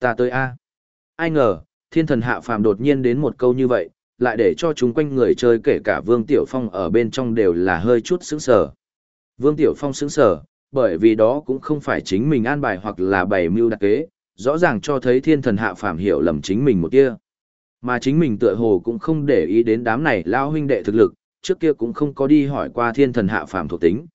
Ta tới A. Ai ngờ, thiên thần hạ phàm đột nhiên đến một câu như vậy, lại để cho chúng quanh người chơi kể cả Vương Tiểu Phong ở bên trong đều là hơi chút sững sờ. Vương Tiểu Phong sững sờ, bởi vì đó cũng không phải chính mình an bài hoặc là bày mưu đặc kế, rõ ràng cho thấy thiên thần hạ phàm hiểu lầm chính mình một kia. Mà chính mình tựa hồ cũng không để ý đến đám này lao huynh đệ thực lực, trước kia cũng không có đi hỏi qua thiên thần hạ phàm thuộc tính.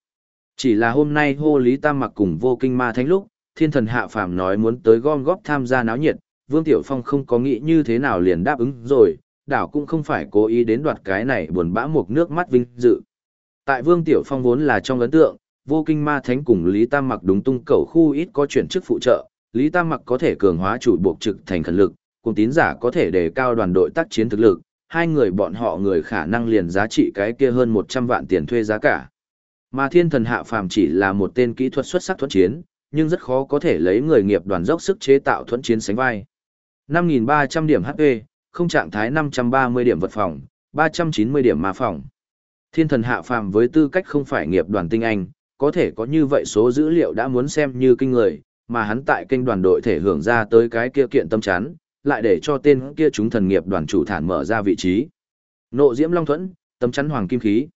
Chỉ là hôm nay hô Lý Tam mặc cùng vô kinh ma thánh lúc, thiên thần hạ phàm nói muốn tới gom góp tham gia náo nhiệt, Vương Tiểu Phong không có nghĩ như thế nào liền đáp ứng rồi, đảo cũng không phải cố ý đến đoạt cái này buồn bã một nước mắt vinh dự. Tại Vương Tiểu Phong vốn là trong ấn tượng, vô kinh ma thánh cùng Lý Tam mặc đúng tung cầu khu ít có chuyển chức phụ trợ, Lý Tam mặc có thể cường hóa chủ buộc trực thành khẩn lực, cùng tín giả có thể đề cao đoàn đội tác chiến thực lực, hai người bọn họ người khả năng liền giá trị cái kia hơn 100 vạn tiền thuê giá cả. Mà thiên thần hạ phàm chỉ là một tên kỹ thuật xuất sắc thuẫn chiến, nhưng rất khó có thể lấy người nghiệp đoàn dốc sức chế tạo thuẫn chiến sánh vai. 5.300 điểm HP, không trạng thái 530 điểm vật phòng, 390 điểm ma phòng. Thiên thần hạ phàm với tư cách không phải nghiệp đoàn tinh anh, có thể có như vậy số dữ liệu đã muốn xem như kinh người, mà hắn tại kênh đoàn đội thể hưởng ra tới cái kia kiện tâm chán, lại để cho tên kia chúng thần nghiệp đoàn chủ thản mở ra vị trí. Nộ diễm long thuẫn, tâm chắn hoàng kim khí.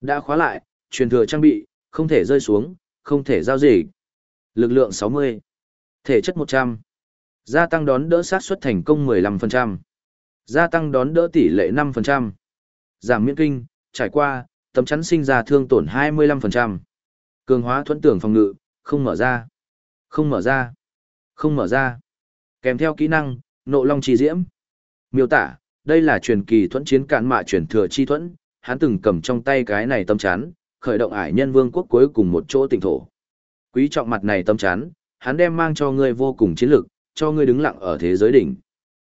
Đã khóa lại, truyền thừa trang bị, không thể rơi xuống, không thể giao dịch. Lực lượng 60. Thể chất 100. Gia tăng đón đỡ sát suất thành công 15%. Gia tăng đón đỡ tỷ lệ 5%. Giảm miễn kinh, trải qua, tấm chắn sinh ra thương tổn 25%. Cường hóa thuẫn tưởng phòng ngự, không mở ra. Không mở ra. Không mở ra. Kèm theo kỹ năng, nộ long chi diễm. Miêu tả, đây là truyền kỳ thuẫn chiến cản mạ truyền thừa chi thuẫn, hắn từng cầm trong tay cái này tâm chắn, khởi động ải nhân vương quốc cuối cùng một chỗ tỉnh thổ. Quý trọng mặt này tâm chán, hắn đem mang cho ngươi vô cùng chiến lực, cho ngươi đứng lặng ở thế giới đỉnh.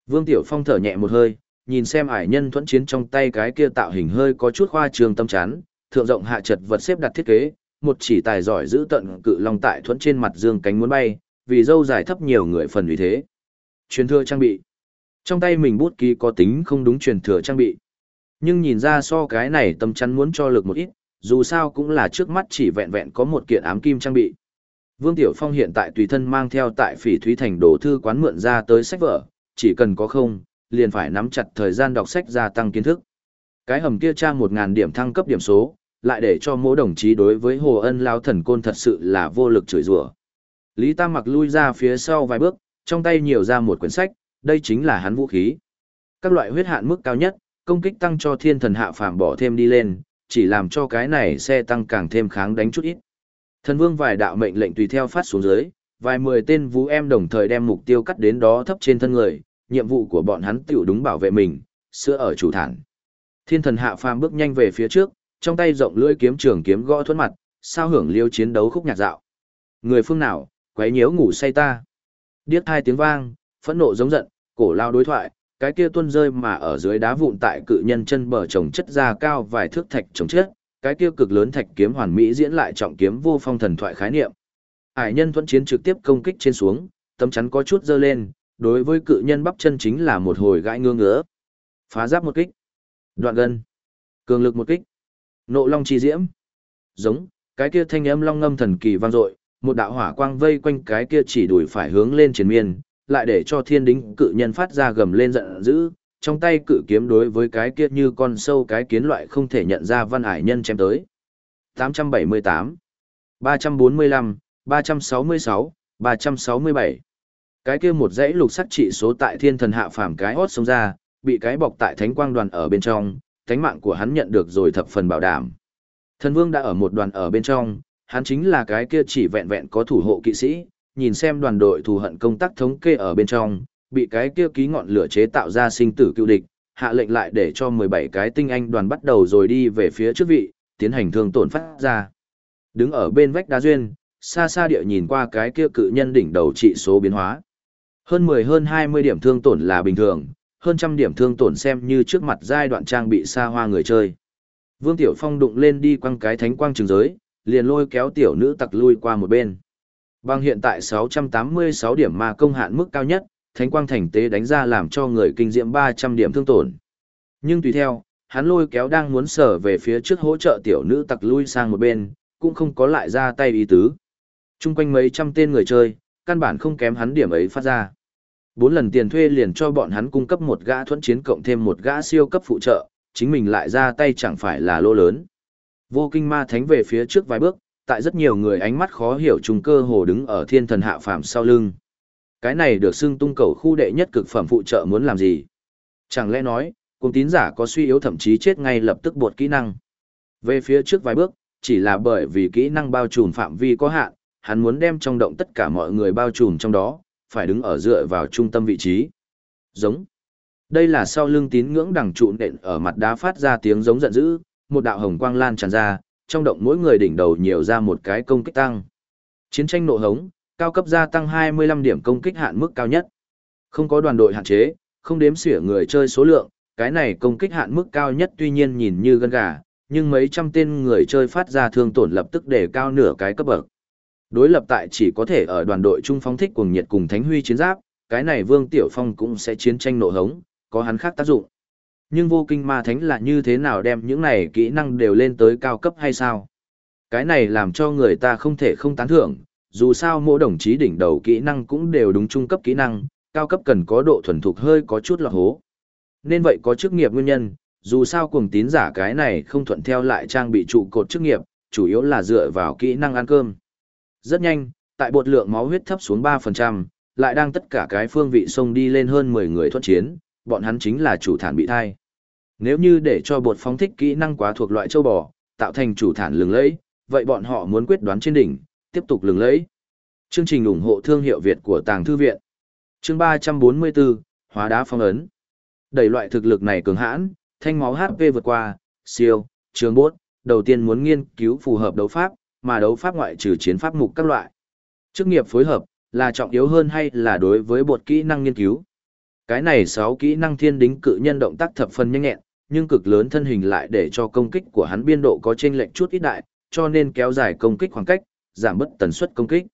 Vương Tiểu Phong thở nhẹ một hơi, nhìn xem ải nhân thuẫn chiến trong tay cái kia tạo hình hơi có chút khoa trường tâm chán, thượng rộng hạ chật vật xếp đặt thiết kế, một chỉ tài giỏi giữ tận cự long tại thuẫn trên mặt dương cánh muốn bay, vì dâu dài thấp nhiều người phần vì thế. Truyền thừa trang bị. Trong tay mình bút ký có tính không đúng truyền thừa trang bị. Nhưng nhìn ra so cái này tâm chắn muốn cho lực một ít, dù sao cũng là trước mắt chỉ vẹn vẹn có một kiện ám kim trang bị. Vương Tiểu Phong hiện tại tùy thân mang theo tại phỉ thúy thành đồ thư quán mượn ra tới sách vở, chỉ cần có không, liền phải nắm chặt thời gian đọc sách gia tăng kiến thức. Cái hầm kia tra 1.000 điểm thăng cấp điểm số, lại để cho mỗi đồng chí đối với Hồ Ân Lao Thần Côn thật sự là vô lực chửi rủa. Lý Tam mặc lui ra phía sau vài bước, trong tay nhiều ra một quyển sách, đây chính là hắn vũ khí. Các loại huyết hạn mức cao nhất, công kích tăng cho thiên thần hạ phàm bỏ thêm đi lên, chỉ làm cho cái này xe tăng càng thêm kháng đánh chút ít. Thần vương vài đạo mệnh lệnh tùy theo phát xuống dưới, vài mười tên vũ em đồng thời đem mục tiêu cắt đến đó thấp trên thân người, nhiệm vụ của bọn hắn tiểu đúng bảo vệ mình, sữa ở chủ thản. Thiên thần hạ phàm bước nhanh về phía trước, trong tay rộng lưỡi kiếm trường kiếm gõ thuẫn mặt, sao hưởng liêu chiến đấu khúc nhạc dạo. Người phương nào, quấy nhiễu ngủ say ta. Điếc hai tiếng vang, phẫn nộ giống giận, cổ lao đối thoại, cái kia tuôn rơi mà ở dưới đá vụn tại cự nhân chân bờ trồng chất ra cao vài thước thạch trồng chất, cái kia cực lớn thạch kiếm hoàn mỹ diễn lại trọng kiếm vô phong thần thoại khái niệm. Hải nhân thuẫn chiến trực tiếp công kích trên xuống, tấm chắn có chút dơ lên, đối với cự nhân bắp chân chính là một hồi gãi ngứa ngứa. Phá giáp một kích. Đoạn gần Cường lực một kích. Nộ long chi diễm. Giống, cái kia thanh âm long ngâm thần kỳ vang dội, một đạo hỏa quang vây quanh cái kia chỉ đuổi phải hướng lên chiến miên, lại để cho thiên đính cự nhân phát ra gầm lên giận dữ, trong tay cự kiếm đối với cái kia như con sâu cái kiến loại không thể nhận ra văn ải nhân chém tới. 878, 345, 366, 367. Cái kia một dãy lục sắc trị số tại thiên thần hạ phàm cái hót xông ra, bị cái bọc tại thánh quang đoàn ở bên trong, thánh mạng của hắn nhận được rồi thập phần bảo đảm. Thần vương đã ở một đoàn ở bên trong, hắn chính là cái kia chỉ vẹn vẹn có thủ hộ kỵ sĩ, nhìn xem đoàn đội thù hận công tác thống kê ở bên trong, bị cái kia ký ngọn lửa chế tạo ra sinh tử cựu địch, hạ lệnh lại để cho 17 cái tinh anh đoàn bắt đầu rồi đi về phía trước vị, tiến hành thương tổn phát ra. Đứng ở bên vách đá duyên, xa xa địa nhìn qua cái kia cự nhân đỉnh đầu trị số biến hóa. Hơn 10 hơn 20 điểm thương tổn là bình thường, hơn trăm điểm thương tổn xem như trước mặt giai đoạn trang bị xa hoa người chơi. Vương Tiểu Phong đụng lên đi quăng cái thánh quang trường giới, liền lôi kéo tiểu nữ tặc lui qua một bên. Bằng hiện tại 686 điểm ma công hạn mức cao nhất, thánh quang thành tế đánh ra làm cho người kinh diệm 300 điểm thương tổn. Nhưng tùy theo, hắn lôi kéo đang muốn sở về phía trước hỗ trợ tiểu nữ tặc lui sang một bên, cũng không có lại ra tay ý tứ. Trung quanh mấy trăm tên người chơi, căn bản không kém hắn điểm ấy phát ra. Bốn lần tiền thuê liền cho bọn hắn cung cấp một gã thuẫn chiến cộng thêm một gã siêu cấp phụ trợ, chính mình lại ra tay chẳng phải là lô lớn. Vô kinh ma thánh về phía trước vài bước, tại rất nhiều người ánh mắt khó hiểu trùng cơ hồ đứng ở thiên thần hạ phàm sau lưng. Cái này được xưng tung cầu khu đệ nhất cực phẩm phụ trợ muốn làm gì? Chẳng lẽ nói, cùng tín giả có suy yếu thậm chí chết ngay lập tức bột kỹ năng. Về phía trước vài bước, chỉ là bởi vì kỹ năng bao trùm phạm vi có hạn, hắn muốn đem trong động tất cả mọi người bao trùm trong đó, phải đứng ở dựa vào trung tâm vị trí. Giống. Đây là sau lưng tín ngưỡng đằng trụ nện ở mặt đá phát ra tiếng giống giận dữ, một đạo hồng quang lan tràn ra, trong động mỗi người đỉnh đầu nhiều ra một cái công kích tăng. Chiến tranh nộ hống, cao cấp gia tăng 25 điểm công kích hạn mức cao nhất. Không có đoàn đội hạn chế, không đếm xỉa người chơi số lượng, cái này công kích hạn mức cao nhất tuy nhiên nhìn như gân gà, nhưng mấy trăm tên người chơi phát ra thương tổn lập tức để cao nửa cái cấp bậc. Đối lập tại chỉ có thể ở đoàn đội trung phong thích cuồng nhiệt cùng Thánh Huy chiến giáp, cái này Vương Tiểu Phong cũng sẽ chiến tranh nổ hống, có hắn khác tác dụng. Nhưng vô kinh ma thánh là như thế nào đem những này kỹ năng đều lên tới cao cấp hay sao? Cái này làm cho người ta không thể không tán thưởng, dù sao mỗi đồng chí đỉnh đầu kỹ năng cũng đều đúng trung cấp kỹ năng, cao cấp cần có độ thuần thục hơi có chút là hố. Nên vậy có chức nghiệp nguyên nhân, dù sao cuồng tín giả cái này không thuận theo lại trang bị trụ cột chức nghiệp, chủ yếu là dựa vào kỹ năng ăn cơm. Rất nhanh, tại bột lượng máu huyết thấp xuống 3%, lại đang tất cả cái phương vị sông đi lên hơn 10 người thuận chiến, bọn hắn chính là chủ thản bị thai. Nếu như để cho bột phóng thích kỹ năng quá thuộc loại châu bò, tạo thành chủ thản lừng lẫy, vậy bọn họ muốn quyết đoán trên đỉnh, tiếp tục lừng lẫy. Chương trình ủng hộ thương hiệu Việt của Tàng Thư Viện. Chương 344, Hóa đá phong ấn. Đẩy loại thực lực này cường hãn, thanh máu HP vượt qua, siêu, trường bốt, đầu tiên muốn nghiên cứu phù hợp đấu pháp, mà đấu pháp ngoại trừ chiến pháp mục các loại. Chức nghiệp phối hợp, là trọng yếu hơn hay là đối với bột kỹ năng nghiên cứu. Cái này 6 kỹ năng thiên đính cự nhân động tác thập phần nhanh nhẹn, nhưng cực lớn thân hình lại để cho công kích của hắn biên độ có chênh lệch chút ít đại, cho nên kéo dài công kích khoảng cách, giảm bớt tần suất công kích.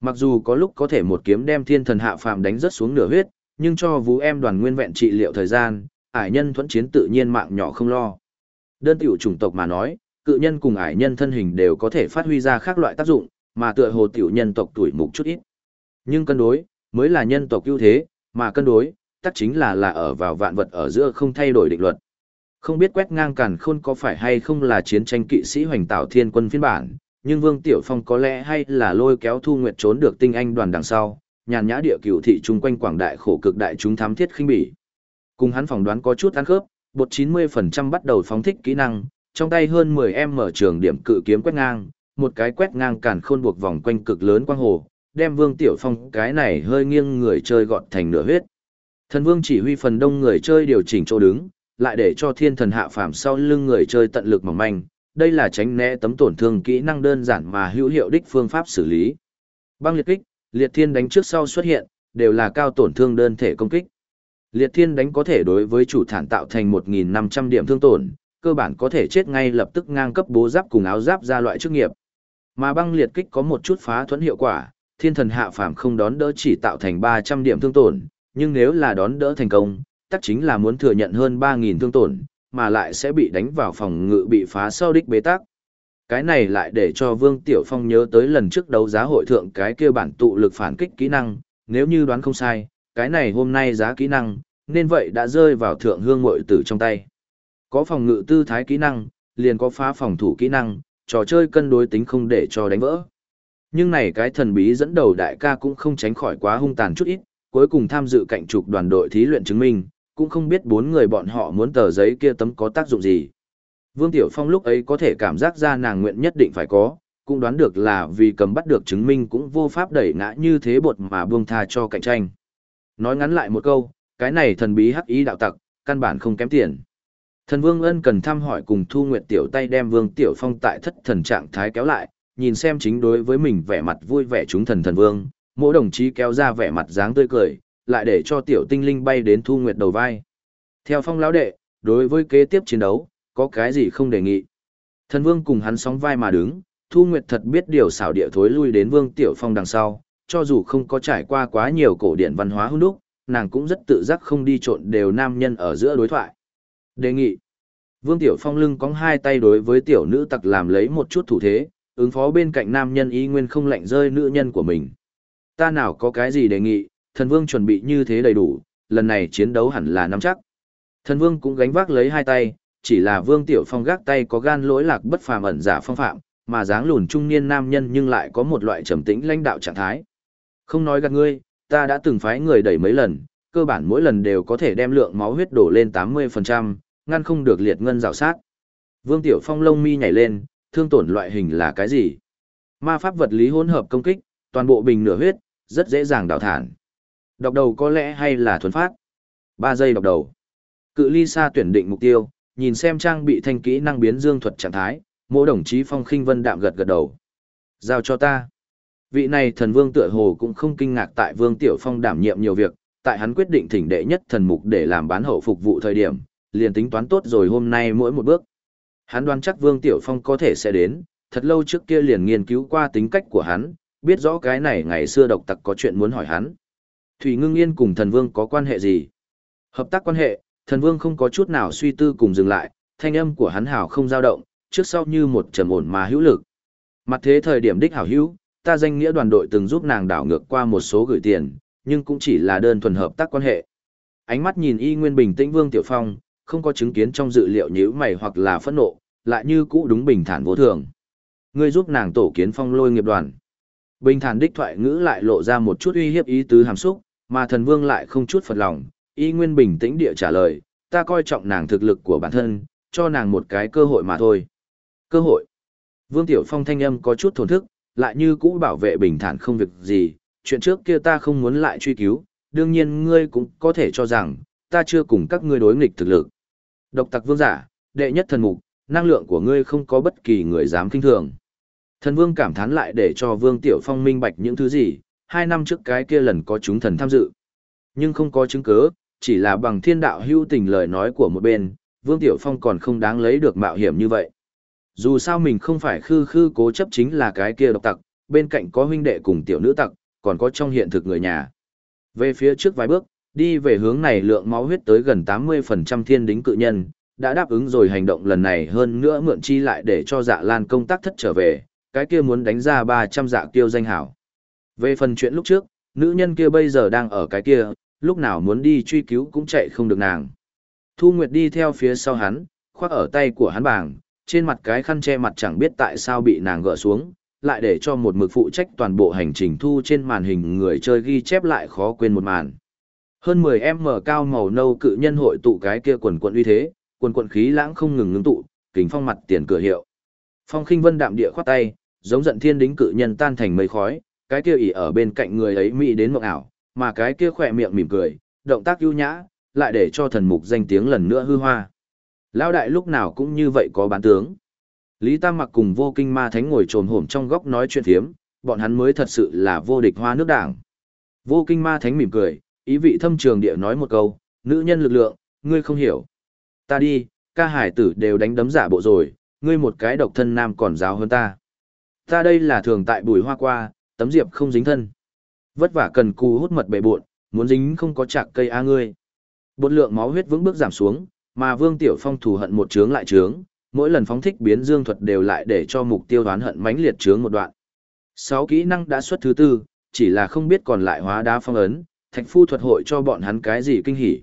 Mặc dù có lúc có thể một kiếm đem thiên thần hạ phàm đánh rất xuống nửa huyết, nhưng cho vũ em đoàn nguyên vẹn trị liệu thời gian, ải nhân thuẫn chiến tự nhiên mạng nhỏ không lo. Đơn tiểu chủng tộc mà nói, cự nhân cùng ải nhân thân hình đều có thể phát huy ra khác loại tác dụng, mà tựa hồ tiểu nhân tộc tuổi mục chút ít. Nhưng cân đối, mới là nhân tộc ưu thế, mà cân đối, tất chính là là ở vào vạn vật ở giữa không thay đổi định luật. Không biết quét ngang càn khôn có phải hay không là chiến tranh kỵ sĩ hoành tạo thiên quân phiên bản, nhưng Vương Tiểu Phong có lẽ hay là lôi kéo Thu Nguyệt trốn được tinh anh đoàn đằng sau, nhàn nhã địa cửu thị chung quanh quảng đại khổ cực đại chúng thám thiết khinh bỉ. Cùng hắn phỏng đoán có chút ăn khớp, bột 90% bắt đầu phóng thích kỹ năng, trong tay hơn 10 em mở trường điểm cự kiếm quét ngang, một cái quét ngang cản khôn buộc vòng quanh cực lớn quang hồ, đem Vương Tiểu Phong cái này hơi nghiêng người chơi gọn thành nửa huyết. Thần Vương chỉ huy phần đông người chơi điều chỉnh chỗ đứng, lại để cho thiên thần hạ phàm sau lưng người chơi tận lực mỏng manh, đây là tránh né tấm tổn thương kỹ năng đơn giản mà hữu hiệu đích phương pháp xử lý. Băng liệt kích, liệt thiên đánh trước sau xuất hiện, đều là cao tổn thương đơn thể công kích. Liệt thiên đánh có thể đối với chủ thản tạo thành 1.500 điểm thương tổn, cơ bản có thể chết ngay lập tức ngang cấp bố giáp cùng áo giáp ra loại chức nghiệp. Mà băng liệt kích có một chút phá thuẫn hiệu quả, thiên thần hạ phàm không đón đỡ chỉ tạo thành 300 điểm thương tổn, nhưng nếu là đón đỡ thành công, tắc chính là muốn thừa nhận hơn 3.000 thương tổn, mà lại sẽ bị đánh vào phòng ngự bị phá sau đích bế tắc. Cái này lại để cho Vương Tiểu Phong nhớ tới lần trước đấu giá hội thượng cái kia bản tụ lực phản kích kỹ năng, nếu như đoán không sai, cái này hôm nay giá kỹ năng, nên vậy đã rơi vào thượng hương mội tử trong tay. Có phòng ngự tư thái kỹ năng, liền có phá phòng thủ kỹ năng, trò chơi cân đối tính không để cho đánh vỡ. Nhưng này cái thần bí dẫn đầu đại ca cũng không tránh khỏi quá hung tàn chút ít, cuối cùng tham dự cạnh trục đoàn đội thí luyện chứng minh, cũng không biết bốn người bọn họ muốn tờ giấy kia tấm có tác dụng gì. Vương Tiểu Phong lúc ấy có thể cảm giác ra nàng nguyện nhất định phải có, cũng đoán được là vì cầm bắt được chứng minh cũng vô pháp đẩy ngã như thế bột mà buông tha cho cạnh tranh. Nói ngắn lại một câu, cái này thần bí hắc ý đạo tặc, căn bản không kém tiền. Thần Vương Ân cần thăm hỏi cùng Thu Nguyệt Tiểu tay đem Vương Tiểu Phong tại thất thần trạng thái kéo lại, nhìn xem chính đối với mình vẻ mặt vui vẻ chúng thần thần vương, mỗi đồng chí kéo ra vẻ mặt dáng tươi cười, lại để cho Tiểu Tinh Linh bay đến Thu Nguyệt đầu vai. Theo Phong lão đệ, đối với kế tiếp chiến đấu, có cái gì không đề nghị. Thần Vương cùng hắn sóng vai mà đứng, Thu Nguyệt thật biết điều xảo địa thối lui đến Vương Tiểu Phong đằng sau, cho dù không có trải qua quá nhiều cổ điển văn hóa hôn đúc, nàng cũng rất tự giác không đi trộn đều nam nhân ở giữa đối thoại. Đề nghị. Vương Tiểu Phong lưng cong hai tay đối với tiểu nữ tặc làm lấy một chút thủ thế, ứng phó bên cạnh nam nhân ý nguyên không lạnh rơi nữ nhân của mình. Ta nào có cái gì đề nghị, thần vương chuẩn bị như thế đầy đủ, lần này chiến đấu hẳn là nắm chắc. Thần vương cũng gánh vác lấy hai tay, chỉ là vương tiểu phong gác tay có gan lỗi lạc bất phàm ẩn giả phong phạm, mà dáng lùn trung niên nam nhân nhưng lại có một loại trầm tĩnh lãnh đạo trạng thái. Không nói gạt ngươi, ta đã từng phái người đẩy mấy lần, cơ bản mỗi lần đều có thể đem lượng máu huyết đổ lên 80%, ngăn không được liệt ngân rào sát. Vương Tiểu Phong lông mi nhảy lên, thương tổn loại hình là cái gì? Ma pháp vật lý hỗn hợp công kích, toàn bộ bình nửa huyết, rất dễ dàng đào thản. Đọc đầu có lẽ hay là thuần phát. 3 giây đọc đầu. Cự ly xa tuyển định mục tiêu, nhìn xem trang bị thanh kỹ năng biến dương thuật trạng thái, mỗi đồng chí Phong khinh vân đạm gật gật đầu. Giao cho ta. Vị này thần vương tựa hồ cũng không kinh ngạc tại Vương Tiểu Phong đảm nhiệm nhiều việc, tại hắn quyết định thỉnh đệ nhất thần mục để làm bán hậu phục vụ thời điểm, liền tính toán tốt rồi hôm nay mỗi một bước. Hắn đoán chắc Vương Tiểu Phong có thể sẽ đến, thật lâu trước kia liền nghiên cứu qua tính cách của hắn, biết rõ cái này ngày xưa độc tặc có chuyện muốn hỏi hắn. Thủy Ngưng Yên cùng thần vương có quan hệ gì? Hợp tác quan hệ, thần vương không có chút nào suy tư cùng dừng lại, thanh âm của hắn hảo không dao động, trước sau như một trầm ổn mà hữu lực. Mặt thế thời điểm đích hảo hữu, ta danh nghĩa đoàn đội từng giúp nàng đảo ngược qua một số gửi tiền, nhưng cũng chỉ là đơn thuần hợp tác quan hệ. Ánh mắt nhìn y nguyên bình tĩnh Vương Tiểu Phong, không có chứng kiến trong dự liệu nhíu mày hoặc là phẫn nộ, lại như cũ đúng bình thản vô thường. Ngươi giúp nàng tổ kiến phong lôi nghiệp đoàn. Bình thản đích thoại ngữ lại lộ ra một chút uy hiếp ý tứ hàm xúc, mà thần vương lại không chút phật lòng, y nguyên bình tĩnh địa trả lời, ta coi trọng nàng thực lực của bản thân, cho nàng một cái cơ hội mà thôi. Cơ hội. Vương Tiểu Phong thanh âm có chút thổn thức, lại như cũ bảo vệ bình thản không việc gì, chuyện trước kia ta không muốn lại truy cứu, đương nhiên ngươi cũng có thể cho rằng, ta chưa cùng các ngươi đối nghịch thực lực. Độc tặc vương giả, đệ nhất thần mục, năng lượng của ngươi không có bất kỳ người dám kinh thường. Thần vương cảm thán lại để cho vương tiểu phong minh bạch những thứ gì, hai năm trước cái kia lần có chúng thần tham dự. Nhưng không có chứng cứ, chỉ là bằng thiên đạo hưu tình lời nói của một bên, vương tiểu phong còn không đáng lấy được mạo hiểm như vậy. Dù sao mình không phải khư khư cố chấp chính là cái kia độc tặc, bên cạnh có huynh đệ cùng tiểu nữ tặc, còn có trong hiện thực người nhà. Về phía trước vài bước, đi về hướng này lượng máu huyết tới gần 80% thiên đính cự nhân, đã đáp ứng rồi hành động lần này hơn nữa mượn chi lại để cho dạ lan công tác thất trở về, cái kia muốn đánh ra 300 dạ tiêu danh hảo. Về phần chuyện lúc trước, nữ nhân kia bây giờ đang ở cái kia, lúc nào muốn đi truy cứu cũng chạy không được nàng. Thu Nguyệt đi theo phía sau hắn, khoác ở tay của hắn bảng, trên mặt cái khăn che mặt chẳng biết tại sao bị nàng gỡ xuống, lại để cho một mực phụ trách toàn bộ hành trình thu trên màn hình người chơi ghi chép lại khó quên một màn. Hơn 10 em mở cao màu nâu cự nhân hội tụ cái kia quần quận uy thế, quần quận khí lãng không ngừng ngưng tụ, kính phong mặt tiền cửa hiệu. Phong khinh vân đạm địa khoát tay, giống giận thiên đính cự nhân tan thành mây khói, cái kia ỉ ở bên cạnh người ấy mỹ đến mộng ảo, mà cái kia khỏe miệng mỉm cười, động tác ưu nhã, lại để cho thần mục danh tiếng lần nữa hư hoa. Lão đại lúc nào cũng như vậy có bán tướng. Lý Tam mặc cùng vô kinh ma thánh ngồi trồm hổm trong góc nói chuyện thiếm, bọn hắn mới thật sự là vô địch hoa nước đảng. Vô kinh ma thánh mỉm cười, ý vị thâm trường địa nói một câu, nữ nhân lực lượng, ngươi không hiểu. Ta đi, ca hải tử đều đánh đấm giả bộ rồi, ngươi một cái độc thân nam còn giáo hơn ta. Ta đây là thường tại bùi hoa qua, tấm diệp không dính thân. Vất vả cần cù hút mật bệ buộn, muốn dính không có chạc cây a ngươi. Bột lượng máu huyết vững bước giảm xuống, mà Vương Tiểu Phong thù hận một trướng lại trướng, mỗi lần phóng thích biến dương thuật đều lại để cho mục tiêu đoán hận mãnh liệt trướng một đoạn. Sáu kỹ năng đã xuất thứ tư, chỉ là không biết còn lại hóa đá phong ấn, thạch phu thuật hội cho bọn hắn cái gì kinh hỉ.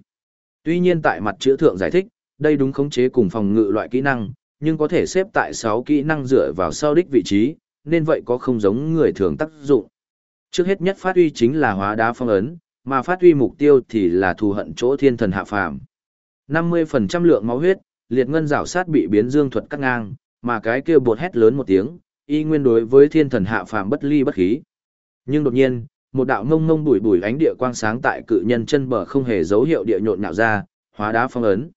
Tuy nhiên tại mặt chữa thượng giải thích, đây đúng khống chế cùng phòng ngự loại kỹ năng, nhưng có thể xếp tại 6 kỹ năng dựa vào sau đích vị trí, nên vậy có không giống người thường tác dụng. Trước hết nhất phát huy chính là hóa đá phong ấn, mà phát huy mục tiêu thì là thù hận chỗ thiên thần hạ phàm. 50% lượng máu huyết, liệt ngân rảo sát bị biến dương thuật cắt ngang, mà cái kia bột hét lớn một tiếng, y nguyên đối với thiên thần hạ phàm bất ly bất khí. Nhưng đột nhiên, một đạo ngông ngông bùi bùi ánh địa quang sáng tại cự nhân chân bờ không hề dấu hiệu địa nhộn nhạo ra, hóa đá phong ấn.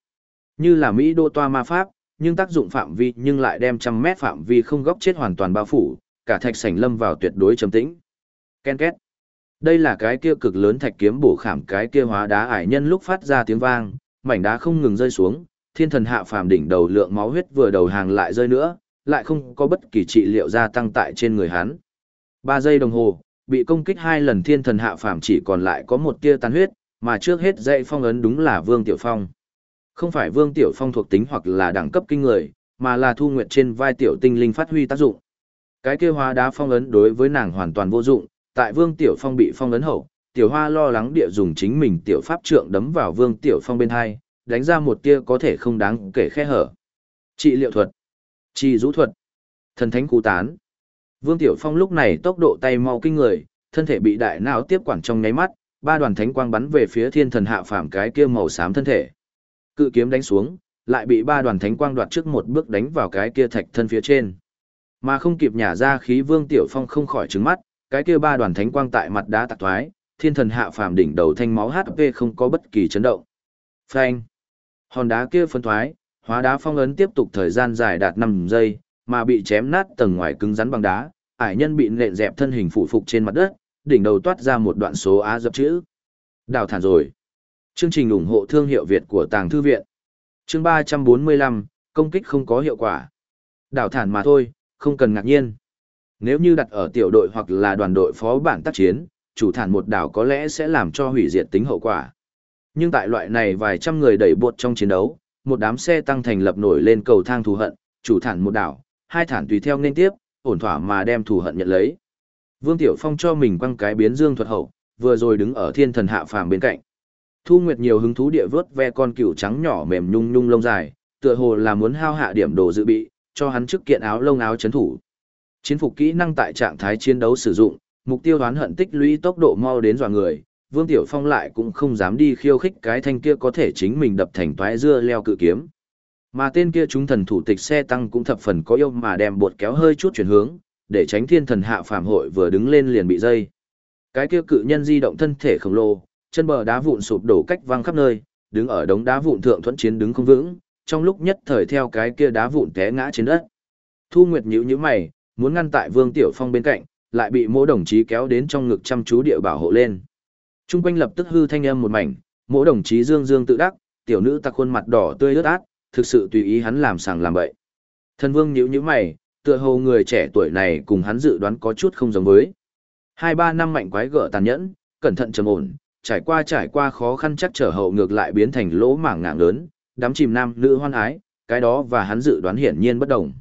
Như là Mỹ đô toa ma pháp, nhưng tác dụng phạm vi nhưng lại đem trăm mét phạm vi không góc chết hoàn toàn bao phủ, cả thạch sảnh lâm vào tuyệt đối trầm tĩnh. Ken két. Đây là cái kia cực lớn thạch kiếm bổ khảm cái kia hóa đá ải nhân lúc phát ra tiếng vang, mảnh đá không ngừng rơi xuống, thiên thần hạ phàm đỉnh đầu lượng máu huyết vừa đầu hàng lại rơi nữa, lại không có bất kỳ trị liệu gia tăng tại trên người hắn. Ba giây đồng hồ, bị công kích hai lần thiên thần hạ phàm chỉ còn lại có một tia tàn huyết, mà trước hết dậy phong ấn đúng là Vương Tiểu Phong. Không phải Vương Tiểu Phong thuộc tính hoặc là đẳng cấp kinh người, mà là thu nguyệt trên vai tiểu tinh linh phát huy tác dụng. Cái kia hóa đá phong ấn đối với nàng hoàn toàn vô dụng, tại Vương Tiểu Phong bị phong ấn hậu, tiểu hoa lo lắng địa dùng chính mình tiểu pháp trượng đấm vào vương tiểu phong bên hai, đánh ra một tia có thể không đáng kể khe hở. Trị liệu thuật, trị rũ thuật, thần thánh cú tán. Vương Tiểu Phong lúc này tốc độ tay mau kinh người, thân thể bị đại não tiếp quản trong nháy mắt, ba đoàn thánh quang bắn về phía thiên thần hạ phàm cái kia màu xám thân thể. Cự kiếm đánh xuống, lại bị ba đoàn thánh quang đoạt trước một bước đánh vào cái kia thạch thân phía trên. Mà không kịp nhả ra khí Vương Tiểu Phong không khỏi trứng mắt, cái kia ba đoàn thánh quang tại mặt đá tạc thoái, thiên thần hạ phàm đỉnh đầu thanh máu HP không có bất kỳ chấn động. Phanh. Hòn đá kia phân thoái, hóa đá phong ấn tiếp tục thời gian dài đạt 5 giây, mà bị chém nát tầng ngoài cứng rắn bằng đá, ải nhân bị nện dẹp thân hình phụ phục trên mặt đất, đỉnh đầu toát ra một đoạn số á dập chữ. Đào thản rồi. Chương trình ủng hộ thương hiệu Việt của Tàng Thư Viện. Chương 345, công kích không có hiệu quả. Đào thản mà thôi, không cần ngạc nhiên. Nếu như đặt ở tiểu đội hoặc là đoàn đội phó bản tác chiến, chủ thản một đảo có lẽ sẽ làm cho hủy diệt tính hậu quả. Nhưng tại loại này vài trăm người đẩy buộc trong chiến đấu, một đám xe tăng thành lập nổi lên cầu thang thù hận, chủ thản một đảo, hai thản tùy theo nên tiếp, ổn thỏa mà đem thù hận nhận lấy. Vương Tiểu Phong cho mình quăng cái biến dương thuật hậu, vừa rồi đứng ở thiên thần hạ phàm bên cạnh. Thu Nguyệt nhiều hứng thú địa vớt ve con cừu trắng nhỏ mềm nhung nhung lông dài, tựa hồ là muốn hao hạ điểm đồ dự bị, cho hắn trước kiện áo lông áo chấn thủ. Chiến phục kỹ năng tại trạng thái chiến đấu sử dụng, mục tiêu đoán hận tích lũy tốc độ mau đến dọa người, Vương Tiểu Phong lại cũng không dám đi khiêu khích cái thanh kia có thể chính mình đập thành toái dưa leo cự kiếm. Mà tên kia chúng thần thủ tịch xe tăng cũng thập phần có yêu mà đem bột kéo hơi chút chuyển hướng, để tránh thiên thần hạ phàm hội vừa đứng lên liền bị dây. Cái kia cự nhân di động thân thể khổng lồ, chân bờ đá vụn sụp đổ cách văng khắp nơi, đứng ở đống đá vụn thượng thuẫn chiến đứng không vững, trong lúc nhất thời theo cái kia đá vụn té ngã trên đất. Thu Nguyệt nhíu nhíu mày, muốn ngăn tại Vương Tiểu Phong bên cạnh, lại bị Mỗ đồng chí kéo đến trong ngực chăm chú địa bảo hộ lên. Trung quanh lập tức hư thanh âm một mảnh, Mỗ đồng chí dương dương tự đắc, tiểu nữ ta khuôn mặt đỏ tươi ướt át, thực sự tùy ý hắn làm sàng làm bậy. Thần Vương nhíu nhíu mày, tựa hồ người trẻ tuổi này cùng hắn dự đoán có chút không giống với. Hai ba năm mạnh quái gở tàn nhẫn, cẩn thận trầm ổn, trải qua trải qua khó khăn chắc trở hậu ngược lại biến thành lỗ mảng ngạng lớn, đám chìm nam nữ hoan ái, cái đó và hắn dự đoán hiển nhiên bất đồng.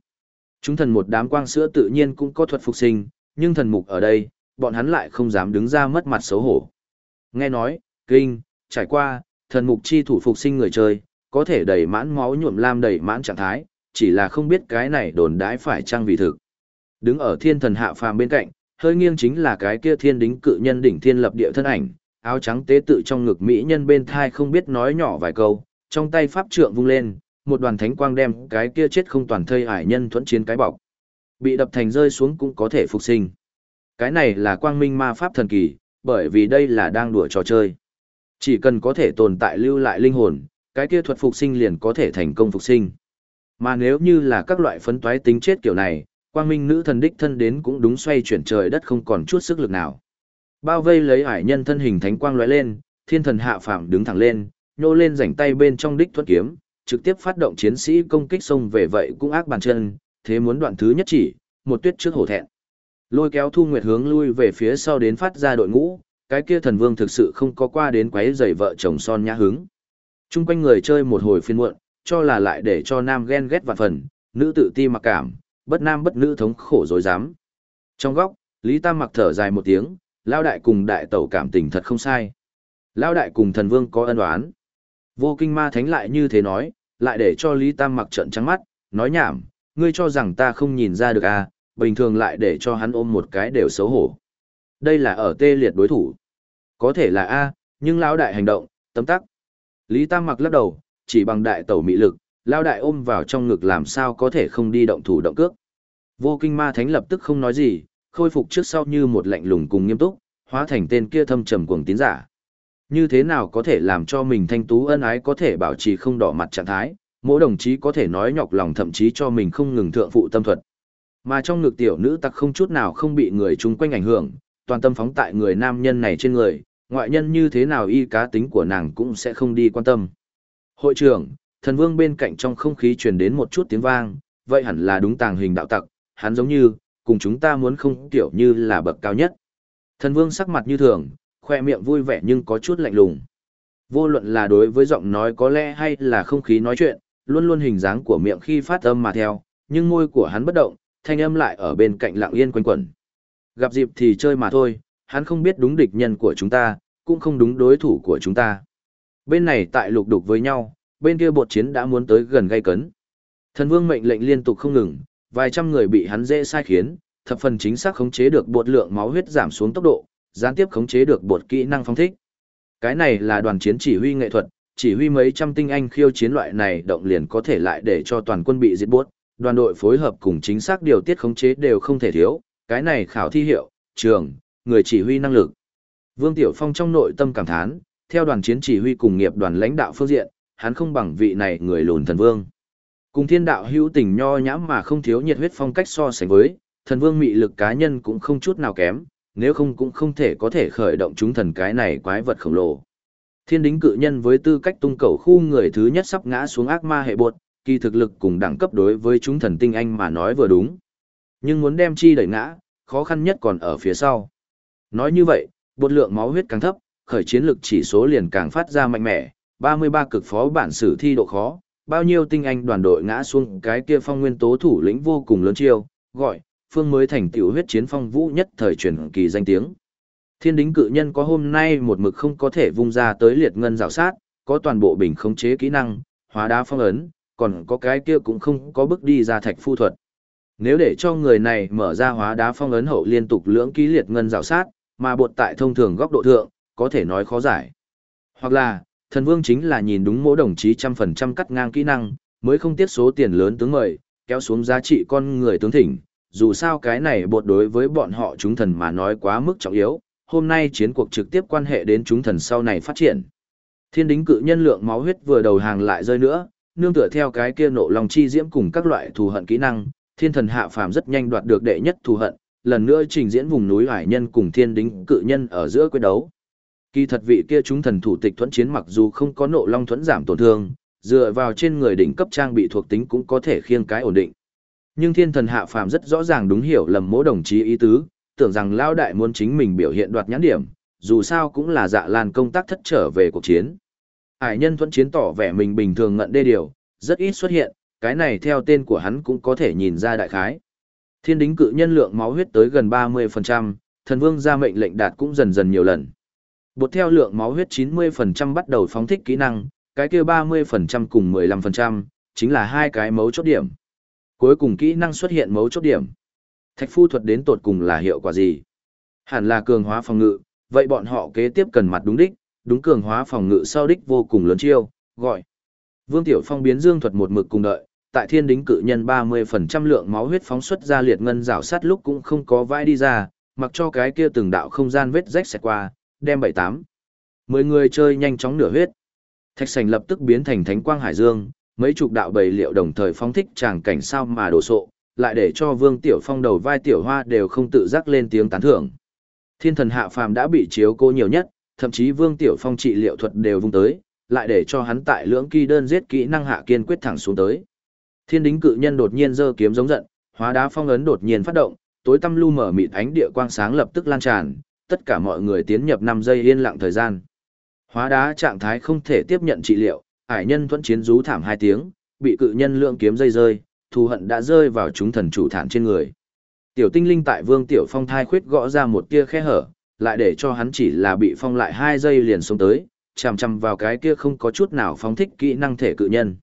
Chúng thần một đám quang sữa tự nhiên cũng có thuật phục sinh, nhưng thần mục ở đây, bọn hắn lại không dám đứng ra mất mặt xấu hổ. Nghe nói, kinh, trải qua, thần mục chi thủ phục sinh người chơi, có thể đầy mãn máu nhuộm lam đầy mãn trạng thái, chỉ là không biết cái này đồn đãi phải trang vì thực. Đứng ở thiên thần hạ phàm bên cạnh, hơi nghiêng chính là cái kia thiên đính cự nhân đỉnh thiên lập địa thân ảnh, áo trắng tế tự trong ngực mỹ nhân bên thai không biết nói nhỏ vài câu, trong tay pháp trượng vung lên, một đoàn thánh quang đem cái kia chết không toàn thây hải nhân thuẫn chiến cái bọc. Bị đập thành rơi xuống cũng có thể phục sinh. Cái này là quang minh ma pháp thần kỳ, bởi vì đây là đang đùa trò chơi. Chỉ cần có thể tồn tại lưu lại linh hồn, cái kia thuật phục sinh liền có thể thành công phục sinh. Mà nếu như là các loại phấn toái tính chết kiểu này, quang minh nữ thần đích thân đến cũng đúng xoay chuyển trời đất không còn chút sức lực nào. Bao vây lấy hải nhân thân hình thánh quang lóe lên, thiên thần hạ phàm đứng thẳng lên, nhô lên rảnh tay bên trong đích thuật kiếm, trực tiếp phát động chiến sĩ công kích xông về vậy cũng ác bàn chân, thế muốn đoạn thứ nhất chỉ, một tuyết trước hổ thẹn. Lôi kéo Thu Nguyệt hướng lui về phía sau đến phát ra đội ngũ, cái kia thần vương thực sự không có qua đến quấy rầy vợ chồng son nhã hứng. Trung quanh người chơi một hồi phiên muộn, cho là lại để cho nam ghen ghét vạn phần, nữ tự ti mặc cảm, bất nam bất nữ thống khổ dối dám. Trong góc, Lý Tam mặc thở dài một tiếng, lao đại cùng đại tẩu cảm tình thật không sai. Lao đại cùng thần vương có ân oán. Vô kinh ma thánh lại như thế nói, lại để cho Lý Tam mặc trận trắng mắt, nói nhảm, ngươi cho rằng ta không nhìn ra được à, bình thường lại để cho hắn ôm một cái đều xấu hổ. Đây là ở tê liệt đối thủ. Có thể là A, nhưng lão đại hành động, tấm tắc. Lý Tam mặc lắc đầu, chỉ bằng đại tẩu mị lực, lao đại ôm vào trong ngực làm sao có thể không đi động thủ động cước. Vô kinh ma thánh lập tức không nói gì, khôi phục trước sau như một lạnh lùng cùng nghiêm túc, hóa thành tên kia thâm trầm cuồng tín giả. Như thế nào có thể làm cho mình thanh tú ân ái có thể bảo trì không đỏ mặt trạng thái, mỗi đồng chí có thể nói nhọc lòng thậm chí cho mình không ngừng thượng phụ tâm thuật. Mà trong ngực tiểu nữ tặc không chút nào không bị người chung quanh ảnh hưởng, toàn tâm phóng tại người nam nhân này trên người, ngoại nhân như thế nào y cá tính của nàng cũng sẽ không đi quan tâm. Hội trưởng, thần vương bên cạnh trong không khí truyền đến một chút tiếng vang, vậy hẳn là đúng tàng hình đạo tặc, hắn giống như, cùng chúng ta muốn không tiểu như là bậc cao nhất. Thần vương sắc mặt như thường, khoe miệng vui vẻ nhưng có chút lạnh lùng. Vô luận là đối với giọng nói có lẽ hay là không khí nói chuyện, luôn luôn hình dáng của miệng khi phát âm mà theo, nhưng môi của hắn bất động, thanh âm lại ở bên cạnh lặng yên quanh quẩn. Gặp dịp thì chơi mà thôi, hắn không biết đúng địch nhân của chúng ta, cũng không đúng đối thủ của chúng ta. Bên này tại lục đục với nhau, bên kia bột chiến đã muốn tới gần gây cấn. Thần vương mệnh lệnh liên tục không ngừng, vài trăm người bị hắn dễ sai khiến, thập phần chính xác khống chế được bột lượng máu huyết giảm xuống tốc độ, gián tiếp khống chế được bột kỹ năng phong thích. Cái này là đoàn chiến chỉ huy nghệ thuật, chỉ huy mấy trăm tinh anh khiêu chiến loại này động liền có thể lại để cho toàn quân bị giết buốt, đoàn đội phối hợp cùng chính xác điều tiết khống chế đều không thể thiếu, cái này khảo thi hiệu, trường, người chỉ huy năng lực. Vương Tiểu Phong trong nội tâm cảm thán, theo đoàn chiến chỉ huy cùng nghiệp đoàn lãnh đạo phương diện, hắn không bằng vị này người lùn thần vương. Cùng thiên đạo hữu tình nho nhãm mà không thiếu nhiệt huyết phong cách so sánh với, thần vương mị lực cá nhân cũng không chút nào kém, nếu không cũng không thể có thể khởi động chúng thần cái này quái vật khổng lồ. Thiên đính cự nhân với tư cách tung cầu khu người thứ nhất sắp ngã xuống ác ma hệ bột, kỳ thực lực cùng đẳng cấp đối với chúng thần tinh anh mà nói vừa đúng. Nhưng muốn đem chi đẩy ngã, khó khăn nhất còn ở phía sau. Nói như vậy, bột lượng máu huyết càng thấp, khởi chiến lực chỉ số liền càng phát ra mạnh mẽ, 33 cực phó bản sử thi độ khó, bao nhiêu tinh anh đoàn đội ngã xuống cái kia phong nguyên tố thủ lĩnh vô cùng lớn chiêu, gọi, phương mới thành tiểu huyết chiến phong vũ nhất thời truyền kỳ danh tiếng. Thiên đính cự nhân có hôm nay một mực không có thể vung ra tới liệt ngân rào sát, có toàn bộ bình khống chế kỹ năng, hóa đá phong ấn, còn có cái kia cũng không có bước đi ra thạch phu thuật. Nếu để cho người này mở ra hóa đá phong ấn hậu liên tục lưỡng ký liệt ngân rào sát, mà bột tại thông thường góc độ thượng, có thể nói khó giải. Hoặc là, thần vương chính là nhìn đúng mỗi đồng chí trăm phần trăm cắt ngang kỹ năng, mới không tiết số tiền lớn tướng mời, kéo xuống giá trị con người tướng thỉnh. Dù sao cái này bột đối với bọn họ chúng thần mà nói quá mức trọng yếu, hôm nay chiến cuộc trực tiếp quan hệ đến chúng thần sau này phát triển. Thiên đính cự nhân lượng máu huyết vừa đầu hàng lại rơi nữa, nương tựa theo cái kia nộ lòng chi diễm cùng các loại thù hận kỹ năng, thiên thần hạ phàm rất nhanh đoạt được đệ nhất thù hận, lần nữa trình diễn vùng núi hải nhân cùng thiên đính cự nhân ở giữa quyết đấu. Kỳ thật vị kia chúng thần thủ tịch thuẫn chiến mặc dù không có nộ long thuẫn giảm tổn thương, dựa vào trên người đỉnh cấp trang bị thuộc tính cũng có thể khiêng cái ổn định. Nhưng thiên thần hạ phàm rất rõ ràng đúng hiểu lầm mỗi đồng chí ý tứ, tưởng rằng lao đại muốn chính mình biểu hiện đoạt nhãn điểm, dù sao cũng là dạ lan công tác thất trở về cuộc chiến. Hải nhân thuẫn chiến tỏ vẻ mình bình thường ngận đê điều, rất ít xuất hiện, cái này theo tên của hắn cũng có thể nhìn ra đại khái. Thiên đính cự nhân lượng máu huyết tới gần 30%, thần vương ra mệnh lệnh đạt cũng dần dần nhiều lần. Bột theo lượng máu huyết 90% bắt đầu phóng thích kỹ năng, cái kia 30% cùng 15%, chính là hai cái mấu chốt điểm. Cuối cùng kỹ năng xuất hiện mấu chốt điểm. Thạch phu thuật đến tột cùng là hiệu quả gì? Hẳn là cường hóa phòng ngự, vậy bọn họ kế tiếp cần mặt đúng đích, đúng cường hóa phòng ngự sau đích vô cùng lớn chiêu, gọi. Vương Tiểu Phong biến dương thuật một mực cùng đợi, tại thiên đính cự nhân 30% lượng máu huyết phóng xuất ra liệt ngân rào sát lúc cũng không có vai đi ra, mặc cho cái kia từng đạo không gian vết rách xẹt qua, đem bảy tám. Mười người chơi nhanh chóng nửa huyết. Thạch sành lập tức biến thành thánh quang hải dương, mấy chục đạo bầy liệu đồng thời phóng thích tràng cảnh sao mà đổ sộ, lại để cho vương tiểu phong đầu vai tiểu hoa đều không tự giác lên tiếng tán thưởng. Thiên thần hạ phàm đã bị chiếu cố nhiều nhất, thậm chí vương tiểu phong trị liệu thuật đều vung tới, lại để cho hắn tại lưỡng kỳ đơn giết kỹ năng hạ kiên quyết thẳng xuống tới. Thiên đính cự nhân đột nhiên giơ kiếm giống giận, hóa đá phong ấn đột nhiên phát động, tối tăm lu mở mịt ánh địa quang sáng lập tức lan tràn tất cả mọi người tiến nhập 5 giây yên lặng thời gian. Hóa đá trạng thái không thể tiếp nhận trị liệu, hải nhân thuẫn chiến rú thảm hai tiếng, bị cự nhân lượng kiếm dây rơi, thù hận đã rơi vào chúng thần chủ thản trên người. Tiểu tinh linh tại vương tiểu phong thai khuyết gõ ra một tia khe hở, lại để cho hắn chỉ là bị phong lại hai giây liền xuống tới, chằm chằm vào cái kia không có chút nào phóng thích kỹ năng thể cự nhân.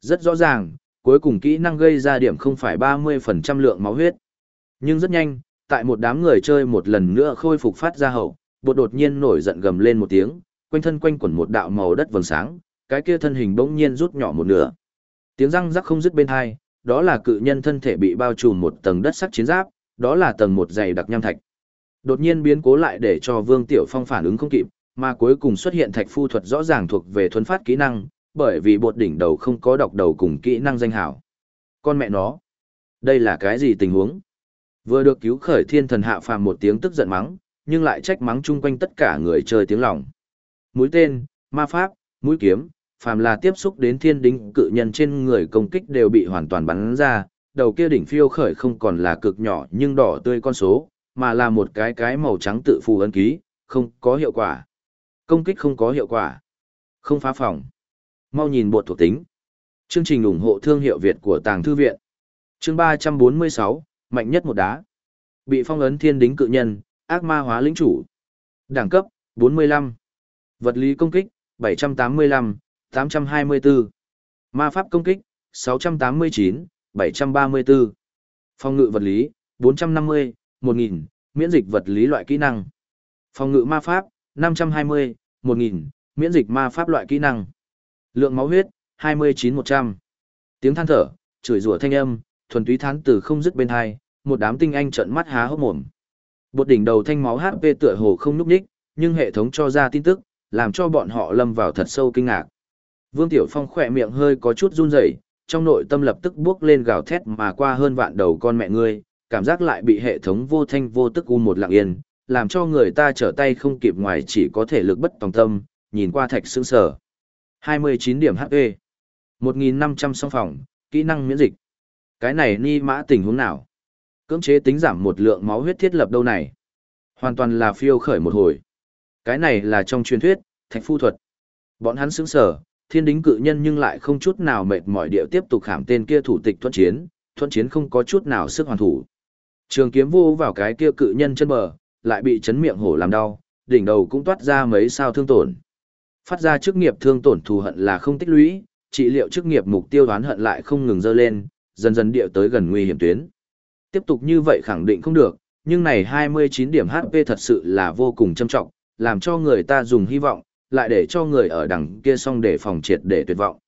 Rất rõ ràng, cuối cùng kỹ năng gây ra điểm không phải 30% lượng máu huyết. Nhưng rất nhanh, tại một đám người chơi một lần nữa khôi phục phát ra hậu, bột đột nhiên nổi giận gầm lên một tiếng, quanh thân quanh quẩn một đạo màu đất vầng sáng, cái kia thân hình bỗng nhiên rút nhỏ một nửa. Tiếng răng rắc không dứt bên hai, đó là cự nhân thân thể bị bao trùm một tầng đất sắc chiến giáp, đó là tầng một dày đặc nham thạch. Đột nhiên biến cố lại để cho Vương Tiểu Phong phản ứng không kịp, mà cuối cùng xuất hiện thạch phu thuật rõ ràng thuộc về thuần phát kỹ năng, bởi vì bột đỉnh đầu không có đọc đầu cùng kỹ năng danh hảo. Con mẹ nó, đây là cái gì tình huống? Vừa được cứu khởi thiên thần hạ phàm một tiếng tức giận mắng, nhưng lại trách mắng chung quanh tất cả người chơi tiếng lòng. Mũi tên, ma pháp, mũi kiếm, phàm là tiếp xúc đến thiên đính cự nhân trên người công kích đều bị hoàn toàn bắn ra, đầu kia đỉnh phiêu khởi không còn là cực nhỏ nhưng đỏ tươi con số, mà là một cái cái màu trắng tự phù ấn ký, không có hiệu quả. Công kích không có hiệu quả. Không phá phòng. Mau nhìn bột thuộc tính. Chương trình ủng hộ thương hiệu Việt của Tàng Thư Viện. Chương 346, mạnh nhất một đá. Bị phong ấn thiên đính cự nhân, ác ma hóa lĩnh chủ. Đẳng cấp, 45. Vật lý công kích, 785, 824. Ma pháp công kích, 689, 734. Phòng ngự vật lý, 450, 1000, miễn dịch vật lý loại kỹ năng. Phòng ngự ma pháp, 520, 1000, miễn dịch ma pháp loại kỹ năng. Lượng máu huyết, 29100. Tiếng than thở, chửi rủa thanh âm, thuần túy thán từ không dứt bên hai, một đám tinh anh trợn mắt há hốc mồm. Bột đỉnh đầu thanh máu HP tựa hồ không núp ních, nhưng hệ thống cho ra tin tức, làm cho bọn họ lâm vào thật sâu kinh ngạc. Vương Tiểu Phong khỏe miệng hơi có chút run rẩy, trong nội tâm lập tức bước lên gào thét mà qua hơn vạn đầu con mẹ ngươi, cảm giác lại bị hệ thống vô thanh vô tức u một lặng yên, làm cho người ta trở tay không kịp ngoài chỉ có thể lực bất tòng tâm, nhìn qua thạch sững sờ. 29 điểm HP, 1.500 song phòng, kỹ năng miễn dịch. Cái này ni mã tình huống nào? Cưỡng chế tính giảm một lượng máu huyết thiết lập đâu này? Hoàn toàn là phiêu khởi một hồi. Cái này là trong truyền thuyết, thạch phu thuật. Bọn hắn sững sở, thiên đính cự nhân nhưng lại không chút nào mệt mỏi điệu tiếp tục khảm tên kia thủ tịch thuận chiến, thuận chiến không có chút nào sức hoàn thủ. Trường kiếm vô vào cái kia cự nhân chân bờ, lại bị chấn miệng hổ làm đau, đỉnh đầu cũng toát ra mấy sao thương tổn. Phát ra chức nghiệp thương tổn thù hận là không tích lũy, trị liệu chức nghiệp mục tiêu đoán hận lại không ngừng dơ lên, dần dần địa tới gần nguy hiểm tuyến. Tiếp tục như vậy khẳng định không được, nhưng này 29 điểm HP thật sự là vô cùng châm trọng, làm cho người ta dùng hy vọng, lại để cho người ở đằng kia xong để phòng triệt để tuyệt vọng.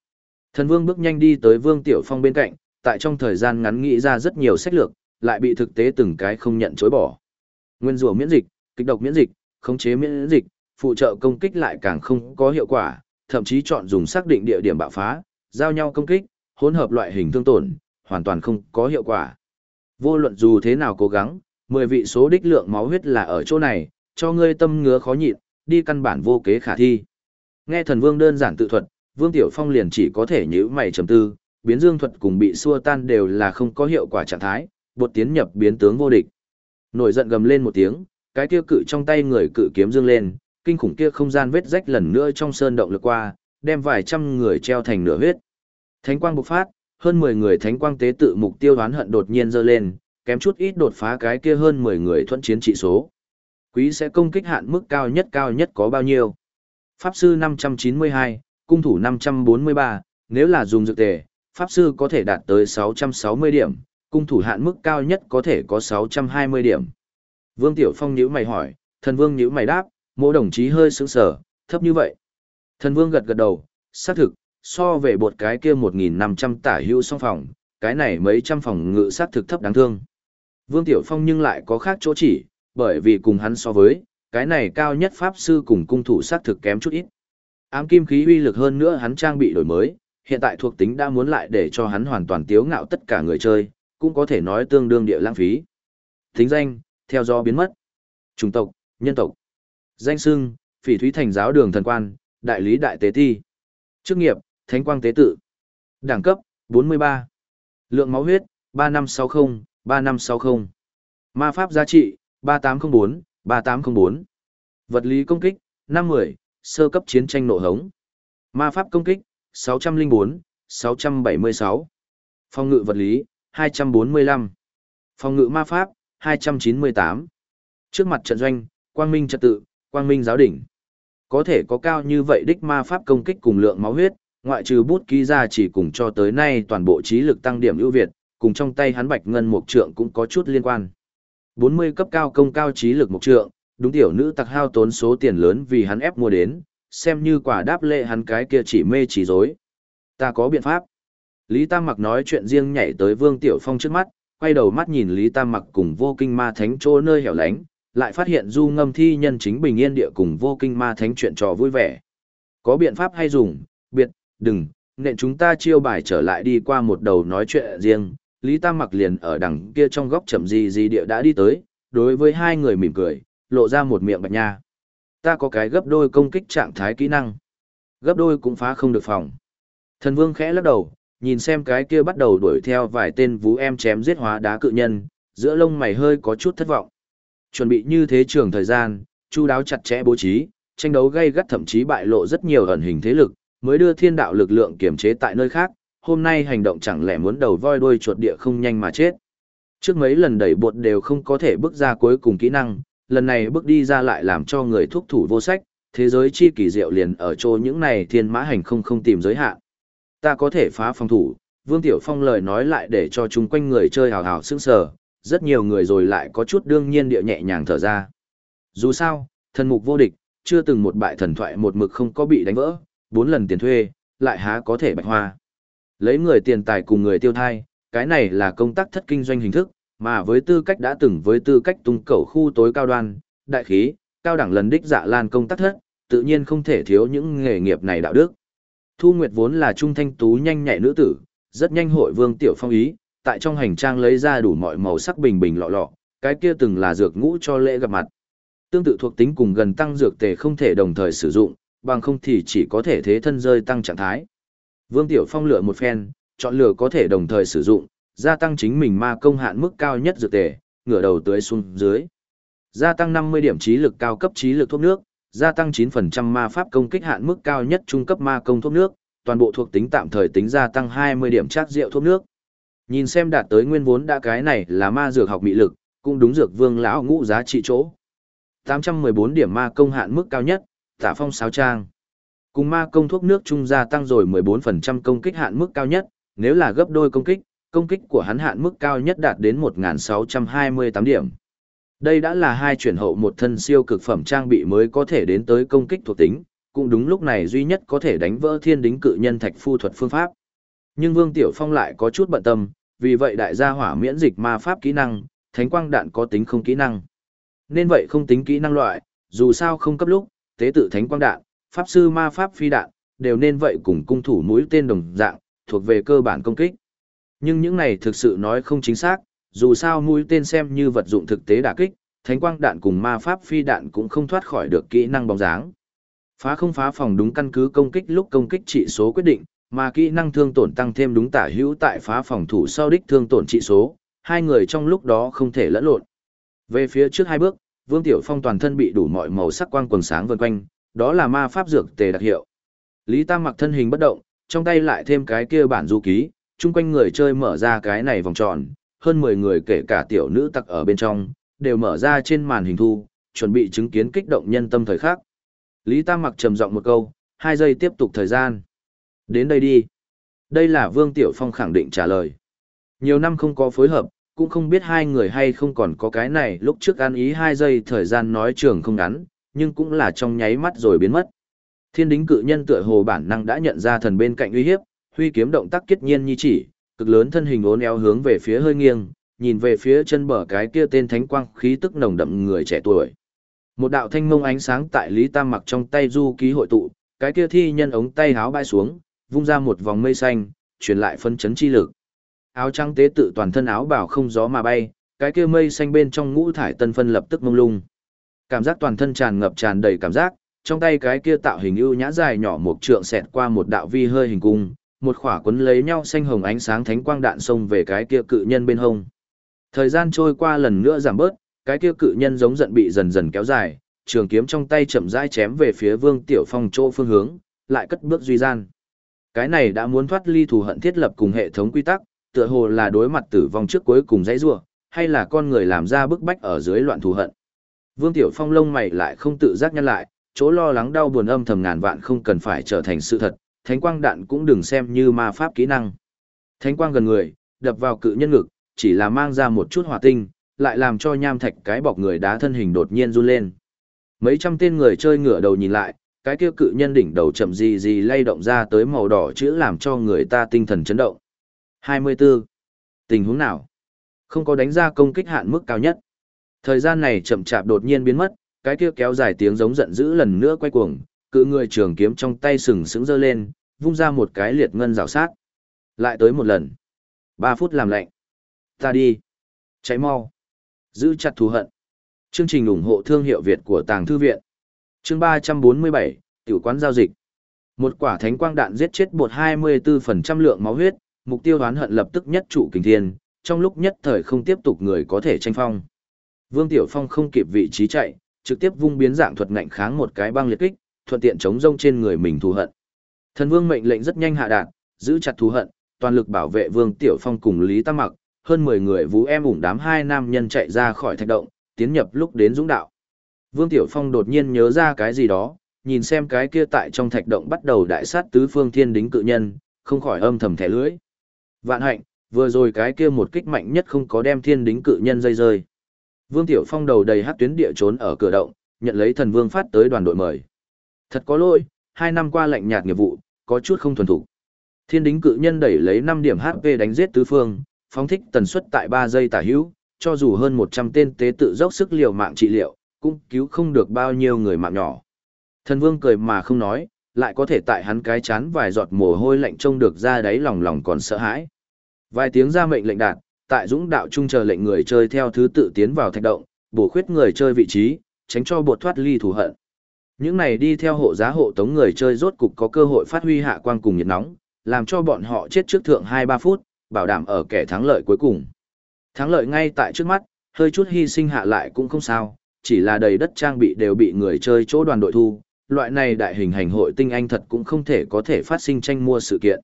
Thần Vương bước nhanh đi tới Vương Tiểu Phong bên cạnh, tại trong thời gian ngắn nghĩ ra rất nhiều sách lược, lại bị thực tế từng cái không nhận chối bỏ. Nguyên rủa miễn dịch, kích độc miễn dịch, khống chế miễn dịch, phụ trợ công kích lại càng không có hiệu quả, thậm chí chọn dùng xác định địa điểm bạo phá, giao nhau công kích, hỗn hợp loại hình thương tổn, hoàn toàn không có hiệu quả. Vô luận dù thế nào cố gắng, 10 vị số đích lượng máu huyết là ở chỗ này, cho ngươi tâm ngứa khó nhịn, đi căn bản vô kế khả thi. Nghe thần vương đơn giản tự thuật, Vương Tiểu Phong liền chỉ có thể nhíu mày trầm tư, biến dương thuật cùng bị xua tan đều là không có hiệu quả trạng thái, bột tiến nhập biến tướng vô địch. Nổi giận gầm lên một tiếng, cái kia cự trong tay người cự kiếm dương lên, kinh khủng kia không gian vết rách lần nữa trong sơn động lực qua, đem vài trăm người treo thành nửa huyết. Thánh quang bộc phát, hơn 10 người thánh quang tế tự mục tiêu đoán hận đột nhiên dơ lên, kém chút ít đột phá cái kia hơn 10 người thuận chiến trị số. Quý sẽ công kích hạn mức cao nhất cao nhất có bao nhiêu? Pháp sư 592, cung thủ 543, nếu là dùng dược tề, Pháp sư có thể đạt tới 660 điểm, cung thủ hạn mức cao nhất có thể có 620 điểm. Vương Tiểu Phong nhíu mày hỏi, thần vương nhíu mày đáp, mỗi đồng chí hơi sững sờ, thấp như vậy. Thần vương gật gật đầu, xác thực, so về bột cái kia 1.500 tả hữu song phòng, cái này mấy trăm phòng ngự sát thực thấp đáng thương. Vương Tiểu Phong nhưng lại có khác chỗ chỉ, bởi vì cùng hắn so với, cái này cao nhất pháp sư cùng cung thủ sát thực kém chút ít. Ám kim khí uy lực hơn nữa hắn trang bị đổi mới, hiện tại thuộc tính đã muốn lại để cho hắn hoàn toàn tiếu ngạo tất cả người chơi, cũng có thể nói tương đương địa lãng phí. Tính danh, theo do biến mất. Chủng tộc, nhân tộc. Danh xưng, phỉ thúy thành giáo đường thần quan, đại lý đại tế thi. Chức nghiệp, thánh quang tế tự. Đẳng cấp, 43. Lượng máu huyết, 3560, 3560. Ma pháp giá trị, 3804, 3804. Vật lý công kích, 510, sơ cấp chiến tranh nộ hống. Ma pháp công kích, 604, 676. Phòng ngự vật lý, 245. Phòng ngự ma pháp, 298. Trước mặt trận doanh, quang minh trật tự, quang minh giáo đỉnh. Có thể có cao như vậy đích ma pháp công kích cùng lượng máu huyết, ngoại trừ bút ký ra chỉ cùng cho tới nay toàn bộ trí lực tăng điểm ưu việt, cùng trong tay hắn bạch ngân mục trượng cũng có chút liên quan. 40 cấp cao công cao trí lực mục trượng, đúng tiểu nữ tặc hao tốn số tiền lớn vì hắn ép mua đến, xem như quả đáp lệ hắn cái kia chỉ mê chỉ dối. Ta có biện pháp. Lý Tam Mặc nói chuyện riêng nhảy tới Vương Tiểu Phong trước mắt, quay đầu mắt nhìn Lý Tam Mặc cùng vô kinh ma thánh chỗ nơi hẻo lánh, lại phát hiện du ngâm thi nhân chính bình yên địa cùng vô kinh ma thánh chuyện trò vui vẻ. Có biện pháp hay dùng, biệt, đừng, nện chúng ta chiêu bài trở lại đi qua một đầu nói chuyện riêng, Lý Tam mặc liền ở đằng kia trong góc chậm gì gì địa đã đi tới, đối với hai người mỉm cười, lộ ra một miệng bạch nha. Ta có cái gấp đôi công kích trạng thái kỹ năng. Gấp đôi cũng phá không được phòng. Thần vương khẽ lắc đầu, nhìn xem cái kia bắt đầu đuổi theo vài tên vú em chém giết hóa đá cự nhân, giữa lông mày hơi có chút thất vọng. Chuẩn bị như thế trường thời gian, chu đáo chặt chẽ bố trí, tranh đấu gây gắt thậm chí bại lộ rất nhiều ẩn hình thế lực, mới đưa thiên đạo lực lượng kiểm chế tại nơi khác, hôm nay hành động chẳng lẽ muốn đầu voi đuôi chuột địa không nhanh mà chết. Trước mấy lần đẩy bột đều không có thể bước ra cuối cùng kỹ năng, lần này bước đi ra lại làm cho người thúc thủ vô sách, thế giới chi kỳ diệu liền ở chỗ những này thiên mã hành không không tìm giới hạn. Ta có thể phá phòng thủ, Vương Tiểu Phong lời nói lại để cho chúng quanh người chơi hào hào sững sờ, rất nhiều người rồi lại có chút đương nhiên địa nhẹ nhàng thở ra. Dù sao, thần mục vô địch, chưa từng một bại thần thoại một mực không có bị đánh vỡ, bốn lần tiền thuê, lại há có thể bạch hoa. Lấy người tiền tài cùng người tiêu thai, cái này là công tác thất kinh doanh hình thức, mà với tư cách đã từng với tư cách tung cầu khu tối cao đoan, đại khí, cao đẳng lần đích dạ lan công tác thất, tự nhiên không thể thiếu những nghề nghiệp này đạo đức. Thu Nguyệt vốn là trung thanh tú nhanh nhạy nữ tử, rất nhanh hội vương tiểu phong ý, tại trong hành trang lấy ra đủ mọi màu sắc bình bình lọ lọ, cái kia từng là dược ngũ cho lễ gặp mặt. Tương tự thuộc tính cùng gần tăng dược tề không thể đồng thời sử dụng, bằng không thì chỉ có thể thế thân rơi tăng trạng thái. Vương Tiểu Phong lựa một phen, chọn lựa có thể đồng thời sử dụng, gia tăng chính mình ma công hạn mức cao nhất dược tề, ngửa đầu tới xuống dưới. Gia tăng 50 điểm trí lực cao cấp trí lực thuốc nước, gia tăng 9% ma pháp công kích hạn mức cao nhất trung cấp ma công thuốc nước, toàn bộ thuộc tính tạm thời tính gia tăng 20 điểm chắc rượu thuốc nước. Nhìn xem đạt tới nguyên vốn đã cái này là ma dược học mị lực, cũng đúng dược vương lão ngũ giá trị chỗ. 814 điểm ma công hạn mức cao nhất, tả phong sáo trang. Cùng ma công thuốc nước trung gia tăng rồi 14% công kích hạn mức cao nhất, nếu là gấp đôi công kích, công kích của hắn hạn mức cao nhất đạt đến 1628 điểm. Đây đã là hai chuyển hậu một thân siêu cực phẩm trang bị mới có thể đến tới công kích thuộc tính, cũng đúng lúc này duy nhất có thể đánh vỡ thiên đính cự nhân thạch phu thuật phương pháp. Nhưng Vương Tiểu Phong lại có chút bận tâm, vì vậy đại gia hỏa miễn dịch ma pháp kỹ năng, thánh quang đạn có tính không kỹ năng. Nên vậy không tính kỹ năng loại, dù sao không cấp lúc, tế tự thánh quang đạn, pháp sư ma pháp phi đạn, đều nên vậy cùng cung thủ mũi tên đồng dạng, thuộc về cơ bản công kích. Nhưng những này thực sự nói không chính xác, dù sao mũi tên xem như vật dụng thực tế đả kích, thánh quang đạn cùng ma pháp phi đạn cũng không thoát khỏi được kỹ năng bóng dáng. Phá không phá phòng đúng căn cứ công kích lúc công kích trị số quyết định, mà kỹ năng thương tổn tăng thêm đúng tả hữu tại phá phòng thủ sau đích thương tổn trị số, hai người trong lúc đó không thể lẫn lộn. Về phía trước hai bước, Vương Tiểu Phong toàn thân bị đủ mọi màu sắc quang quần sáng vần quanh, đó là ma pháp dược tề đặc hiệu. Lý Tam mặc thân hình bất động, trong tay lại thêm cái kia bản du ký, chung quanh người chơi mở ra cái này vòng tròn, hơn 10 người kể cả tiểu nữ tặc ở bên trong, đều mở ra trên màn hình thu, chuẩn bị chứng kiến kích động nhân tâm thời khắc. Lý Tam mặc trầm giọng một câu, hai giây tiếp tục thời gian. Đến đây đi. Đây là Vương Tiểu Phong khẳng định trả lời. Nhiều năm không có phối hợp, cũng không biết hai người hay không còn có cái này lúc trước ăn ý hai giây thời gian nói trường không ngắn, nhưng cũng là trong nháy mắt rồi biến mất. Thiên đính cự nhân tựa hồ bản năng đã nhận ra thần bên cạnh uy hiếp, huy kiếm động tác kết nhiên như chỉ, cực lớn thân hình uốn éo hướng về phía hơi nghiêng, nhìn về phía chân bờ cái kia tên thánh quang khí tức nồng đậm người trẻ tuổi. Một đạo thanh mông ánh sáng tại Lý Tam mặc trong tay du ký hội tụ, cái kia thi nhân ống tay háo bay xuống, vung ra một vòng mây xanh, truyền lại phân chấn chi lực. Áo trắng tế tự toàn thân áo bảo không gió mà bay, cái kia mây xanh bên trong ngũ thải tân phân lập tức mông lung. Cảm giác toàn thân tràn ngập tràn đầy cảm giác, trong tay cái kia tạo hình ưu nhã dài nhỏ một trượng xẹt qua một đạo vi hơi hình cung, một khỏa quấn lấy nhau xanh hồng ánh sáng thánh quang đạn xông về cái kia cự nhân bên hông. Thời gian trôi qua lần nữa giảm bớt, cái kia cự nhân giống giận bị dần dần kéo dài, trường kiếm trong tay chậm rãi chém về phía Vương Tiểu Phong chỗ phương hướng, lại cất bước duy gian. Cái này đã muốn thoát ly thù hận thiết lập cùng hệ thống quy tắc, tựa hồ là đối mặt tử vong trước cuối cùng dãy rủa, hay là con người làm ra bức bách ở dưới loạn thù hận. Vương Tiểu Phong lông mày lại không tự giác nhăn lại, chỗ lo lắng đau buồn âm thầm ngàn vạn không cần phải trở thành sự thật, thánh quang đạn cũng đừng xem như ma pháp kỹ năng. Thánh quang gần người, đập vào cự nhân ngực, chỉ là mang ra một chút hỏa tinh, lại làm cho nham thạch cái bọc người đá thân hình đột nhiên run lên. Mấy trăm tên người chơi ngửa đầu nhìn lại, cái kia cự nhân đỉnh đầu chậm gì gì lay động ra tới màu đỏ chữ làm cho người ta tinh thần chấn động. 24. Tình huống nào? Không có đánh ra công kích hạn mức cao nhất. Thời gian này chậm chạp đột nhiên biến mất, cái kia kéo dài tiếng giống giận dữ lần nữa quay cuồng, cự người trường kiếm trong tay sừng sững giơ lên, vung ra một cái liệt ngân rào sát. Lại tới một lần. 3 phút làm lạnh. Ta đi. Cháy mau. Giữ chặt thù hận. Chương trình ủng hộ thương hiệu Việt của Tàng Thư Viện. Chương 347, Tiểu quán giao dịch. Một quả thánh quang đạn giết chết bột 24% lượng máu huyết, mục tiêu đoán hận lập tức nhất trụ kình thiên, trong lúc nhất thời không tiếp tục người có thể tranh phong. Vương Tiểu Phong không kịp vị trí chạy, trực tiếp vung biến dạng thuật ngạnh kháng một cái băng liệt kích, thuận tiện chống rông trên người mình thù hận. Thần Vương mệnh lệnh rất nhanh hạ đạt, giữ chặt thù hận, toàn lực bảo vệ Vương Tiểu Phong cùng Lý Tam Mặc, hơn 10 người vũ em ủng đám hai nam nhân chạy ra khỏi thạch động, tiến nhập lúc đến dũng đạo. Vương Tiểu Phong đột nhiên nhớ ra cái gì đó, nhìn xem cái kia tại trong thạch động bắt đầu đại sát tứ phương thiên đính cự nhân, không khỏi âm thầm thẻ lưỡi. Vạn hạnh, vừa rồi cái kia một kích mạnh nhất không có đem thiên đính cự nhân dây rơi. Vương Tiểu Phong đầu đầy hát tuyến địa trốn ở cửa động, nhận lấy thần vương phát tới đoàn đội mời. Thật có lỗi, hai năm qua lạnh nhạt nghiệp vụ, có chút không thuần thủ. Thiên đính cự nhân đẩy lấy 5 điểm HP đánh giết tứ phương, phóng thích tần suất tại 3 giây tả hữu, cho dù hơn 100 tên tế tự dốc sức liều mạng trị liệu, cũng cứu không được bao nhiêu người mạng nhỏ. Thần vương cười mà không nói, lại có thể tại hắn cái chán vài giọt mồ hôi lạnh trông được ra đáy lòng lòng còn sợ hãi. Vài tiếng ra mệnh lệnh đạt, tại dũng đạo trung chờ lệnh người chơi theo thứ tự tiến vào thạch động, bổ khuyết người chơi vị trí, tránh cho bột thoát ly thù hận. Những này đi theo hộ giá hộ tống người chơi rốt cục có cơ hội phát huy hạ quang cùng nhiệt nóng, làm cho bọn họ chết trước thượng 2-3 phút, bảo đảm ở kẻ thắng lợi cuối cùng. Thắng lợi ngay tại trước mắt, hơi chút hy sinh hạ lại cũng không sao, chỉ là đầy đất trang bị đều bị người chơi chỗ đoàn đội thu, loại này đại hình hành hội tinh anh thật cũng không thể có thể phát sinh tranh mua sự kiện.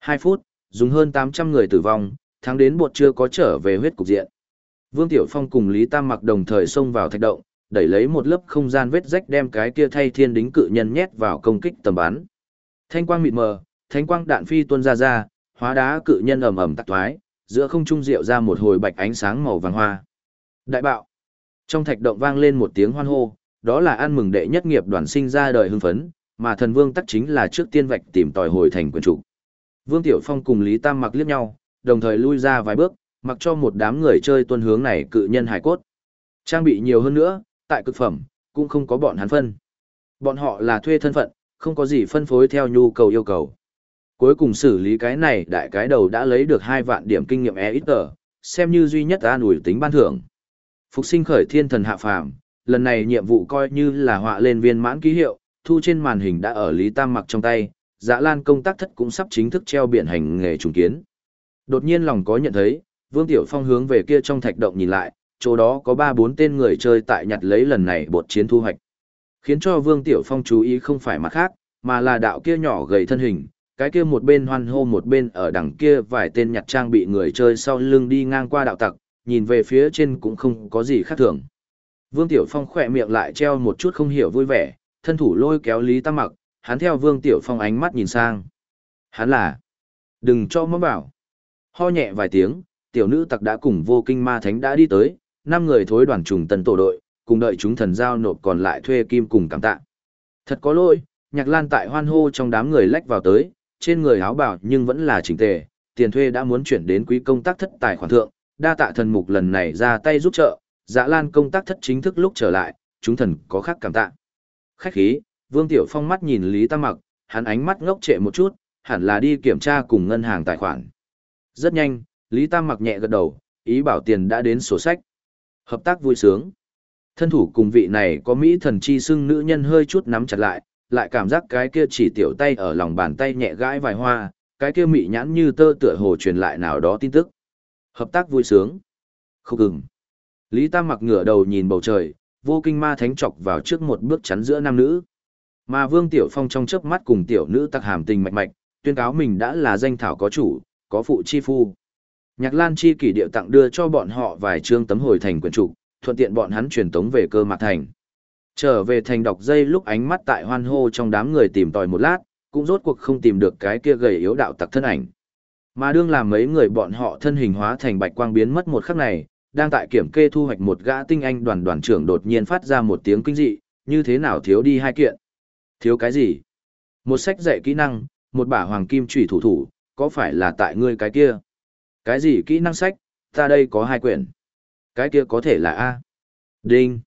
2 phút, dùng hơn 800 người tử vong, thắng đến bột chưa có trở về huyết cục diện. Vương Tiểu Phong cùng Lý Tam mặc đồng thời xông vào thạch động, đẩy lấy một lớp không gian vết rách đem cái kia thay thiên đính cự nhân nhét vào công kích tầm bắn. Thanh quang mịt mờ, thanh quang đạn phi tuôn ra ra, hóa đá cự nhân ầm ầm tạc thoái, giữa không trung rượu ra một hồi bạch ánh sáng màu vàng hoa. Đại bạo. Trong thạch động vang lên một tiếng hoan hô, đó là ăn mừng đệ nhất nghiệp đoàn sinh ra đời hưng phấn, mà thần vương tắc chính là trước tiên vạch tìm tòi hồi thành quyền chủ. Vương Tiểu Phong cùng Lý Tam mặc liếc nhau, đồng thời lui ra vài bước, mặc cho một đám người chơi tuân hướng này cự nhân hải cốt. Trang bị nhiều hơn nữa, tại cực phẩm, cũng không có bọn hắn phân. Bọn họ là thuê thân phận, không có gì phân phối theo nhu cầu yêu cầu. Cuối cùng xử lý cái này đại cái đầu đã lấy được 2 vạn điểm kinh nghiệm e xem như duy nhất an ủi tính ban thưởng. Phục sinh khởi thiên thần hạ phàm, lần này nhiệm vụ coi như là họa lên viên mãn ký hiệu, thu trên màn hình đã ở Lý Tam mặc trong tay, dạ lan công tác thất cũng sắp chính thức treo biển hành nghề trùng kiến. Đột nhiên lòng có nhận thấy, Vương Tiểu Phong hướng về kia trong thạch động nhìn lại, chỗ đó có 3-4 tên người chơi tại nhặt lấy lần này bột chiến thu hoạch. Khiến cho Vương Tiểu Phong chú ý không phải mặt khác, mà là đạo kia nhỏ gầy thân hình, cái kia một bên hoan hô một bên ở đằng kia vài tên nhặt trang bị người chơi sau lưng đi ngang qua đạo tặc, nhìn về phía trên cũng không có gì khác thường. Vương Tiểu Phong khỏe miệng lại treo một chút không hiểu vui vẻ, thân thủ lôi kéo Lý Tam Mặc, hắn theo Vương Tiểu Phong ánh mắt nhìn sang. Hắn là, đừng cho mắm bảo. Ho nhẹ vài tiếng, tiểu nữ tặc đã cùng vô kinh ma thánh đã đi tới, năm người thối đoàn trùng tần tổ đội, cùng đợi chúng thần giao nộp còn lại thuê kim cùng cảm tạ. Thật có lỗi, nhạc lan tại hoan hô trong đám người lách vào tới, trên người áo bảo nhưng vẫn là chỉnh tề, tiền thuê đã muốn chuyển đến quý công tác thất tài khoản thượng, đa tạ thần mục lần này ra tay giúp trợ, dạ lan công tác thất chính thức lúc trở lại, chúng thần có khác cảm tạ. Khách khí, Vương Tiểu Phong mắt nhìn Lý Tam Mặc, hắn ánh mắt ngốc trệ một chút, hẳn là đi kiểm tra cùng ngân hàng tài khoản. Rất nhanh, Lý Tam Mặc nhẹ gật đầu, ý bảo tiền đã đến sổ sách. Hợp tác vui sướng. Thân thủ cùng vị này có Mỹ thần chi xưng nữ nhân hơi chút nắm chặt lại, lại cảm giác cái kia chỉ tiểu tay ở lòng bàn tay nhẹ gãi vài hoa, cái kia mị nhãn như tơ tựa hồ truyền lại nào đó tin tức. Hợp tác vui sướng. Không ngừng. Lý Tam mặc ngửa đầu nhìn bầu trời, vô kinh ma thánh chọc vào trước một bước chắn giữa nam nữ. Mà Vương Tiểu Phong trong chớp mắt cùng tiểu nữ tặc hàm tình mạch mạch, tuyên cáo mình đã là danh thảo có chủ, có phụ chi phu. Nhạc Lan chi kỷ điệu tặng đưa cho bọn họ vài chương tấm hồi thành quyển trục, thuận tiện bọn hắn truyền tống về cơ mạc thành. Trở về thành đọc dây lúc ánh mắt tại hoan hô trong đám người tìm tòi một lát, cũng rốt cuộc không tìm được cái kia gầy yếu đạo tặc thân ảnh. Mà đương làm mấy người bọn họ thân hình hóa thành bạch quang biến mất một khắc này, đang tại kiểm kê thu hoạch một gã tinh anh đoàn đoàn trưởng đột nhiên phát ra một tiếng kinh dị, như thế nào thiếu đi hai kiện? Thiếu cái gì? Một sách dạy kỹ năng, một bả hoàng kim chủy thủ thủ, có phải là tại ngươi cái kia? Cái gì kỹ năng sách, ta đây có hai quyển. Cái kia có thể là A. Đinh.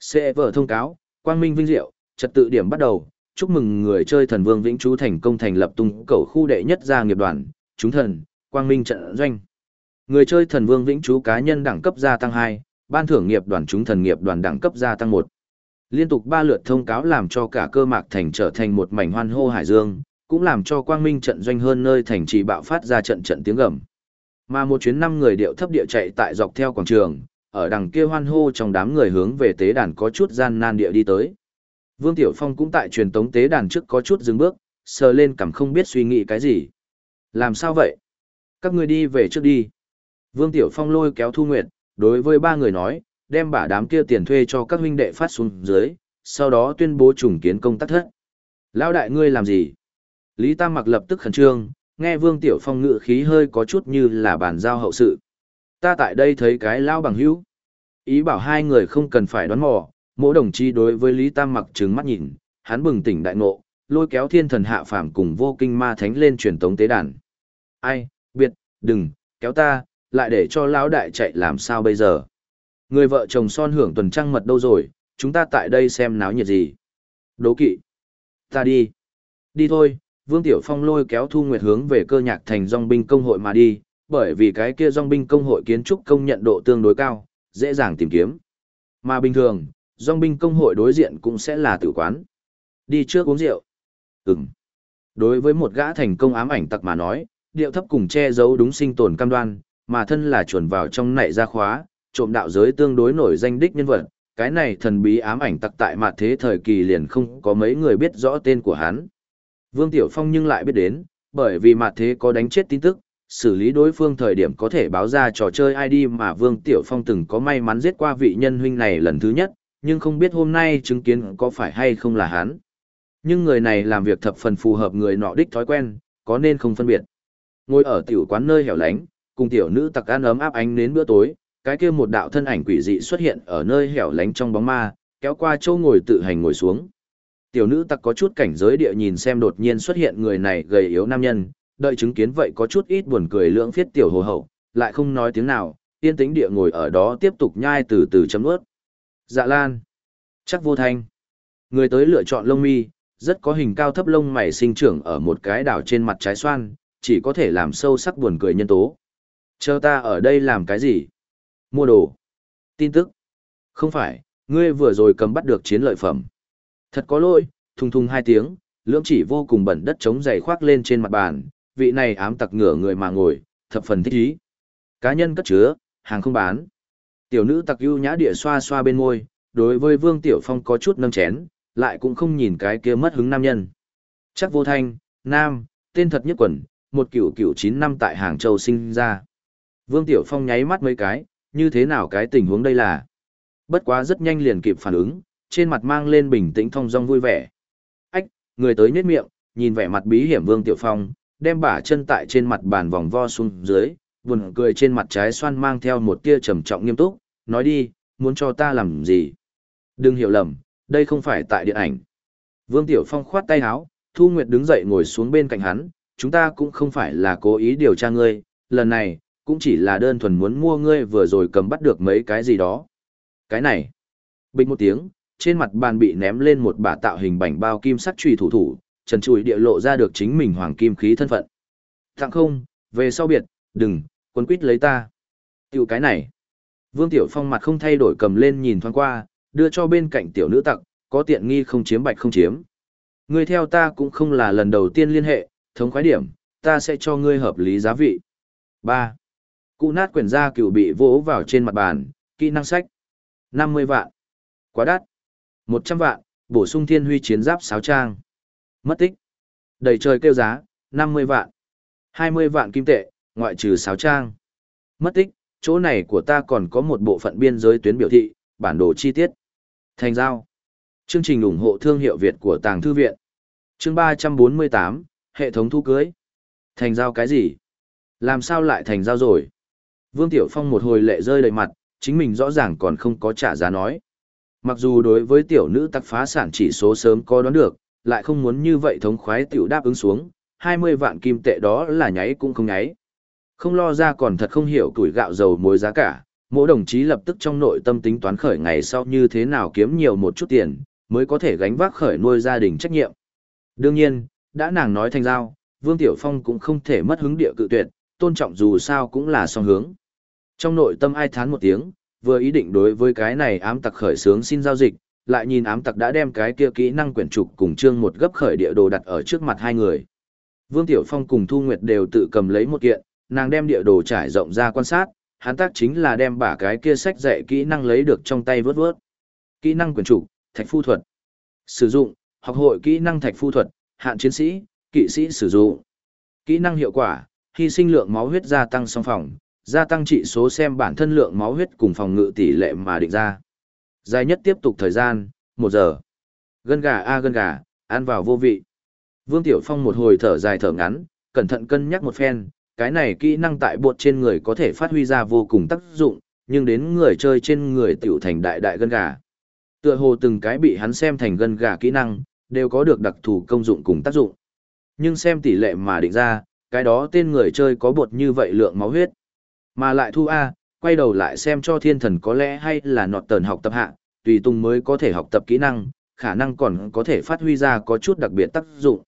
Sẽ vở thông cáo, quang minh vinh diệu, trật tự điểm bắt đầu, chúc mừng người chơi thần vương vĩnh chú thành công thành lập tung cầu khu đệ nhất gia nghiệp đoàn, chúng thần, quang minh trận doanh. Người chơi thần vương vĩnh chú cá nhân đẳng cấp gia tăng 2, ban thưởng nghiệp đoàn chúng thần nghiệp đoàn đẳng cấp gia tăng 1. Liên tục ba lượt thông cáo làm cho cả cơ mạc thành trở thành một mảnh hoan hô hải dương, cũng làm cho quang minh trận doanh hơn nơi thành trì bạo phát ra trận trận tiếng gầm. Mà một chuyến năm người điệu thấp địa chạy tại dọc theo quảng trường, ở đằng kia hoan hô trong đám người hướng về tế đàn có chút gian nan địa đi tới. Vương Tiểu Phong cũng tại truyền tống tế đàn trước có chút dừng bước, sờ lên cảm không biết suy nghĩ cái gì. Làm sao vậy? Các người đi về trước đi. Vương Tiểu Phong lôi kéo Thu Nguyệt, đối với ba người nói, đem bả đám kia tiền thuê cho các huynh đệ phát xuống dưới, sau đó tuyên bố trùng kiến công tác thất. Lão đại ngươi làm gì? Lý Tam mặc lập tức khẩn trương, nghe Vương Tiểu Phong ngự khí hơi có chút như là bàn giao hậu sự. Ta tại đây thấy cái lão bằng hữu. Ý bảo hai người không cần phải đoán mò, mỗi đồng chí đối với Lý Tam mặc trừng mắt nhìn, hắn bừng tỉnh đại ngộ, lôi kéo thiên thần hạ phàm cùng vô kinh ma thánh lên truyền tống tế đàn. Ai, biệt, đừng, kéo ta, lại để cho lão đại chạy làm sao bây giờ. Người vợ chồng son hưởng tuần trăng mật đâu rồi, chúng ta tại đây xem náo nhiệt gì. Đố kỵ. Ta đi. Đi thôi, Vương Tiểu Phong lôi kéo Thu Nguyệt hướng về cơ nhạc thành dòng binh công hội mà đi, bởi vì cái kia dòng binh công hội kiến trúc công nhận độ tương đối cao, dễ dàng tìm kiếm. Mà bình thường, dòng binh công hội đối diện cũng sẽ là tử quán. Đi trước uống rượu. Ừm. Đối với một gã thành công ám ảnh tặc mà nói, điệu thấp cùng che giấu đúng sinh tồn cam đoan, mà thân là chuẩn vào trong nảy ra khóa, trộm đạo giới tương đối nổi danh đích nhân vật, cái này thần bí ám ảnh tặc tại mặt thế thời kỳ liền không có mấy người biết rõ tên của hắn. Vương Tiểu Phong nhưng lại biết đến, bởi vì mặt thế có đánh chết tin tức, xử lý đối phương thời điểm có thể báo ra trò chơi ID mà Vương Tiểu Phong từng có may mắn giết qua vị nhân huynh này lần thứ nhất, nhưng không biết hôm nay chứng kiến có phải hay không là hắn. Nhưng người này làm việc thập phần phù hợp người nọ đích thói quen, có nên không phân biệt. Ngồi ở tiểu quán nơi hẻo lánh, cùng tiểu nữ tặc ăn ấm áp ánh đến bữa tối, cái kia một đạo thân ảnh quỷ dị xuất hiện ở nơi hẻo lánh trong bóng ma, kéo qua chỗ ngồi tự hành ngồi xuống. Tiểu nữ tặc có chút cảnh giới địa nhìn xem đột nhiên xuất hiện người này gầy yếu nam nhân, đợi chứng kiến vậy có chút ít buồn cười lưỡng phiết tiểu hồ hậu, lại không nói tiếng nào, yên tĩnh địa ngồi ở đó tiếp tục nhai từ từ chấm ướt. Dạ lan. Chắc vô thanh. Người tới lựa chọn lông mi, rất có hình cao thấp lông mày sinh trưởng ở một cái đảo trên mặt trái xoan, chỉ có thể làm sâu sắc buồn cười nhân tố. Chờ ta ở đây làm cái gì? Mua đồ. Tin tức. Không phải, ngươi vừa rồi cầm bắt được chiến lợi phẩm. Thật có lỗi, thùng thùng hai tiếng, lưỡng chỉ vô cùng bẩn đất trống dày khoác lên trên mặt bàn, vị này ám tặc ngửa người mà ngồi, thập phần thích ý. Cá nhân cất chứa, hàng không bán. Tiểu nữ tặc ưu nhã địa xoa xoa bên môi, đối với Vương Tiểu Phong có chút nâng chén, lại cũng không nhìn cái kia mất hứng nam nhân. Chắc vô thanh, nam, tên thật nhất quần, một cửu cửu chín năm tại Hàng Châu sinh ra. Vương Tiểu Phong nháy mắt mấy cái, như thế nào cái tình huống đây là? Bất quá rất nhanh liền kịp phản ứng, trên mặt mang lên bình tĩnh thong dong vui vẻ. Ách, người tới nhếch miệng, nhìn vẻ mặt bí hiểm Vương Tiểu Phong, đem bả chân tại trên mặt bàn vòng vo xuống dưới, buồn cười trên mặt trái xoan mang theo một tia trầm trọng nghiêm túc, nói đi, muốn cho ta làm gì? Đừng hiểu lầm, đây không phải tại điện ảnh. Vương Tiểu Phong khoát tay áo, Thu Nguyệt đứng dậy ngồi xuống bên cạnh hắn, chúng ta cũng không phải là cố ý điều tra ngươi, lần này, cũng chỉ là đơn thuần muốn mua ngươi vừa rồi cầm bắt được mấy cái gì đó. Cái này, bình một tiếng, trên mặt bàn bị ném lên một bả tạo hình bảnh bao kim sắc trùy thủ thủ, trần trùi địa lộ ra được chính mình hoàng kim khí thân phận. Tặng không, về sau biệt, đừng, quân quýt lấy ta. Tiểu cái này. Vương Tiểu Phong mặt không thay đổi cầm lên nhìn thoáng qua, đưa cho bên cạnh tiểu nữ tặc, có tiện nghi không chiếm bạch không chiếm. Ngươi theo ta cũng không là lần đầu tiên liên hệ, thống khoái điểm, ta sẽ cho ngươi hợp lý giá vị. 3. Cụ nát quyển gia cựu bị vỗ vào trên mặt bàn, kỹ năng sách. 50 vạn. Quá đắt. 100 vạn, bổ sung thiên huy chiến giáp sáo trang. Mất tích. Đầy trời kêu giá, 50 vạn. 20 vạn kim tệ, ngoại trừ sáo trang. Mất tích, chỗ này của ta còn có một bộ phận biên giới tuyến biểu thị, bản đồ chi tiết. Thành giao. Chương trình ủng hộ thương hiệu Việt của Tàng Thư Viện. Chương 348, hệ thống thu cưới. Thành giao cái gì? Làm sao lại thành giao rồi? Vương Tiểu Phong một hồi lệ rơi đầy mặt, chính mình rõ ràng còn không có trả giá nói. Mặc dù đối với tiểu nữ tặc phá sản chỉ số sớm có đoán được, lại không muốn như vậy thống khoái tiểu đáp ứng xuống, 20 vạn kim tệ đó là nháy cũng không nháy. Không lo ra còn thật không hiểu tuổi gạo dầu muối giá cả, mỗi đồng chí lập tức trong nội tâm tính toán khởi ngày sau như thế nào kiếm nhiều một chút tiền, mới có thể gánh vác khởi nuôi gia đình trách nhiệm. Đương nhiên, đã nàng nói thành giao, Vương Tiểu Phong cũng không thể mất hứng địa cự tuyệt, tôn trọng dù sao cũng là song hướng. Trong nội tâm ai thán một tiếng, vừa ý định đối với cái này ám tặc khởi sướng xin giao dịch, lại nhìn ám tặc đã đem cái kia kỹ năng quyển trục cùng chương một gấp khởi địa đồ đặt ở trước mặt hai người. Vương Tiểu Phong cùng Thu Nguyệt đều tự cầm lấy một kiện, nàng đem địa đồ trải rộng ra quan sát, hắn tác chính là đem bả cái kia sách dạy kỹ năng lấy được trong tay vớt vớt. Kỹ năng quyển trục, thạch phu thuật. Sử dụng, học hội kỹ năng thạch phu thuật, hạn chiến sĩ, kỵ sĩ sử dụng. Kỹ năng hiệu quả, hy sinh lượng máu huyết gia tăng song phòng, Gia tăng trị số xem bản thân lượng máu huyết cùng phòng ngự tỷ lệ mà định ra. Dài nhất tiếp tục thời gian, một giờ. Gân gà a gân gà, ăn vào vô vị. Vương Tiểu Phong một hồi thở dài thở ngắn, cẩn thận cân nhắc một phen, cái này kỹ năng tại bột trên người có thể phát huy ra vô cùng tác dụng, nhưng đến người chơi trên người tiểu thành đại đại gân gà. Tựa hồ từng cái bị hắn xem thành gân gà kỹ năng, đều có được đặc thù công dụng cùng tác dụng. Nhưng xem tỷ lệ mà định ra, cái đó tên người chơi có bột như vậy lượng máu huyết. Mà lại thu A, quay đầu lại xem cho thiên thần có lẽ hay là nọt tờn học tập hạ, tùy tung mới có thể học tập kỹ năng, khả năng còn có thể phát huy ra có chút đặc biệt tác dụng.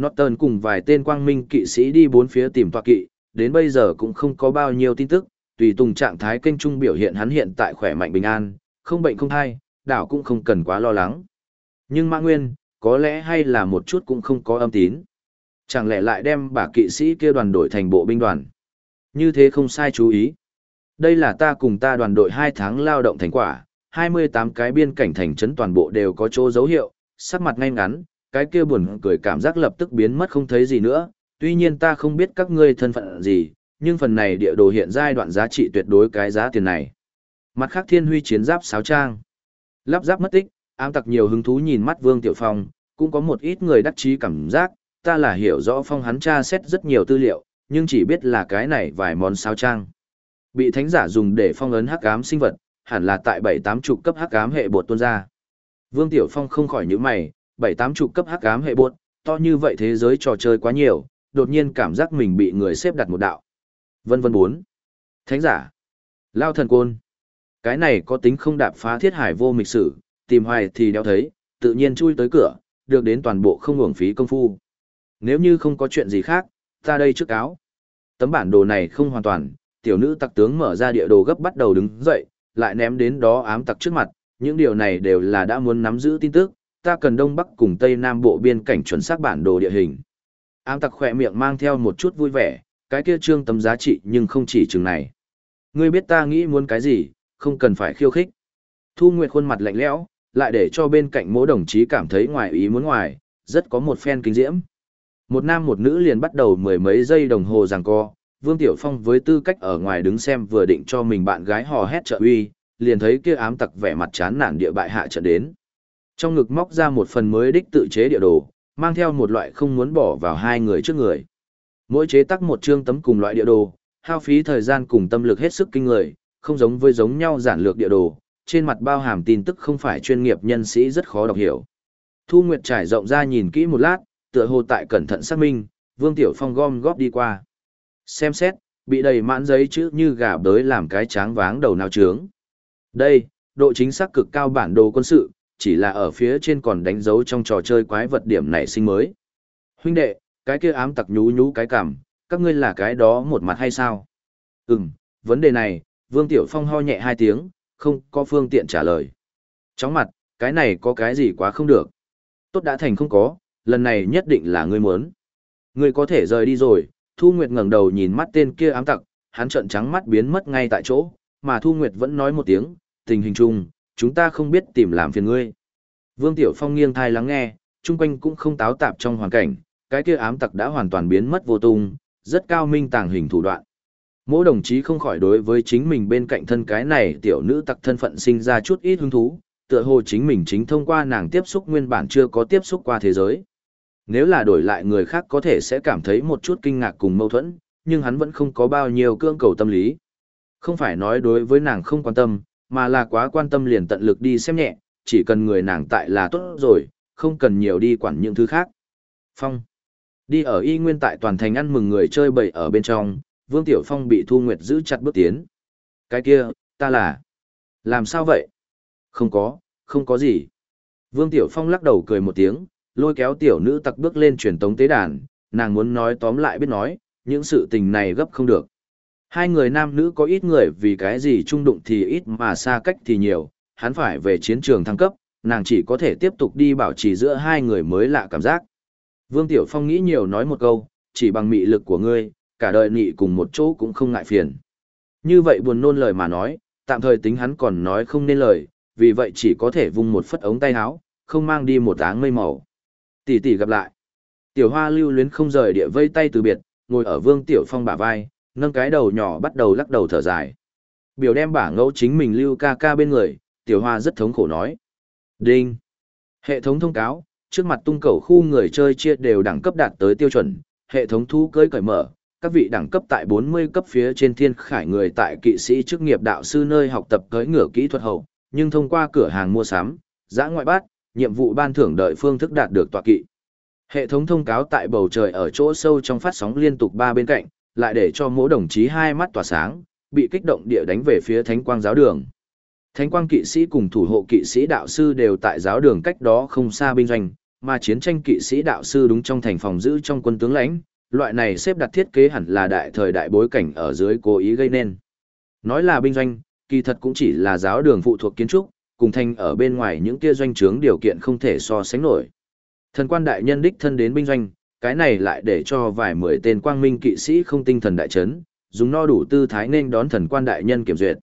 Norton cùng vài tên quang minh kỵ sĩ đi bốn phía tìm tọa kỵ, đến bây giờ cũng không có bao nhiêu tin tức, tùy tùng trạng thái kênh trung biểu hiện hắn hiện tại khỏe mạnh bình an, không bệnh không thai, đảo cũng không cần quá lo lắng. Nhưng Mã Nguyên, có lẽ hay là một chút cũng không có âm tín. Chẳng lẽ lại đem bà kỵ sĩ kia đoàn đổi thành bộ binh đoàn. Như thế không sai chú ý. Đây là ta cùng ta đoàn đội 2 tháng lao động thành quả, 28 cái biên cảnh thành trấn toàn bộ đều có chỗ dấu hiệu, sắc mặt ngay ngắn, cái kia buồn cười cảm giác lập tức biến mất không thấy gì nữa, tuy nhiên ta không biết các ngươi thân phận gì, nhưng phần này địa đồ hiện giai đoạn giá trị tuyệt đối cái giá tiền này. Mặt khác thiên huy chiến giáp sáo trang. Lắp giáp mất tích, ám tặc nhiều hứng thú nhìn mắt Vương Tiểu Phong, cũng có một ít người đắc chí cảm giác, ta là hiểu rõ Phong hắn tra xét rất nhiều tư liệu, nhưng chỉ biết là cái này vài món sao trang. Bị thánh giả dùng để phong ấn hắc ám sinh vật, hẳn là tại bảy tám chục cấp hắc ám hệ bột tuôn ra. Vương Tiểu Phong không khỏi nhíu mày, bảy tám chục cấp hắc ám hệ bột, to như vậy thế giới trò chơi quá nhiều, đột nhiên cảm giác mình bị người xếp đặt một đạo. Vân vân bốn. Thánh giả. Lao thần côn. Cái này có tính không đạp phá thiết hải vô mịch sử, tìm hoài thì đeo thấy, tự nhiên chui tới cửa, được đến toàn bộ không hưởng phí công phu. Nếu như không có chuyện gì khác, ta đây trước cáo. Tấm bản đồ này không hoàn toàn, tiểu nữ tặc tướng mở ra địa đồ gấp bắt đầu đứng dậy, lại ném đến đó ám tặc trước mặt, những điều này đều là đã muốn nắm giữ tin tức, ta cần Đông Bắc cùng Tây Nam bộ biên cảnh chuẩn xác bản đồ địa hình. Ám tặc khỏe miệng mang theo một chút vui vẻ, cái kia trương tấm giá trị nhưng không chỉ chừng này. Ngươi biết ta nghĩ muốn cái gì, không cần phải khiêu khích. Thu Nguyệt khuôn mặt lạnh lẽo, lại để cho bên cạnh mỗi đồng chí cảm thấy ngoài ý muốn ngoài, rất có một phen kinh diễm. Một nam một nữ liền bắt đầu mười mấy giây đồng hồ giằng co, Vương Tiểu Phong với tư cách ở ngoài đứng xem vừa định cho mình bạn gái hò hét trợ uy, liền thấy kia ám tặc vẻ mặt chán nản địa bại hạ trận đến. Trong ngực móc ra một phần mới đích tự chế địa đồ, mang theo một loại không muốn bỏ vào hai người trước người. Mỗi chế tác một chương tấm cùng loại địa đồ, hao phí thời gian cùng tâm lực hết sức kinh người, không giống với giống nhau giản lược địa đồ, trên mặt bao hàm tin tức không phải chuyên nghiệp nhân sĩ rất khó đọc hiểu. Thu Nguyệt trải rộng ra nhìn kỹ một lát, tựa hồ tại cẩn thận xác minh, Vương Tiểu Phong gom góp đi qua. Xem xét, bị đầy mãn giấy chữ như gà bới làm cái tráng váng đầu nào trướng. Đây, độ chính xác cực cao bản đồ quân sự, chỉ là ở phía trên còn đánh dấu trong trò chơi quái vật điểm nảy sinh mới. Huynh đệ, cái kia ám tặc nhú nhú cái cảm, các ngươi là cái đó một mặt hay sao? Ừm, vấn đề này, Vương Tiểu Phong ho nhẹ hai tiếng, không có phương tiện trả lời. Chóng mặt, cái này có cái gì quá không được. Tốt đã thành không có, lần này nhất định là ngươi muốn. Ngươi có thể rời đi rồi, Thu Nguyệt ngẩng đầu nhìn mắt tên kia ám tặc, hắn trợn trắng mắt biến mất ngay tại chỗ, mà Thu Nguyệt vẫn nói một tiếng, tình hình chung, chúng ta không biết tìm làm phiền ngươi. Vương Tiểu Phong nghiêng thai lắng nghe, chung quanh cũng không táo tạp trong hoàn cảnh, cái kia ám tặc đã hoàn toàn biến mất vô tung, rất cao minh tàng hình thủ đoạn. Mỗi đồng chí không khỏi đối với chính mình bên cạnh thân cái này tiểu nữ tặc thân phận sinh ra chút ít hứng thú, tựa hồ chính mình chính thông qua nàng tiếp xúc nguyên bản chưa có tiếp xúc qua thế giới. Nếu là đổi lại người khác có thể sẽ cảm thấy một chút kinh ngạc cùng mâu thuẫn, nhưng hắn vẫn không có bao nhiêu cương cầu tâm lý. Không phải nói đối với nàng không quan tâm, mà là quá quan tâm liền tận lực đi xem nhẹ, chỉ cần người nàng tại là tốt rồi, không cần nhiều đi quản những thứ khác. Phong. Đi ở y nguyên tại toàn thành ăn mừng người chơi bậy ở bên trong, Vương Tiểu Phong bị Thu Nguyệt giữ chặt bước tiến. Cái kia, ta là... Làm sao vậy? Không có, không có gì. Vương Tiểu Phong lắc đầu cười một tiếng, lôi kéo tiểu nữ tặc bước lên truyền tống tế đàn, nàng muốn nói tóm lại biết nói, những sự tình này gấp không được. Hai người nam nữ có ít người vì cái gì trung đụng thì ít mà xa cách thì nhiều, hắn phải về chiến trường thăng cấp, nàng chỉ có thể tiếp tục đi bảo trì giữa hai người mới lạ cảm giác. Vương Tiểu Phong nghĩ nhiều nói một câu, chỉ bằng mị lực của ngươi, cả đời nị cùng một chỗ cũng không ngại phiền. Như vậy buồn nôn lời mà nói, tạm thời tính hắn còn nói không nên lời, vì vậy chỉ có thể vung một phất ống tay áo, không mang đi một áng mây màu. Tỷ tỷ gặp lại. Tiểu Hoa lưu luyến không rời địa vây tay từ biệt, ngồi ở Vương Tiểu Phong bả vai, nâng cái đầu nhỏ bắt đầu lắc đầu thở dài. Biểu đem bả ngẫu chính mình lưu ca ca bên người, tiểu hoa rất thống khổ nói. Đinh. Hệ thống thông cáo, trước mặt tung cầu khu người chơi chia đều đẳng cấp đạt tới tiêu chuẩn, hệ thống thu cưới cởi mở, các vị đẳng cấp tại 40 cấp phía trên thiên khải người tại kỵ sĩ chức nghiệp đạo sư nơi học tập cưỡi ngựa kỹ thuật hậu, nhưng thông qua cửa hàng mua sắm, giã ngoại bát, nhiệm vụ ban thưởng đợi phương thức đạt được tọa kỵ. Hệ thống thông cáo tại bầu trời ở chỗ sâu trong phát sóng liên tục ba bên cạnh, lại để cho mỗi đồng chí hai mắt tỏa sáng, bị kích động địa đánh về phía thánh quang giáo đường. Thánh quang kỵ sĩ cùng thủ hộ kỵ sĩ đạo sư đều tại giáo đường cách đó không xa binh doanh, mà chiến tranh kỵ sĩ đạo sư đúng trong thành phòng giữ trong quân tướng lãnh, loại này xếp đặt thiết kế hẳn là đại thời đại bối cảnh ở dưới cố ý gây nên. Nói là binh doanh, kỳ thật cũng chỉ là giáo đường phụ thuộc kiến trúc, cùng thành ở bên ngoài những kia doanh trướng điều kiện không thể so sánh nổi. Thần quan đại nhân đích thân đến binh doanh, cái này lại để cho vài mười tên quang minh kỵ sĩ không tinh thần đại chấn, dùng no đủ tư thái nên đón thần quan đại nhân kiểm duyệt.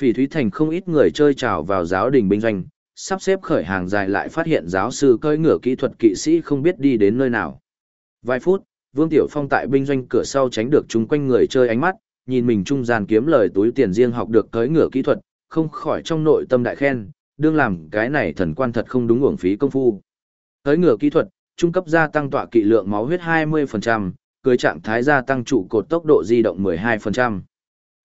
Phỉ Thúy Thành không ít người chơi trào vào giáo đình binh doanh, sắp xếp khởi hàng dài lại phát hiện giáo sư cơi ngựa kỹ thuật kỵ sĩ không biết đi đến nơi nào. Vài phút, Vương Tiểu Phong tại binh doanh cửa sau tránh được chúng quanh người chơi ánh mắt, nhìn mình trung gian kiếm lời túi tiền riêng học được cưỡi ngựa kỹ thuật, không khỏi trong nội tâm đại khen, đương làm cái này thần quan thật không đúng uổng phí công phu. Tới ngửa kỹ thuật, trung cấp gia tăng tọa kỵ lượng máu huyết 20%, cưỡi trạng thái gia tăng trụ cột tốc độ di động 12%.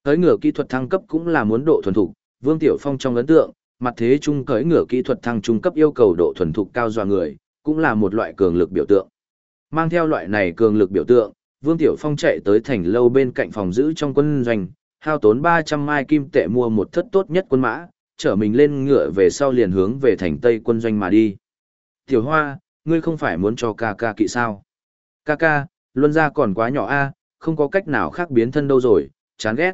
Tới ngửa kỹ thuật thăng cấp cũng là muốn độ thuần thục, Vương Tiểu Phong trong ấn tượng, mặt thế trung cưỡi ngửa kỹ thuật thăng trung cấp yêu cầu độ thuần thục cao dọa người, cũng là một loại cường lực biểu tượng. Mang theo loại này cường lực biểu tượng, Vương Tiểu Phong chạy tới thành lâu bên cạnh phòng giữ trong quân doanh, hao tốn 300 mai kim tệ mua một thất tốt nhất quân mã, chở mình lên ngựa về sau liền hướng về thành Tây quân doanh mà đi. Tiểu Hoa, ngươi không phải muốn cho ca ca kỵ sao? Ca ca, luân gia còn quá nhỏ a, không có cách nào khác biến thân đâu rồi, chán ghét.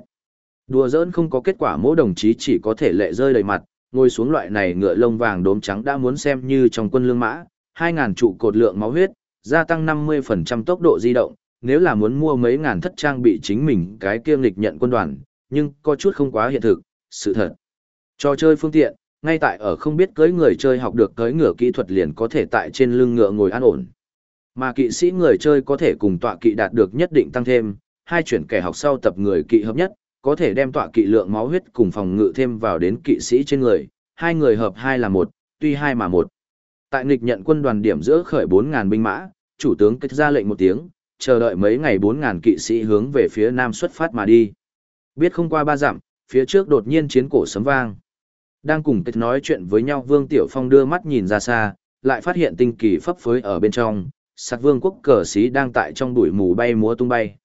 Đùa giỡn không có kết quả mỗi đồng chí chỉ có thể lệ rơi đầy mặt, ngồi xuống loại này ngựa lông vàng đốm trắng đã muốn xem như trong quân lương mã, 2.000 trụ cột lượng máu huyết, gia tăng 50% tốc độ di động, nếu là muốn mua mấy ngàn thất trang bị chính mình cái kiêm lịch nhận quân đoàn, nhưng có chút không quá hiện thực, sự thật. Trò chơi phương tiện, ngay tại ở không biết cưới người chơi học được cưới ngựa kỹ thuật liền có thể tại trên lưng ngựa ngồi an ổn. Mà kỵ sĩ người chơi có thể cùng tọa kỵ đạt được nhất định tăng thêm, hai chuyển kẻ học sau tập người kỵ hợp nhất, có thể đem tọa kỵ lượng máu huyết cùng phòng ngự thêm vào đến kỵ sĩ trên người, hai người hợp hai là một, tuy hai mà một. Tại nghịch nhận quân đoàn điểm giữa khởi 4.000 binh mã, chủ tướng kết ra lệnh một tiếng, chờ đợi mấy ngày bốn ngàn kỵ sĩ hướng về phía nam xuất phát mà đi. Biết không qua ba dặm, phía trước đột nhiên chiến cổ sấm vang. Đang cùng kết nói chuyện với nhau Vương Tiểu Phong đưa mắt nhìn ra xa, lại phát hiện tinh kỳ phấp phới ở bên trong, sạc vương quốc cờ sĩ đang tại trong bụi mù bay múa tung bay.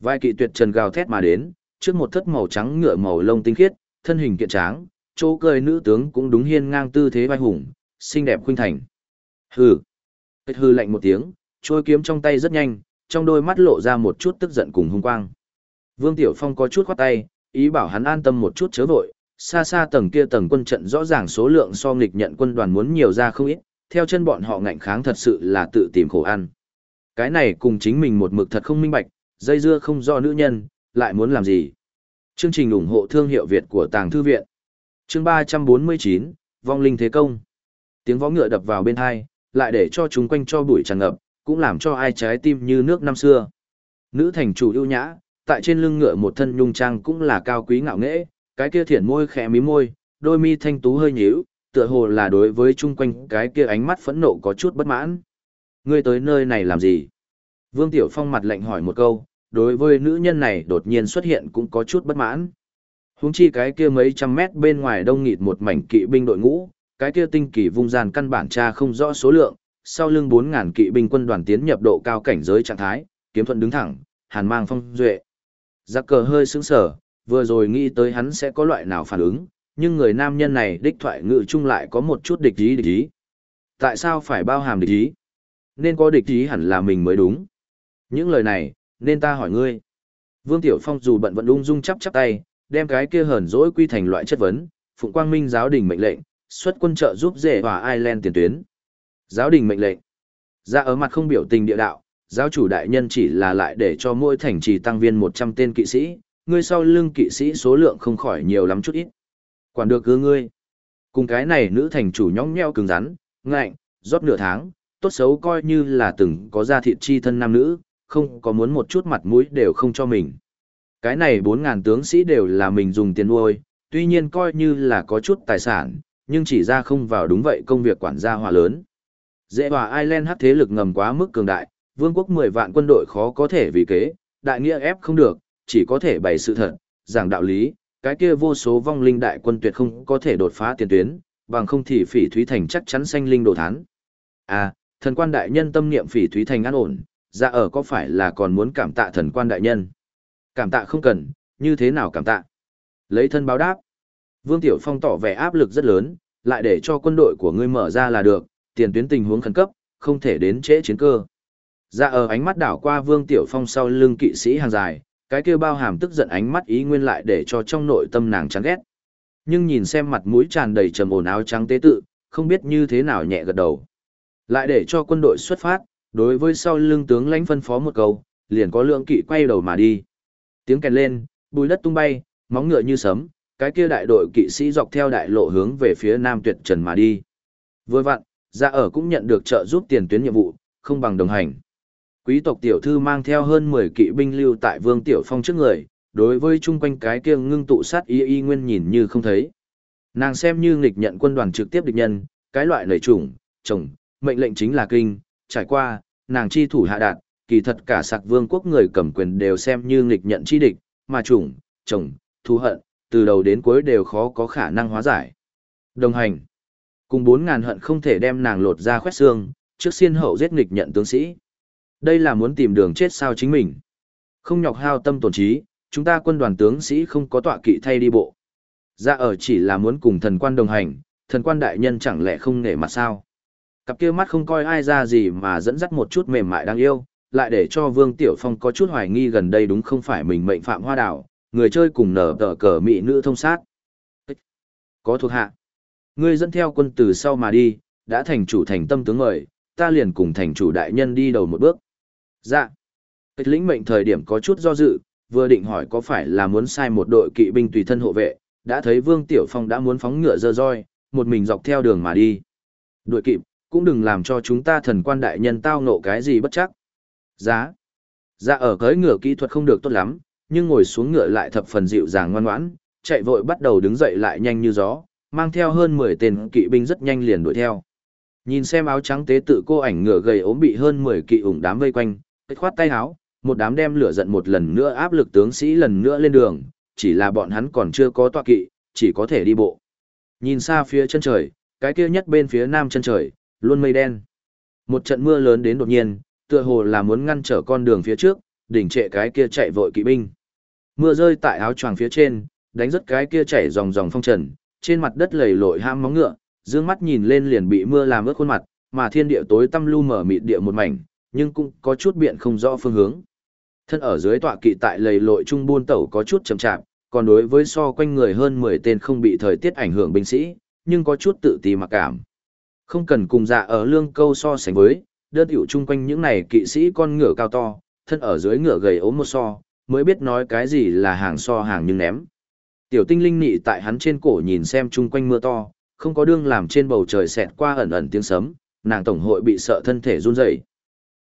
Vai kỵ tuyệt trần gào thét mà đến, trước một thất màu trắng ngựa màu lông tinh khiết, thân hình kiện tráng, chỗ cười nữ tướng cũng đúng hiên ngang tư thế vai hùng, xinh đẹp khuynh thành. Hừ. Kết hư lạnh một tiếng, trôi kiếm trong tay rất nhanh, trong đôi mắt lộ ra một chút tức giận cùng hung quang. Vương Tiểu Phong có chút khoát tay, ý bảo hắn an tâm một chút chớ vội, xa xa tầng kia tầng quân trận rõ ràng số lượng so nghịch nhận quân đoàn muốn nhiều ra không ít, theo chân bọn họ ngạnh kháng thật sự là tự tìm khổ ăn. Cái này cùng chính mình một mực thật không minh bạch, dây dưa không do nữ nhân, lại muốn làm gì. Chương trình ủng hộ thương hiệu Việt của Tàng Thư Viện Chương 349, Vong Linh Thế Công Tiếng võ ngựa đập vào bên hai, lại để cho chúng quanh cho bụi tràn ngập, cũng làm cho ai trái tim như nước năm xưa. Nữ thành chủ ưu nhã, tại trên lưng ngựa một thân nhung trang cũng là cao quý ngạo nghễ, cái kia thiển môi khẽ mí môi, đôi mi thanh tú hơi nhíu, tựa hồ là đối với chung quanh cái kia ánh mắt phẫn nộ có chút bất mãn. Ngươi tới nơi này làm gì? Vương Tiểu Phong mặt lạnh hỏi một câu, đối với nữ nhân này đột nhiên xuất hiện cũng có chút bất mãn. Húng chi cái kia mấy trăm mét bên ngoài đông nghịt một mảnh kỵ binh đội ngũ, cái kia tinh kỳ vung gian căn bản tra không rõ số lượng, sau lưng 4000 kỵ binh quân đoàn tiến nhập độ cao cảnh giới trạng thái, kiếm thuận đứng thẳng, hàn mang phong duệ. giặc cờ hơi sững sờ vừa rồi nghĩ tới hắn sẽ có loại nào phản ứng, nhưng người nam nhân này đích thoại ngự chung lại có một chút địch ý địch ý. Tại sao phải bao hàm địch ý? Nên có địch ý hẳn là mình mới đúng. Những lời này, nên ta hỏi ngươi. Vương Tiểu Phong dù bận vận ung dung chắp chắp tay, đem cái kia hờn dỗi quy thành loại chất vấn, Phụng Quang Minh giáo đình mệnh lệnh, xuất quân trợ giúp rể hòa Ireland tiền tuyến. Giáo đình mệnh lệnh. Ra ở mặt không biểu tình địa đạo, giáo chủ đại nhân chỉ là lại để cho mỗi thành trì tăng viên 100 tên kỵ sĩ, ngươi sau lưng kỵ sĩ số lượng không khỏi nhiều lắm chút ít. Quản được cứ ngươi. Cùng cái này nữ thành chủ nhõng nheo cứng rắn, ngạnh, rót nửa tháng, tốt xấu coi như là từng có gia thịt chi thân nam nữ, không có muốn một chút mặt mũi đều không cho mình. Cái này 4.000 tướng sĩ đều là mình dùng tiền nuôi, tuy nhiên coi như là có chút tài sản, nhưng chỉ ra không vào đúng vậy công việc quản gia hòa lớn. Dễ hòa Ireland hắc thế lực ngầm quá mức cường đại, vương quốc 10 vạn quân đội khó có thể vì kế, đại nghĩa ép không được, chỉ có thể bày sự thật, giảng đạo lý, cái kia vô số vong linh đại quân tuyệt không có thể đột phá tiền tuyến, bằng không thì phỉ thúy thành chắc chắn sanh linh đồ thán. À, thần quan đại nhân tâm niệm phỉ thúy thành an ổn, dạ ở có phải là còn muốn cảm tạ thần quan đại nhân? Cảm tạ không cần, như thế nào cảm tạ? Lấy thân báo đáp. Vương Tiểu Phong tỏ vẻ áp lực rất lớn, lại để cho quân đội của ngươi mở ra là được, tiền tuyến tình huống khẩn cấp, không thể đến trễ chiến cơ. Dạ ở ánh mắt đảo qua Vương Tiểu Phong sau lưng kỵ sĩ hàng dài, cái kia bao hàm tức giận ánh mắt ý nguyên lại để cho trong nội tâm nàng chán ghét. Nhưng nhìn xem mặt mũi tràn đầy trầm ổn áo trắng tế tự, không biết như thế nào nhẹ gật đầu. Lại để cho quân đội xuất phát, đối với sau lưng tướng lãnh phân phó một câu, liền có lượng kỵ quay đầu mà đi. Tiếng kèn lên, bùi đất tung bay, móng ngựa như sấm, cái kia đại đội kỵ sĩ dọc theo đại lộ hướng về phía Nam Tuyệt Trần mà đi. Vừa vặn, dạ ở cũng nhận được trợ giúp tiền tuyến nhiệm vụ, không bằng đồng hành. Quý tộc tiểu thư mang theo hơn 10 kỵ binh lưu tại Vương Tiểu Phong trước người, đối với chung quanh cái kia ngưng tụ sát y y nguyên nhìn như không thấy. Nàng xem như nghịch nhận quân đoàn trực tiếp địch nhân, cái loại lời chủng, chồng, mệnh lệnh chính là kinh, trải qua, nàng chi thủ hạ đạt, kỳ thật cả sạc vương quốc người cầm quyền đều xem như nghịch nhận chi địch, mà chủng, chồng, thù hận, từ đầu đến cuối đều khó có khả năng hóa giải. Đồng hành, cùng bốn ngàn hận không thể đem nàng lột ra khoét xương, trước xiên hậu giết nghịch nhận tướng sĩ. Đây là muốn tìm đường chết sao chính mình. Không nhọc hao tâm tổn trí, chúng ta quân đoàn tướng sĩ không có tọa kỵ thay đi bộ. Ra ở chỉ là muốn cùng thần quan đồng hành, thần quan đại nhân chẳng lẽ không nể mặt sao. Cặp kia mắt không coi ai ra gì mà dẫn dắt một chút mềm mại đáng yêu, lại để cho Vương Tiểu Phong có chút hoài nghi gần đây đúng không phải mình mệnh phạm hoa đảo, người chơi cùng nở tờ cờ mỹ nữ thông sát. Có thuộc hạ. Ngươi dẫn theo quân từ sau mà đi, đã thành chủ thành tâm tướng mời, ta liền cùng thành chủ đại nhân đi đầu một bước. Dạ. Cách lĩnh mệnh thời điểm có chút do dự, vừa định hỏi có phải là muốn sai một đội kỵ binh tùy thân hộ vệ, đã thấy Vương Tiểu Phong đã muốn phóng ngựa dơ roi, một mình dọc theo đường mà đi. Đội kịp, cũng đừng làm cho chúng ta thần quan đại nhân tao nộ cái gì bất chắc. Giá. Dạ ở cưỡi ngựa kỹ thuật không được tốt lắm, nhưng ngồi xuống ngựa lại thập phần dịu dàng ngoan ngoãn, chạy vội bắt đầu đứng dậy lại nhanh như gió, mang theo hơn 10 tên kỵ binh rất nhanh liền đuổi theo. Nhìn xem áo trắng tế tự cô ảnh ngựa gầy ốm bị hơn 10 kỵ ủng đám vây quanh, cách khoát tay áo, một đám đem lửa giận một lần nữa áp lực tướng sĩ lần nữa lên đường, chỉ là bọn hắn còn chưa có tọa kỵ, chỉ có thể đi bộ. Nhìn xa phía chân trời, cái kia nhất bên phía nam chân trời, luôn mây đen. Một trận mưa lớn đến đột nhiên, tựa hồ là muốn ngăn trở con đường phía trước, đỉnh trệ cái kia chạy vội kỵ binh. Mưa rơi tại áo choàng phía trên, đánh rất cái kia chảy dòng dòng phong trần, trên mặt đất lầy lội ham móng ngựa, dương mắt nhìn lên liền bị mưa làm ướt khuôn mặt, mà thiên địa tối tăm lu mở mịt địa một mảnh, nhưng cũng có chút biện không rõ phương hướng. Thân ở dưới tọa kỵ tại lầy lội trung buôn tẩu có chút chậm chạp, còn đối với so quanh người hơn 10 tên không bị thời tiết ảnh hưởng binh sĩ, nhưng có chút tự ti mặc cảm. Không cần cùng dạ ở lương câu so sánh với, đơn hiệu chung quanh những này kỵ sĩ con ngựa cao to, thân ở dưới ngựa gầy ốm một so, mới biết nói cái gì là hàng so hàng nhưng ném. Tiểu tinh linh nị tại hắn trên cổ nhìn xem chung quanh mưa to, không có đương làm trên bầu trời xẹt qua ẩn ẩn tiếng sấm, nàng tổng hội bị sợ thân thể run rẩy.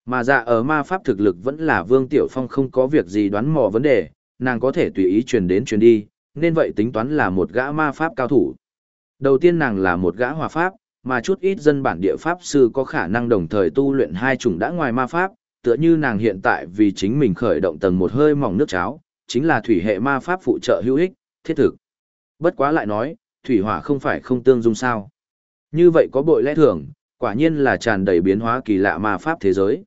Mà dạ ở ma pháp thực lực vẫn là Vương Tiểu Phong không có việc gì đoán mò vấn đề, nàng có thể tùy ý truyền đến truyền đi, nên vậy tính toán là một gã ma pháp cao thủ. Đầu tiên nàng là một gã hòa pháp, mà chút ít dân bản địa pháp sư có khả năng đồng thời tu luyện hai chủng đã ngoài ma pháp, tựa như nàng hiện tại vì chính mình khởi động tầng một hơi mỏng nước cháo, chính là thủy hệ ma pháp phụ trợ hữu ích, thiết thực. Bất quá lại nói, thủy hỏa không phải không tương dung sao. Như vậy có bội lẽ thường, quả nhiên là tràn đầy biến hóa kỳ lạ ma pháp thế giới.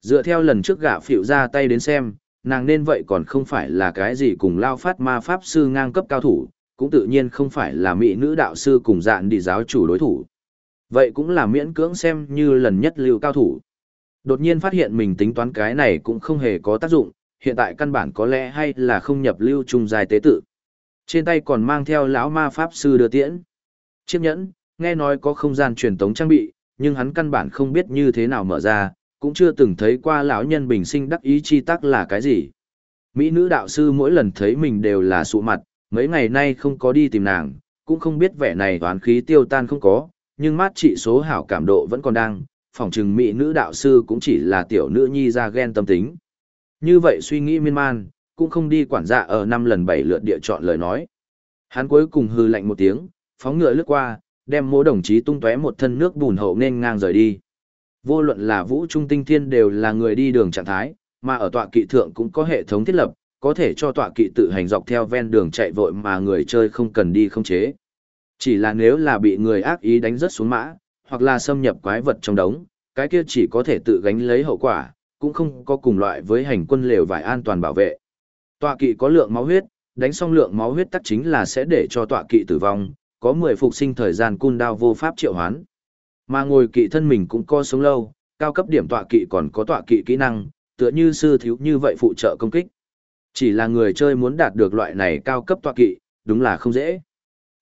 Dựa theo lần trước gạ phịu ra tay đến xem, nàng nên vậy còn không phải là cái gì cùng lao phát ma pháp sư ngang cấp cao thủ, cũng tự nhiên không phải là mỹ nữ đạo sư cùng dạn đi giáo chủ đối thủ. Vậy cũng là miễn cưỡng xem như lần nhất lưu cao thủ. Đột nhiên phát hiện mình tính toán cái này cũng không hề có tác dụng, hiện tại căn bản có lẽ hay là không nhập lưu trung dài tế tự. Trên tay còn mang theo lão ma pháp sư đưa tiễn. Chiếc nhẫn, nghe nói có không gian truyền tống trang bị, nhưng hắn căn bản không biết như thế nào mở ra, cũng chưa từng thấy qua lão nhân bình sinh đắc ý chi tắc là cái gì. Mỹ nữ đạo sư mỗi lần thấy mình đều là sụ mặt, mấy ngày nay không có đi tìm nàng, cũng không biết vẻ này toán khí tiêu tan không có, nhưng mát trị số hảo cảm độ vẫn còn đang, phỏng chừng Mỹ nữ đạo sư cũng chỉ là tiểu nữ nhi ra ghen tâm tính. Như vậy suy nghĩ miên man, cũng không đi quản dạ ở năm lần bảy lượt địa chọn lời nói. Hắn cuối cùng hư lạnh một tiếng, phóng ngựa lướt qua, đem mỗi đồng chí tung tóe một thân nước bùn hậu nên ngang rời đi. Vô luận là vũ trung tinh thiên đều là người đi đường trạng thái, mà ở tọa kỵ thượng cũng có hệ thống thiết lập, có thể cho tọa kỵ tự hành dọc theo ven đường chạy vội mà người chơi không cần đi không chế. Chỉ là nếu là bị người ác ý đánh rớt xuống mã, hoặc là xâm nhập quái vật trong đống, cái kia chỉ có thể tự gánh lấy hậu quả, cũng không có cùng loại với hành quân lều vải an toàn bảo vệ. Tọa kỵ có lượng máu huyết, đánh xong lượng máu huyết tắc chính là sẽ để cho tọa kỵ tử vong, có 10 phục sinh thời gian cun đao vô pháp triệu hoán. Mà ngồi kỵ thân mình cũng co sống lâu, cao cấp điểm tọa kỵ còn có tọa kỵ kỹ năng, tựa như sư thiếu như vậy phụ trợ công kích. Chỉ là người chơi muốn đạt được loại này cao cấp tọa kỵ, đúng là không dễ.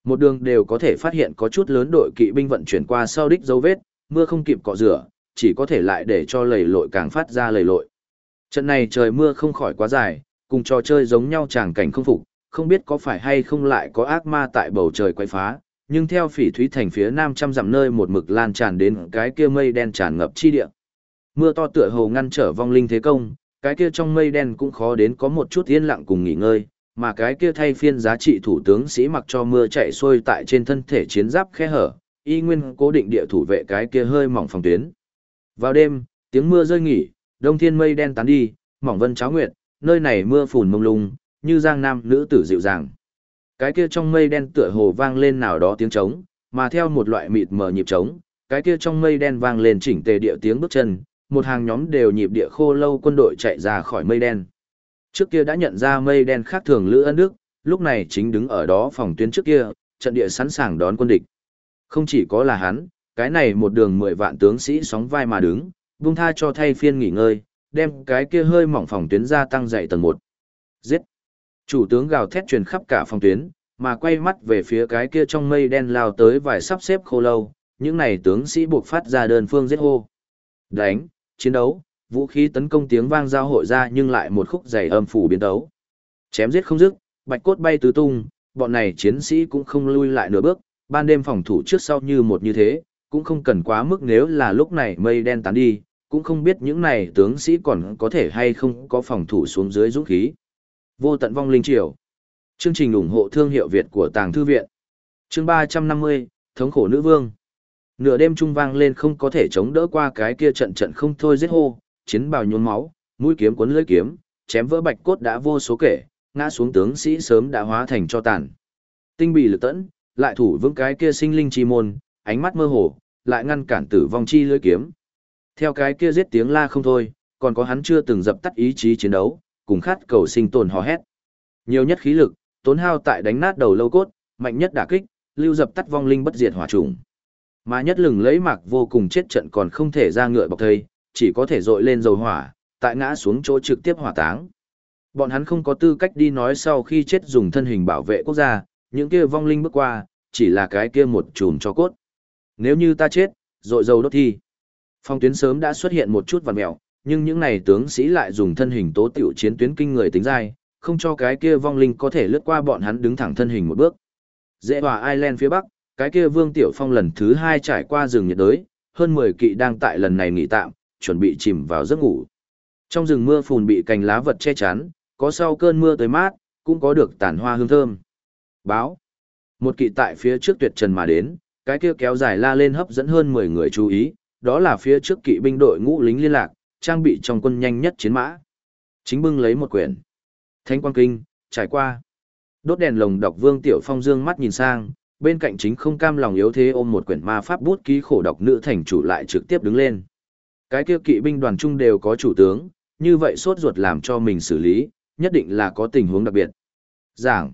Một đường đều có thể phát hiện có chút lớn đội kỵ binh vận chuyển qua sau đích dấu vết, mưa không kịp cọ rửa, chỉ có thể lại để cho lầy lội càng phát ra lầy lội. Trận này trời mưa không khỏi quá dài, cùng trò chơi giống nhau tràng cảnh không phục, không biết có phải hay không lại có ác ma tại bầu trời quay phá, nhưng theo phỉ thúy thành phía nam trăm dặm nơi một mực lan tràn đến cái kia mây đen tràn ngập chi địa. Mưa to tựa hồ ngăn trở vong linh thế công, cái kia trong mây đen cũng khó đến có một chút yên lặng cùng nghỉ ngơi, mà cái kia thay phiên giá trị thủ tướng sĩ mặc cho mưa chạy xuôi tại trên thân thể chiến giáp khe hở, y nguyên cố định địa thủ vệ cái kia hơi mỏng phòng tuyến. Vào đêm, tiếng mưa rơi nghỉ, đông thiên mây đen tán đi, mỏng vân cháo nguyệt, nơi này mưa phùn mông lung, như giang nam nữ tử dịu dàng. Cái kia trong mây đen tựa hồ vang lên nào đó tiếng trống, mà theo một loại mịt mờ nhịp trống, cái kia trong mây đen vang lên chỉnh tề địa tiếng bước chân, một hàng nhóm đều nhịp địa khô lâu quân đội chạy ra khỏi mây đen. Trước kia đã nhận ra mây đen khác thường Lữ Ân Đức, lúc này chính đứng ở đó phòng tuyến trước kia, trận địa sẵn sàng đón quân địch. Không chỉ có là hắn, cái này một đường mười vạn tướng sĩ sóng vai mà đứng, buông tha cho thay phiên nghỉ ngơi, đem cái kia hơi mỏng phòng tuyến ra tăng dậy tầng một. Giết! Chủ tướng gào thét truyền khắp cả phòng tuyến, mà quay mắt về phía cái kia trong mây đen lao tới vài sắp xếp khô lâu, những này tướng sĩ buộc phát ra đơn phương giết hô. Đánh, chiến đấu, vũ khí tấn công tiếng vang giao hội ra nhưng lại một khúc dày âm phủ biến đấu. Chém giết không dứt, bạch cốt bay tứ tung, bọn này chiến sĩ cũng không lui lại nửa bước, ban đêm phòng thủ trước sau như một như thế, cũng không cần quá mức nếu là lúc này mây đen tán đi, cũng không biết những này tướng sĩ còn có thể hay không có phòng thủ xuống dưới dũng khí. Vô tận vong linh triều. Chương trình ủng hộ thương hiệu Việt của Tàng Thư Viện. Chương 350, Thống khổ nữ vương. Nửa đêm trung vang lên không có thể chống đỡ qua cái kia trận trận không thôi giết hô, chiến bào nhuôn máu, mũi kiếm cuốn lưỡi kiếm, chém vỡ bạch cốt đã vô số kể, ngã xuống tướng sĩ sớm đã hóa thành cho tàn. Tinh bị lực tẫn, lại thủ vững cái kia sinh linh chi môn, ánh mắt mơ hồ, lại ngăn cản tử vong chi lưỡi kiếm. Theo cái kia giết tiếng la không thôi, còn có hắn chưa từng dập tắt ý chí chiến đấu, cùng khát cầu sinh tồn hò hét. Nhiều nhất khí lực, tốn hao tại đánh nát đầu lâu cốt, mạnh nhất đả kích, lưu dập tắt vong linh bất diệt hỏa trùng. Mà nhất lừng lấy mạc vô cùng chết trận còn không thể ra ngựa bọc thây, chỉ có thể dội lên dầu hỏa, tại ngã xuống chỗ trực tiếp hỏa táng. Bọn hắn không có tư cách đi nói sau khi chết dùng thân hình bảo vệ quốc gia, những kia vong linh bước qua, chỉ là cái kia một chùm cho cốt. Nếu như ta chết, dội dầu đốt thi. Phong tuyến sớm đã xuất hiện một chút vằn mèo, nhưng những này tướng sĩ lại dùng thân hình tố tiểu chiến tuyến kinh người tính dai, không cho cái kia vong linh có thể lướt qua bọn hắn đứng thẳng thân hình một bước. Dễ hòa Ireland phía bắc, cái kia Vương Tiểu Phong lần thứ hai trải qua rừng nhiệt đới, hơn 10 kỵ đang tại lần này nghỉ tạm, chuẩn bị chìm vào giấc ngủ. Trong rừng mưa phùn bị cành lá vật che chắn, có sau cơn mưa tới mát, cũng có được tàn hoa hương thơm. Báo. Một kỵ tại phía trước tuyệt trần mà đến, cái kia kéo dài la lên hấp dẫn hơn 10 người chú ý, đó là phía trước kỵ binh đội ngũ lính liên lạc, trang bị trong quân nhanh nhất chiến mã. Chính bưng lấy một quyển. Thánh quang kinh, trải qua. Đốt đèn lồng đọc Vương Tiểu Phong dương mắt nhìn sang, bên cạnh chính không cam lòng yếu thế ôm một quyển ma pháp bút ký khổ đọc nữ thành chủ lại trực tiếp đứng lên. Cái kia kỵ binh đoàn trung đều có chủ tướng, như vậy sốt ruột làm cho mình xử lý, nhất định là có tình huống đặc biệt. Giảng.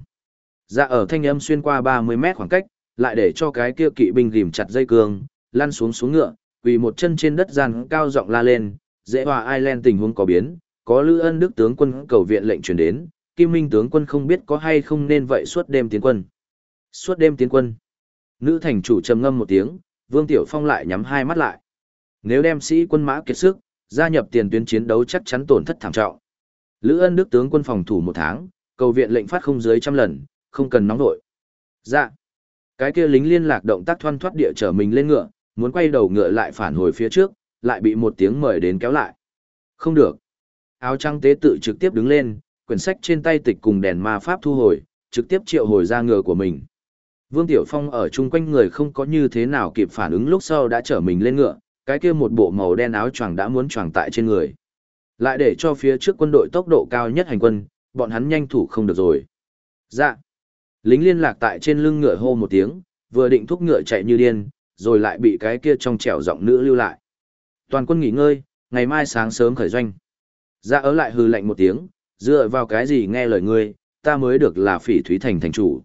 Dạ ở thanh âm xuyên qua 30 mét khoảng cách, lại để cho cái kia kỵ binh ghim chặt dây cương, lăn xuống xuống ngựa, quỳ một chân trên đất gian cao giọng la lên, dễ hòa Ireland tình huống có biến, có Lữ Ân Đức tướng quân cầu viện lệnh truyền đến, Kim Minh tướng quân không biết có hay không nên vậy suốt đêm tiến quân. Suốt đêm tiến quân. Nữ thành chủ trầm ngâm một tiếng, Vương Tiểu Phong lại nhắm hai mắt lại. Nếu đem sĩ quân mã kiệt sức, gia nhập tiền tuyến chiến đấu chắc chắn tổn thất thảm trọng. Lữ Ân Đức tướng quân phòng thủ một tháng, cầu viện lệnh phát không dưới trăm lần, không cần nóng nổi Dạ. Cái kia lính liên lạc động tác thoăn thoát địa trở mình lên ngựa, muốn quay đầu ngựa lại phản hồi phía trước, lại bị một tiếng mời đến kéo lại. Không được. Áo trắng tế tự trực tiếp đứng lên, quyển sách trên tay tịch cùng đèn ma pháp thu hồi, trực tiếp triệu hồi ra ngựa của mình. Vương Tiểu Phong ở chung quanh người không có như thế nào kịp phản ứng lúc sau đã trở mình lên ngựa, cái kia một bộ màu đen áo choàng đã muốn choàng tại trên người. Lại để cho phía trước quân đội tốc độ cao nhất hành quân, bọn hắn nhanh thủ không được rồi. Dạ. Lính liên lạc tại trên lưng ngựa hô một tiếng, vừa định thúc ngựa chạy như điên, rồi lại bị cái kia trong trẻo giọng nữ lưu lại. Toàn quân nghỉ ngơi, ngày mai sáng sớm khởi doanh. Dạ ở lại hừ lạnh một tiếng, dựa vào cái gì nghe lời ngươi, ta mới được là phỉ thúy thành thành chủ.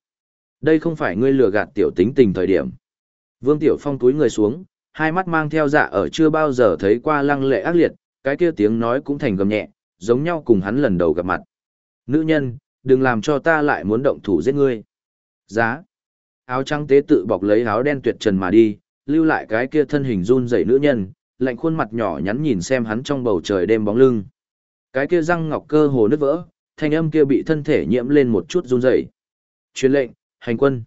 Đây không phải ngươi lừa gạt tiểu tính tình thời điểm. Vương Tiểu Phong túi người xuống, hai mắt mang theo dạ ở chưa bao giờ thấy qua lăng lệ ác liệt, cái kia tiếng nói cũng thành gầm nhẹ, giống nhau cùng hắn lần đầu gặp mặt. Nữ nhân, đừng làm cho ta lại muốn động thủ giết ngươi. Giá. Áo trắng tế tự bọc lấy áo đen tuyệt trần mà đi, lưu lại cái kia thân hình run rẩy nữ nhân, lạnh khuôn mặt nhỏ nhắn nhìn xem hắn trong bầu trời đêm bóng lưng. Cái kia răng ngọc cơ hồ nứt vỡ, thanh âm kia bị thân thể nhiễm lên một chút run rẩy. Truyền lệnh, hành quân.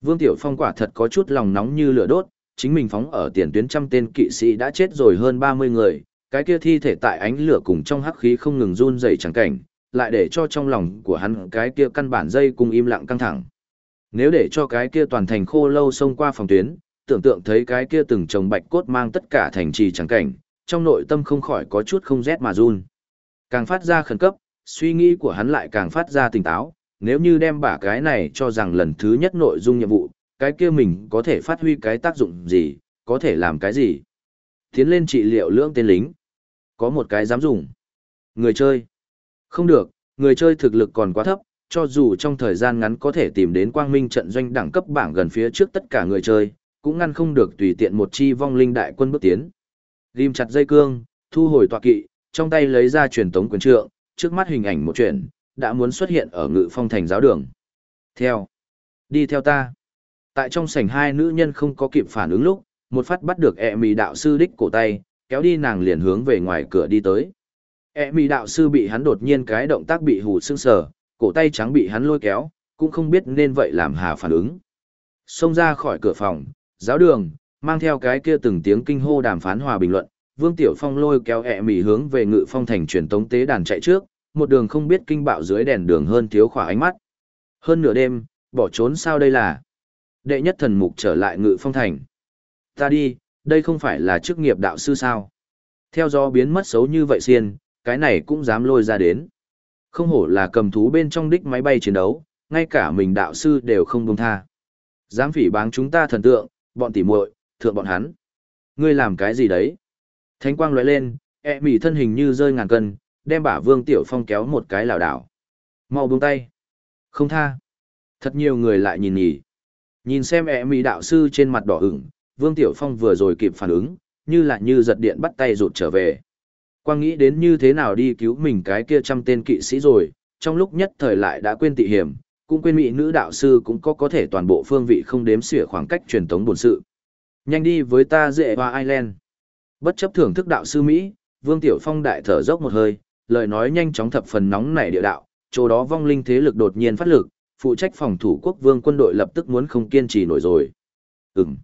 Vương Tiểu Phong quả thật có chút lòng nóng như lửa đốt, chính mình phóng ở tiền tuyến trăm tên kỵ sĩ đã chết rồi hơn 30 người, cái kia thi thể tại ánh lửa cùng trong hắc khí không ngừng run rẩy chẳng cảnh, lại để cho trong lòng của hắn cái kia căn bản dây cùng im lặng căng thẳng. Nếu để cho cái kia toàn thành khô lâu xông qua phòng tuyến, tưởng tượng thấy cái kia từng chồng bạch cốt mang tất cả thành trì chẳng cảnh, trong nội tâm không khỏi có chút không rét mà run. Càng phát ra khẩn cấp, suy nghĩ của hắn lại càng phát ra tỉnh táo, nếu như đem bả cái này cho rằng lần thứ nhất nội dung nhiệm vụ, cái kia mình có thể phát huy cái tác dụng gì, có thể làm cái gì. Tiến lên trị liệu lưỡng tên lính. Có một cái dám dùng. Người chơi. Không được, người chơi thực lực còn quá thấp, cho dù trong thời gian ngắn có thể tìm đến quang minh trận doanh đẳng cấp bảng gần phía trước tất cả người chơi, cũng ngăn không được tùy tiện một chi vong linh đại quân bước tiến. Rim chặt dây cương, thu hồi tọa kỵ, trong tay lấy ra truyền tống quyền trượng, trước mắt hình ảnh một chuyện, đã muốn xuất hiện ở ngự phong thành giáo đường. Theo. Đi theo ta. Tại trong sảnh hai nữ nhân không có kịp phản ứng lúc, một phát bắt được e ẹ mì đạo sư đích cổ tay, kéo đi nàng liền hướng về ngoài cửa đi tới. E ẹ mì đạo sư bị hắn đột nhiên cái động tác bị hù sưng sờ, cổ tay trắng bị hắn lôi kéo, cũng không biết nên vậy làm hà phản ứng. Xông ra khỏi cửa phòng, giáo đường, mang theo cái kia từng tiếng kinh hô đàm phán hòa bình luận, Vương Tiểu Phong lôi kéo ẹ mỉ hướng về ngự phong thành truyền tống tế đàn chạy trước, một đường không biết kinh bạo dưới đèn đường hơn thiếu khỏa ánh mắt. Hơn nửa đêm, bỏ trốn sao đây là? Đệ nhất thần mục trở lại ngự phong thành. Ta đi, đây không phải là chức nghiệp đạo sư sao? Theo gió biến mất xấu như vậy xiên, cái này cũng dám lôi ra đến. Không hổ là cầm thú bên trong đích máy bay chiến đấu, ngay cả mình đạo sư đều không buông tha. Dám phỉ báng chúng ta thần tượng, bọn tỉ muội, thượng bọn hắn. Ngươi làm cái gì đấy? Thánh quang lóe lên, e mỉ thân hình như rơi ngàn cân, đem bả Vương Tiểu Phong kéo một cái lảo đảo. Mau buông tay. Không tha. Thật nhiều người lại nhìn nhỉ. Nhìn xem e mỉ đạo sư trên mặt đỏ ửng, Vương Tiểu Phong vừa rồi kịp phản ứng, như là như giật điện bắt tay rụt trở về. Quang nghĩ đến như thế nào đi cứu mình cái kia trăm tên kỵ sĩ rồi, trong lúc nhất thời lại đã quên tị hiểm, cũng quên mỹ nữ đạo sư cũng có có thể toàn bộ phương vị không đếm xỉa khoảng cách truyền tống bổn sự. Nhanh đi với ta dễ hoa Island. Bất chấp thưởng thức đạo sư Mỹ, Vương Tiểu Phong đại thở dốc một hơi, lời nói nhanh chóng thập phần nóng nảy địa đạo, chỗ đó vong linh thế lực đột nhiên phát lực, phụ trách phòng thủ quốc vương quân đội lập tức muốn không kiên trì nổi rồi. Ừm.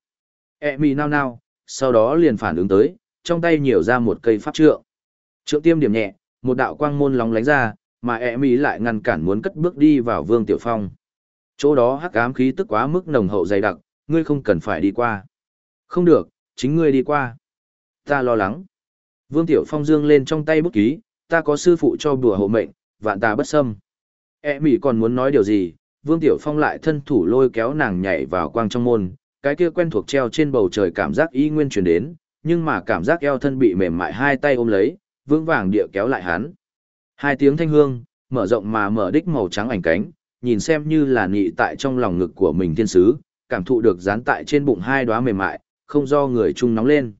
E mì nao nao, sau đó liền phản ứng tới, trong tay nhiều ra một cây pháp trượng. Trượng tiêm điểm nhẹ, một đạo quang môn lóng lánh ra, mà E mỹ lại ngăn cản muốn cất bước đi vào Vương Tiểu Phong. Chỗ đó hắc ám khí tức quá mức nồng hậu dày đặc, ngươi không cần phải đi qua. Không được, chính ngươi đi qua. Ta lo lắng. Vương Tiểu Phong dương lên trong tay bút ký, ta có sư phụ cho bùa hộ mệnh, vạn ta bất sâm E mỹ còn muốn nói điều gì, Vương Tiểu Phong lại thân thủ lôi kéo nàng nhảy vào quang trong môn, cái kia quen thuộc treo trên bầu trời cảm giác y nguyên truyền đến, nhưng mà cảm giác eo thân bị mềm mại hai tay ôm lấy, vững vàng địa kéo lại hắn. Hai tiếng thanh hương, mở rộng mà mở đích màu trắng ảnh cánh, nhìn xem như là nị tại trong lòng ngực của mình thiên sứ, cảm thụ được dán tại trên bụng hai đóa mềm mại, không do người chung nóng lên.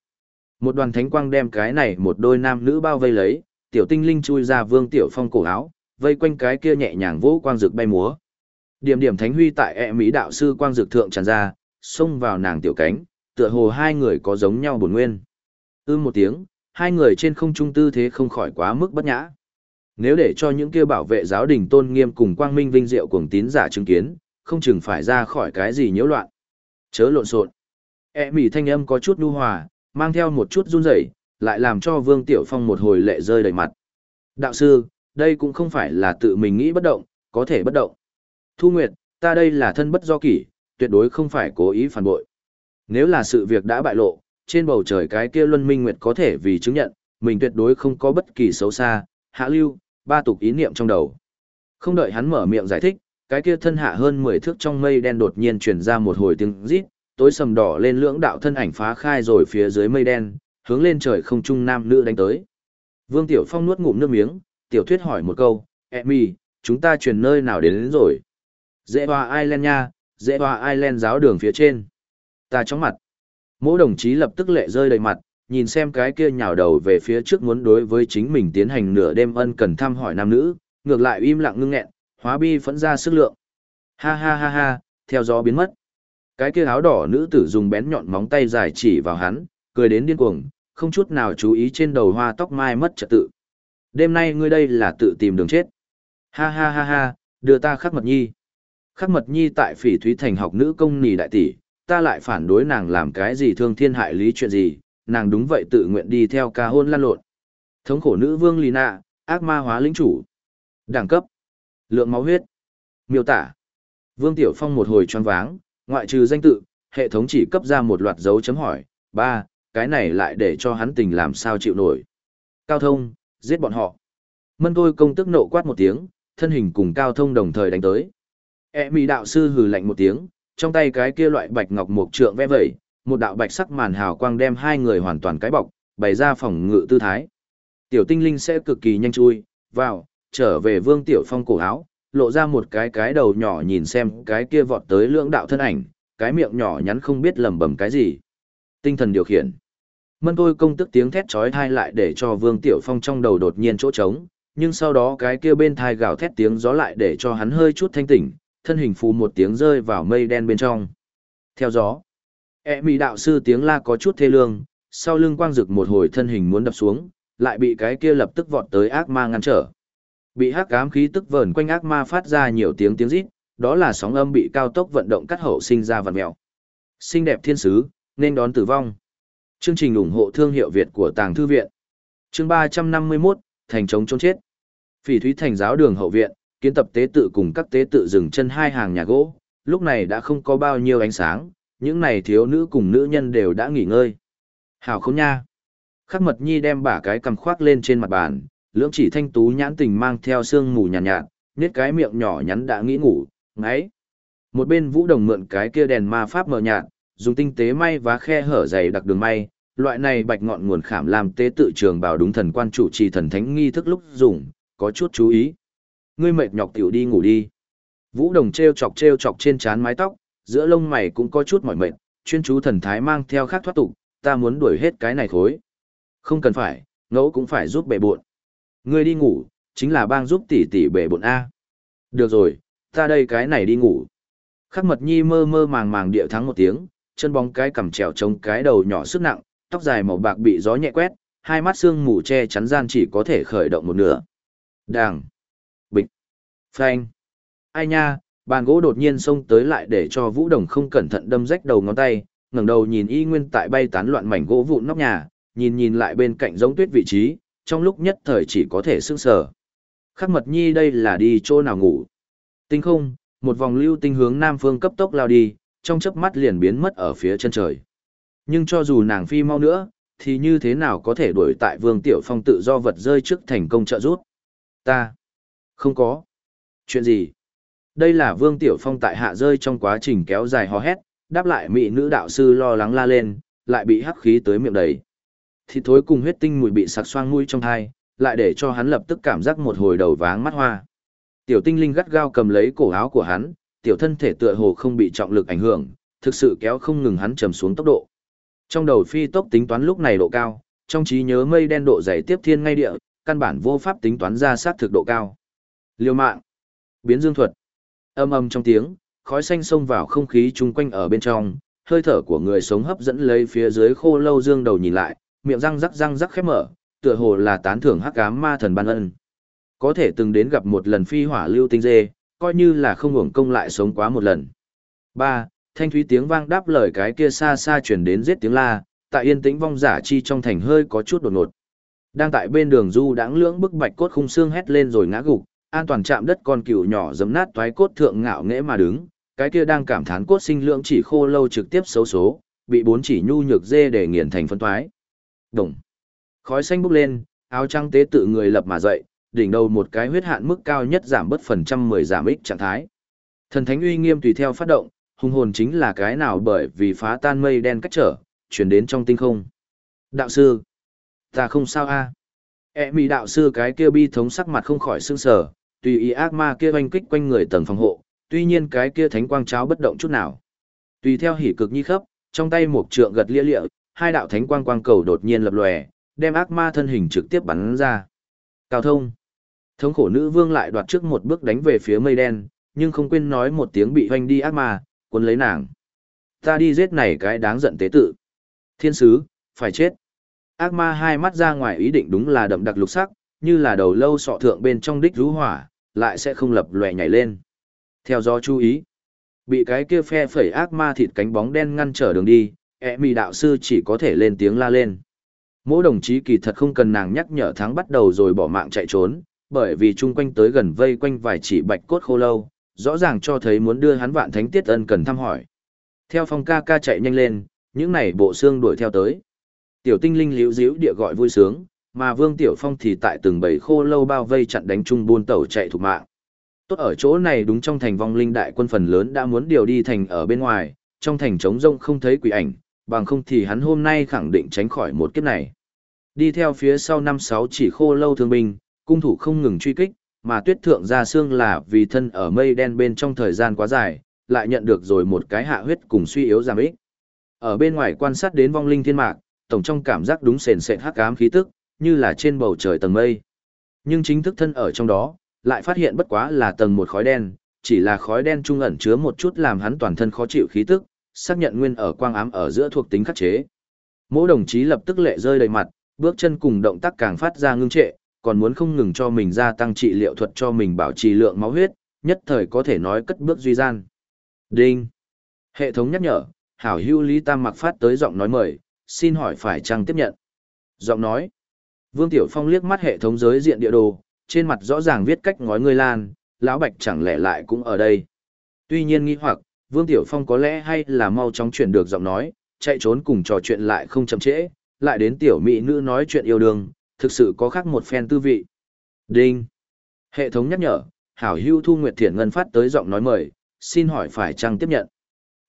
Một đoàn thánh quang đem cái này một đôi nam nữ bao vây lấy, tiểu tinh linh chui ra vương tiểu phong cổ áo, vây quanh cái kia nhẹ nhàng vỗ quang dược bay múa. Điểm điểm thánh huy tại ẹ mỹ đạo sư quang dược thượng tràn ra, xông vào nàng tiểu cánh, tựa hồ hai người có giống nhau bổn nguyên. Ưm một tiếng, hai người trên không trung tư thế không khỏi quá mức bất nhã. Nếu để cho những kia bảo vệ giáo đình tôn nghiêm cùng quang minh vinh diệu cuồng tín giả chứng kiến, không chừng phải ra khỏi cái gì nhiễu loạn. Chớ lộn xộn. E mỉ thanh âm có chút nhu hòa, mang theo một chút run rẩy, lại làm cho Vương Tiểu Phong một hồi lệ rơi đầy mặt. Đạo sư, đây cũng không phải là tự mình nghĩ bất động, có thể bất động. Thu Nguyệt, ta đây là thân bất do kỷ, tuyệt đối không phải cố ý phản bội. Nếu là sự việc đã bại lộ, trên bầu trời cái kia Luân Minh Nguyệt có thể vì chứng nhận, mình tuyệt đối không có bất kỳ xấu xa, hạ lưu, ba tục ý niệm trong đầu. Không đợi hắn mở miệng giải thích, cái kia thân hạ hơn 10 thước trong mây đen đột nhiên truyền ra một hồi tiếng rít, tối sầm đỏ lên lưỡng đạo thân ảnh phá khai rồi phía dưới mây đen, hướng lên trời không trung nam nữ đánh tới. Vương Tiểu Phong nuốt ngụm nước miếng, tiểu thuyết hỏi một câu, Emmy, chúng ta truyền nơi nào đến, đến rồi? Dễ hoa Island nha, dễ hoa Island giáo đường phía trên. Ta chóng mặt. Mỗi đồng chí lập tức lệ rơi đầy mặt, nhìn xem cái kia nhào đầu về phía trước muốn đối với chính mình tiến hành nửa đêm ân cần thăm hỏi nam nữ, ngược lại im lặng ngưng nghẹn, hóa bi phẫn ra sức lượng. Ha ha ha ha, theo gió biến mất. Cái kia áo đỏ nữ tử dùng bén nhọn móng tay dài chỉ vào hắn, cười đến điên cuồng, không chút nào chú ý trên đầu hoa tóc mai mất trật tự. Đêm nay ngươi đây là tự tìm đường chết. Ha ha ha ha, đưa ta khắc mật nhi. Khắc mật nhi tại phỉ thúy thành học nữ công nì đại tỷ, ta lại phản đối nàng làm cái gì thương thiên hại lý chuyện gì, nàng đúng vậy tự nguyện đi theo ca hôn lan lộn. Thống khổ nữ vương Lina, ác ma hóa lĩnh chủ. Đẳng cấp. Lượng máu huyết. Miêu tả. Vương Tiểu Phong một hồi choáng váng, ngoại trừ danh tự, hệ thống chỉ cấp ra một loạt dấu chấm hỏi. Ba, cái này lại để cho hắn tình làm sao chịu nổi. Cao thông, giết bọn họ. Mân tôi công tức nộ quát một tiếng, thân hình cùng cao thông đồng thời đánh tới. E mỹ đạo sư hừ lạnh một tiếng, trong tay cái kia loại bạch ngọc mục trượng vẽ vẩy, một đạo bạch sắc màn hào quang đem hai người hoàn toàn cái bọc, bày ra phòng ngự tư thái. Tiểu tinh linh sẽ cực kỳ nhanh chui, vào, trở về vương tiểu phong cổ áo, lộ ra một cái cái đầu nhỏ nhìn xem cái kia vọt tới lưỡng đạo thân ảnh, cái miệng nhỏ nhắn không biết lầm bầm cái gì. Tinh thần điều khiển. Mân tôi công tức tiếng thét trói thai lại để cho vương tiểu phong trong đầu đột nhiên chỗ trống, nhưng sau đó cái kia bên thai gào thét tiếng gió lại để cho hắn hơi chút thanh tỉnh, thân hình phù một tiếng rơi vào mây đen bên trong. Theo gió, E mì đạo sư tiếng la có chút thê lương, sau lưng quang rực một hồi thân hình muốn đập xuống, lại bị cái kia lập tức vọt tới ác ma ngăn trở. Bị hắc ám khí tức vờn quanh ác ma phát ra nhiều tiếng tiếng rít, đó là sóng âm bị cao tốc vận động cắt hậu sinh ra vặn mèo. Xinh đẹp thiên sứ, nên đón tử vong. Chương trình ủng hộ thương hiệu Việt của Tàng Thư Viện. Chương 351, Thành trống trốn chết. Phỉ Thúy Thành giáo đường hậu viện, kiến tập tế tự cùng các tế tự dừng chân hai hàng nhà gỗ, lúc này đã không có bao nhiêu ánh sáng, những này thiếu nữ cùng nữ nhân đều đã nghỉ ngơi. Hảo không nha. Khắc mật nhi đem bả cái cầm khoác lên trên mặt bàn, lưỡng chỉ thanh tú nhãn tình mang theo sương mù nhàn nhạt, nhạt, nết cái miệng nhỏ nhắn đã nghĩ ngủ, ngáy. Một bên vũ đồng mượn cái kia đèn ma pháp mờ nhạt, dùng tinh tế may và khe hở dày đặc đường may, loại này bạch ngọn nguồn khảm làm tế tự trường bảo đúng thần quan chủ trì thần thánh nghi thức lúc dùng, có chút chú ý. Ngươi mệt nhọc tiểu đi ngủ đi. Vũ đồng treo chọc treo chọc trên trán mái tóc, giữa lông mày cũng có chút mỏi mệt, chuyên chú thần thái mang theo khác thoát tục, ta muốn đuổi hết cái này khối. Không cần phải, ngẫu cũng phải giúp bệ buộn. Ngươi đi ngủ, chính là bang giúp tỷ tỷ bệ buộn A. Được rồi, ta đây cái này đi ngủ. Khắc mật nhi mơ mơ màng màng điệu thắng một tiếng, chân bóng cái cầm trèo trông cái đầu nhỏ sức nặng, tóc dài màu bạc bị gió nhẹ quét, hai mắt xương mù che chắn gian chỉ có thể khởi động một nửa. Đàng. Bịch. Phanh. Ai nha, bàn gỗ đột nhiên xông tới lại để cho Vũ Đồng không cẩn thận đâm rách đầu ngón tay, ngẩng đầu nhìn y nguyên tại bay tán loạn mảnh gỗ vụn nóc nhà, nhìn nhìn lại bên cạnh giống tuyết vị trí, trong lúc nhất thời chỉ có thể sững sờ. Khắc Mật Nhi đây là đi chỗ nào ngủ? Tinh không, một vòng lưu tinh hướng nam phương cấp tốc lao đi, trong chớp mắt liền biến mất ở phía chân trời. Nhưng cho dù nàng phi mau nữa, thì như thế nào có thể đuổi tại Vương Tiểu Phong tự do vật rơi trước thành công trợ rút? Ta không có. Chuyện gì? Đây là Vương Tiểu Phong tại hạ rơi trong quá trình kéo dài hò hét, đáp lại mỹ nữ đạo sư lo lắng la lên, lại bị hắc khí tới miệng đầy. Thịt thối cùng huyết tinh mùi bị sặc xoang mũi trong thai, lại để cho hắn lập tức cảm giác một hồi đầu váng mắt hoa. Tiểu tinh linh gắt gao cầm lấy cổ áo của hắn, tiểu thân thể tựa hồ không bị trọng lực ảnh hưởng, thực sự kéo không ngừng hắn trầm xuống tốc độ. Trong đầu phi tốc tính toán lúc này độ cao, trong trí nhớ mây đen độ dày tiếp thiên ngay địa, căn bản vô pháp tính toán ra sát thực độ cao. Liêu mạng, biến dương thuật, Âm âm trong tiếng, khói xanh xông vào không khí chung quanh ở bên trong, hơi thở của người sống hấp dẫn lấy phía dưới khô lâu dương đầu nhìn lại, miệng răng rắc răng rắc khép mở, tựa hồ là tán thưởng hắc ám ma thần ban ân. Có thể từng đến gặp một lần phi hỏa lưu tinh dê, coi như là không hưởng công lại sống quá một lần. Ba, Thanh thúy tiếng vang đáp lời cái kia xa xa chuyển đến giết tiếng la, tại yên tĩnh vong giả chi trong thành hơi có chút đột ngột. Đang tại bên đường du đãng lưỡng bức bạch cốt khung xương hét lên rồi ngã gục, an toàn chạm đất con cừu nhỏ giấm nát toái cốt thượng ngạo nghễ mà đứng, cái kia đang cảm thán cốt sinh lượng chỉ khô lâu trực tiếp xấu số, bị bốn chỉ nhu nhược dê để nghiền thành phân toái. Đồng. Khói xanh bốc lên, áo trắng tế tự người lập mà dậy, đỉnh đầu một cái huyết hạn mức cao nhất giảm bất phần trăm mười giảm ích trạng thái. Thần thánh uy nghiêm tùy theo phát động, hung hồn chính là cái nào bởi vì phá tan mây đen cách trở, chuyển đến trong tinh không. Đạo sư, ta không sao a. À. E mì đạo sư cái kia bi thống sắc mặt không khỏi sương sờ tùy ý ác ma kia oanh kích quanh người tầng phòng hộ, tuy nhiên cái kia thánh quang cháo bất động chút nào. Tùy theo hỉ cực nhi khắp, trong tay một trượng gật lia lịa, hai đạo thánh quang quang cầu đột nhiên lập lòe, đem ác ma thân hình trực tiếp bắn ra. Cao thông. Thống khổ nữ vương lại đoạt trước một bước đánh về phía mây đen, nhưng không quên nói một tiếng bị hoanh đi ác ma, quân lấy nàng. Ta đi giết này cái đáng giận tế tự. Thiên sứ, phải chết. Ác ma hai mắt ra ngoài ý định đúng là đậm đặc lục sắc, như là đầu lâu sọ thượng bên trong đích rú hỏa, lại sẽ không lập lòe nhảy lên. Theo gió chú ý, bị cái kia phe phẩy ác ma thịt cánh bóng đen ngăn trở đường đi, ẹ mì đạo sư chỉ có thể lên tiếng la lên. Mỗi đồng chí kỳ thật không cần nàng nhắc nhở thắng bắt đầu rồi bỏ mạng chạy trốn, bởi vì chung quanh tới gần vây quanh vài chỉ bạch cốt khô lâu, rõ ràng cho thấy muốn đưa hắn vạn thánh tiết ân cần thăm hỏi. Theo phong ca ca chạy nhanh lên, những này bộ xương đuổi theo tới. Tiểu tinh linh liễu díu địa gọi vui sướng, mà Vương Tiểu Phong thì tại từng bầy khô lâu bao vây chặn đánh chung buôn tàu chạy thục mạng. Tốt ở chỗ này đúng trong thành vong linh đại quân phần lớn đã muốn điều đi thành ở bên ngoài, trong thành trống rông không thấy quỷ ảnh, bằng không thì hắn hôm nay khẳng định tránh khỏi một kiếp này. Đi theo phía sau năm sáu chỉ khô lâu thương binh, cung thủ không ngừng truy kích, mà tuyết thượng ra xương là vì thân ở mây đen bên trong thời gian quá dài, lại nhận được rồi một cái hạ huyết cùng suy yếu giảm ích. Ở bên ngoài quan sát đến vong linh thiên mạc, tổng trong cảm giác đúng sền sệt hắc ám khí tức, như là trên bầu trời tầng mây. Nhưng chính thức thân ở trong đó, lại phát hiện bất quá là tầng một khói đen, chỉ là khói đen trung ẩn chứa một chút làm hắn toàn thân khó chịu khí tức, xác nhận nguyên ở quang ám ở giữa thuộc tính khắc chế. Mỗi đồng chí lập tức lệ rơi đầy mặt, bước chân cùng động tác càng phát ra ngưng trệ, còn muốn không ngừng cho mình gia tăng trị liệu thuật cho mình bảo trì lượng máu huyết, nhất thời có thể nói cất bước duy gian. Đinh. Hệ thống nhắc nhở, hảo hữu Lý Tam mặc phát tới giọng nói mời, xin hỏi phải chăng tiếp nhận. Giọng nói. Vương Tiểu Phong liếc mắt hệ thống giới diện địa đồ, trên mặt rõ ràng viết cách ngói người lan, lão bạch chẳng lẽ lại cũng ở đây. Tuy nhiên nghi hoặc, Vương Tiểu Phong có lẽ hay là mau chóng chuyển được giọng nói, chạy trốn cùng trò chuyện lại không chậm trễ, lại đến tiểu mỹ nữ nói chuyện yêu đương, thực sự có khác một phen tư vị. Đinh. Hệ thống nhắc nhở, hảo hưu thu nguyệt thiện ngân phát tới giọng nói mời, xin hỏi phải chăng tiếp nhận.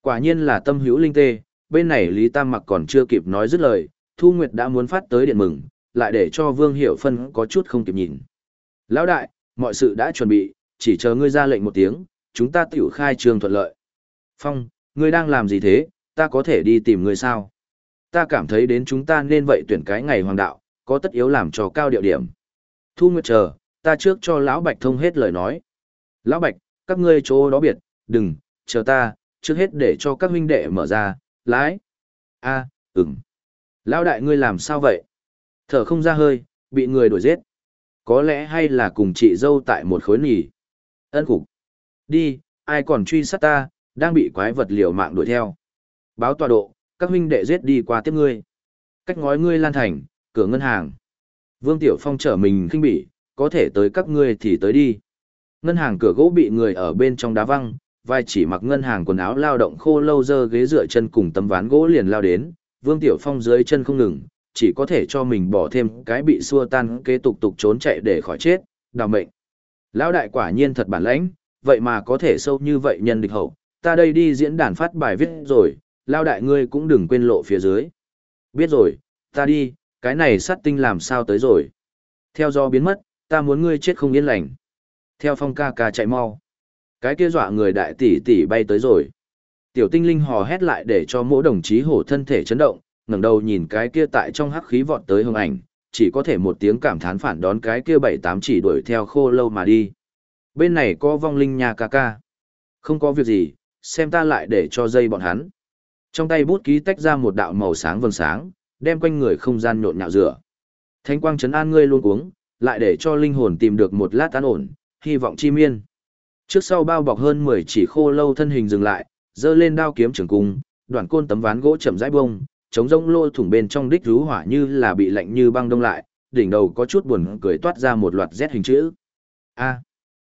Quả nhiên là tâm hữu linh tê, bên này Lý Tam mặc còn chưa kịp nói dứt lời, Thu Nguyệt đã muốn phát tới điện mừng, lại để cho Vương Hiểu Phân có chút không kịp nhìn. Lão đại, mọi sự đã chuẩn bị, chỉ chờ ngươi ra lệnh một tiếng, chúng ta tiểu khai trường thuận lợi. Phong, ngươi đang làm gì thế, ta có thể đi tìm ngươi sao? Ta cảm thấy đến chúng ta nên vậy tuyển cái ngày hoàng đạo, có tất yếu làm cho cao điệu điểm. Thu Nguyệt chờ, ta trước cho Lão Bạch thông hết lời nói. Lão Bạch, các ngươi chỗ đó biệt, đừng, chờ ta, trước hết để cho các huynh đệ mở ra, lái. a à, ừm. Lão đại ngươi làm sao vậy? Thở không ra hơi, bị người đuổi giết. Có lẽ hay là cùng chị dâu tại một khối nỉ. Ân cục. Đi, ai còn truy sát ta, đang bị quái vật liều mạng đuổi theo. Báo tọa độ, các huynh đệ giết đi qua tiếp ngươi. Cách ngói ngươi lan thành, cửa ngân hàng. Vương Tiểu Phong trở mình kinh bỉ, có thể tới các ngươi thì tới đi. Ngân hàng cửa gỗ bị người ở bên trong đá văng, vai chỉ mặc ngân hàng quần áo lao động khô lâu dơ ghế dựa chân cùng tấm ván gỗ liền lao đến, Vương Tiểu Phong dưới chân không ngừng, chỉ có thể cho mình bỏ thêm cái bị xua tan kế tục tục trốn chạy để khỏi chết, đào mệnh. Lão đại quả nhiên thật bản lãnh, vậy mà có thể sâu như vậy nhân địch hậu, ta đây đi diễn đàn phát bài viết rồi, lão đại ngươi cũng đừng quên lộ phía dưới. Biết rồi, ta đi, cái này sát tinh làm sao tới rồi. Theo do biến mất, ta muốn ngươi chết không yên lành. Theo phong ca ca chạy mau. Cái kia dọa người đại tỷ tỷ bay tới rồi. Tiểu tinh linh hò hét lại để cho mỗi đồng chí hổ thân thể chấn động, ngẩng đầu nhìn cái kia tại trong hắc khí vọt tới hồng ảnh, chỉ có thể một tiếng cảm thán phản đón cái kia bảy tám chỉ đuổi theo khô lâu mà đi. Bên này có vong linh nhà ca ca. Không có việc gì, xem ta lại để cho dây bọn hắn. Trong tay bút ký tách ra một đạo màu sáng vầng sáng, đem quanh người không gian nhộn nhạo rửa. Thánh quang trấn an ngươi luôn uống, lại để cho linh hồn tìm được một lát an ổn, hy vọng chi miên. Trước sau bao bọc hơn 10 chỉ khô lâu thân hình dừng lại, dơ lên đao kiếm trường cung, đoạn côn tấm ván gỗ chậm rãi bông, chống rông lô thủng bên trong đích rú hỏa như là bị lạnh như băng đông lại, đỉnh đầu có chút buồn cười toát ra một loạt rét hình chữ. A.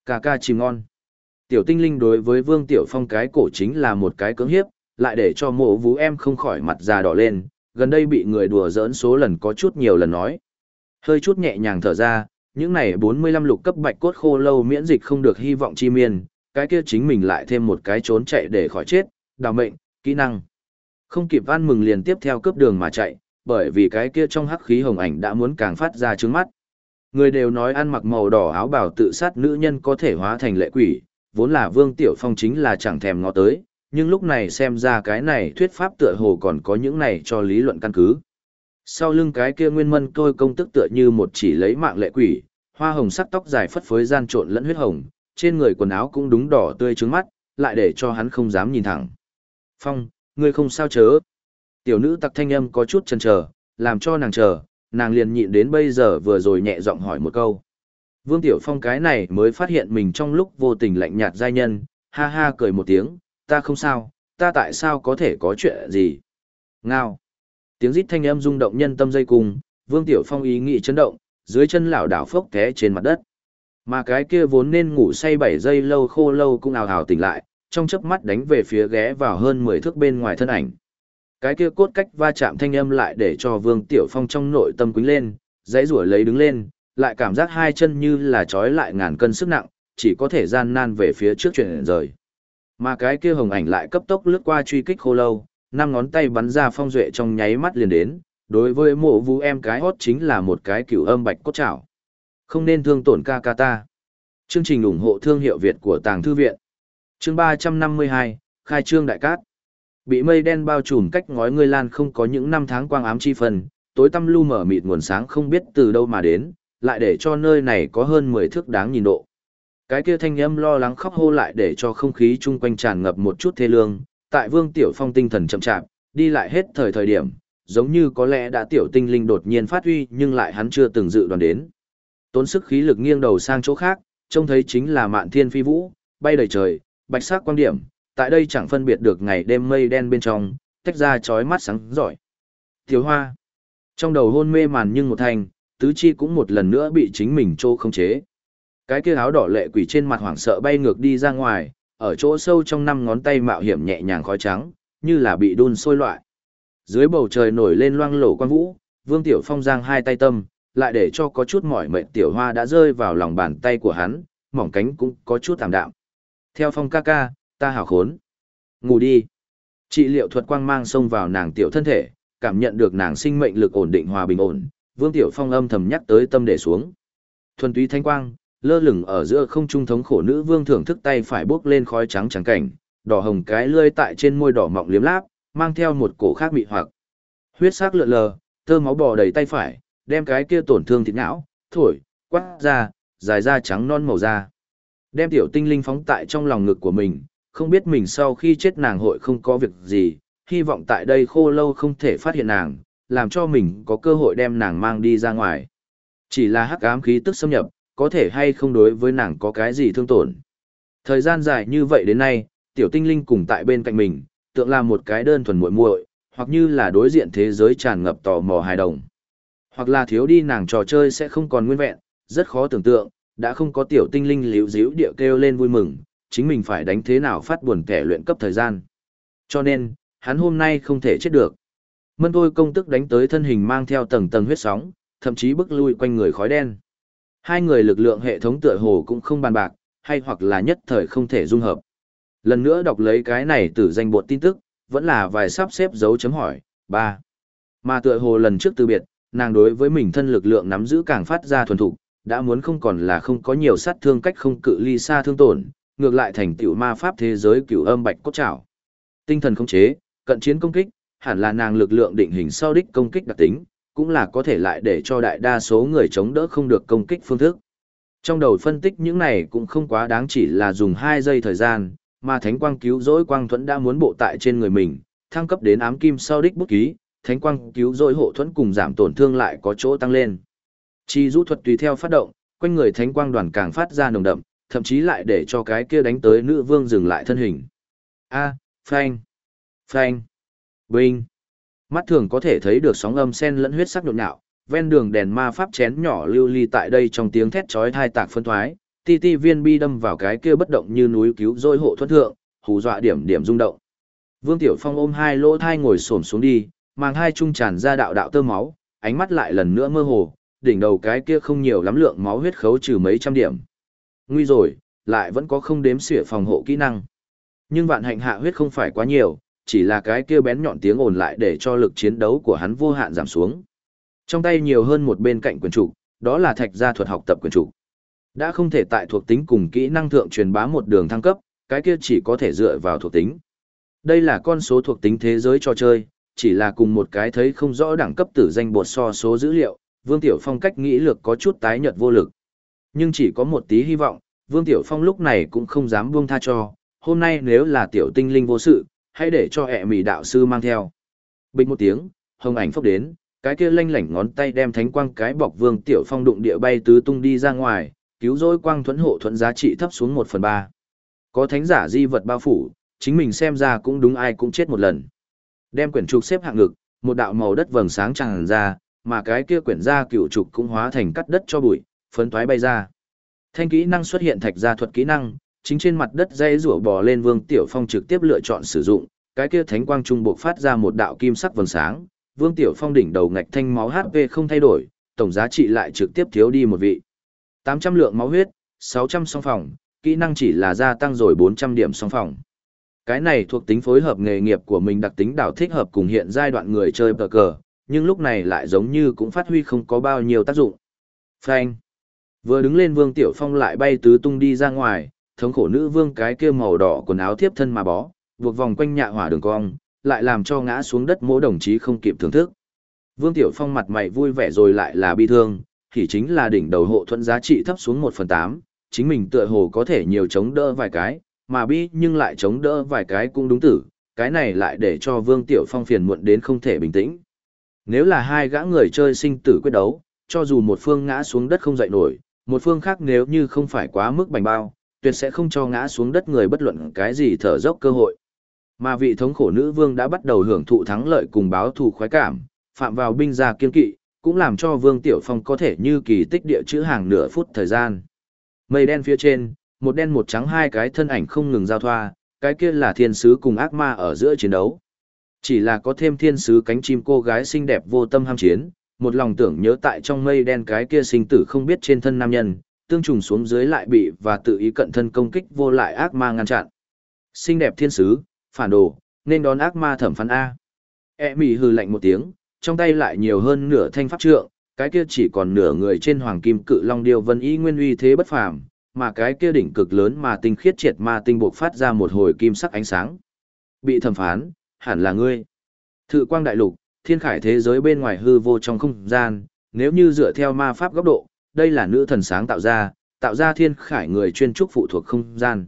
cà ca chìm ngon. Tiểu tinh linh đối với Vương Tiểu Phong cái cổ chính là một cái cưỡng hiếp, lại để cho mộ vũ em không khỏi mặt già đỏ lên, gần đây bị người đùa giỡn số lần có chút nhiều lần nói. Hơi chút nhẹ nhàng thở ra, những này 45 lục cấp bạch cốt khô lâu miễn dịch không được hy vọng chi miên, cái kia chính mình lại thêm một cái trốn chạy để khỏi chết, đào mệnh, kỹ năng. Không kịp văn mừng liền tiếp theo cướp đường mà chạy, bởi vì cái kia trong hắc khí hồng ảnh đã muốn càng phát ra trướng mắt. Người đều nói ăn mặc màu đỏ áo bào tự sát nữ nhân có thể hóa thành lệ quỷ, vốn là Vương Tiểu Phong chính là chẳng thèm ngó tới, nhưng lúc này xem ra cái này thuyết pháp tựa hồ còn có những này cho lý luận căn cứ. Sau lưng cái kia nguyên mân tôi công tức tựa như một chỉ lấy mạng lệ quỷ, hoa hồng sắc tóc dài phất phới gian trộn lẫn huyết hồng, trên người quần áo cũng đúng đỏ tươi trứng mắt, lại để cho hắn không dám nhìn thẳng. Phong, ngươi không sao chớ. Tiểu nữ tặc thanh âm có chút chần chờ, làm cho nàng chờ, nàng liền nhịn đến bây giờ vừa rồi nhẹ giọng hỏi một câu. Vương Tiểu Phong cái này mới phát hiện mình trong lúc vô tình lạnh nhạt giai nhân, ha ha cười một tiếng, ta không sao, ta tại sao có thể có chuyện gì? Ngao. Tiếng rít thanh âm rung động nhân tâm dây cùng, Vương Tiểu Phong ý nghĩ chấn động, dưới chân lảo đảo phốc té trên mặt đất. Mà cái kia vốn nên ngủ say 7 giây lâu khô lâu cũng ào ào tỉnh lại, trong chớp mắt đánh về phía ghé vào hơn 10 thước bên ngoài thân ảnh. Cái kia cốt cách va chạm thanh âm lại để cho Vương Tiểu Phong trong nội tâm quính lên, dãy rủa lấy đứng lên, lại cảm giác hai chân như là trói lại ngàn cân sức nặng, chỉ có thể gian nan về phía trước chuyển rời. Mà cái kia hồng ảnh lại cấp tốc lướt qua truy kích khô lâu, năm ngón tay bắn ra phong duệ trong nháy mắt liền đến, đối với mộ vũ em cái hót chính là một cái cửu âm bạch cốt trảo. Không nên thương tổn ca ca ta. Chương trình ủng hộ thương hiệu Việt của Tàng Thư Viện. Chương 352, Khai trương đại cát. Bị mây đen bao trùm cách ngói ngươi lan không có những năm tháng quang ám chi phần, tối tăm lu mở mịt nguồn sáng không biết từ đâu mà đến, lại để cho nơi này có hơn 10 thước đáng nhìn độ. Cái kia thanh âm lo lắng khóc hô lại để cho không khí chung quanh tràn ngập một chút thê lương, tại Vương Tiểu Phong tinh thần chậm chạp, đi lại hết thời thời điểm, giống như có lẽ đã tiểu tinh linh đột nhiên phát huy nhưng lại hắn chưa từng dự đoán đến. Tốn sức khí lực nghiêng đầu sang chỗ khác, trông thấy chính là mạn thiên phi vũ, bay đầy trời, bạch sắc quan điểm, tại đây chẳng phân biệt được ngày đêm mây đen bên trong, tách ra chói mắt sáng giỏi. Thiếu hoa, trong đầu hôn mê màn nhưng một thành, tứ chi cũng một lần nữa bị chính mình trô không chế. Cái kia áo đỏ lệ quỷ trên mặt hoảng sợ bay ngược đi ra ngoài, ở chỗ sâu trong năm ngón tay mạo hiểm nhẹ nhàng khói trắng, như là bị đun sôi loại. Dưới bầu trời nổi lên loang lổ quan vũ, Vương Tiểu Phong giang hai tay tâm, lại để cho có chút mỏi mệt tiểu hoa đã rơi vào lòng bàn tay của hắn, mỏng cánh cũng có chút tạm đạm. Theo Phong ca ca, ta hảo khốn. Ngủ đi. Trị liệu thuật quang mang xông vào nàng tiểu thân thể, cảm nhận được nàng sinh mệnh lực ổn định hòa bình ổn, Vương Tiểu Phong âm thầm nhắc tới tâm để xuống. Thuần túy thanh quang, lơ lửng ở giữa không trung thống khổ nữ vương thưởng thức tay phải bước lên khói trắng trắng cảnh, đỏ hồng cái lươi tại trên môi đỏ mọng liếm láp, mang theo một cổ khác mị hoặc. Huyết sắc lượn lờ, tơ máu bò đầy tay phải, đem cái kia tổn thương thịt não, thổi, quát ra, dài da trắng non màu da. Đem tiểu tinh linh phóng tại trong lòng ngực của mình, không biết mình sau khi chết nàng hội không có việc gì, hy vọng tại đây khô lâu không thể phát hiện nàng, làm cho mình có cơ hội đem nàng mang đi ra ngoài. Chỉ là hắc ám khí tức xâm nhập, có thể hay không đối với nàng có cái gì thương tổn. Thời gian dài như vậy đến nay, tiểu tinh linh cùng tại bên cạnh mình, tượng là một cái đơn thuần muội muội, hoặc như là đối diện thế giới tràn ngập tò mò hài đồng. Hoặc là thiếu đi nàng trò chơi sẽ không còn nguyên vẹn, rất khó tưởng tượng, đã không có tiểu tinh linh liễu díu địa kêu lên vui mừng, chính mình phải đánh thế nào phát buồn kẻ luyện cấp thời gian. Cho nên, hắn hôm nay không thể chết được. Mân thôi công tức đánh tới thân hình mang theo tầng tầng huyết sóng, thậm chí bức lui quanh người khói đen. Hai người lực lượng hệ thống tựa hồ cũng không bàn bạc, hay hoặc là nhất thời không thể dung hợp. Lần nữa đọc lấy cái này từ danh bột tin tức, vẫn là vài sắp xếp dấu chấm hỏi. ba Mà tựa hồ lần trước từ biệt, nàng đối với mình thân lực lượng nắm giữ càng phát ra thuần thục, đã muốn không còn là không có nhiều sát thương cách không cự ly xa thương tổn, ngược lại thành tiểu ma pháp thế giới cửu âm bạch cốt trảo. Tinh thần khống chế, cận chiến công kích, hẳn là nàng lực lượng định hình sau đích công kích đặc tính, cũng là có thể lại để cho đại đa số người chống đỡ không được công kích phương thức. Trong đầu phân tích những này cũng không quá đáng chỉ là dùng 2 giây thời gian, mà thánh quang cứu rỗi quang thuẫn đã muốn bộ tại trên người mình, thăng cấp đến ám kim sau đích bút ký, thánh quang cứu rỗi hộ thuẫn cùng giảm tổn thương lại có chỗ tăng lên. Chi rũ thuật tùy theo phát động, quanh người thánh quang đoàn càng phát ra nồng đậm, thậm chí lại để cho cái kia đánh tới nữ vương dừng lại thân hình. A, phanh, phanh, binh. Mắt thường có thể thấy được sóng âm sen lẫn huyết sắc nhộn nhạo, ven đường đèn ma pháp chén nhỏ lưu ly tại đây trong tiếng thét chói thai tạc phân thoái, ti ti viên bi đâm vào cái kia bất động như núi cứu rỗi hộ thuẫn thượng, hù dọa điểm điểm rung động. Vương Tiểu Phong ôm hai lỗ thai ngồi xổm xuống đi, mang hai trung tràn ra đạo đạo tơ máu, ánh mắt lại lần nữa mơ hồ, đỉnh đầu cái kia không nhiều lắm lượng máu huyết khấu trừ mấy trăm điểm. Nguy rồi, lại vẫn có không đếm xỉa phòng hộ kỹ năng. Nhưng vạn hạnh hạ huyết không phải quá nhiều, chỉ là cái kia bén nhọn tiếng ồn lại để cho lực chiến đấu của hắn vô hạn giảm xuống. Trong tay nhiều hơn một bên cạnh quyền trục, đó là thạch gia thuật học tập quyền trục. Đã không thể tại thuộc tính cùng kỹ năng thượng truyền bá một đường thăng cấp, cái kia chỉ có thể dựa vào thuộc tính. Đây là con số thuộc tính thế giới cho chơi, chỉ là cùng một cái thấy không rõ đẳng cấp tử danh bột so số dữ liệu, Vương Tiểu Phong cách nghĩ lược có chút tái nhợt vô lực. Nhưng chỉ có một tí hy vọng, Vương Tiểu Phong lúc này cũng không dám buông tha cho, hôm nay nếu là tiểu tinh linh vô sự, hãy để cho ẹ mì đạo sư mang theo. Bình một tiếng, hồng ảnh phốc đến, cái kia lanh lảnh ngón tay đem thánh quang cái bọc Vương Tiểu Phong đụng địa bay tứ tung đi ra ngoài, cứu rỗi quang thuẫn hộ thuẫn giá trị thấp xuống một phần ba. Có thánh giả di vật bao phủ, chính mình xem ra cũng đúng ai cũng chết một lần. Đem quyển trục xếp hạng ngực, một đạo màu đất vầng sáng tràn ra, mà cái kia quyển ra cựu trục cũng hóa thành cắt đất cho bụi, phấn toái bay ra. Thanh kỹ năng xuất hiện thạch gia thuật kỹ năng, chính trên mặt đất dây rủa bò lên Vương Tiểu Phong trực tiếp lựa chọn sử dụng, cái kia thánh quang trung bộ phát ra một đạo kim sắc vầng sáng, Vương Tiểu Phong đỉnh đầu ngạch thanh máu HP không thay đổi, tổng giá trị lại trực tiếp thiếu đi một vị. 800 lượng máu huyết, 600 song phòng, kỹ năng chỉ là gia tăng rồi 400 điểm song phòng. Cái này thuộc tính phối hợp nghề nghiệp của mình đặc tính đảo thích hợp cùng hiện giai đoạn người chơi bờ cờ, nhưng lúc này lại giống như cũng phát huy không có bao nhiêu tác dụng. Phanh. Vừa đứng lên Vương Tiểu Phong lại bay tứ tung đi ra ngoài, thống khổ nữ vương cái kia màu đỏ quần áo thiếp thân mà bó, buộc vòng quanh nhạ hỏa đường cong, lại làm cho ngã xuống đất mỗi đồng chí không kịp thưởng thức. Vương Tiểu Phong mặt mày vui vẻ rồi lại là bi thương, thì chính là đỉnh đầu hộ thuẫn giá trị thấp xuống 1 phần 8, chính mình tựa hồ có thể nhiều chống đỡ vài cái, mà bi nhưng lại chống đỡ vài cái cũng đúng tử, cái này lại để cho Vương Tiểu Phong phiền muộn đến không thể bình tĩnh. Nếu là hai gã người chơi sinh tử quyết đấu, cho dù một phương ngã xuống đất không dậy nổi, một phương khác nếu như không phải quá mức bành bao, tuyệt sẽ không cho ngã xuống đất người bất luận cái gì thở dốc cơ hội. Mà vị thống khổ nữ vương đã bắt đầu hưởng thụ thắng lợi cùng báo thù khoái cảm, phạm vào binh gia kiên kỵ, cũng làm cho Vương Tiểu Phong có thể như kỳ tích địa chữ hàng nửa phút thời gian. Mây đen phía trên, một đen một trắng hai cái thân ảnh không ngừng giao thoa, cái kia là thiên sứ cùng ác ma ở giữa chiến đấu. Chỉ là có thêm thiên sứ cánh chim cô gái xinh đẹp vô tâm ham chiến, một lòng tưởng nhớ tại trong mây đen cái kia sinh tử không biết trên thân nam nhân, tương trùng xuống dưới lại bị và tự ý cận thân công kích vô lại ác ma ngăn chặn. Xinh đẹp thiên sứ, phản đồ, nên đón ác ma thẩm phán A. E mỉ hừ lạnh một tiếng, trong tay lại nhiều hơn nửa thanh pháp trượng, cái kia chỉ còn nửa người trên hoàng kim cự long điêu vân y nguyên uy thế bất phàm, mà cái kia đỉnh cực lớn mà tinh khiết triệt ma tinh buộc phát ra một hồi kim sắc ánh sáng. Bị thẩm phán, hẳn là ngươi. Thự quang đại lục, thiên khải thế giới bên ngoài hư vô trong không gian, nếu như dựa theo ma pháp góc độ, đây là nữ thần sáng tạo ra, tạo ra thiên khải người chuyên trúc phụ thuộc không gian.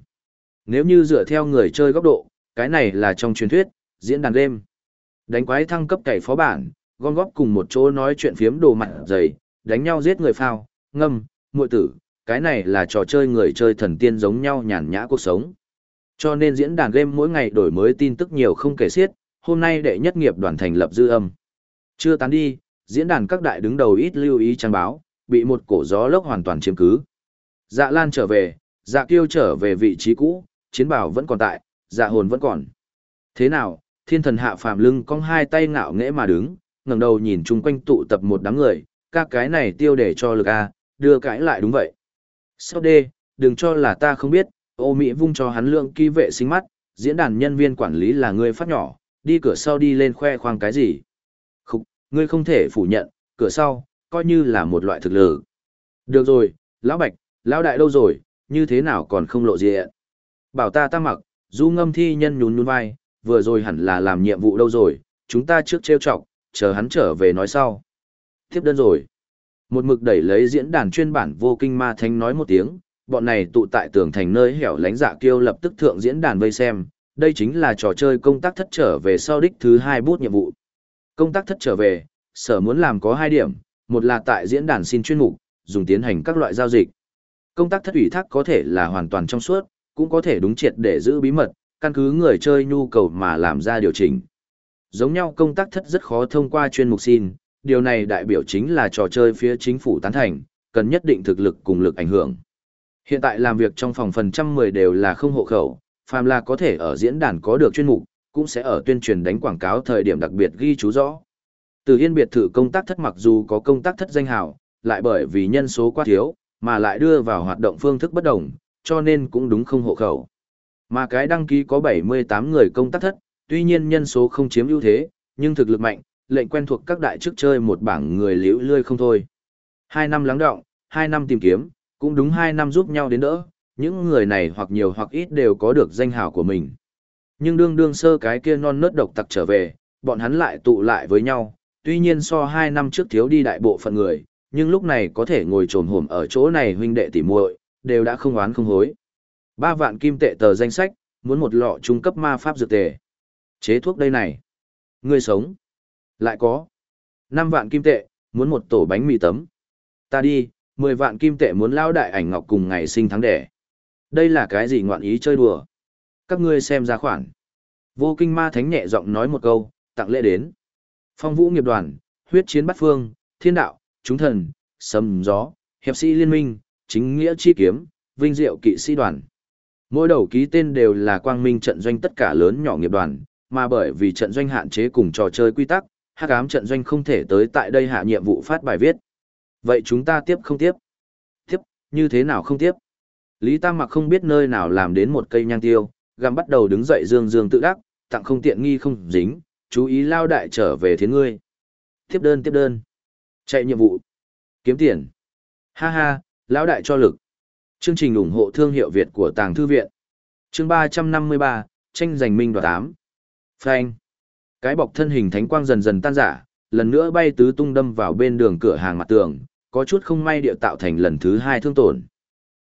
Nếu như dựa theo người chơi góc độ, cái này là trong truyền thuyết, diễn đàn đêm. Đánh quái thăng cấp cày phó bản, gom góp cùng một chỗ nói chuyện phiếm đồ mặt dày, đánh nhau giết người phao, ngâm, muội tử, cái này là trò chơi người chơi thần tiên giống nhau nhàn nhã cuộc sống. Cho nên diễn đàn game mỗi ngày đổi mới tin tức nhiều không kể xiết, hôm nay đệ nhất nghiệp đoàn thành lập dư âm. Chưa tán đi, diễn đàn các đại đứng đầu ít lưu ý trang báo, bị một cổ gió lốc hoàn toàn chiếm cứ. Dạ Lan trở về, dạ kiêu trở về vị trí cũ, chiến bảo vẫn còn tại, dạ hồn vẫn còn. Thế nào, thiên thần hạ phàm lưng cong hai tay ngạo nghễ mà đứng, ngẩng đầu nhìn chung quanh tụ tập một đám người, các cái này tiêu để cho lực A, đưa cãi lại đúng vậy. Sau đê, đừng cho là ta không biết, ô Mỹ vung cho hắn lượng ký vệ sinh mắt, diễn đàn nhân viên quản lý là người phát nhỏ, đi cửa sau đi lên khoe khoang cái gì. Không, ngươi không thể phủ nhận, cửa sau, coi như là một loại thực lực. Được rồi, lão bạch, lão đại đâu rồi, như thế nào còn không lộ diện. Bảo ta ta mặc, du ngâm thi nhân nhún nhún vai, vừa rồi hẳn là làm nhiệm vụ đâu rồi, chúng ta trước trêu chọc, chờ hắn trở về nói sau. Tiếp đơn rồi. Một mực đẩy lấy diễn đàn chuyên bản vô kinh ma thánh nói một tiếng, bọn này tụ tại tường thành nơi hẻo lánh dạ kiêu lập tức thượng diễn đàn vây xem, đây chính là trò chơi công tác thất trở về sau đích thứ hai bút nhiệm vụ. Công tác thất trở về, sở muốn làm có hai điểm, một là tại diễn đàn xin chuyên mục, dùng tiến hành các loại giao dịch. Công tác thất ủy thác có thể là hoàn toàn trong suốt, cũng có thể đúng triệt để giữ bí mật, căn cứ người chơi nhu cầu mà làm ra điều chỉnh. Giống nhau công tác thất rất khó thông qua chuyên mục xin, điều này đại biểu chính là trò chơi phía chính phủ tán thành, cần nhất định thực lực cùng lực ảnh hưởng. Hiện tại làm việc trong phòng phần trăm mười đều là không hộ khẩu, phàm là có thể ở diễn đàn có được chuyên mục, cũng sẽ ở tuyên truyền đánh quảng cáo thời điểm đặc biệt ghi chú rõ. Từ Yên biệt thự công tác thất mặc dù có công tác thất danh hào, lại bởi vì nhân số quá thiếu, mà lại đưa vào hoạt động phương thức bất đồng, cho nên cũng đúng không hộ khẩu. Mà cái đăng ký có 78 người công tác thất, tuy nhiên nhân số không chiếm ưu thế, nhưng thực lực mạnh, lệnh quen thuộc các đại chức chơi một bảng người liễu lươi không thôi. Hai năm lắng động, hai năm tìm kiếm, cũng đúng hai năm giúp nhau đến đỡ, những người này hoặc nhiều hoặc ít đều có được danh hào của mình. Nhưng đương đương sơ cái kia non nớt độc tặc trở về, bọn hắn lại tụ lại với nhau, tuy nhiên so hai năm trước thiếu đi đại bộ phận người, nhưng lúc này có thể ngồi trồn hổm ở chỗ này huynh đệ tỉ muội đều đã không oán không hối. Ba vạn kim tệ tờ danh sách, muốn một lọ trung cấp ma pháp dược tề. Chế thuốc đây này. Người sống. Lại có. năm vạn kim tệ, muốn một tổ bánh mì tấm. Ta đi, mười vạn kim tệ muốn lao đại ảnh ngọc cùng ngày sinh tháng đẻ. Đây là cái gì ngoạn ý chơi đùa? Các ngươi xem ra khoản. Vô kinh ma thánh nhẹ giọng nói một câu, tặng lễ đến. Phong vũ nghiệp đoàn, huyết chiến bắt phương, thiên đạo, chúng thần, sấm gió, hiệp sĩ liên minh, chính nghĩa chi kiếm, vinh diệu kỵ sĩ đoàn. Mỗi đầu ký tên đều là quang minh trận doanh tất cả lớn nhỏ nghiệp đoàn, mà bởi vì trận doanh hạn chế cùng trò chơi quy tắc, hắc ám trận doanh không thể tới tại đây hạ nhiệm vụ phát bài viết. Vậy chúng ta tiếp không tiếp? Tiếp, như thế nào không tiếp? Lý Tam Mặc không biết nơi nào làm đến một cây nhang tiêu, gằm bắt đầu đứng dậy dương dương tự đắc, tặng không tiện nghi không dính, chú ý lao đại trở về thiên ngươi. Tiếp đơn tiếp đơn. Chạy nhiệm vụ. Kiếm tiền. Ha ha, lão đại cho lực. Chương trình ủng hộ thương hiệu Việt của Tàng Thư Viện. Chương 353, tranh giành minh đoạt tám. Phanh. Cái bọc thân hình thánh quang dần dần tan rã, lần nữa bay tứ tung đâm vào bên đường cửa hàng mặt tường, có chút không may địa tạo thành lần thứ hai thương tổn.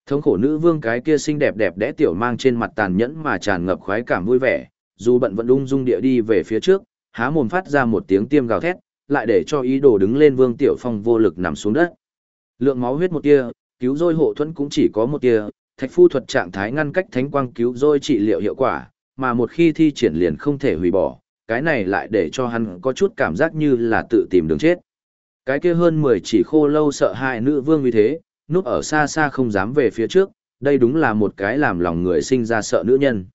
Thống khổ nữ vương cái kia xinh đẹp đẹp đẽ tiểu mang trên mặt tàn nhẫn mà tràn ngập khoái cảm vui vẻ, dù bận vẫn ung dung địa đi về phía trước, há mồm phát ra một tiếng tiêm gào thét, lại để cho ý đồ đứng lên Vương Tiểu Phong vô lực nằm xuống đất. Lượng máu huyết một tia, cứu rôi hộ thuẫn cũng chỉ có một tia, thạch phu thuật trạng thái ngăn cách thánh quang cứu rôi trị liệu hiệu quả, mà một khi thi triển liền không thể hủy bỏ, cái này lại để cho hắn có chút cảm giác như là tự tìm đường chết. Cái kia hơn 10 chỉ khô lâu sợ hại nữ vương như thế, núp ở xa xa không dám về phía trước, đây đúng là một cái làm lòng người sinh ra sợ nữ nhân.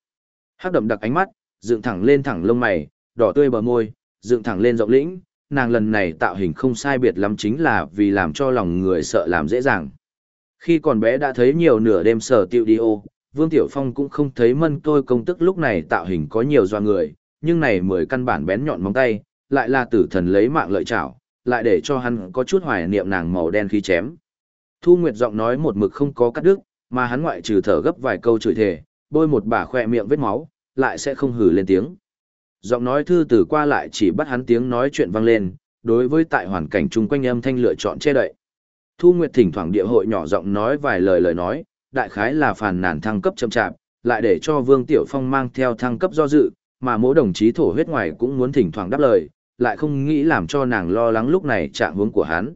Hắc đậm đặc ánh mắt, dựng thẳng lên thẳng lông mày, đỏ tươi bờ môi, dựng thẳng lên rộng lĩnh, nàng lần này tạo hình không sai biệt lắm chính là vì làm cho lòng người sợ làm dễ dàng. Khi còn bé đã thấy nhiều nửa đêm sở tiệu đi ô, Vương Tiểu Phong cũng không thấy mân tôi công tức lúc này tạo hình có nhiều doa người, nhưng này mười căn bản bén nhọn móng tay, lại là tử thần lấy mạng lợi chảo, lại để cho hắn có chút hoài niệm nàng màu đen khi chém. Thu Nguyệt giọng nói một mực không có cắt đứt, mà hắn ngoại trừ thở gấp vài câu chửi thề, bôi một bả khoe miệng vết máu, lại sẽ không hử lên tiếng. Giọng nói thư từ qua lại chỉ bắt hắn tiếng nói chuyện vang lên, đối với tại hoàn cảnh chung quanh âm thanh lựa chọn che đậy. Thu Nguyệt thỉnh thoảng địa hội nhỏ giọng nói vài lời lời nói, đại khái là phàn nàn thăng cấp chậm chạp, lại để cho Vương Tiểu Phong mang theo thăng cấp do dự, mà mỗi đồng chí thổ huyết ngoài cũng muốn thỉnh thoảng đáp lời, lại không nghĩ làm cho nàng lo lắng lúc này trạng hướng của hắn.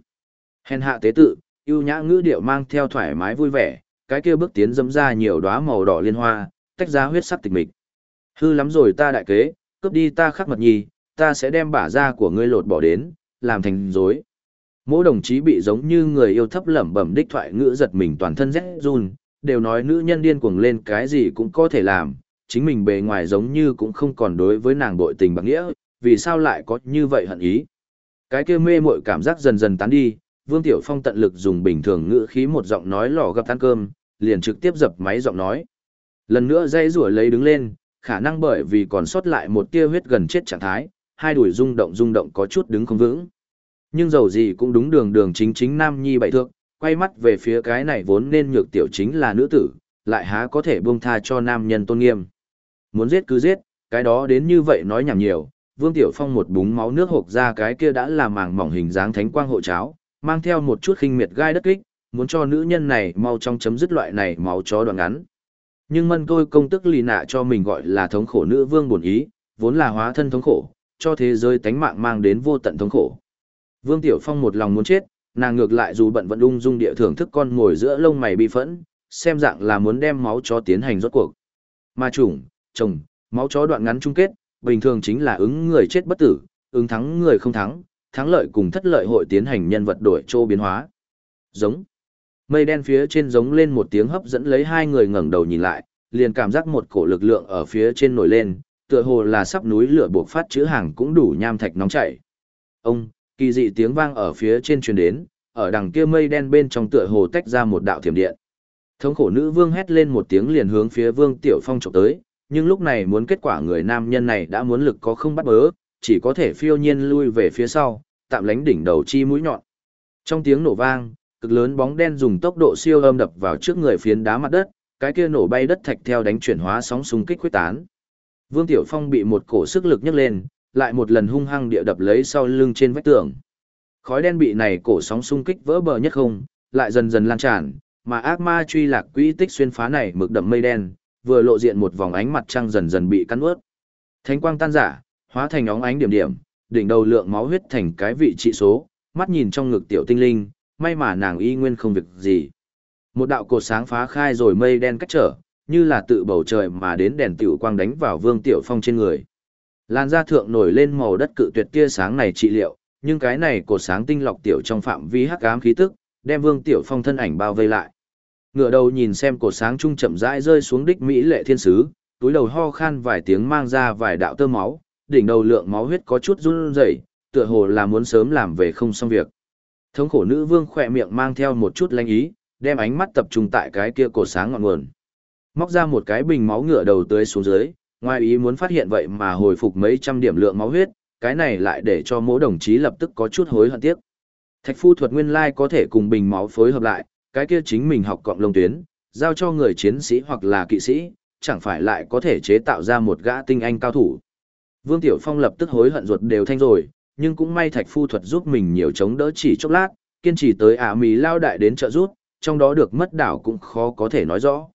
Hèn hạ tế tự, yêu nhã ngữ điệu mang theo thoải mái vui vẻ, cái kia bước tiến dẫm ra nhiều đóa màu đỏ liên hoa, tách ra huyết sắc tịch mịch. Hư lắm rồi ta đại kế, cướp đi ta khắc mật nhi, ta sẽ đem bả da của ngươi lột bỏ đến, làm thành dối. Mỗi đồng chí bị giống như người yêu thấp lẩm bẩm đích thoại ngữ giật mình toàn thân rét run, đều nói nữ nhân điên cuồng lên cái gì cũng có thể làm, chính mình bề ngoài giống như cũng không còn đối với nàng bội tình bằng nghĩa, vì sao lại có như vậy hận ý. Cái kia mê mội cảm giác dần dần tán đi, Vương Tiểu Phong tận lực dùng bình thường ngữ khí một giọng nói lò gặp tan cơm, liền trực tiếp dập máy giọng nói. Lần nữa dây rủa lấy đứng lên, khả năng bởi vì còn sót lại một tia huyết gần chết trạng thái, hai đùi rung động rung động có chút đứng không vững. Nhưng dầu gì cũng đúng đường đường chính chính nam nhi bảy thượng quay mắt về phía cái này vốn nên nhược tiểu chính là nữ tử, lại há có thể buông tha cho nam nhân tôn nghiêm. Muốn giết cứ giết, cái đó đến như vậy nói nhảm nhiều, Vương Tiểu Phong một búng máu nước hộp ra cái kia đã là màng mỏng hình dáng thánh quang hộ cháo, mang theo một chút khinh miệt gai đất kích, muốn cho nữ nhân này mau trong chấm dứt loại này máu chó đoạn ngắn. Nhưng mân tôi công tức lì nạ cho mình gọi là thống khổ nữ vương buồn ý, vốn là hóa thân thống khổ, cho thế giới tánh mạng mang đến vô tận thống khổ. Vương Tiểu Phong một lòng muốn chết, nàng ngược lại dù bận vận ung dung địa thưởng thức con ngồi giữa lông mày bị phẫn, xem dạng là muốn đem máu chó tiến hành rốt cuộc. Ma chủng, chồng, máu chó đoạn ngắn chung kết, bình thường chính là ứng người chết bất tử, ứng thắng người không thắng, thắng lợi cùng thất lợi hội tiến hành nhân vật đổi chỗ biến hóa. Giống. Mây đen phía trên giống lên một tiếng hấp dẫn lấy hai người ngẩng đầu nhìn lại, liền cảm giác một cổ lực lượng ở phía trên nổi lên, tựa hồ là sắp núi lửa buộc phát chữ hàng cũng đủ nham thạch nóng chảy. Ông, kỳ dị tiếng vang ở phía trên truyền đến, ở đằng kia mây đen bên trong tựa hồ tách ra một đạo thiểm điện. Thống khổ nữ vương hét lên một tiếng liền hướng phía Vương Tiểu Phong chụp tới, nhưng lúc này muốn kết quả người nam nhân này đã muốn lực có không bắt bớ, chỉ có thể phiêu nhiên lui về phía sau, tạm lánh đỉnh đầu chi mũi nhọn. Trong tiếng nổ vang, cực lớn bóng đen dùng tốc độ siêu âm đập vào trước người phiến đá mặt đất, cái kia nổ bay đất thạch theo đánh chuyển hóa sóng xung kích quyết tán. Vương Tiểu Phong bị một cổ sức lực nhấc lên, lại một lần hung hăng địa đập lấy sau lưng trên vách tường. Khói đen bị này cổ sóng xung kích vỡ bờ nhất không, lại dần dần lan tràn, mà ác ma truy lạc quỹ tích xuyên phá này mực đậm mây đen, vừa lộ diện một vòng ánh mặt trăng dần dần bị cắn ướt. Thánh quang tan giả, hóa thành óng ánh điểm điểm, đỉnh đầu lượng máu huyết thành cái vị trị số, mắt nhìn trong ngực tiểu tinh linh, may mà nàng y nguyên không việc gì. Một đạo cột sáng phá khai rồi mây đen cách trở, như là tự bầu trời mà đến đèn tiểu quang đánh vào Vương Tiểu Phong trên người. Lan da thượng nổi lên màu đất cự tuyệt tia sáng này trị liệu, nhưng cái này cột sáng tinh lọc tiểu trong phạm vi hắc ám khí tức, đem Vương Tiểu Phong thân ảnh bao vây lại. Ngựa đầu nhìn xem cột sáng trung chậm rãi rơi xuống đích mỹ lệ thiên sứ, túi đầu ho khan vài tiếng mang ra vài đạo tơ máu, đỉnh đầu lượng máu huyết có chút run rẩy, tựa hồ là muốn sớm làm về không xong việc. Thống khổ nữ vương khỏe miệng mang theo một chút lanh ý, đem ánh mắt tập trung tại cái kia cột sáng ngọn nguồn. Móc ra một cái bình máu ngựa đầu tưới xuống dưới, ngoài ý muốn phát hiện vậy mà hồi phục mấy trăm điểm lượng máu huyết, cái này lại để cho mỗi đồng chí lập tức có chút hối hận tiếc. Thạch phu thuật nguyên lai có thể cùng bình máu phối hợp lại, cái kia chính mình học cọng lông tuyến, giao cho người chiến sĩ hoặc là kỵ sĩ, chẳng phải lại có thể chế tạo ra một gã tinh anh cao thủ. Vương Tiểu Phong lập tức hối hận ruột đều thanh rồi, nhưng cũng may thạch phu thuật giúp mình nhiều chống đỡ chỉ chốc lát, kiên trì tới ả mì lao đại đến trợ rút, trong đó được mất đảo cũng khó có thể nói rõ.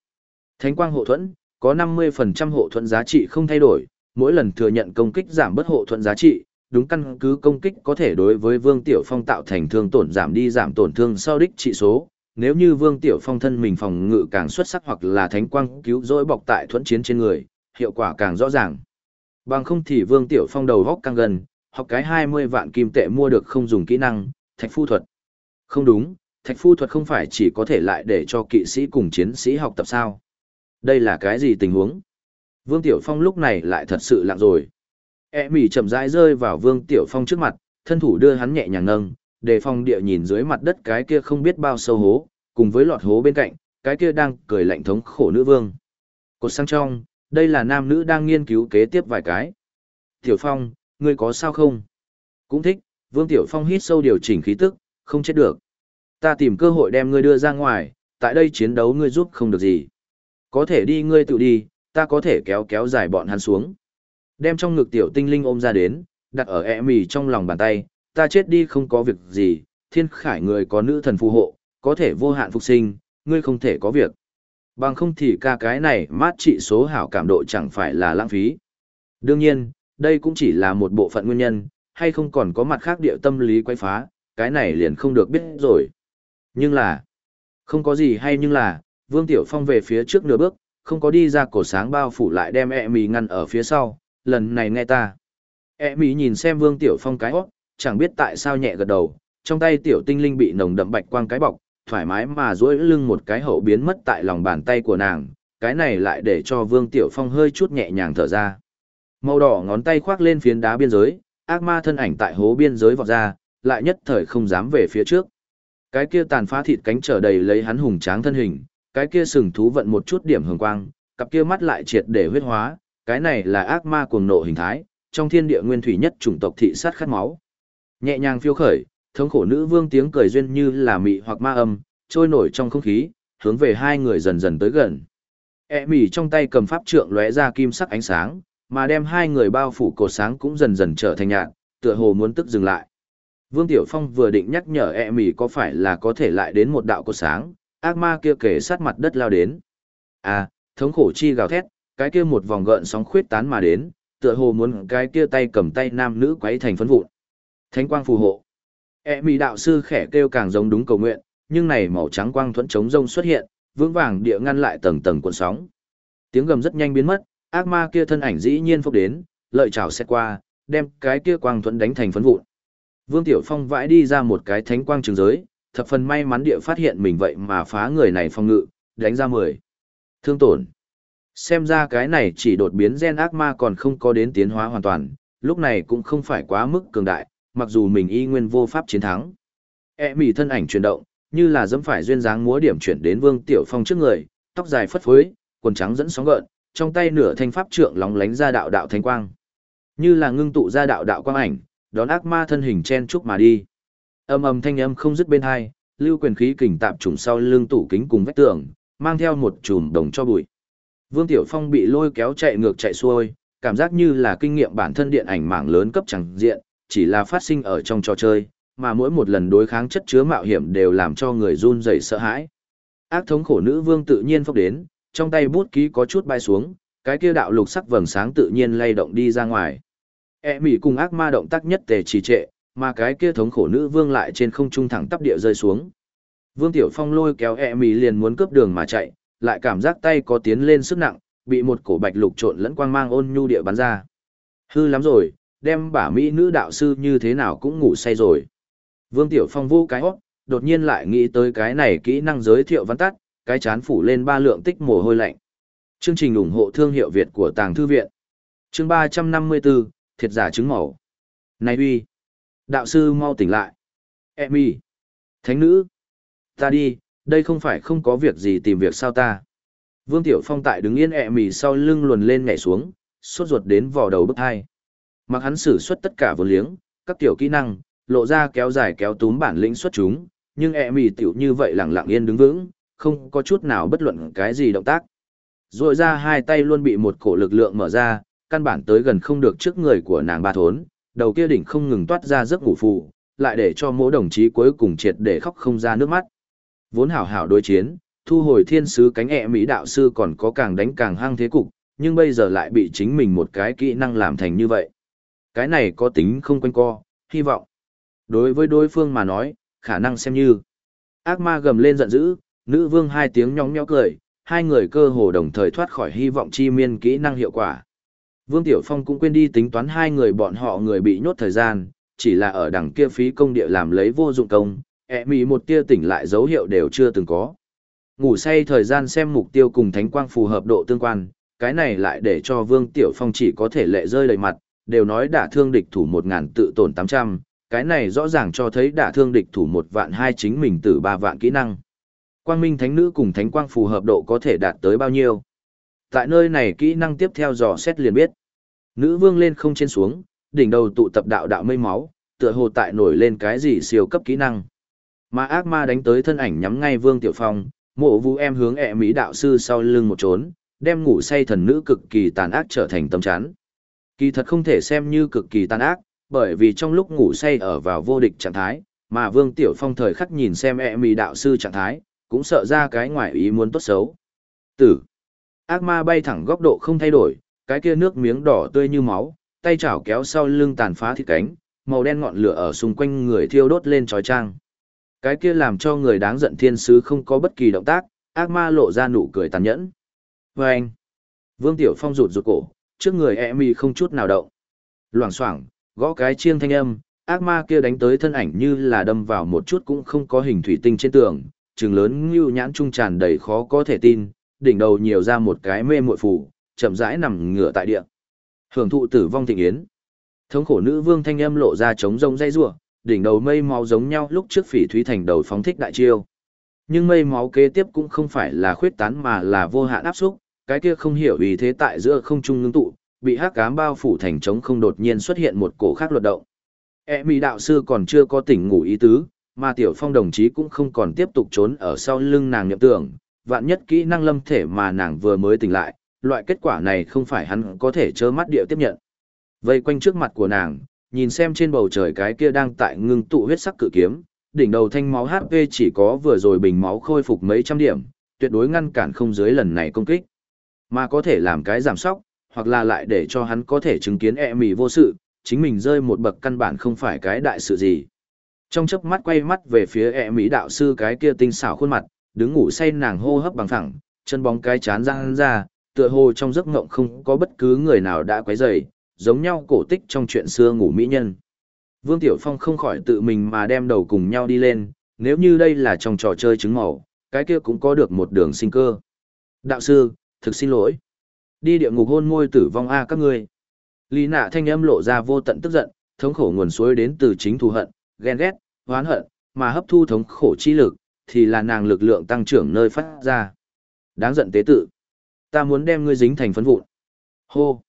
Thánh quang hộ thuẫn, có 50% hộ thuẫn giá trị không thay đổi, mỗi lần thừa nhận công kích giảm bất hộ thuẫn giá trị, đúng căn cứ công kích có thể đối với Vương Tiểu Phong tạo thành thương tổn giảm đi giảm tổn thương sau đích trị số. Nếu như Vương Tiểu Phong thân mình phòng ngự càng xuất sắc hoặc là thánh quang cứu rỗi bọc tại thuẫn chiến trên người, hiệu quả càng rõ ràng. Bằng không thì Vương Tiểu Phong đầu góc càng gần, học cái 20 vạn kim tệ mua được không dùng kỹ năng, thạch phu thuật. Không đúng, thạch phu thuật không phải chỉ có thể lại để cho kỵ sĩ cùng chiến sĩ học tập sao. Đây là cái gì tình huống? Vương Tiểu Phong lúc này lại thật sự lặng rồi. E mỉ chậm rãi rơi vào Vương Tiểu Phong trước mặt, thân thủ đưa hắn nhẹ nhàng nâng, để phong địa nhìn dưới mặt đất cái kia không biết bao sâu hố, cùng với lọt hố bên cạnh, cái kia đang cười lạnh thống khổ nữ vương. Cột sang trong, đây là nam nữ đang nghiên cứu kế tiếp vài cái. Tiểu Phong, ngươi có sao không? Cũng thích, Vương Tiểu Phong hít sâu điều chỉnh khí tức, không chết được. Ta tìm cơ hội đem ngươi đưa ra ngoài, tại đây chiến đấu ngươi giúp không được gì. Có thể đi ngươi tự đi, ta có thể kéo kéo dài bọn hắn xuống. Đem trong ngực tiểu tinh linh ôm ra đến, đặt ở ẹ mì trong lòng bàn tay, ta chết đi không có việc gì, thiên khải người có nữ thần phù hộ, có thể vô hạn phục sinh, ngươi không thể có việc. Bằng không thì ca cái này mát trị số hảo cảm độ chẳng phải là lãng phí. Đương nhiên, đây cũng chỉ là một bộ phận nguyên nhân, hay không còn có mặt khác địa tâm lý quay phá, cái này liền không được biết rồi. Nhưng là, không có gì hay nhưng là, Vương Tiểu Phong về phía trước nửa bước, không có đi ra cổ sáng bao phủ lại đem ẹ mì ngăn ở phía sau, lần này nghe ta. ẹ mì nhìn xem Vương Tiểu Phong cái hót, chẳng biết tại sao nhẹ gật đầu, trong tay tiểu tinh linh bị nồng đậm bạch quang cái bọc, thoải mái mà duỗi lưng một cái hậu biến mất tại lòng bàn tay của nàng, cái này lại để cho Vương Tiểu Phong hơi chút nhẹ nhàng thở ra. Màu đỏ ngón tay khoác lên phiến đá biên giới, ác ma thân ảnh tại hố biên giới vọt ra, lại nhất thời không dám về phía trước. Cái kia tàn phá thịt cánh trở đầy lấy hắn hùng tráng thân hình, cái kia sừng thú vận một chút điểm hường quang, cặp kia mắt lại triệt để huyết hóa, cái này là ác ma cuồng nộ hình thái, trong thiên địa nguyên thủy nhất chủng tộc thị sát khát máu. Nhẹ nhàng phiêu khởi, thống khổ nữ vương tiếng cười duyên như là mị hoặc ma âm, trôi nổi trong không khí, hướng về hai người dần dần tới gần. E mỉ trong tay cầm pháp trượng lóe ra kim sắc ánh sáng, mà đem hai người bao phủ cột sáng cũng dần dần trở thành nhạt, tựa hồ muốn tức dừng lại. Vương Tiểu Phong vừa định nhắc nhở e mỉ có phải là có thể lại đến một đạo cột sáng, ác ma kia kể sát mặt đất lao đến. À, thống khổ chi gào thét, cái kia một vòng gợn sóng khuyết tán mà đến, tựa hồ muốn cái kia tay cầm tay nam nữ quấy thành phấn vụn. Thánh quang phù hộ. E mị đạo sư khẽ kêu càng giống đúng cầu nguyện, nhưng này màu trắng quang thuẫn chống rông xuất hiện, vững vàng địa ngăn lại tầng tầng cuộn sóng. Tiếng gầm rất nhanh biến mất, ác ma kia thân ảnh dĩ nhiên phốc đến, lợi chảo xét qua, đem cái kia quang thuẫn đánh thành phấn vụn. Vương Tiểu Phong vãi đi ra một cái thánh quang trường giới, thập phần may mắn địa phát hiện mình vậy mà phá người này phong ngự, đánh ra 10. Thương tổn. Xem ra cái này chỉ đột biến gen ác ma còn không có đến tiến hóa hoàn toàn, lúc này cũng không phải quá mức cường đại, mặc dù mình y nguyên vô pháp chiến thắng. E mỉ thân ảnh chuyển động, như là dẫm phải duyên dáng múa điểm chuyển đến Vương Tiểu Phong trước người, tóc dài phất phới, quần trắng dẫn sóng gợn, trong tay nửa thanh pháp trượng lóng lánh ra đạo đạo thanh quang. Như là ngưng tụ ra đạo đạo quang ảnh, đón ác ma thân hình chen chúc mà đi. Âm ầm thanh âm không dứt bên hai, lưu quyền khí kình tạp trùng sau lưng tủ kính cùng vách tường, mang theo một chùm đồng cho bụi. Vương Tiểu Phong bị lôi kéo chạy ngược chạy xuôi, cảm giác như là kinh nghiệm bản thân điện ảnh mảng lớn cấp chẳng diện, chỉ là phát sinh ở trong trò chơi, mà mỗi một lần đối kháng chất chứa mạo hiểm đều làm cho người run rẩy sợ hãi. Ác thống khổ nữ vương tự nhiên phốc đến, trong tay bút ký có chút bay xuống, cái kia đạo lục sắc vầng sáng tự nhiên lay động đi ra ngoài. E mỉ cùng ác ma động tác nhất tề trì trệ, mà cái kia thống khổ nữ vương lại trên không trung thẳng tắp địa rơi xuống. Vương Tiểu Phong lôi kéo E mỉ liền muốn cướp đường mà chạy, lại cảm giác tay có tiến lên sức nặng, bị một cổ bạch lục trộn lẫn quang mang ôn nhu địa bắn ra. Hư lắm rồi, đem bả mỹ nữ đạo sư như thế nào cũng ngủ say rồi. Vương Tiểu Phong vô cái hót, đột nhiên lại nghĩ tới cái này kỹ năng giới thiệu văn tắt, cái chán phủ lên ba lượng tích mồ hôi lạnh. Chương trình ủng hộ thương hiệu Việt của Tàng Thư Viện. Chương 354, Thiệt giả chứng màu. Này uy, đạo sư mau tỉnh lại. Emmy, thánh nữ, ta đi, đây không phải không có việc gì tìm việc sao ta. Vương Tiểu Phong tại đứng yên Emmy sau lưng luồn lên nhảy xuống, sốt ruột đến vò đầu bức hai. Mặc hắn sử xuất tất cả vốn liếng, các tiểu kỹ năng, lộ ra kéo dài kéo túm bản lĩnh xuất chúng, nhưng Emmy tiểu như vậy lặng lặng yên đứng vững, không có chút nào bất luận cái gì động tác. Rồi ra hai tay luôn bị một cổ lực lượng mở ra, căn bản tới gần không được trước người của nàng ba thốn, đầu kia đỉnh không ngừng toát ra giấc ngủ phù, lại để cho mỗi đồng chí cuối cùng triệt để khóc không ra nước mắt. Vốn hảo hảo đối chiến, thu hồi thiên sứ cánh e ẹ mỹ đạo sư còn có càng đánh càng hăng thế cục, nhưng bây giờ lại bị chính mình một cái kỹ năng làm thành như vậy. Cái này có tính không quanh co, hy vọng. Đối với đối phương mà nói, khả năng xem như. Ác ma gầm lên giận dữ, nữ vương hai tiếng nhóng nhó cười, hai người cơ hồ đồng thời thoát khỏi hy vọng chi miên kỹ năng hiệu quả. Vương Tiểu Phong cũng quên đi tính toán hai người bọn họ người bị nhốt thời gian, chỉ là ở đằng kia phí công địa làm lấy vô dụng công, ẹ mì một tia tỉnh lại dấu hiệu đều chưa từng có. Ngủ say thời gian xem mục tiêu cùng thánh quang phù hợp độ tương quan, cái này lại để cho Vương Tiểu Phong chỉ có thể lệ rơi đầy mặt, đều nói đả thương địch thủ một ngàn tự tổn tám trăm, cái này rõ ràng cho thấy đả thương địch thủ một vạn hai chính mình tử ba vạn kỹ năng. Quang minh thánh nữ cùng thánh quang phù hợp độ có thể đạt tới bao nhiêu? Tại nơi này kỹ năng tiếp theo dò xét liền biết. Nữ vương lên không trên xuống, đỉnh đầu tụ tập đạo đạo mây máu, tựa hồ tại nổi lên cái gì siêu cấp kỹ năng. Mà ác ma đánh tới thân ảnh nhắm ngay vương tiểu phong, mộ vũ em hướng ẹ mỹ đạo sư sau lưng một trốn, đem ngủ say thần nữ cực kỳ tàn ác trở thành tâm chán. Kỳ thật không thể xem như cực kỳ tàn ác, bởi vì trong lúc ngủ say ở vào vô địch trạng thái, mà Vương Tiểu Phong thời khắc nhìn xem e mì đạo sư trạng thái, cũng sợ ra cái ngoại ý muốn tốt xấu. Tử. Ác ma bay thẳng góc độ không thay đổi, cái kia nước miếng đỏ tươi như máu, tay chảo kéo sau lưng tàn phá thịt cánh, màu đen ngọn lửa ở xung quanh người thiêu đốt lên trói trang. Cái kia làm cho người đáng giận thiên sứ không có bất kỳ động tác, ác ma lộ ra nụ cười tàn nhẫn. Và anh, Vương Tiểu Phong rụt rụt cổ, trước người e mi không chút nào động. Loảng xoảng, gõ cái chiêng thanh âm, ác ma kia đánh tới thân ảnh như là đâm vào một chút cũng không có hình thủy tinh trên tường, trừng lớn ngưu nhãn trung tràn đầy khó có thể tin, đỉnh đầu nhiều ra một cái mê muội phủ, chậm rãi nằm ngửa tại địa. Hưởng thụ tử vong thịnh yến. Thống khổ nữ vương thanh âm lộ ra trống rông dây rủa, đỉnh đầu mây máu giống nhau lúc trước Phỉ Thúy Thành đầu phóng thích đại chiêu. Nhưng mây máu kế tiếp cũng không phải là khuyết tán mà là vô hạn áp xúc, cái kia không hiểu ý thế tại giữa không trung ngưng tụ, bị hắc ám bao phủ thành trống không đột nhiên xuất hiện một cổ khác luật động. E mỹ đạo sư còn chưa có tỉnh ngủ ý tứ, mà tiểu phong đồng chí cũng không còn tiếp tục trốn ở sau lưng nàng nhậm tưởng, vạn nhất kỹ năng lâm thể mà nàng vừa mới tỉnh lại, loại kết quả này không phải hắn có thể trơ mắt địa tiếp nhận. Vây quanh trước mặt của nàng, nhìn xem trên bầu trời cái kia đang tại ngưng tụ huyết sắc cự kiếm, đỉnh đầu thanh máu HP chỉ có vừa rồi bình máu khôi phục mấy trăm điểm, tuyệt đối ngăn cản không dưới lần này công kích. Mà có thể làm cái giảm sóc, hoặc là lại để cho hắn có thể chứng kiến ẹ mì vô sự, chính mình rơi một bậc căn bản không phải cái đại sự gì. Trong chớp mắt quay mắt về phía e ẹ mỹ đạo sư cái kia tinh xảo khuôn mặt, đứng ngủ say nàng hô hấp bằng thẳng, chân bóng cái chán răng ra, tựa hồ trong giấc ngộng không có bất cứ người nào đã quấy rầy, giống nhau cổ tích trong chuyện xưa ngủ mỹ nhân. Vương Tiểu Phong không khỏi tự mình mà đem đầu cùng nhau đi lên, nếu như đây là trong trò chơi trứng màu, cái kia cũng có được một đường sinh cơ. Đạo sư, thực xin lỗi. Đi địa ngục hôn môi tử vong A các ngươi. Lý nạ thanh âm lộ ra vô tận tức giận, thống khổ nguồn suối đến từ chính thù hận, ghen ghét, hoán hận, mà hấp thu thống khổ chi lực, thì là nàng lực lượng tăng trưởng nơi phát ra. Đáng giận tế tự. Ta muốn đem ngươi dính thành phấn vụn. Hô.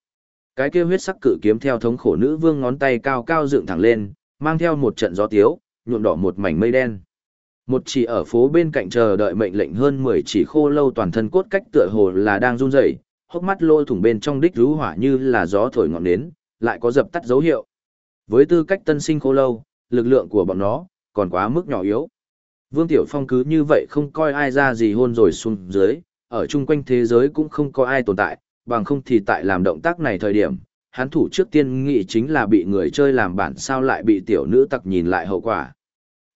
Cái kia huyết sắc cự kiếm theo thống khổ nữ vương ngón tay cao cao dựng thẳng lên, mang theo một trận gió tiếu, nhuộm đỏ một mảnh mây đen. Một chỉ ở phố bên cạnh chờ đợi mệnh lệnh hơn 10 chỉ khô lâu toàn thân cốt cách tựa hồ là đang run rẩy, hốc mắt lôi thủng bên trong đích rú hỏa như là gió thổi ngọn nến, lại có dập tắt dấu hiệu. Với tư cách tân sinh khô lâu, lực lượng của bọn nó còn quá mức nhỏ yếu. Vương Tiểu Phong cứ như vậy không coi ai ra gì hôn rồi xuống dưới, ở chung quanh thế giới cũng không có ai tồn tại, bằng không thì tại làm động tác này thời điểm, hắn thủ trước tiên nghĩ chính là bị người chơi làm bản sao lại bị tiểu nữ tặc nhìn lại hậu quả.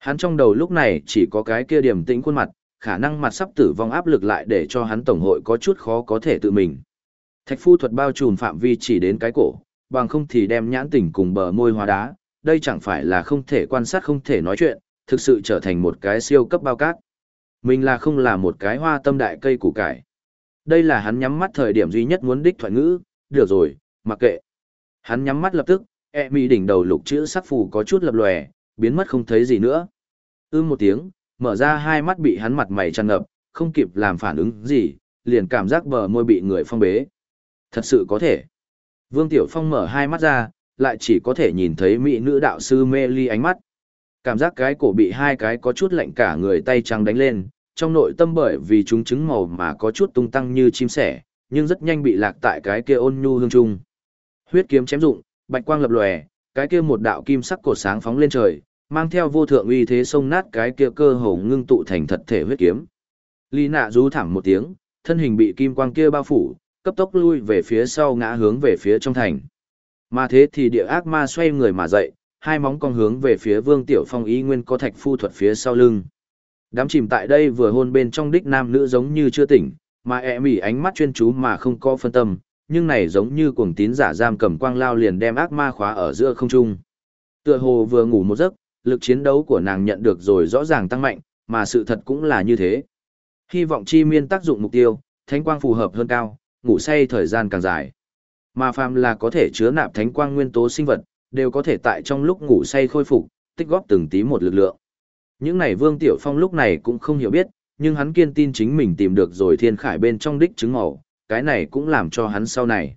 Hắn trong đầu lúc này chỉ có cái kia điểm tĩnh khuôn mặt, khả năng mặt sắp tử vong áp lực lại để cho hắn tổng hội có chút khó có thể tự mình. Thạch phu thuật bao trùm phạm vi chỉ đến cái cổ, bằng không thì đem nhãn tỉnh cùng bờ môi hóa đá, đây chẳng phải là không thể quan sát không thể nói chuyện, thực sự trở thành một cái siêu cấp bao cát. Mình là không là một cái hoa tâm đại cây củ cải. Đây là hắn nhắm mắt thời điểm duy nhất muốn đích thoại ngữ, được rồi, mặc kệ. Hắn nhắm mắt lập tức, e mi đỉnh đầu lục chữ sắc phù có chút lập lòe, biến mất không thấy gì nữa. Ưm một tiếng, mở ra hai mắt bị hắn mặt mày tràn ngập, không kịp làm phản ứng gì, liền cảm giác bờ môi bị người phong bế. Thật sự có thể. Vương Tiểu Phong mở hai mắt ra, lại chỉ có thể nhìn thấy mỹ nữ đạo sư mê ly ánh mắt. Cảm giác cái cổ bị hai cái có chút lạnh cả người tay trắng đánh lên, trong nội tâm bởi vì chúng trứng màu mà có chút tung tăng như chim sẻ, nhưng rất nhanh bị lạc tại cái kia ôn nhu hương trung. Huyết kiếm chém dụng, bạch quang lập lòe, cái kia một đạo kim sắc cổ sáng phóng lên trời, mang theo vô thượng uy thế xông nát cái kia cơ hồ ngưng tụ thành thật thể huyết kiếm. Lý nạ rú thẳng một tiếng, thân hình bị kim quang kia bao phủ, cấp tốc lui về phía sau ngã hướng về phía trong thành. Mà thế thì địa ác ma xoay người mà dậy, hai móng con hướng về phía Vương Tiểu Phong ý nguyên có thạch phu thuật phía sau lưng. Đám chìm tại đây vừa hôn bên trong đích nam nữ giống như chưa tỉnh, mà ẹ mỉ ánh mắt chuyên chú mà không có phân tâm, nhưng này giống như cuồng tín giả giam cầm quang lao liền đem ác ma khóa ở giữa không trung. Tựa hồ vừa ngủ một giấc, lực chiến đấu của nàng nhận được rồi rõ ràng tăng mạnh, mà sự thật cũng là như thế. Hy vọng chi miên tác dụng mục tiêu, thánh quang phù hợp hơn cao, ngủ say thời gian càng dài. Mà phàm là có thể chứa nạp thánh quang nguyên tố sinh vật, đều có thể tại trong lúc ngủ say khôi phục, tích góp từng tí một lực lượng. Những này Vương Tiểu Phong lúc này cũng không hiểu biết, nhưng hắn kiên tin chính mình tìm được rồi thiên khải bên trong đích chứng màu, cái này cũng làm cho hắn sau này.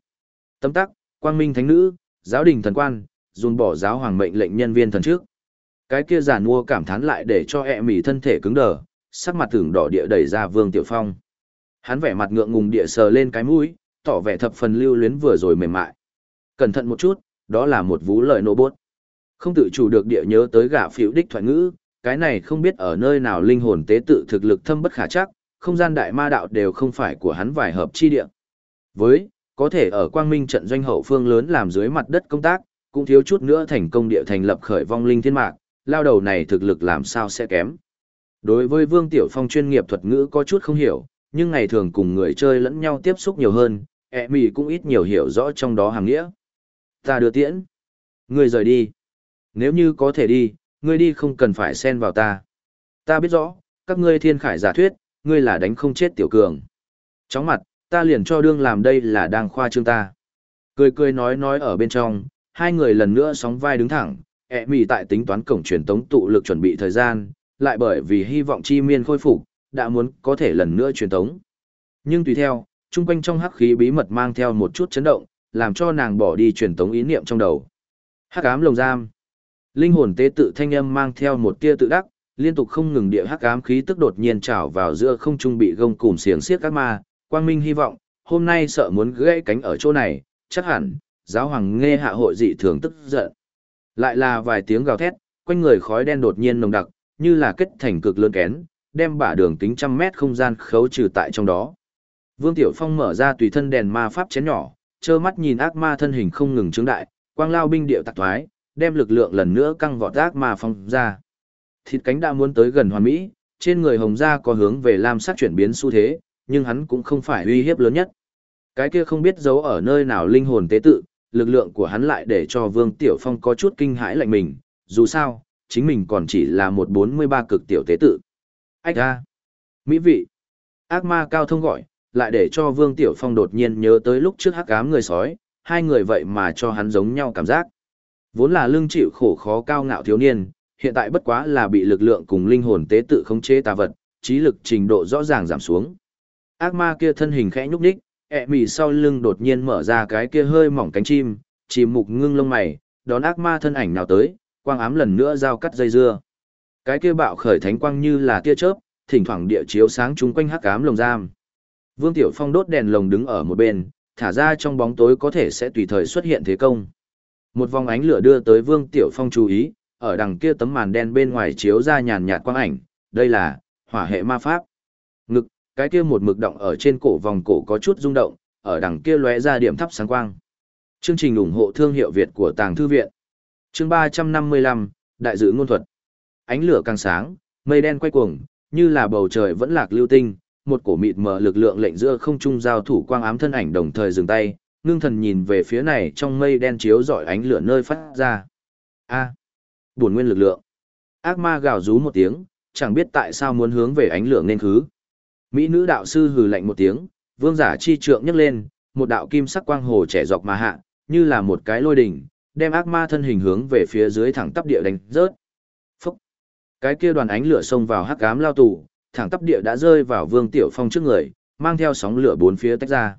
Tâm tắc, quang minh thánh nữ, giáo đình thần quan, dùn bỏ giáo hoàng mệnh lệnh nhân viên thần trước. Cái kia giàn mua cảm thán lại để cho ẹ mỉ thân thể cứng đờ, sắc mặt tưởng đỏ địa đẩy ra Vương Tiểu Phong. Hắn vẻ mặt ngượng ngùng địa sờ lên cái mũi, tỏ vẻ thập phần lưu luyến vừa rồi mềm mại. Cẩn thận một chút, đó là một vú lợi nô bốt. Không tự chủ được địa nhớ tới gã phiểu đích thoại ngữ, cái này không biết ở nơi nào linh hồn tế tự thực lực thâm bất khả chắc, không gian đại ma đạo đều không phải của hắn vài hợp chi địa. Với, có thể ở quang minh trận doanh hậu phương lớn làm dưới mặt đất công tác, cũng thiếu chút nữa thành công địa thành lập khởi vong linh thiên mạc, lao đầu này thực lực làm sao sẽ kém. Đối với Vương Tiểu Phong chuyên nghiệp thuật ngữ có chút không hiểu, nhưng ngày thường cùng người chơi lẫn nhau tiếp xúc nhiều hơn, ẹ mì cũng ít nhiều hiểu rõ trong đó hàng nghĩa. Ta đưa tiễn. Ngươi rời đi. Nếu như có thể đi, ngươi đi không cần phải xen vào ta. Ta biết rõ, các ngươi thiên khải giả thuyết, ngươi là đánh không chết tiểu cường. Chóng mặt, ta liền cho đương làm đây là đang khoa trương ta. Cười cười nói nói ở bên trong, hai người lần nữa sóng vai đứng thẳng, ẹ mì tại tính toán cổng truyền tống tụ lực chuẩn bị thời gian, lại bởi vì hy vọng chi miên khôi phục, đã muốn có thể lần nữa truyền tống. Nhưng tùy theo, trung quanh trong hắc khí bí mật mang theo một chút chấn động, làm cho nàng bỏ đi truyền tống ý niệm trong đầu. Hắc ám lồng giam. Linh hồn tế tự thanh âm mang theo một tia tự đắc, liên tục không ngừng địa hắc ám khí tức đột nhiên trào vào giữa không trung bị gông cùm xiềng xiếc các ma, quang minh hy vọng, hôm nay sợ muốn gãy cánh ở chỗ này, chắc hẳn, giáo hoàng nghe hạ hội dị thường tức giận. Lại là vài tiếng gào thét, quanh người khói đen đột nhiên nồng đặc, như là kết thành cực lớn kén, đem bả đường kính trăm mét không gian khấu trừ tại trong đó. Vương Tiểu Phong mở ra tùy thân đèn ma pháp chén nhỏ, trơ mắt nhìn ác ma thân hình không ngừng trướng đại, quang lao binh điệu tạc thoái, đem lực lượng lần nữa căng vọt ác ma phong ra. Thịt cánh đã muốn tới gần hoàn mỹ, trên người hồng gia có hướng về lam sắc chuyển biến xu thế, nhưng hắn cũng không phải uy hiếp lớn nhất. Cái kia không biết giấu ở nơi nào linh hồn tế tự, lực lượng của hắn lại để cho Vương Tiểu Phong có chút kinh hãi lạnh mình, dù sao, chính mình còn chỉ là một 43 cực tiểu tế tự. Ách ra! Mỹ vị! Ác ma cao thông gọi, lại để cho Vương Tiểu Phong đột nhiên nhớ tới lúc trước hắc ám người sói, hai người vậy mà cho hắn giống nhau cảm giác. Vốn là lương chịu khổ khó cao ngạo thiếu niên, hiện tại bất quá là bị lực lượng cùng linh hồn tế tự khống chế tà vật, trí lực trình độ rõ ràng giảm xuống. Ác ma kia thân hình khẽ nhúc nhích, ẹ mì sau lưng đột nhiên mở ra cái kia hơi mỏng cánh chim, chìm mục ngưng lông mày, đón ác ma thân ảnh nào tới, quang ám lần nữa giao cắt dây dưa. Cái kia bạo khởi thánh quang như là tia chớp, thỉnh thoảng địa chiếu sáng chúng quanh hắc ám lồng giam. Vương Tiểu Phong đốt đèn lồng đứng ở một bên, thả ra trong bóng tối có thể sẽ tùy thời xuất hiện thế công. Một vòng ánh lửa đưa tới Vương Tiểu Phong chú ý, ở đằng kia tấm màn đen bên ngoài chiếu ra nhàn nhạt quang ảnh, đây là hỏa hệ ma pháp. Ngực, cái kia một mực động ở trên cổ vòng cổ có chút rung động, ở đằng kia lóe ra điểm thắp sáng quang. Chương trình ủng hộ thương hiệu Việt của Tàng Thư Viện. Chương 355, Đại dự ngôn thuật. Ánh lửa càng sáng, mây đen quay cuồng, như là bầu trời vẫn lạc lưu tinh, một cổ mịt mờ lực lượng lệnh giữa không trung giao thủ quang ám thân ảnh đồng thời dừng tay, ngưng thần nhìn về phía này trong mây đen chiếu rọi ánh lửa nơi phát ra. A, buồn nguyên lực lượng. Ác ma gào rú một tiếng, chẳng biết tại sao muốn hướng về ánh lửa nên khứ. Mỹ nữ đạo sư hừ lạnh một tiếng, vương giả chi trượng nhấc lên, một đạo kim sắc quang hồ trẻ dọc mà hạ, như là một cái lôi đỉnh, đem ác ma thân hình hướng về phía dưới thẳng tắp địa đánh rớt. Phúc! Cái kia đoàn ánh lửa xông vào hắc ám lao tù, thẳng tắp địa đã rơi vào Vương Tiểu Phong trước người, mang theo sóng lửa bốn phía tách ra.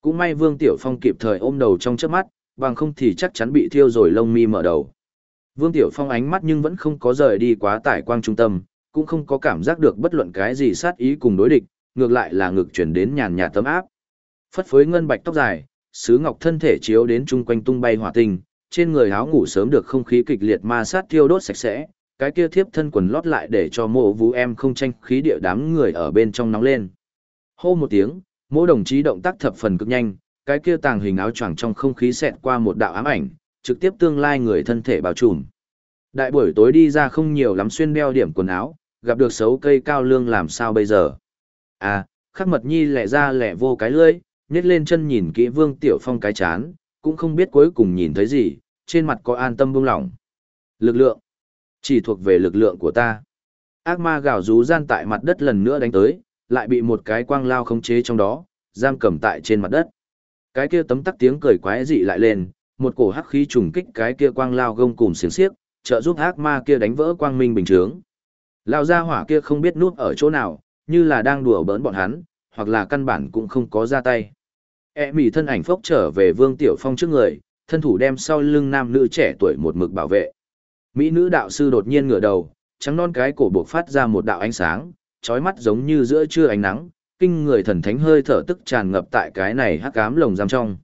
Cũng may Vương Tiểu Phong kịp thời ôm đầu trong chớp mắt, bằng không thì chắc chắn bị thiêu rồi lông mi mở đầu. Vương Tiểu Phong ánh mắt nhưng vẫn không có rời đi quá tải quang trung tâm, cũng không có cảm giác được bất luận cái gì sát ý cùng đối địch, ngược lại là ngực chuyển đến nhàn nhạt tấm áp. Phất phới ngân bạch tóc dài, sứ ngọc thân thể chiếu đến chung quanh tung bay hỏa tinh, trên người áo ngủ sớm được không khí kịch liệt ma sát thiêu đốt sạch sẽ, cái kia thiếp thân quần lót lại để cho mộ vũ em không tranh khí địa đám người ở bên trong nóng lên. Hô một tiếng, mỗi đồng chí động tác thập phần cực nhanh, cái kia tàng hình áo choàng trong không khí xẹt qua một đạo ám ảnh, trực tiếp tương lai người thân thể bao trùm. Đại buổi tối đi ra không nhiều lắm xuyên đeo điểm quần áo, gặp được xấu cây cao lương làm sao bây giờ. À, khắc mật nhi lẹ ra lẹ vô cái lưỡi, nhét lên chân nhìn kỹ vương tiểu phong cái chán, cũng không biết cuối cùng nhìn thấy gì, trên mặt có an tâm buông lỏng. Lực lượng, chỉ thuộc về lực lượng của ta. Ác ma gào rú gian tại mặt đất lần nữa đánh tới, lại bị một cái quang lao khống chế trong đó, giam cầm tại trên mặt đất. Cái kia tấm tắc tiếng cười quái dị lại lên, một cổ hắc khí trùng kích cái kia quang lao gông cùng xiềng xiếc, trợ giúp ác ma kia đánh vỡ quang minh bình chướng. Lao ra hỏa kia không biết núp ở chỗ nào, như là đang đùa bỡn bọn hắn, hoặc là căn bản cũng không có ra tay. E mỉ thân ảnh phốc trở về Vương Tiểu Phong trước người, thân thủ đem sau lưng nam nữ trẻ tuổi một mực bảo vệ. Mỹ nữ đạo sư đột nhiên ngửa đầu, trắng non cái cổ buộc phát ra một đạo ánh sáng, trói mắt giống như giữa trưa ánh nắng, kinh người thần thánh hơi thở tức tràn ngập tại cái này hắc ám lồng giam trong.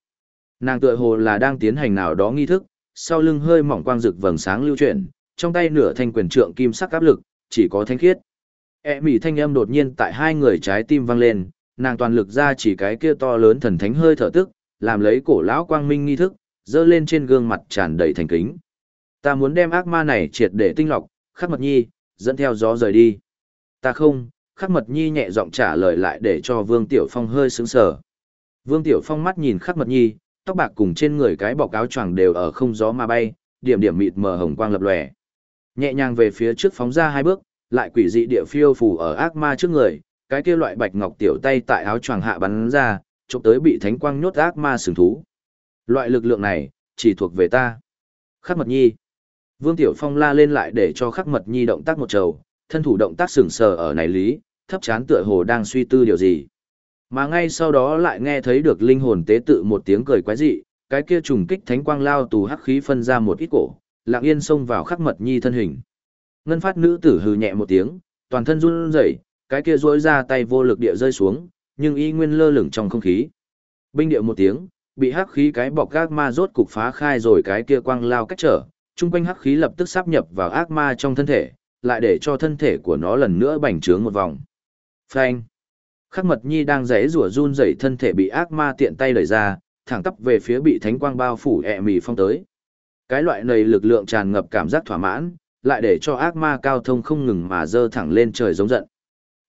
Nàng tựa hồ là đang tiến hành nào đó nghi thức, sau lưng hơi mỏng quang rực vầng sáng lưu chuyển, trong tay nửa thanh quyền trượng kim sắc áp lực, chỉ có thánh khiết. E mỉ thanh âm đột nhiên tại hai người trái tim vang lên, nàng toàn lực ra chỉ cái kia to lớn thần thánh hơi thở tức, làm lấy cổ lão quang minh nghi thức, dơ lên trên gương mặt tràn đầy thành kính. Ta muốn đem ác ma này triệt để tinh lọc, khắc mật nhi, dẫn theo gió rời đi. Ta không, khắc mật nhi nhẹ giọng trả lời lại để cho Vương Tiểu Phong hơi sướng sở. Vương Tiểu Phong mắt nhìn khắc mật nhi, tóc bạc cùng trên người cái bọc áo choàng đều ở không gió mà bay, điểm điểm mịt mờ hồng quang lập lòe. Nhẹ nhàng về phía trước phóng ra hai bước, lại quỷ dị địa phiêu phù ở ác ma trước người, cái kia loại bạch ngọc tiểu tay tại áo choàng hạ bắn ra, chụp tới bị thánh quang nhốt ác ma sừng thú. Loại lực lượng này, chỉ thuộc về ta. Khắc mật nhi. Vương Tiểu Phong la lên lại để cho khắc mật nhi động tác một trầu, thân thủ động tác sừng sờ ở này lý, thấp chán tựa hồ đang suy tư điều gì. Mà ngay sau đó lại nghe thấy được linh hồn tế tự một tiếng cười quái dị, cái kia trùng kích thánh quang lao tù hắc khí phân ra một ít cổ, lặng yên xông vào khắc mật nhi thân hình. Ngân phát nữ tử hừ nhẹ một tiếng, toàn thân run rẩy, cái kia rỗi ra tay vô lực địa rơi xuống, nhưng y nguyên lơ lửng trong không khí. Binh điệu một tiếng, bị hắc khí cái bọc gác ma rốt cục phá khai rồi cái kia quang lao cách trở, chung quanh hắc khí lập tức sáp nhập vào ác ma trong thân thể, lại để cho thân thể của nó lần nữa bành trướng một vòng. Phanh! Khắc mật nhi đang rẽ rủa run rẩy thân thể bị ác ma tiện tay đẩy ra, thẳng tắp về phía bị thánh quang bao phủ ẹ mì phong tới. Cái loại này lực lượng tràn ngập cảm giác thỏa mãn, lại để cho ác ma cao thông không ngừng mà dơ thẳng lên trời giống giận.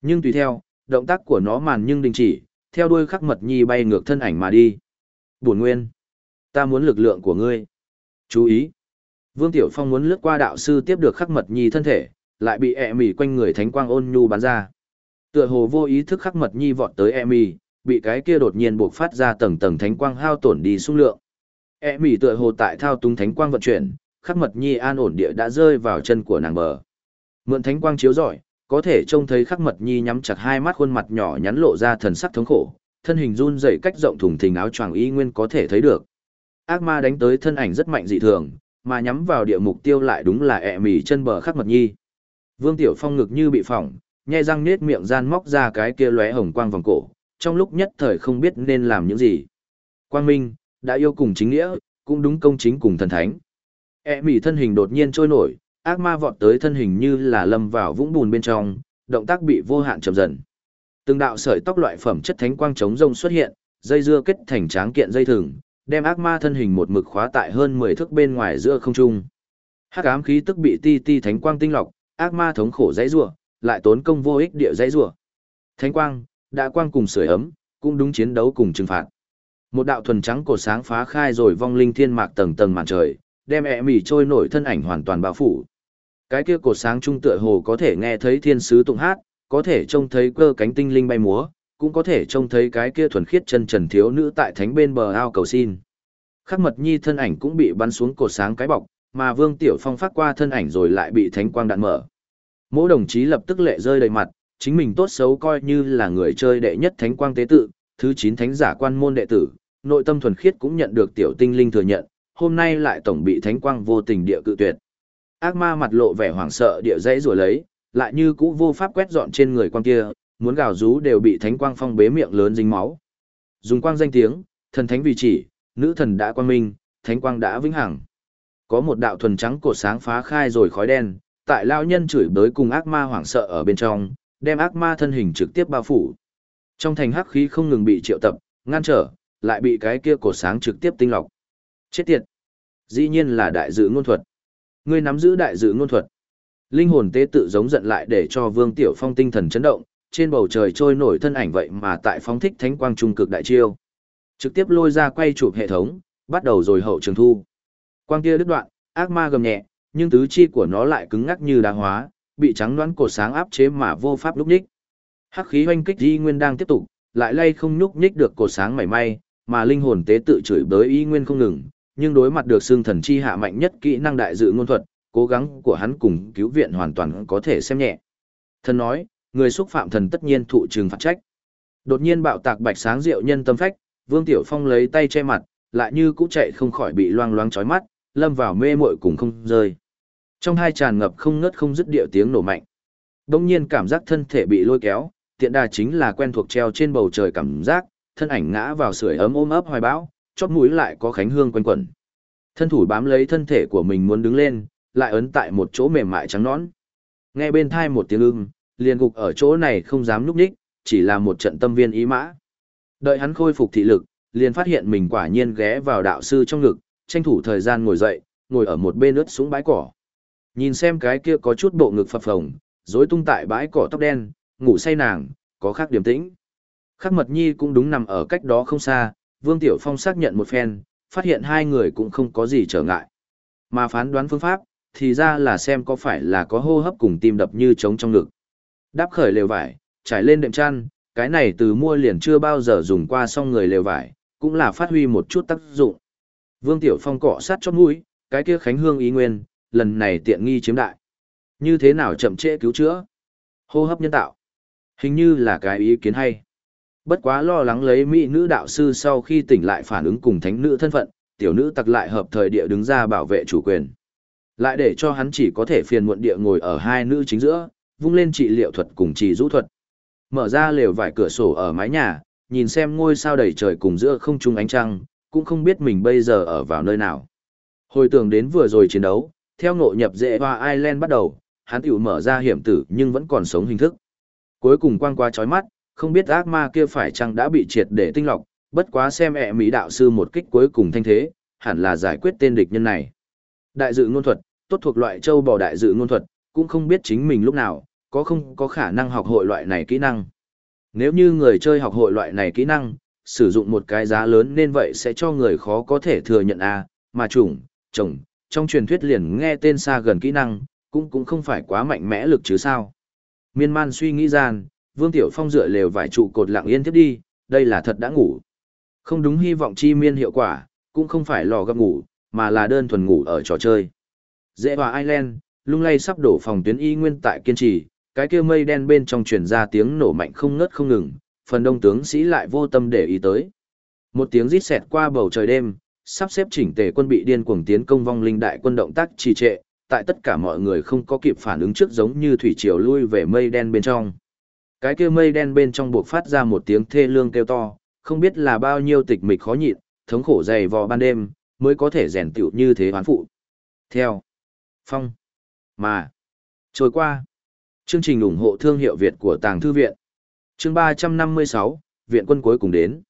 Nhưng tùy theo, động tác của nó màn nhưng đình chỉ, theo đuôi khắc mật nhi bay ngược thân ảnh mà đi. Buồn nguyên! Ta muốn lực lượng của ngươi. Chú ý! Vương Tiểu Phong muốn lướt qua đạo sư tiếp được khắc mật nhi thân thể, lại bị ẹ mì quanh người thánh quang ôn nhu bắn ra. Tựa hồ vô ý thức khắc mật nhi vọt tới ẹ mì, bị cái kia đột nhiên buộc phát ra tầng tầng thánh quang hao tổn đi xung lượng. E mỉ tựa hồ tại thao túng thánh quang vận chuyển, khắc mật nhi an ổn địa đã rơi vào chân của nàng bờ. Mượn thánh quang chiếu rọi, có thể trông thấy khắc mật nhi nhắm chặt hai mắt khuôn mặt nhỏ nhắn lộ ra thần sắc thống khổ, thân hình run rẩy cách rộng thùng thình áo choàng y nguyên có thể thấy được. Ác ma đánh tới thân ảnh rất mạnh dị thường, mà nhắm vào địa mục tiêu lại đúng là e ẹ mỉ chân bờ khắc mật nhi. Vương Tiểu Phong ngực như bị phỏng, nhai răng nết miệng gian móc ra cái kia lóe hồng quang vòng cổ, trong lúc nhất thời không biết nên làm những gì. Quang Minh, đã yêu cùng chính nghĩa, cũng đúng công chính cùng thần thánh. E mỉ thân hình đột nhiên trôi nổi, ác ma vọt tới thân hình như là lâm vào vũng bùn bên trong, động tác bị vô hạn chậm dần. Từng đạo sợi tóc loại phẩm chất thánh quang chống rông xuất hiện, dây dưa kết thành tráng kiện dây thừng, đem ác ma thân hình một mực khóa tại hơn 10 thước bên ngoài giữa không trung. Hắc ám khí tức bị ti ti thánh quang tinh lọc, ác ma thống khổ dãy rủa, lại tốn công vô ích địa dãy rủa. Thánh quang, đã quang cùng sưởi ấm, cũng đúng chiến đấu cùng trừng phạt. Một đạo thuần trắng cổ sáng phá khai rồi vong linh thiên mạc tầng tầng màn trời, đem ẹ mỉ trôi nổi thân ảnh hoàn toàn bao phủ. Cái kia cổ sáng trung tựa hồ có thể nghe thấy thiên sứ tụng hát, có thể trông thấy cơ cánh tinh linh bay múa, cũng có thể trông thấy cái kia thuần khiết chân trần thiếu nữ tại thánh bên bờ ao cầu xin. Khắc mật nhi thân ảnh cũng bị bắn xuống cổ sáng cái bọc, mà Vương Tiểu Phong phát qua thân ảnh rồi lại bị thánh quang đạn mở. Mỗi đồng chí lập tức lệ rơi đầy mặt, chính mình tốt xấu coi như là người chơi đệ nhất thánh quang tế tự, thứ chín thánh giả quan môn đệ tử, nội tâm thuần khiết cũng nhận được tiểu tinh linh thừa nhận, hôm nay lại tổng bị thánh quang vô tình địa cự tuyệt. Ác ma mặt lộ vẻ hoảng sợ địa dãy rủa lấy, lại như cũ vô pháp quét dọn trên người quang kia, muốn gào rú đều bị thánh quang phong bế miệng lớn dính máu. Dùng quang danh tiếng, thần thánh vì chỉ, nữ thần đã quang minh, thánh quang đã vĩnh hằng. Có một đạo thuần trắng cột sáng phá khai rồi khói đen, tại lao nhân chửi bới cùng ác ma hoảng sợ ở bên trong, đem ác ma thân hình trực tiếp bao phủ. Trong thành hắc khí không ngừng bị triệu tập, ngăn trở, lại bị cái kia cột sáng trực tiếp tinh lọc. Chết tiệt! Dĩ nhiên là đại dự ngôn thuật. Ngươi nắm giữ đại dự ngôn thuật. Linh hồn tế tự giống giận lại để cho Vương Tiểu Phong tinh thần chấn động, trên bầu trời trôi nổi thân ảnh vậy mà tại phóng thích thánh quang trung cực đại chiêu. Trực tiếp lôi ra quay chụp hệ thống, bắt đầu rồi hậu trường thu. Quang kia đứt đoạn, ác ma gầm nhẹ, nhưng tứ chi của nó lại cứng ngắc như đá hóa, bị trắng đoán cột sáng áp chế mà vô pháp lúc nhích. Hắc khí hoanh kích di nguyên đang tiếp tục, lại lay không nhúc nhích được cột sáng mảy may, mà linh hồn tế tự chửi bới y nguyên không ngừng, nhưng đối mặt được xương thần chi hạ mạnh nhất kỹ năng đại dự ngôn thuật, cố gắng của hắn cùng cứu viện hoàn toàn có thể xem nhẹ. Thần nói, người xúc phạm thần tất nhiên thụ trừng phạt trách. Đột nhiên bạo tạc bạch sáng rượu nhân tâm phách, Vương Tiểu Phong lấy tay che mặt, lại như cũ chạy không khỏi bị loang loáng chói mắt, lâm vào mê muội cùng không rơi. Trong hai tràn ngập không ngớt không dứt điệu tiếng nổ mạnh. Đông nhiên cảm giác thân thể bị lôi kéo, tiện đà chính là quen thuộc treo trên bầu trời cảm giác, thân ảnh ngã vào sưởi ấm ôm ấp hoài bão, chóp mũi lại có khánh hương quanh quẩn. Thân thủ bám lấy thân thể của mình muốn đứng lên, lại ấn tại một chỗ mềm mại trắng nõn. Nghe bên thai một tiếng ưng, liền gục ở chỗ này không dám núp nhích, chỉ là một trận tâm viên ý mã. Đợi hắn khôi phục thị lực, liền phát hiện mình quả nhiên ghé vào đạo sư trong ngực, tranh thủ thời gian ngồi dậy, ngồi ở một bên ướt xuống bãi cỏ. Nhìn xem cái kia có chút bộ ngực phập phồng, rối tung tại bãi cỏ tóc đen, ngủ say nàng, có khác điểm tĩnh. Khắc mật nhi cũng đúng nằm ở cách đó không xa, Vương Tiểu Phong xác nhận một phen, phát hiện hai người cũng không có gì trở ngại. Mà phán đoán phương pháp, thì ra là xem có phải là có hô hấp cùng tim đập như trống trong ngực. Đáp khởi lều vải, trải lên đệm chăn, cái này từ mua liền chưa bao giờ dùng qua xong người lều vải, cũng là phát huy một chút tác dụng. Vương Tiểu Phong cọ sát chót mũi, cái kia Khánh Hương ý nguyên, lần này tiện nghi chiếm đại. Như thế nào chậm trễ cứu chữa? Hô hấp nhân tạo. Hình như là cái ý kiến hay. Bất quá lo lắng lấy mỹ nữ đạo sư sau khi tỉnh lại phản ứng cùng thánh nữ thân phận, tiểu nữ tặc lại hợp thời địa đứng ra bảo vệ chủ quyền. Lại để cho hắn chỉ có thể phiền muộn địa ngồi ở hai nữ chính giữa, vung lên trị liệu thuật cùng trị rũ thuật. Mở ra lều vải cửa sổ ở mái nhà, nhìn xem ngôi sao đầy trời cùng giữa không trung ánh trăng, cũng không biết mình bây giờ ở vào nơi nào. Hồi tưởng đến vừa rồi chiến đấu, theo ngộ nhập dễ hoa Ireland bắt đầu, hắn tiểu mở ra hiểm tử nhưng vẫn còn sống hình thức. Cuối cùng quang qua chói mắt, không biết ác ma kia phải chăng đã bị triệt để tinh lọc, bất quá xem ẹ mỹ đạo sư một kích cuối cùng thanh thế, hẳn là giải quyết tên địch nhân này. Đại dự ngôn thuật, tốt thuộc loại châu bò đại dự ngôn thuật, cũng không biết chính mình lúc nào, có không có khả năng học hội loại này kỹ năng. Nếu như người chơi học hội loại này kỹ năng, sử dụng một cái giá lớn nên vậy sẽ cho người khó có thể thừa nhận a mà chủng, chồng, trong truyền thuyết liền nghe tên xa gần kỹ năng, cũng cũng không phải quá mạnh mẽ lực chứ sao. Miên man suy nghĩ gian, Vương Tiểu Phong dựa lều vải trụ cột lặng yên tiếp đi, đây là thật đã ngủ. Không đúng hy vọng chi miên hiệu quả, cũng không phải lò gấp ngủ, mà là đơn thuần ngủ ở trò chơi. Dễ hòa Ireland? lung lay sắp đổ phòng tuyến y nguyên tại kiên trì, cái kia mây đen bên trong truyền ra tiếng nổ mạnh không ngớt không ngừng, phần đông tướng sĩ lại vô tâm để ý tới. Một tiếng rít xẹt qua bầu trời đêm, sắp xếp chỉnh tề quân bị điên cuồng tiến công vong linh đại quân động tác trì trệ, tại tất cả mọi người không có kịp phản ứng trước giống như thủy triều lui về mây đen bên trong. Cái kia mây đen bên trong buộc phát ra một tiếng thê lương kêu to, không biết là bao nhiêu tịch mịch khó nhịn, thống khổ dày vò ban đêm, mới có thể rèn tiểu như thế hoán phụ. Theo. Phong. Mà. Trôi qua. Chương trình ủng hộ thương hiệu Việt của Tàng Thư Viện. Chương 356, Viện quân cuối cùng đến.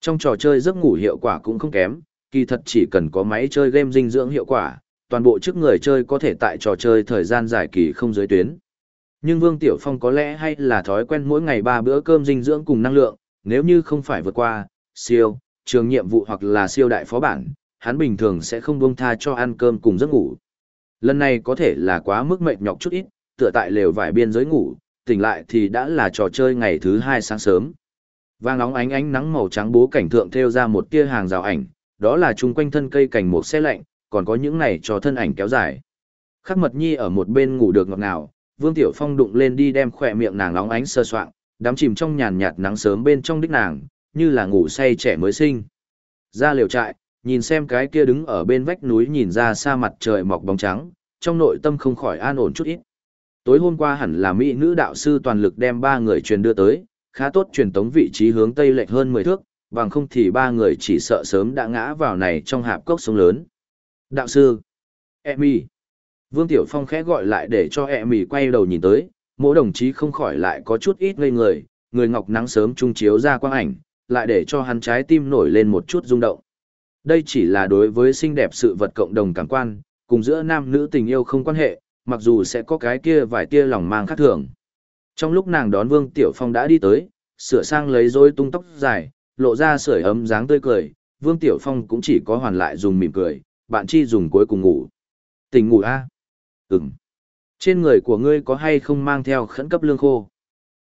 Trong trò chơi giấc ngủ hiệu quả cũng không kém, kỳ thật chỉ cần có máy chơi game dinh dưỡng hiệu quả, toàn bộ chức người chơi có thể tại trò chơi thời gian dài kỳ không giới tuyến. Nhưng Vương Tiểu Phong có lẽ hay là thói quen mỗi ngày ba bữa cơm dinh dưỡng cùng năng lượng, nếu như không phải vượt qua, siêu, trường nhiệm vụ hoặc là siêu đại phó bản, hắn bình thường sẽ không buông tha cho ăn cơm cùng giấc ngủ. Lần này có thể là quá mức mệt nhọc chút ít, tựa tại lều vải biên giới ngủ, tỉnh lại thì đã là trò chơi ngày thứ hai sáng sớm. Vàng óng ánh ánh nắng màu trắng bố cảnh thượng theo ra một tia hàng rào ảnh, đó là chung quanh thân cây cảnh một xe lạnh, còn có những này cho thân ảnh kéo dài. Khắc mật nhi ở một bên ngủ được ngọt ngào, Vương Tiểu Phong đụng lên đi đem khỏe miệng nàng nóng ánh sơ soạng, đắm chìm trong nhàn nhạt nắng sớm bên trong đích nàng, như là ngủ say trẻ mới sinh. Ra liều trại, nhìn xem cái kia đứng ở bên vách núi nhìn ra xa mặt trời mọc bóng trắng, trong nội tâm không khỏi an ổn chút ít. Tối hôm qua hẳn là mỹ nữ đạo sư toàn lực đem ba người truyền đưa tới, khá tốt truyền tống vị trí hướng tây lệch hơn 10 thước, bằng không thì ba người chỉ sợ sớm đã ngã vào này trong hạp cốc sông lớn. Đạo sư, Emmy. Vương Tiểu Phong khẽ gọi lại để cho Emmy quay đầu nhìn tới, mỗi đồng chí không khỏi lại có chút ít ngây người, người ngọc nắng sớm trung chiếu ra quang ảnh, lại để cho hắn trái tim nổi lên một chút rung động. Đây chỉ là đối với xinh đẹp sự vật cộng đồng cảm quan, cùng giữa nam nữ tình yêu không quan hệ, mặc dù sẽ có cái kia vài tia lòng mang khác thường. Trong lúc nàng đón Vương Tiểu Phong đã đi tới, sửa sang lấy rối tung tóc dài, lộ ra sưởi ấm dáng tươi cười, Vương Tiểu Phong cũng chỉ có hoàn lại dùng mỉm cười, bạn chi dùng cuối cùng ngủ. tình ngủ a à? Ừm. Trên người của ngươi có hay không mang theo khẩn cấp lương khô?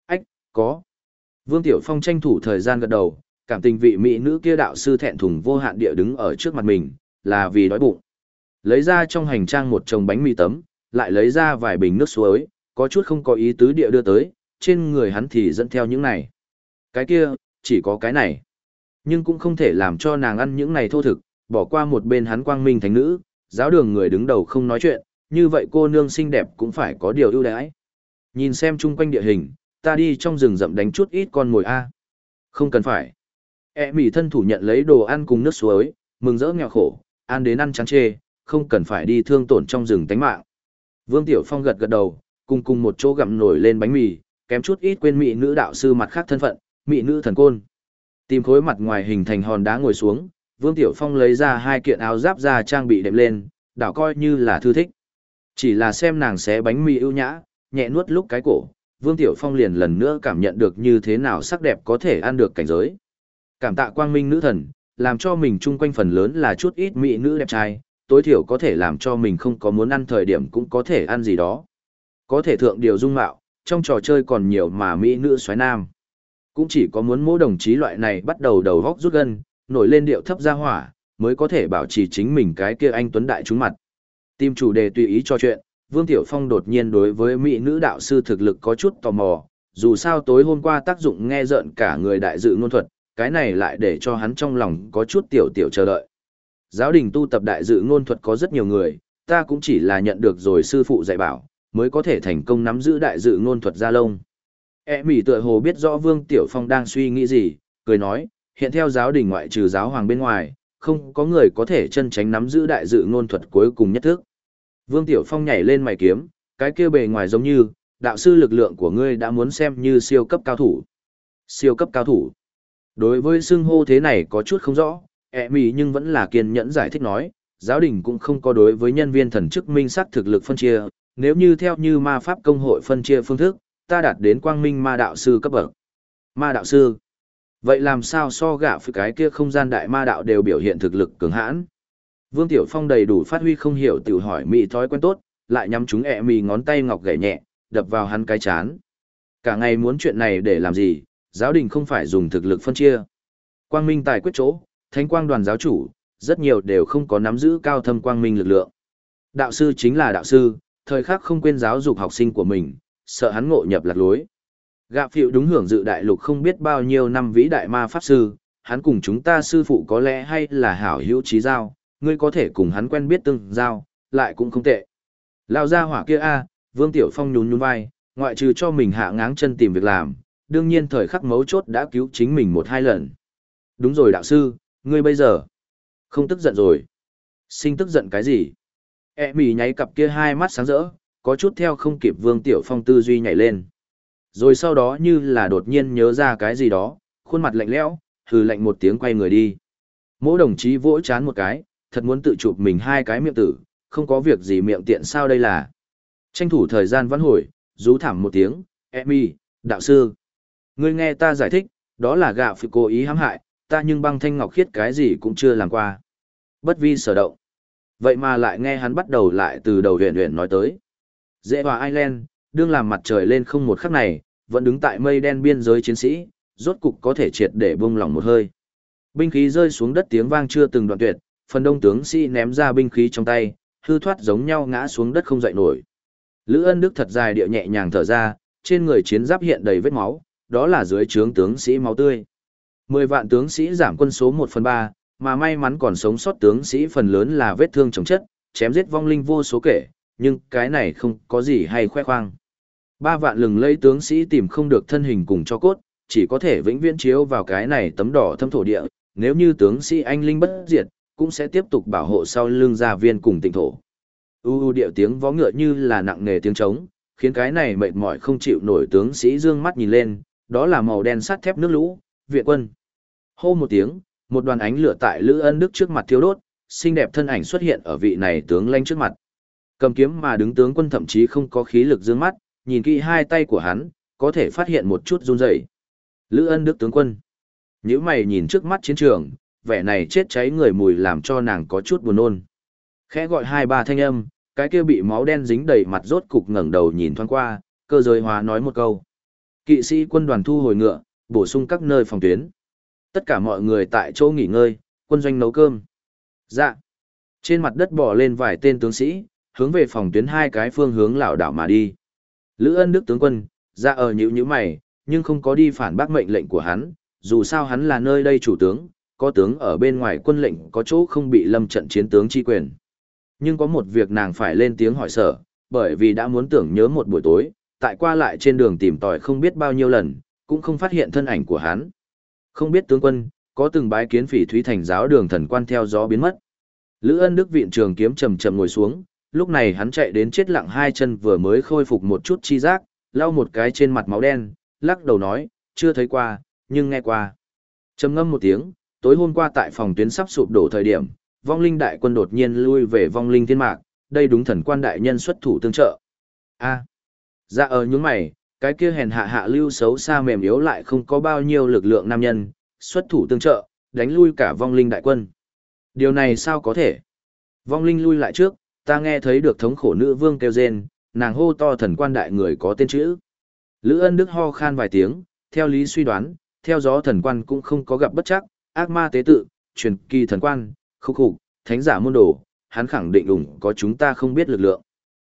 Ách, có. Vương Tiểu Phong tranh thủ thời gian gật đầu, cảm tình vị mỹ nữ kia đạo sư thẹn thùng vô hạn địa đứng ở trước mặt mình, là vì đói bụng. Lấy ra trong hành trang một chồng bánh mì tấm, lại lấy ra vài bình nước suối, có chút không có ý tứ địa đưa tới, trên người hắn thì dẫn theo những này. Cái kia, chỉ có cái này. Nhưng cũng không thể làm cho nàng ăn những này thô thực, bỏ qua một bên hắn quang minh thánh nữ, giáo đường người đứng đầu không nói chuyện, như vậy cô nương xinh đẹp cũng phải có điều ưu đãi. Nhìn xem chung quanh địa hình, ta đi trong rừng rậm đánh chút ít con mồi A. Không cần phải. E mỉ thân thủ nhận lấy đồ ăn cùng nước suối, mừng rỡ nghèo khổ, ăn đến ăn chán chê, không cần phải đi thương tổn trong rừng tánh mạng. Vương Tiểu Phong gật gật đầu, cùng cùng một chỗ gặm nổi lên bánh mì, kém chút ít quên mỹ nữ đạo sư mặt khác thân phận, mỹ nữ thần côn. Tìm khối mặt ngoài hình thành hòn đá ngồi xuống, Vương Tiểu Phong lấy ra hai kiện áo giáp ra trang bị đệm lên, đảo coi như là thư thích. Chỉ là xem nàng xé bánh mì ưu nhã, nhẹ nuốt lúc cái cổ, Vương Tiểu Phong liền lần nữa cảm nhận được như thế nào sắc đẹp có thể ăn được cảnh giới. Cảm tạ quang minh nữ thần, làm cho mình chung quanh phần lớn là chút ít mỹ nữ đẹp trai, tối thiểu có thể làm cho mình không có muốn ăn thời điểm cũng có thể ăn gì đó. Có thể thượng điều dung mạo, trong trò chơi còn nhiều mà mỹ nữ xoái nam. Cũng chỉ có muốn mỗi đồng chí loại này bắt đầu đầu góc rút gân, nổi lên điệu thấp ra hỏa, mới có thể bảo trì chính mình cái kia anh tuấn đại trúng mặt. Tìm chủ đề tùy ý cho chuyện, Vương Tiểu Phong đột nhiên đối với mỹ nữ đạo sư thực lực có chút tò mò, dù sao tối hôm qua tác dụng nghe rợn cả người đại dự ngôn thuật, cái này lại để cho hắn trong lòng có chút tiểu tiểu chờ đợi. Giáo đình tu tập đại dự ngôn thuật có rất nhiều người, ta cũng chỉ là nhận được rồi sư phụ dạy bảo, mới có thể thành công nắm giữ đại dự ngôn thuật gia lông. E mỉ tựa hồ biết rõ Vương Tiểu Phong đang suy nghĩ gì, cười nói, hiện theo giáo đình ngoại trừ giáo hoàng bên ngoài, không có người có thể chân tránh nắm giữ đại dự ngôn thuật cuối cùng nhất thức. Vương Tiểu Phong nhảy lên mày kiếm, cái kia bề ngoài giống như, đạo sư lực lượng của ngươi đã muốn xem như siêu cấp cao thủ. Siêu cấp cao thủ. Đối với xưng hô thế này có chút không rõ, ẹ mì nhưng vẫn là kiên nhẫn giải thích nói, giáo đình cũng không có đối với nhân viên thần chức minh sắc thực lực phân chia, nếu như theo như ma pháp công hội phân chia phương thức, ta đạt đến quang minh ma đạo sư cấp bậc. Ma đạo sư. Vậy làm sao so gạ phía cái kia không gian đại ma đạo đều biểu hiện thực lực cường hãn? Vương Tiểu Phong đầy đủ phát huy không hiểu tiểu hỏi mỹ thói quen tốt, lại nhắm chúng ẹ mì ngón tay ngọc gảy nhẹ, đập vào hắn cái chán. Cả ngày muốn chuyện này để làm gì, giáo đình không phải dùng thực lực phân chia. Quang minh tài quyết chỗ, thánh quang đoàn giáo chủ, rất nhiều đều không có nắm giữ cao thâm quang minh lực lượng. Đạo sư chính là đạo sư, thời khắc không quên giáo dục học sinh của mình, sợ hắn ngộ nhập lạc lối. Gạ phiệu đúng hưởng dự đại lục không biết bao nhiêu năm vĩ đại ma pháp sư, hắn cùng chúng ta sư phụ có lẽ hay là hảo hữu trí giao, ngươi có thể cùng hắn quen biết từng giao, lại cũng không tệ. Lao ra hỏa kia a, Vương Tiểu Phong nhún nhún vai, ngoại trừ cho mình hạ ngáng chân tìm việc làm, đương nhiên thời khắc mấu chốt đã cứu chính mình một hai lần. Đúng rồi đạo sư, ngươi bây giờ không tức giận rồi. Sinh tức giận cái gì? E mỉ nháy cặp kia hai mắt sáng rỡ, có chút theo không kịp Vương Tiểu Phong tư duy nhảy lên. Rồi sau đó như là đột nhiên nhớ ra cái gì đó, khuôn mặt lạnh lẽo, hừ lạnh một tiếng quay người đi. Mỗi đồng chí vỗ chán một cái, thật muốn tự chụp mình hai cái miệng tử, không có việc gì miệng tiện sao đây là. Tranh thủ thời gian vãn hồi, rú thảm một tiếng, Emmy, đạo sư. Ngươi nghe ta giải thích, đó là gạo phụ cố ý hãm hại, ta nhưng băng thanh ngọc khiết cái gì cũng chưa làm qua. Bất vi sở động. Vậy mà lại nghe hắn bắt đầu lại từ đầu huyền huyền nói tới. Dễ hòa Ireland, đương làm mặt trời lên không một khắc này, vẫn đứng tại mây đen biên giới chiến sĩ, rốt cục có thể triệt để buông lỏng một hơi. Binh khí rơi xuống đất tiếng vang chưa từng đoạn tuyệt, phần đông tướng sĩ ném ra binh khí trong tay, hư thoát giống nhau ngã xuống đất không dậy nổi. Lữ Ân Đức thật dài điệu nhẹ nhàng thở ra, trên người chiến giáp hiện đầy vết máu, đó là dưới trướng tướng sĩ máu tươi. Mười vạn tướng sĩ giảm quân số một phần ba, mà may mắn còn sống sót tướng sĩ phần lớn là vết thương chống chất, chém giết vong linh vô số kể, nhưng cái này không có gì hay khoe khoang. Ba vạn lừng lây tướng sĩ tìm không được thân hình cùng cho cốt, chỉ có thể vĩnh viễn chiếu vào cái này tấm đỏ thâm thổ địa, nếu như tướng sĩ anh linh bất diệt, cũng sẽ tiếp tục bảo hộ sau lưng gia viên cùng tỉnh thổ. U u điệu tiếng vó ngựa như là nặng nề tiếng trống, khiến cái này mệt mỏi không chịu nổi tướng sĩ dương mắt nhìn lên, đó là màu đen sắt thép nước lũ, viện quân. Hô một tiếng, một đoàn ánh lửa tại Lữ Ân Đức trước mặt thiêu đốt, xinh đẹp thân ảnh xuất hiện ở vị này tướng lanh trước mặt. Cầm kiếm mà đứng tướng quân thậm chí không có khí lực dương mắt, nhìn kỹ hai tay của hắn, có thể phát hiện một chút run rẩy. Lữ Ân Đức tướng quân. Nếu mày nhìn trước mắt chiến trường, vẻ này chết cháy người mùi làm cho nàng có chút buồn nôn. Khẽ gọi hai ba thanh âm, cái kia bị máu đen dính đầy mặt rốt cục ngẩng đầu nhìn thoáng qua, cơ giới hóa nói một câu. Kỵ sĩ quân đoàn thu hồi ngựa, bổ sung các nơi phòng tuyến. Tất cả mọi người tại chỗ nghỉ ngơi, quân doanh nấu cơm. Dạ. Trên mặt đất bỏ lên vài tên tướng sĩ, hướng về phòng tuyến hai cái phương hướng lảo đảo mà đi. Lữ ân đức tướng quân, ra ở nhữ nhữ mày, nhưng không có đi phản bác mệnh lệnh của hắn, dù sao hắn là nơi đây chủ tướng, có tướng ở bên ngoài quân lệnh có chỗ không bị lâm trận chiến tướng chi quyền. Nhưng có một việc nàng phải lên tiếng hỏi sở, bởi vì đã muốn tưởng nhớ một buổi tối, tại qua lại trên đường tìm tòi không biết bao nhiêu lần, cũng không phát hiện thân ảnh của hắn. Không biết tướng quân, có từng bái kiến phỉ thúy thành giáo đường thần quan theo gió biến mất. Lữ ân đức viện trường kiếm trầm trầm ngồi xuống, lúc này hắn chạy đến chết lặng hai chân vừa mới khôi phục một chút chi giác, lau một cái trên mặt máu đen, lắc đầu nói, chưa thấy qua, nhưng nghe qua. Trầm ngâm một tiếng, tối hôm qua tại phòng tuyến sắp sụp đổ thời điểm, vong linh đại quân đột nhiên lui về vong linh thiên mạc, đây đúng thần quan đại nhân xuất thủ tương trợ. A. À, dạ ở những mày, cái kia hèn hạ hạ lưu xấu xa mềm yếu lại không có bao nhiêu lực lượng nam nhân, xuất thủ tương trợ, đánh lui cả vong linh đại quân. Điều này sao có thể? Vong linh lui lại trước, ta nghe thấy được thống khổ nữ vương kêu rên, nàng hô to thần quan đại người có tên chữ. Lữ ân đức ho khan vài tiếng, theo lý suy đoán, theo gió thần quan cũng không có gặp bất chắc, ác ma tế tự, truyền kỳ thần quan, khúc khục, thánh giả môn đồ, hắn khẳng định ủng có chúng ta không biết lực lượng.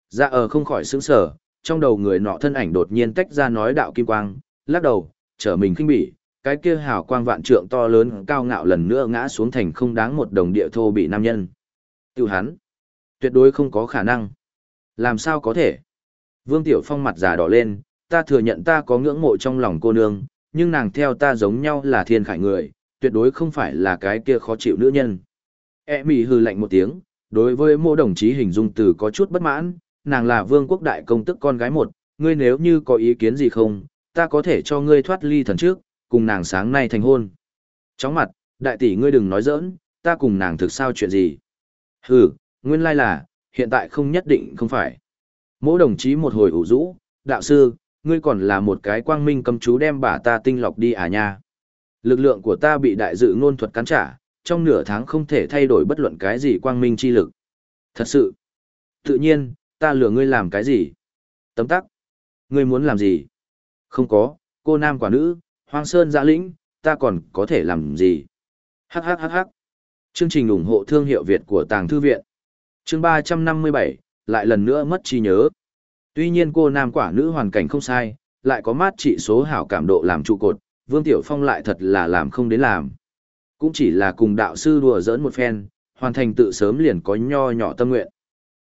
Dạ ở không khỏi sững sở, trong đầu người nọ thân ảnh đột nhiên tách ra nói đạo kim quang, lắc đầu, trở mình kinh bỉ, cái kia hào quang vạn trượng to lớn cao ngạo lần nữa ngã xuống thành không đáng một đồng địa thô bị nam nhân. Tiêu hắn, tuyệt đối không có khả năng. Làm sao có thể? Vương Tiểu Phong mặt già đỏ lên, ta thừa nhận ta có ngưỡng mộ trong lòng cô nương, nhưng nàng theo ta giống nhau là thiên khải người, tuyệt đối không phải là cái kia khó chịu nữ nhân. E mì hư lạnh một tiếng, đối với mô đồng chí hình dung từ có chút bất mãn, nàng là vương quốc đại công tức con gái một, ngươi nếu như có ý kiến gì không, ta có thể cho ngươi thoát ly thần trước, cùng nàng sáng nay thành hôn. Chóng mặt, đại tỷ ngươi đừng nói giỡn, ta cùng nàng thực sao chuyện gì. Hừ, nguyên lai là, hiện tại không nhất định không phải. Mỗi đồng chí một hồi ủ rũ, đạo sư, ngươi còn là một cái quang minh cầm chú đem bà ta tinh lọc đi à nha. Lực lượng của ta bị đại dự ngôn thuật cắn trả, trong nửa tháng không thể thay đổi bất luận cái gì quang minh chi lực. Thật sự, tự nhiên, ta lừa ngươi làm cái gì? Tấm tắc, ngươi muốn làm gì? Không có, cô nam quả nữ, hoang sơn giã lĩnh, ta còn có thể làm gì? Hắc hắc hắc hắc. Chương trình ủng hộ thương hiệu Việt của Tàng Thư Viện. Chương 357, lại lần nữa mất trí nhớ. Tuy nhiên cô nam quả nữ hoàn cảnh không sai, lại có mát trị số hảo cảm độ làm trụ cột, Vương Tiểu Phong lại thật là làm không đến làm. Cũng chỉ là cùng đạo sư đùa giỡn một phen, hoàn thành tự sớm liền có nho nhỏ tâm nguyện.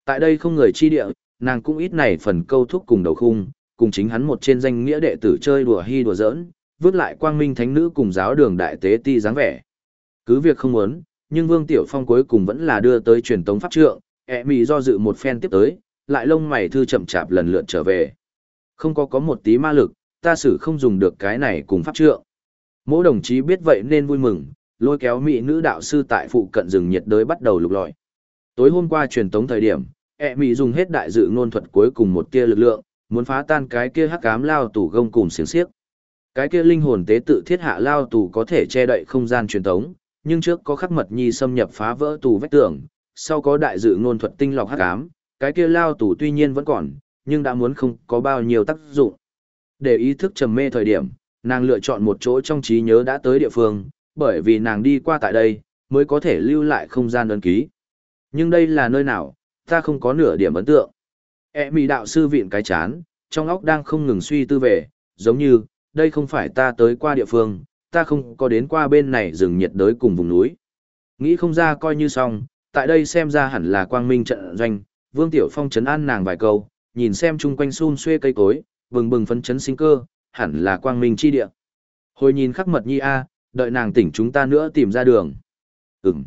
Tại đây không người chi địa, nàng cũng ít này phần câu thúc cùng đầu khung, cùng chính hắn một trên danh nghĩa đệ tử chơi đùa hy đùa giỡn, vứt lại quang minh thánh nữ cùng giáo đường đại tế ti dáng vẻ. Cứ việc không muốn, nhưng Vương Tiểu Phong cuối cùng vẫn là đưa tới truyền tống pháp trượng, ẹ mì do dự một phen tiếp tới, lại lông mày thư chậm chạp lần lượt trở về. Không có có một tí ma lực, ta xử không dùng được cái này cùng pháp trượng. Mỗi đồng chí biết vậy nên vui mừng, lôi kéo mỹ nữ đạo sư tại phụ cận rừng nhiệt đới bắt đầu lục lọi. Tối hôm qua truyền tống thời điểm, ẹ mỹ dùng hết đại dự ngôn thuật cuối cùng một tia lực lượng, muốn phá tan cái kia hắc ám lao tù gông cùng xiềng xiếc. Cái kia linh hồn tế tự thiết hạ lao tù có thể che đậy không gian truyền tống, nhưng trước có khắc mật nhi xâm nhập phá vỡ tù vách tường, sau có đại dự ngôn thuật tinh lọc hắc ám, cái kia lao tù tuy nhiên vẫn còn, nhưng đã muốn không có bao nhiêu tác dụng. Để ý thức trầm mê thời điểm, nàng lựa chọn một chỗ trong trí nhớ đã tới địa phương, bởi vì nàng đi qua tại đây, mới có thể lưu lại không gian ấn ký. Nhưng đây là nơi nào, ta không có nửa điểm ấn tượng. E mì đạo sư viện cái chán, trong óc đang không ngừng suy tư về, giống như, đây không phải ta tới qua địa phương, ta không có đến qua bên này rừng nhiệt đới cùng vùng núi. Nghĩ không ra coi như xong, tại đây xem ra hẳn là quang minh trận doanh, Vương Tiểu Phong chấn an nàng vài câu, nhìn xem chung quanh xun xuê cây cối, bừng bừng phấn chấn sinh cơ, hẳn là quang minh chi địa. Hồi nhìn khắc mật nhi a, đợi nàng tỉnh chúng ta nữa tìm ra đường. Ừm.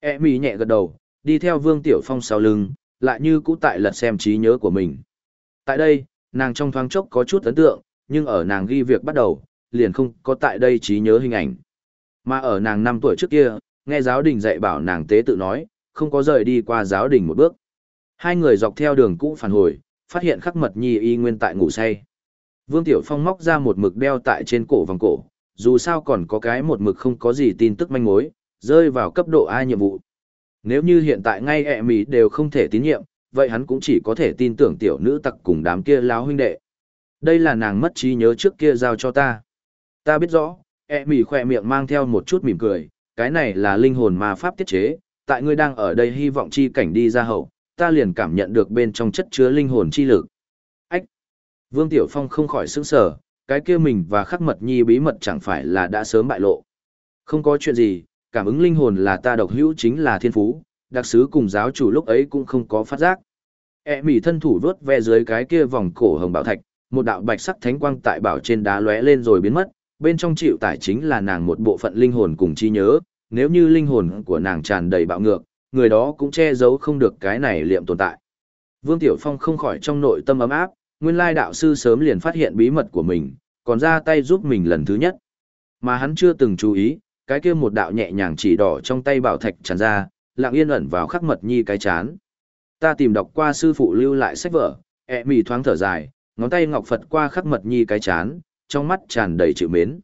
E mì nhẹ gật đầu, đi theo Vương Tiểu Phong sau lưng, lại như cũ tại lật xem trí nhớ của mình. Tại đây, nàng trong thoáng chốc có chút ấn tượng, nhưng ở nàng ghi việc bắt đầu, liền không có tại đây trí nhớ hình ảnh. Mà ở nàng 5 tuổi trước kia, nghe giáo đình dạy bảo nàng tế tự nói, không có rời đi qua giáo đình một bước. Hai người dọc theo đường cũ phản hồi, phát hiện khắc mật nhi y nguyên tại ngủ say. Vương Tiểu Phong móc ra một mực đeo tại trên cổ vòng cổ, dù sao còn có cái một mực không có gì tin tức manh mối, rơi vào cấp độ ai nhiệm vụ. Nếu như hiện tại ngay ẹ mì đều không thể tín nhiệm, vậy hắn cũng chỉ có thể tin tưởng tiểu nữ tặc cùng đám kia láo huynh đệ. Đây là nàng mất trí nhớ trước kia giao cho ta. Ta biết rõ, e mỉ khỏe miệng mang theo một chút mỉm cười, cái này là linh hồn ma pháp tiết chế, tại ngươi đang ở đây hy vọng chi cảnh đi ra hậu, ta liền cảm nhận được bên trong chất chứa linh hồn chi lực. Ách! Vương Tiểu Phong không khỏi sững sờ, cái kia mình và khắc mật nhi bí mật chẳng phải là đã sớm bại lộ. Không có chuyện gì, cảm ứng linh hồn là ta độc hữu chính là thiên phú, đặc sứ cùng giáo chủ lúc ấy cũng không có phát giác. E mỉ thân thủ vớt ve dưới cái kia vòng cổ hồng bảo thạch, một đạo bạch sắc thánh quang tại bảo trên đá lóe lên rồi biến mất, bên trong chịu tải chính là nàng một bộ phận linh hồn cùng chi nhớ, nếu như linh hồn của nàng tràn đầy bạo ngược, người đó cũng che giấu không được cái này liệm tồn tại. Vương Tiểu Phong không khỏi trong nội tâm ấm áp, nguyên lai đạo sư sớm liền phát hiện bí mật của mình, còn ra tay giúp mình lần thứ nhất. Mà hắn chưa từng chú ý, cái kia một đạo nhẹ nhàng chỉ đỏ trong tay bảo thạch tràn ra, lặng yên ẩn vào khắc mật nhi cái chán. Ta tìm đọc qua sư phụ lưu lại sách vở, ẹ mì thoáng thở dài, ngón tay ngọc Phật qua khắc mật nhi cái chán, trong mắt tràn đầy chữ mến.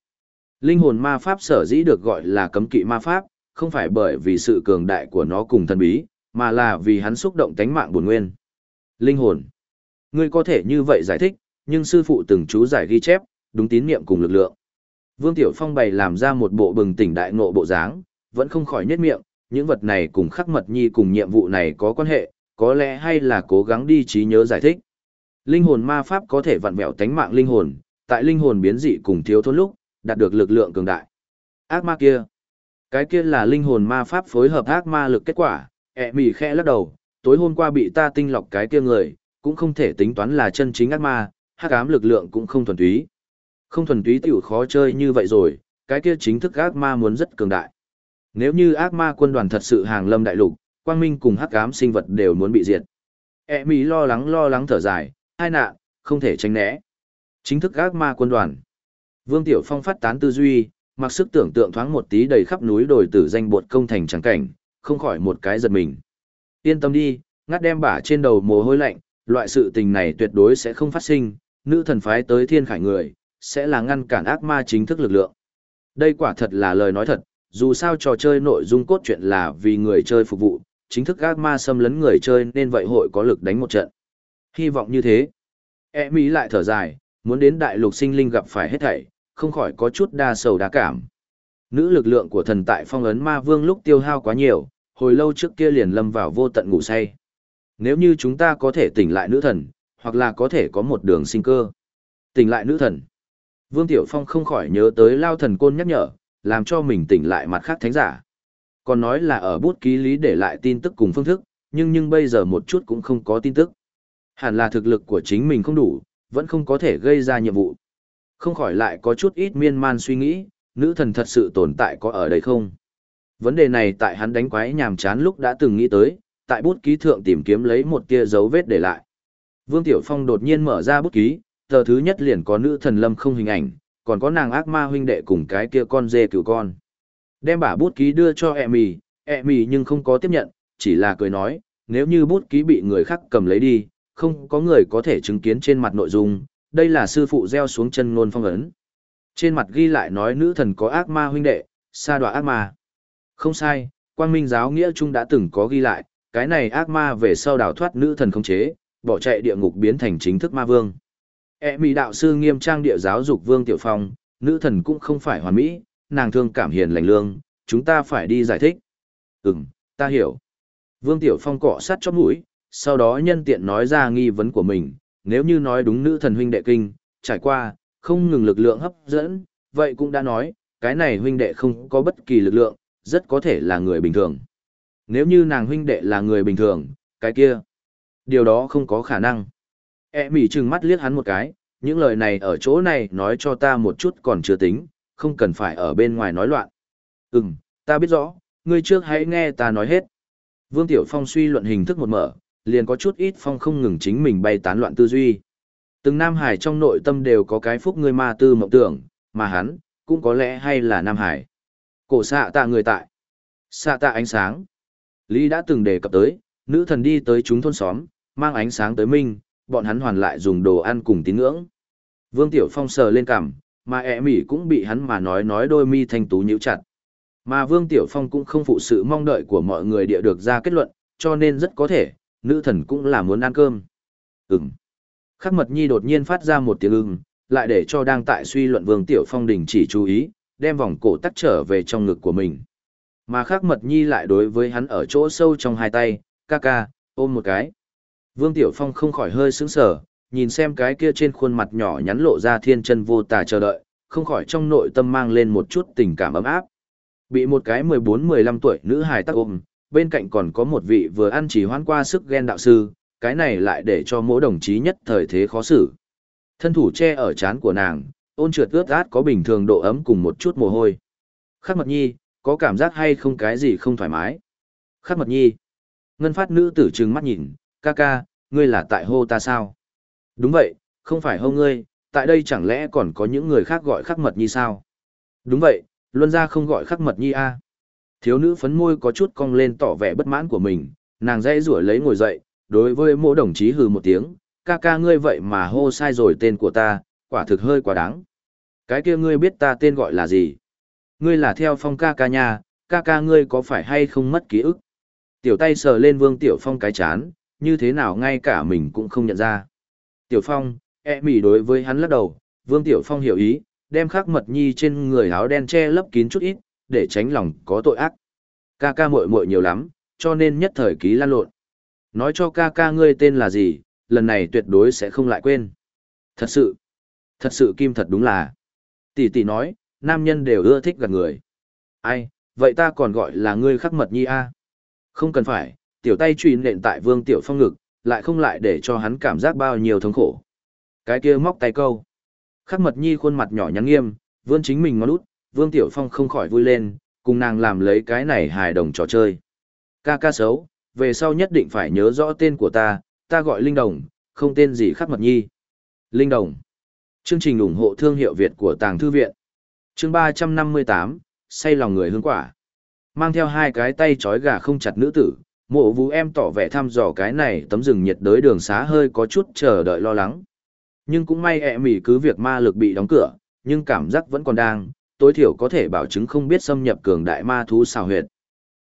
Linh hồn ma pháp sở dĩ được gọi là cấm kỵ ma pháp, không phải bởi vì sự cường đại của nó cùng thần bí, mà là vì hắn xúc động tánh mạng buồn nguyên. Linh hồn. Ngươi có thể như vậy giải thích, nhưng sư phụ từng chú giải ghi chép, đúng tín niệm cùng lực lượng. Vương Tiểu Phong bày làm ra một bộ bừng tỉnh đại ngộ bộ dáng, vẫn không khỏi nhếch miệng, những vật này cùng khắc mật nhi cùng nhiệm vụ này có quan hệ, có lẽ hay là cố gắng đi trí nhớ giải thích. Linh hồn ma pháp có thể vặn vẹo tánh mạng linh hồn, tại linh hồn biến dị cùng thiếu thốn lúc, đạt được lực lượng cường đại. Ác ma kia. Cái kia là linh hồn ma pháp phối hợp ác ma lực kết quả, ẹ mỉ khẽ lắc đầu, tối hôm qua bị ta tinh lọc cái kia người, cũng không thể tính toán là chân chính ác ma, hắc ám lực lượng cũng không thuần túy. Không thuần túy tiểu khó chơi như vậy rồi, cái kia chính thức ác ma muốn rất cường đại. Nếu như ác ma quân đoàn thật sự hàng lâm đại lục, quang minh cùng hắc ám sinh vật đều muốn bị diệt. E mỹ lo lắng lo lắng thở dài, hai nạn, không thể tránh né. Chính thức ác ma quân đoàn. Vương Tiểu Phong phát tán tư duy, mặc sức tưởng tượng thoáng một tí đầy khắp núi đồi tử danh bột công thành trắng cảnh, không khỏi một cái giật mình. Yên tâm đi, ngắt đem bả trên đầu mồ hôi lạnh, loại sự tình này tuyệt đối sẽ không phát sinh, nữ thần phái tới thiên khải người, sẽ là ngăn cản ác ma chính thức lực lượng. Đây quả thật là lời nói thật, dù sao trò chơi nội dung cốt truyện là vì người chơi phục vụ, chính thức ác ma xâm lấn người chơi nên vậy hội có lực đánh một trận. Hy vọng như thế. E Mỹ lại thở dài, muốn đến đại lục sinh linh gặp phải hết thảy, không khỏi có chút đa sầu đa cảm. Nữ lực lượng của thần tại phong ấn ma vương lúc tiêu hao quá nhiều, hồi lâu trước kia liền lâm vào vô tận ngủ say. Nếu như chúng ta có thể tỉnh lại nữ thần, hoặc là có thể có một đường sinh cơ. Tỉnh lại nữ thần. Vương Tiểu Phong không khỏi nhớ tới lao thần côn nhắc nhở, làm cho mình tỉnh lại mặt khác thánh giả. Còn nói là ở bút ký lý để lại tin tức cùng phương thức, nhưng nhưng bây giờ một chút cũng không có tin tức. Hẳn là thực lực của chính mình không đủ, vẫn không có thể gây ra nhiệm vụ. Không khỏi lại có chút ít miên man suy nghĩ, nữ thần thật sự tồn tại có ở đây không? Vấn đề này tại hắn đánh quái nhàm chán lúc đã từng nghĩ tới, tại bút ký thượng tìm kiếm lấy một tia dấu vết để lại. Vương Tiểu Phong đột nhiên mở ra bút ký, tờ thứ nhất liền có nữ thần lâm không hình ảnh, còn có nàng ác ma huynh đệ cùng cái kia con dê cửu con. Đem bả bút ký đưa cho ẹ mì, ẹ mì nhưng không có tiếp nhận, chỉ là cười nói, nếu như bút ký bị người khác cầm lấy đi, không có người có thể chứng kiến trên mặt nội dung, đây là sư phụ gieo xuống chân ngôn phong ấn. Trên mặt ghi lại nói nữ thần có ác ma huynh đệ, sa đoạ ác ma. Không sai, quang minh giáo nghĩa trung đã từng có ghi lại, cái này ác ma về sau đào thoát nữ thần không chế, bỏ chạy địa ngục biến thành chính thức ma vương. E mỹ đạo sư nghiêm trang địa giáo dục vương tiểu phong, nữ thần cũng không phải hoàn mỹ, nàng thương cảm hiền lành lương, chúng ta phải đi giải thích. Ừm, ta hiểu. Vương tiểu phong cọ sát chóp mũi, sau đó nhân tiện nói ra nghi vấn của mình, nếu như nói đúng nữ thần huynh đệ kinh, trải qua, không ngừng lực lượng hấp dẫn, vậy cũng đã nói, cái này huynh đệ không có bất kỳ lực lượng, rất có thể là người bình thường. Nếu như nàng huynh đệ là người bình thường, cái kia, điều đó không có khả năng. E mỉ trừng mắt liếc hắn một cái, những lời này ở chỗ này nói cho ta một chút còn chưa tính, không cần phải ở bên ngoài nói loạn. Ừm, ta biết rõ, ngươi trước hãy nghe ta nói hết. Vương Tiểu Phong suy luận hình thức một mở, liền có chút ít phong không ngừng chính mình bay tán loạn tư duy. Từng Nam Hải trong nội tâm đều có cái phúc người ma tư mộng tưởng, mà hắn, cũng có lẽ hay là Nam Hải. Cổ xạ tạ người tại. Xạ tạ ánh sáng. Lý đã từng đề cập tới, nữ thần đi tới chúng thôn xóm, mang ánh sáng tới minh, bọn hắn hoàn lại dùng đồ ăn cùng tín ngưỡng. Vương Tiểu Phong sờ lên cằm, mà ẹ mỉ cũng bị hắn mà nói nói đôi mi thanh tú nhíu chặt. Mà Vương Tiểu Phong cũng không phụ sự mong đợi của mọi người địa được ra kết luận, cho nên rất có thể, nữ thần cũng là muốn ăn cơm. Ừm. Khắc mật nhi đột nhiên phát ra một tiếng ưng, lại để cho đang tại suy luận Vương Tiểu Phong đình chỉ chú ý, đem vòng cổ tắt trở về trong ngực của mình. Mà khắc mật nhi lại đối với hắn ở chỗ sâu trong hai tay, ca ca, ôm một cái. Vương Tiểu Phong không khỏi hơi sững sờ, nhìn xem cái kia trên khuôn mặt nhỏ nhắn lộ ra thiên chân vô tà chờ đợi, không khỏi trong nội tâm mang lên một chút tình cảm ấm áp. Bị một cái 14-15 tuổi nữ hài tắc ôm, bên cạnh còn có một vị vừa ăn chỉ hoan qua sức ghen đạo sư, cái này lại để cho mỗi đồng chí nhất thời thế khó xử. Thân thủ che ở chán của nàng, ôn trượt ướt át có bình thường độ ấm cùng một chút mồ hôi. Khắc mật nhi, có cảm giác hay không cái gì không thoải mái? Khắc mật nhi. Ngân phát nữ tử trừng mắt nhìn, ca ca, ngươi là tại hô ta sao? Đúng vậy, không phải hô ngươi, tại đây chẳng lẽ còn có những người khác gọi khắc mật nhi sao? Đúng vậy, luân ra không gọi khắc mật nhi a à? Thiếu nữ phấn môi có chút cong lên tỏ vẻ bất mãn của mình, nàng dây rủa lấy ngồi dậy, đối với mỗi đồng chí hừ một tiếng, ca ca ngươi vậy mà hô sai rồi tên của ta, quả thực hơi quá đáng. Cái kia ngươi biết ta tên gọi là gì? Ngươi là theo phong ca ca nha, ca ca ngươi có phải hay không mất ký ức? Tiểu tay sờ lên vương tiểu phong cái chán, như thế nào ngay cả mình cũng không nhận ra. Tiểu phong, e mỉ đối với hắn lắc đầu, vương tiểu phong hiểu ý, đem khắc mật nhi trên người áo đen che lấp kín chút ít, để tránh lòng có tội ác. Ca ca muội muội nhiều lắm, cho nên nhất thời ký lan lộn. Nói cho ca ca ngươi tên là gì, lần này tuyệt đối sẽ không lại quên. Thật sự, thật sự kim thật đúng là. Tỷ tỷ nói, nam nhân đều ưa thích gần người. Ai, vậy ta còn gọi là ngươi khắc mật nhi a? Không cần phải, tiểu tay truy nện tại vương tiểu phong ngực, lại không lại để cho hắn cảm giác bao nhiêu thống khổ. Cái kia móc tay câu. Khắc mật nhi khuôn mặt nhỏ nhắn nghiêm, vươn chính mình ngón út, vương tiểu phong không khỏi vui lên, cùng nàng làm lấy cái này hài đồng trò chơi. Ca ca xấu, về sau nhất định phải nhớ rõ tên của ta, ta gọi Linh Đồng, không tên gì khắc mật nhi. Linh Đồng. Chương trình ủng hộ thương hiệu Việt của Tàng Thư Viện. Chương 358, say lòng người hương quả. Mang theo hai cái tay trói gà không chặt nữ tử, mộ vũ em tỏ vẻ thăm dò cái này tấm rừng nhiệt đới đường xá hơi có chút chờ đợi lo lắng. Nhưng cũng may ẹ mỉ cứ việc ma lực bị đóng cửa, nhưng cảm giác vẫn còn đang, tối thiểu có thể bảo chứng không biết xâm nhập cường đại ma thú xào huyệt.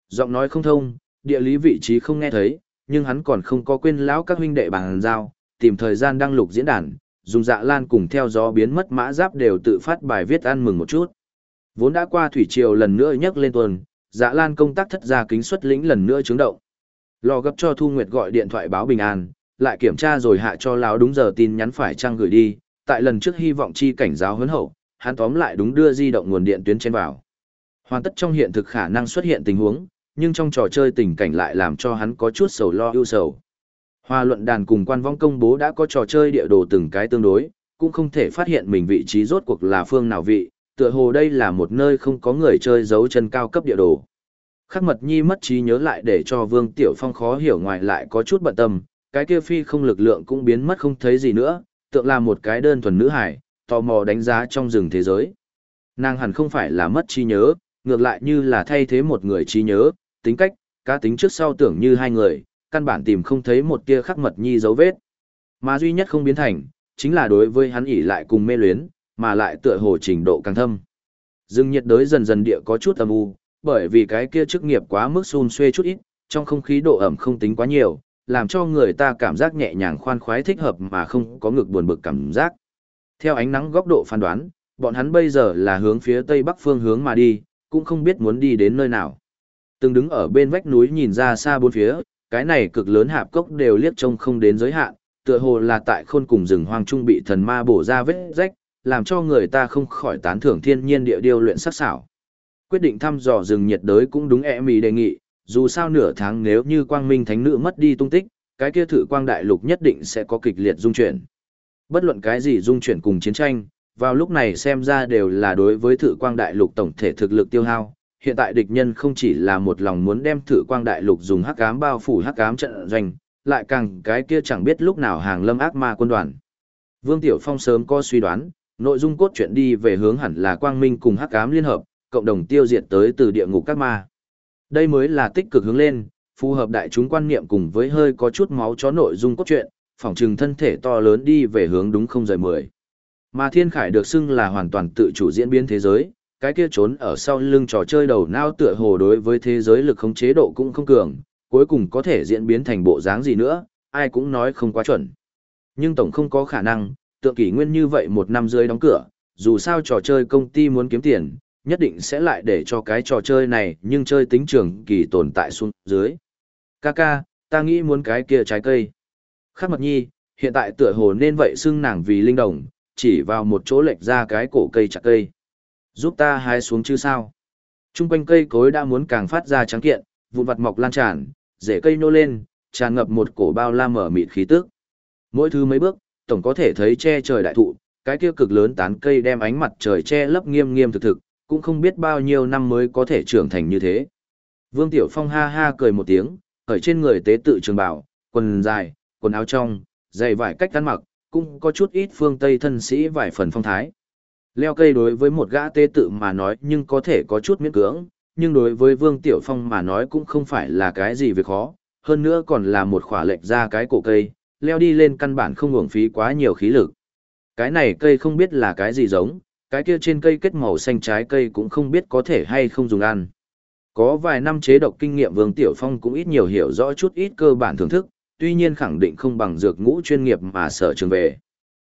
Giọng nói không thông, địa lý vị trí không nghe thấy, nhưng hắn còn không có quên lão các huynh đệ bằng giao, tìm thời gian đăng lục diễn đàn, dùng dạ lan cùng theo gió biến mất mã giáp đều tự phát bài viết ăn mừng một chút. Vốn đã qua thủy triều lần nữa nhấc lên tuần, dạ lan công tác thất gia kính xuất lĩnh lần nữa chứng động. Lò gấp cho Thu Nguyệt gọi điện thoại báo bình an, lại kiểm tra rồi hạ cho lão đúng giờ tin nhắn phải trang gửi đi, tại lần trước hy vọng chi cảnh giáo huấn hậu, hắn tóm lại đúng đưa di động nguồn điện tuyến trên vào. Hoàn tất trong hiện thực khả năng xuất hiện tình huống, nhưng trong trò chơi tình cảnh lại làm cho hắn có chút sầu lo ưu sầu. Hoa luận đàn cùng quan vong công bố đã có trò chơi địa đồ từng cái tương đối, cũng không thể phát hiện mình vị trí rốt cuộc là phương nào vị, tựa hồ đây là một nơi không có người chơi giấu chân cao cấp địa đồ. Khắc mật nhi mất trí nhớ lại để cho Vương Tiểu Phong khó hiểu ngoài lại có chút bận tâm, cái kia phi không lực lượng cũng biến mất không thấy gì nữa, tượng là một cái đơn thuần nữ hải, tò mò đánh giá trong rừng thế giới. Nàng hẳn không phải là mất trí nhớ, ngược lại như là thay thế một người trí nhớ, tính cách, cá tính trước sau tưởng như hai người, căn bản tìm không thấy một tia khắc mật nhi dấu vết. Mà duy nhất không biến thành, chính là đối với hắn ỉ lại cùng mê luyến, mà lại tựa hồ trình độ càng thâm. Dương nhiệt đới dần dần địa có chút âm u, bởi vì cái kia chức nghiệp quá mức xun xuê chút ít, trong không khí độ ẩm không tính quá nhiều, làm cho người ta cảm giác nhẹ nhàng khoan khoái thích hợp mà không có ngực buồn bực cảm giác. Theo ánh nắng góc độ phán đoán, bọn hắn bây giờ là hướng phía tây bắc phương hướng mà đi, cũng không biết muốn đi đến nơi nào. Từng đứng ở bên vách núi nhìn ra xa bốn phía, cái này cực lớn hạp cốc đều liếc trông không đến giới hạn, tựa hồ là tại khôn cùng rừng hoang trung bị thần ma bổ ra vết rách, làm cho người ta không khỏi tán thưởng thiên nhiên địa điêu luyện sắc sảo. Quyết định thăm dò rừng nhiệt đới cũng đúng e mì đề nghị, dù sao nửa tháng nếu như quang minh thánh nữ mất đi tung tích, cái kia thử quang đại lục nhất định sẽ có kịch liệt dung chuyển. Bất luận cái gì dung chuyển cùng chiến tranh, vào lúc này xem ra đều là đối với thử quang đại lục tổng thể thực lực tiêu hao. Hiện tại địch nhân không chỉ là một lòng muốn đem thử quang đại lục dùng hắc ám bao phủ hắc ám trận doanh, lại càng cái kia chẳng biết lúc nào hàng lâm ác ma quân đoàn. Vương Tiểu Phong sớm có suy đoán, nội dung cốt truyện đi về hướng hẳn là quang minh cùng hắc ám liên hợp, cộng đồng tiêu diệt tới từ địa ngục các ma. Đây mới là tích cực hướng lên, phù hợp đại chúng quan niệm cùng với hơi có chút máu chó nội dung cốt truyện, phỏng trừng thân thể to lớn đi về hướng đúng không rời mười. Mà Thiên Khải được xưng là hoàn toàn tự chủ diễn biến thế giới, cái kia trốn ở sau lưng trò chơi đầu não tựa hồ đối với thế giới lực không chế độ cũng không cường, cuối cùng có thể diễn biến thành bộ dáng gì nữa, ai cũng nói không quá chuẩn. Nhưng tổng không có khả năng, tượng kỷ nguyên như vậy một năm dưới đóng cửa, dù sao trò chơi công ty muốn kiếm tiền, nhất định sẽ lại để cho cái trò chơi này nhưng chơi tính trường kỳ tồn tại xuống dưới. Kaka, ta nghĩ muốn cái kia trái cây khác mật nhi, hiện tại tựa hồ nên vậy xưng nàng vì linh đồng, chỉ vào một chỗ lệch ra cái cổ cây chặt cây. Giúp ta hái xuống chứ sao? Trung quanh cây cối đã muốn càng phát ra trắng kiện, vụn vặt mọc lan tràn, rễ cây nô lên, tràn ngập một cổ bao la mở mịt khí tức. Mỗi thứ mấy bước, tổng có thể thấy che trời đại thụ, cái kia cực lớn tán cây đem ánh mặt trời che lấp nghiêm nghiêm thực thực, cũng không biết bao nhiêu năm mới có thể trưởng thành như thế. Vương Tiểu Phong ha ha cười một tiếng, ở trên người tế tự trường bảo, quần dài, quần áo trong, giày vải cách ăn mặc, cũng có chút ít phương Tây thân sĩ vài phần phong thái. Leo cây đối với một gã tế tự mà nói nhưng có thể có chút miễn cưỡng, nhưng đối với Vương Tiểu Phong mà nói cũng không phải là cái gì việc khó, hơn nữa còn là một khỏa lệch ra cái cổ cây, leo đi lên căn bản không uổng phí quá nhiều khí lực. Cái này cây không biết là cái gì giống, cái kia trên cây kết màu xanh trái cây cũng không biết có thể hay không dùng ăn. Có vài năm chế độc kinh nghiệm Vương Tiểu Phong cũng ít nhiều hiểu rõ chút ít cơ bản thưởng thức, tuy nhiên khẳng định không bằng dược ngũ chuyên nghiệp mà sở trường về.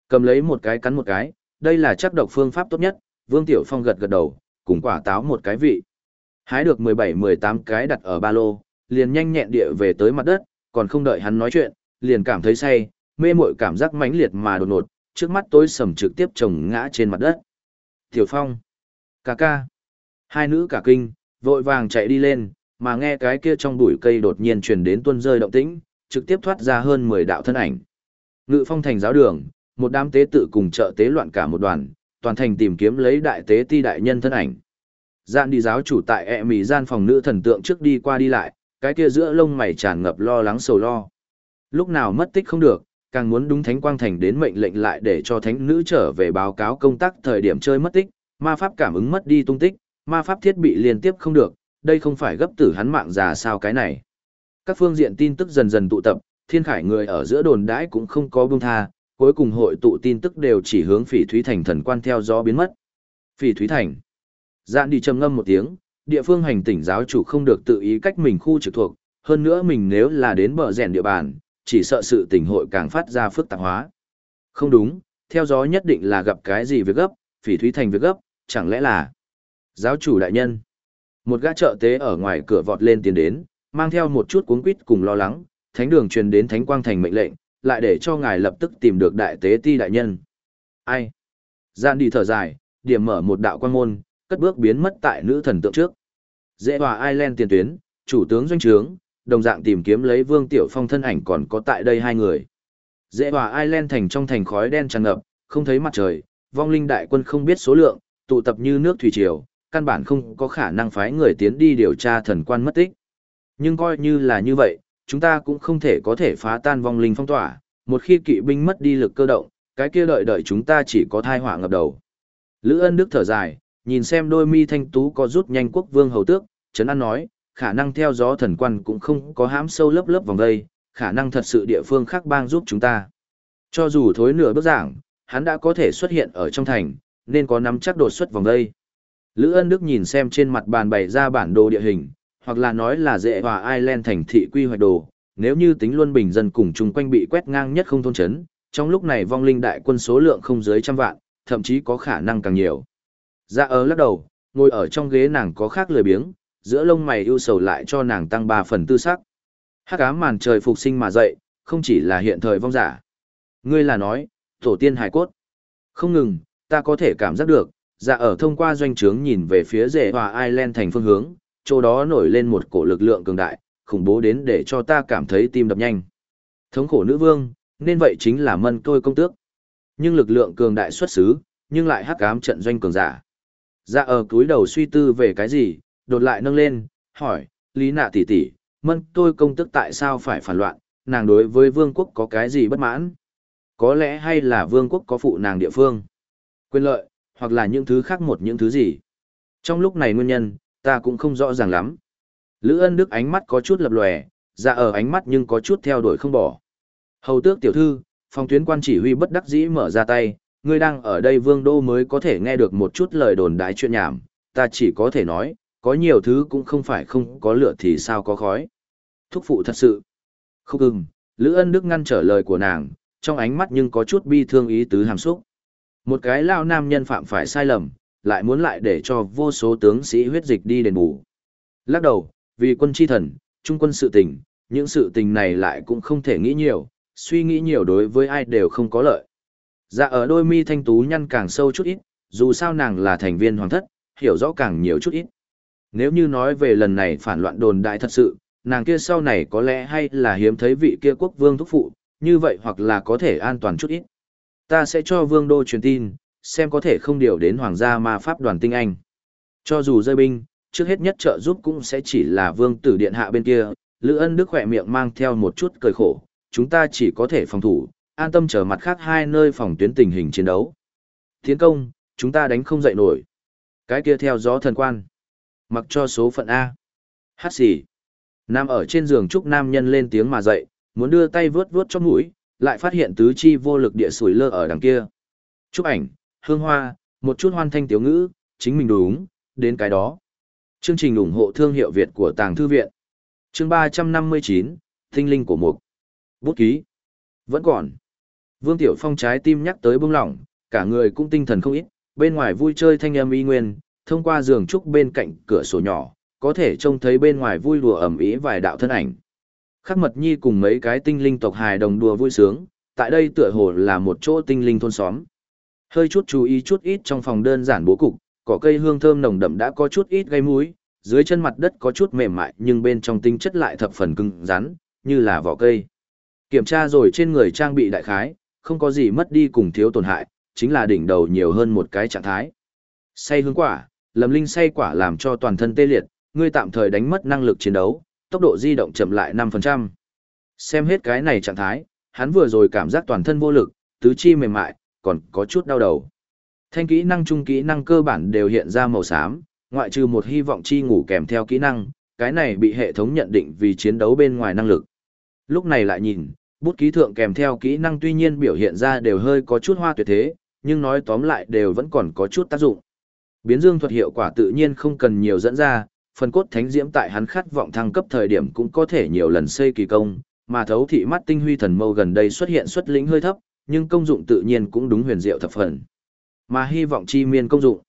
Cầm lấy một cái cắn một cái, đây là chắc độc phương pháp tốt nhất, Vương Tiểu Phong gật gật đầu, cùng quả táo một cái vị. Hái được 17-18 cái đặt ở ba lô, liền nhanh nhẹn địa về tới mặt đất, còn không đợi hắn nói chuyện, liền cảm thấy say, mê mội cảm giác mãnh liệt mà đột ngột, trước mắt tối sầm trực tiếp chồng ngã trên mặt đất. Tiểu Phong, ca ca, hai nữ cả kinh, vội vàng chạy đi lên, mà nghe cái kia trong bụi cây đột nhiên truyền đến tuôn rơi động tĩnh, trực tiếp thoát ra hơn 10 đạo thân ảnh. Ngự phong thành giáo đường, một đám tế tự cùng trợ tế loạn cả một đoàn, toàn thành tìm kiếm lấy đại tế ti đại nhân thân ảnh. Dạn đi giáo chủ tại ẹ mì gian phòng nữ thần tượng trước đi qua đi lại, cái kia giữa lông mày tràn ngập lo lắng sầu lo. Lúc nào mất tích không được, càng muốn đúng thánh quang thành đến mệnh lệnh lại để cho thánh nữ trở về báo cáo công tác thời điểm chơi mất tích, ma pháp cảm ứng mất đi tung tích, ma pháp thiết bị liên tiếp không được, đây không phải gấp tử hắn mạng già sao cái này. Các phương diện tin tức dần dần tụ tập, thiên khải người ở giữa đồn đãi cũng không có buông tha, cuối cùng hội tụ tin tức đều chỉ hướng phỉ thúy thành thần quan theo gió biến mất. Phỉ thúy thành. Dạn đi trầm ngâm một tiếng, địa phương hành tỉnh giáo chủ không được tự ý cách mình khu trực thuộc, hơn nữa mình nếu là đến bờ rèn địa bàn, chỉ sợ sự tỉnh hội càng phát ra phức tạp hóa. Không đúng, theo gió nhất định là gặp cái gì việc gấp, phỉ thúy thành việc gấp, chẳng lẽ là giáo chủ đại nhân. Một gã trợ tế ở ngoài cửa vọt lên tiến đến, mang theo một chút cuống quýt cùng lo lắng, thánh đường truyền đến thánh quang thành mệnh lệnh, lại để cho ngài lập tức tìm được đại tế ti đại nhân. Ai? Gian đi thở dài, điểm mở một đạo quan môn, cất bước biến mất tại nữ thần tượng trước. Dễ hòa Ireland tiền tuyến, chủ tướng doanh trướng, đồng dạng tìm kiếm lấy Vương Tiểu Phong thân ảnh còn có tại đây hai người. Dễ hòa Ireland thành trong thành khói đen tràn ngập, không thấy mặt trời, vong linh đại quân không biết số lượng, tụ tập như nước thủy triều, căn bản không có khả năng phái người tiến đi điều tra thần quan mất tích. Nhưng coi như là như vậy, chúng ta cũng không thể có thể phá tan vong linh phong tỏa, một khi kỵ binh mất đi lực cơ động, cái kia đợi đợi chúng ta chỉ có thai họa ngập đầu. Lữ ân đức thở dài, nhìn xem đôi mi thanh tú có rút nhanh quốc vương hầu tước, Trấn An nói, khả năng theo gió thần quan cũng không có hãm sâu lớp lớp vòng đây, khả năng thật sự địa phương khác bang giúp chúng ta. Cho dù thối nửa bước giảng, hắn đã có thể xuất hiện ở trong thành, nên có nắm chắc đột xuất vòng đây. Lữ ân đức nhìn xem trên mặt bàn bày ra bản đồ địa hình, hoặc là nói là dễ hòa Ireland thành thị quy hoạch đồ, nếu như tính luôn bình dân cùng chung quanh bị quét ngang nhất không thôn chấn, trong lúc này vong linh đại quân số lượng không dưới trăm vạn, thậm chí có khả năng càng nhiều. Dạ ớ lắc đầu, ngồi ở trong ghế nàng có khác lười biếng, giữa lông mày ưu sầu lại cho nàng tăng 3 phần tư sắc. Hắc ám màn trời phục sinh mà dậy, không chỉ là hiện thời vong giả. Ngươi là nói, tổ tiên hải cốt. Không ngừng, ta có thể cảm giác được, dạ ở thông qua doanh trướng nhìn về phía rể hòa Ireland thành phương hướng, chỗ đó nổi lên một cổ lực lượng cường đại, khủng bố đến để cho ta cảm thấy tim đập nhanh. Thống khổ nữ vương, nên vậy chính là mân tôi công tước. Nhưng lực lượng cường đại xuất xứ, nhưng lại hắc ám trận doanh cường giả. Dạ ở túi đầu suy tư về cái gì, đột lại nâng lên, hỏi, Lý nạ tỷ tỷ, mân tôi công tước tại sao phải phản loạn, nàng đối với vương quốc có cái gì bất mãn? Có lẽ hay là vương quốc có phụ nàng địa phương? Quyền lợi, hoặc là những thứ khác một những thứ gì? Trong lúc này nguyên nhân, ta cũng không rõ ràng lắm. Lữ ân đức ánh mắt có chút lập lòe, ra ở ánh mắt nhưng có chút theo đuổi không bỏ. Hầu tước tiểu thư, phòng tuyến quan chỉ huy bất đắc dĩ mở ra tay, ngươi đang ở đây vương đô mới có thể nghe được một chút lời đồn đái chuyện nhảm, ta chỉ có thể nói, có nhiều thứ cũng không phải không có lửa thì sao có khói. Thúc phụ thật sự. Không ưng, Lữ ân đức ngăn trở lời của nàng, trong ánh mắt nhưng có chút bi thương ý tứ hàm xúc. Một cái lao nam nhân phạm phải sai lầm, lại muốn lại để cho vô số tướng sĩ huyết dịch đi đền bù. Lắc đầu, vì quân chi thần, trung quân sự tình, những sự tình này lại cũng không thể nghĩ nhiều, suy nghĩ nhiều đối với ai đều không có lợi. Dạ ở đôi mi thanh tú nhăn càng sâu chút ít, dù sao nàng là thành viên hoàng thất, hiểu rõ càng nhiều chút ít. Nếu như nói về lần này phản loạn đồn đại thật sự, nàng kia sau này có lẽ hay là hiếm thấy vị kia quốc vương thúc phụ, như vậy hoặc là có thể an toàn chút ít. Ta sẽ cho vương đô truyền tin, xem có thể không điều đến hoàng gia ma pháp đoàn tinh anh. Cho dù rơi binh, trước hết nhất trợ giúp cũng sẽ chỉ là vương tử điện hạ bên kia, Lữ ân đức khỏe miệng mang theo một chút cười khổ, chúng ta chỉ có thể phòng thủ, an tâm chờ mặt khác hai nơi phòng tuyến tình hình chiến đấu. Tiến công, chúng ta đánh không dậy nổi. Cái kia theo gió thần quan. Mặc cho số phận A. Hát xỉ. Nam ở trên giường trúc nam nhân lên tiếng mà dậy, muốn đưa tay vướt vướt cho mũi, lại phát hiện tứ chi vô lực địa sủi lơ ở đằng kia. Trúc ảnh, hương hoa, một chút hoan thanh tiếu ngữ, chính mình đúng, đến cái đó. Chương trình ủng hộ thương hiệu Việt của Tàng Thư Viện. Chương 359, Tinh linh của Mục. Bút ký. Vẫn còn. Vương Tiểu Phong trái tim nhắc tới bông lỏng, cả người cũng tinh thần không ít, bên ngoài vui chơi thanh âm y nguyên, thông qua giường trúc bên cạnh cửa sổ nhỏ, có thể trông thấy bên ngoài vui đùa ẩm ý vài đạo thân ảnh. Khắc mật nhi cùng mấy cái tinh linh tộc hài đồng đùa vui sướng, tại đây tựa hồ là một chỗ tinh linh thôn xóm. Hơi chút chú ý chút ít trong phòng đơn giản bố cục, cỏ cây hương thơm nồng đậm đã có chút ít gây múi, dưới chân mặt đất có chút mềm mại nhưng bên trong tinh chất lại thập phần cứng rắn, như là vỏ cây. Kiểm tra rồi trên người trang bị đại khái, không có gì mất đi cùng thiếu tổn hại, chính là đỉnh đầu nhiều hơn một cái trạng thái. Say hương quả, lầm linh say quả làm cho toàn thân tê liệt, ngươi tạm thời đánh mất năng lực chiến đấu, tốc độ di động chậm lại 5%. Xem hết cái này trạng thái, hắn vừa rồi cảm giác toàn thân vô lực, tứ chi mềm mại, còn có chút đau đầu. Thanh kỹ năng trung kỹ năng cơ bản đều hiện ra màu xám, ngoại trừ một hy vọng chi ngủ kèm theo kỹ năng, cái này bị hệ thống nhận định vì chiến đấu bên ngoài năng lực. Lúc này lại nhìn, bút ký thượng kèm theo kỹ năng tuy nhiên biểu hiện ra đều hơi có chút hoa tuyệt thế, nhưng nói tóm lại đều vẫn còn có chút tác dụng. Biến dương thuật hiệu quả tự nhiên không cần nhiều dẫn ra, phần cốt thánh diễm tại hắn khát vọng thăng cấp thời điểm cũng có thể nhiều lần xây kỳ công, mà thấu thị mắt tinh huy thần mâu gần đây xuất hiện xuất lĩnh hơi thấp, nhưng công dụng tự nhiên cũng đúng huyền diệu thập phần. Mà hy vọng chi miên công dụng.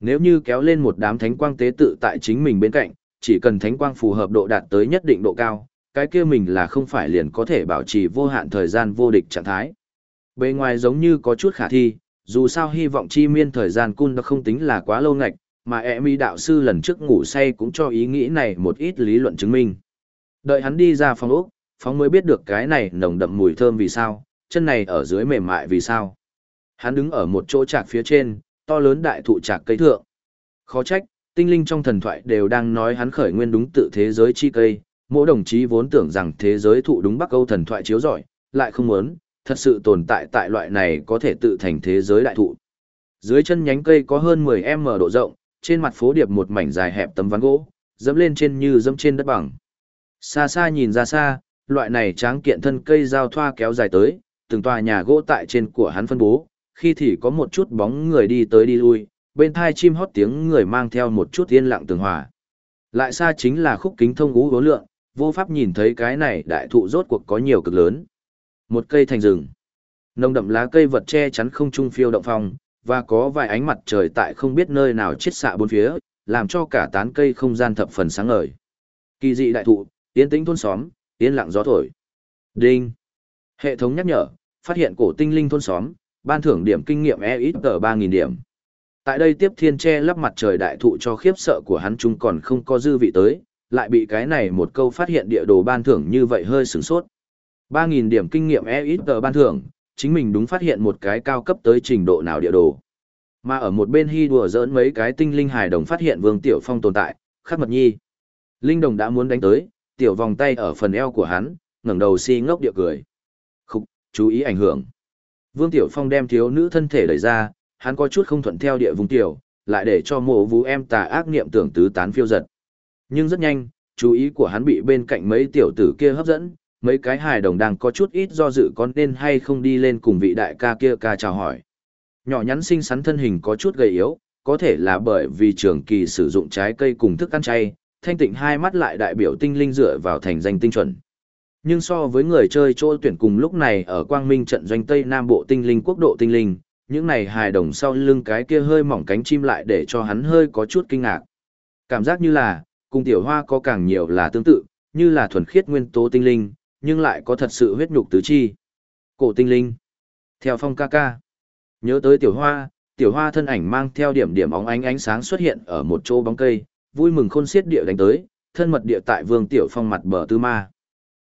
Nếu như kéo lên một đám thánh quang tế tự tại chính mình bên cạnh, chỉ cần thánh quang phù hợp độ đạt tới nhất định độ cao, cái kia mình là không phải liền có thể bảo trì vô hạn thời gian vô địch trạng thái. Bề ngoài giống như có chút khả thi, dù sao hy vọng chi miên thời gian cun nó không tính là quá lâu ngạch, mà e mi đạo sư lần trước ngủ say cũng cho ý nghĩ này một ít lý luận chứng minh. Đợi hắn đi ra phòng ốc, phóng mới biết được cái này nồng đậm mùi thơm vì sao, chân này ở dưới mềm mại vì sao. Hắn đứng ở một chỗ trạc phía trên, to lớn đại thụ trạc cây thượng. Khó trách, tinh linh trong thần thoại đều đang nói hắn khởi nguyên đúng tự thế giới chi cây, mỗi đồng chí vốn tưởng rằng thế giới thụ đúng Bắc Âu thần thoại chiếu rọi, lại không muốn, thật sự tồn tại tại loại này có thể tự thành thế giới đại thụ. Dưới chân nhánh cây có hơn 10m độ rộng, trên mặt phố điệp một mảnh dài hẹp tấm ván gỗ, dẫm lên trên như dẫm trên đất bằng. Xa xa nhìn ra xa, loại này tráng kiện thân cây giao thoa kéo dài tới, từng tòa nhà gỗ tại trên của hắn phân bố, khi thì có một chút bóng người đi tới đi lui, bên thai chim hót tiếng người mang theo một chút yên lặng tường hòa. Lại xa chính là khúc kính thông gú vô lượng, vô pháp nhìn thấy cái này đại thụ rốt cuộc có nhiều cực lớn. Một cây thành rừng. nông đậm lá cây vật che chắn không trung phiêu động phong, và có vài ánh mặt trời tại không biết nơi nào chết xạ bốn phía, làm cho cả tán cây không gian thập phần sáng ngời. Kỳ dị đại thụ, yên tĩnh thôn xóm, yên lặng gió thổi. Đinh. Hệ thống nhắc nhở, phát hiện cổ tinh linh thôn xóm, ban thưởng điểm kinh nghiệm e ít tờ 3.000 điểm. Tại đây tiếp thiên che lắp mặt trời đại thụ cho khiếp sợ của hắn chúng còn không có dư vị tới, lại bị cái này một câu phát hiện địa đồ ban thưởng như vậy hơi sửng sốt. 3.000 điểm kinh nghiệm e ít tờ ban thưởng, chính mình đúng phát hiện một cái cao cấp tới trình độ nào địa đồ. Mà ở một bên hy đùa dỡn mấy cái tinh linh hài đồng phát hiện Vương Tiểu Phong tồn tại, khắc mật nhi. Linh đồng đã muốn đánh tới, tiểu vòng tay ở phần eo của hắn, ngẩng đầu si ngốc địa cười. Chú ý ảnh hưởng. Vương Tiểu Phong đem thiếu nữ thân thể đẩy ra, hắn có chút không thuận theo địa vùng tiểu, lại để cho mộ vũ em tà ác niệm tưởng tứ tán phiêu giật. Nhưng rất nhanh, chú ý của hắn bị bên cạnh mấy tiểu tử kia hấp dẫn, mấy cái hài đồng đang có chút ít do dự con nên hay không đi lên cùng vị đại ca kia ca chào hỏi. Nhỏ nhắn xinh xắn thân hình có chút gầy yếu, có thể là bởi vì trường kỳ sử dụng trái cây cùng thức ăn chay, thanh tịnh hai mắt lại đại biểu tinh linh dựa vào thành danh tinh chuẩn. Nhưng so với người chơi chỗ tuyển cùng lúc này ở Quang Minh trận doanh Tây Nam Bộ tinh linh quốc độ tinh linh, những này hài đồng sau lưng cái kia hơi mỏng cánh chim lại để cho hắn hơi có chút kinh ngạc. Cảm giác như là, cùng tiểu hoa có càng nhiều là tương tự, như là thuần khiết nguyên tố tinh linh, nhưng lại có thật sự huyết nhục tứ chi. Cổ tinh linh. Theo phong ca ca. Nhớ tới tiểu hoa, tiểu hoa thân ảnh mang theo điểm điểm óng ánh ánh sáng xuất hiện ở một chỗ bóng cây, vui mừng khôn xiết địa đánh tới, thân mật địa tại vương tiểu phong mặt bờ tư ma.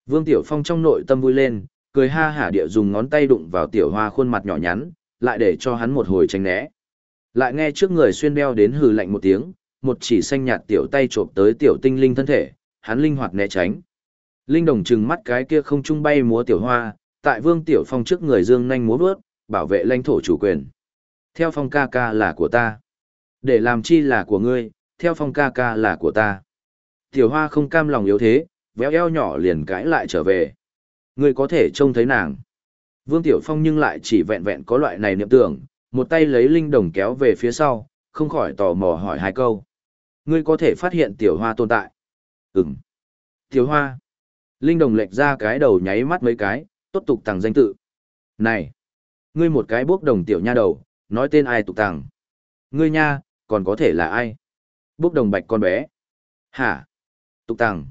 Vương tiểu phong trong nội tâm vui lên, cười ha hả địa dùng ngón tay đụng vào tiểu hoa khuôn mặt nhỏ nhắn, lại để cho hắn một hồi tránh né. Lại nghe trước người xuyên đeo đến hừ lạnh một tiếng, một chỉ xanh nhạt tiểu tay trộm tới tiểu tinh linh thân thể, hắn linh hoạt né tránh. Linh đồng trừng mắt cái kia không trung bay múa tiểu hoa, tại Vương Tiểu Phong trước người dương nhanh múa bước, bảo vệ lãnh thổ chủ quyền. Theo phong ca ca là của ta. Để làm chi là của ngươi, theo phong ca ca là của ta. Tiểu hoa không cam lòng yếu thế, véo eo nhỏ liền cãi lại trở về. Ngươi có thể trông thấy nàng. Vương Tiểu Phong nhưng lại chỉ vẹn vẹn có loại này niệm tưởng, một tay lấy linh đồng kéo về phía sau, không khỏi tò mò hỏi hai câu. Ngươi có thể phát hiện tiểu hoa tồn tại. Ừm. Tiểu hoa. Linh đồng lệch ra cái đầu nháy mắt mấy cái, tốt tục tàng danh tự. Này. Ngươi một cái bốc đồng tiểu nha đầu, nói tên ai tục tàng. Ngươi nha, còn có thể là ai? Bốc đồng bạch con bé. Hả? Tục tàng.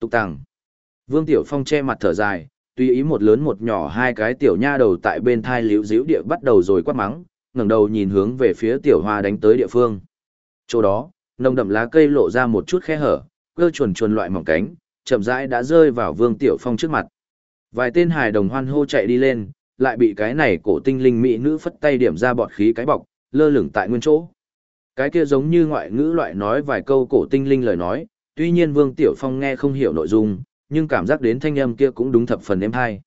Tục tàng. Vương Tiểu Phong che mặt thở dài, tùy ý một lớn một nhỏ hai cái tiểu nha đầu tại bên thai liễu diễu địa bắt đầu rồi quát mắng, ngẩng đầu nhìn hướng về phía tiểu hoa đánh tới địa phương. Chỗ đó, nồng đậm lá cây lộ ra một chút khe hở, cơ chuồn chuồn loại mỏng cánh, chậm rãi đã rơi vào Vương Tiểu Phong trước mặt. Vài tên hài đồng hoan hô chạy đi lên, lại bị cái này cổ tinh linh mỹ nữ phất tay điểm ra bọt khí cái bọc, lơ lửng tại nguyên chỗ. Cái kia giống như ngoại ngữ loại nói vài câu cổ tinh linh lời nói, tuy nhiên Vương Tiểu Phong nghe không hiểu nội dung, nhưng cảm giác đến thanh âm kia cũng đúng thập phần êm hay.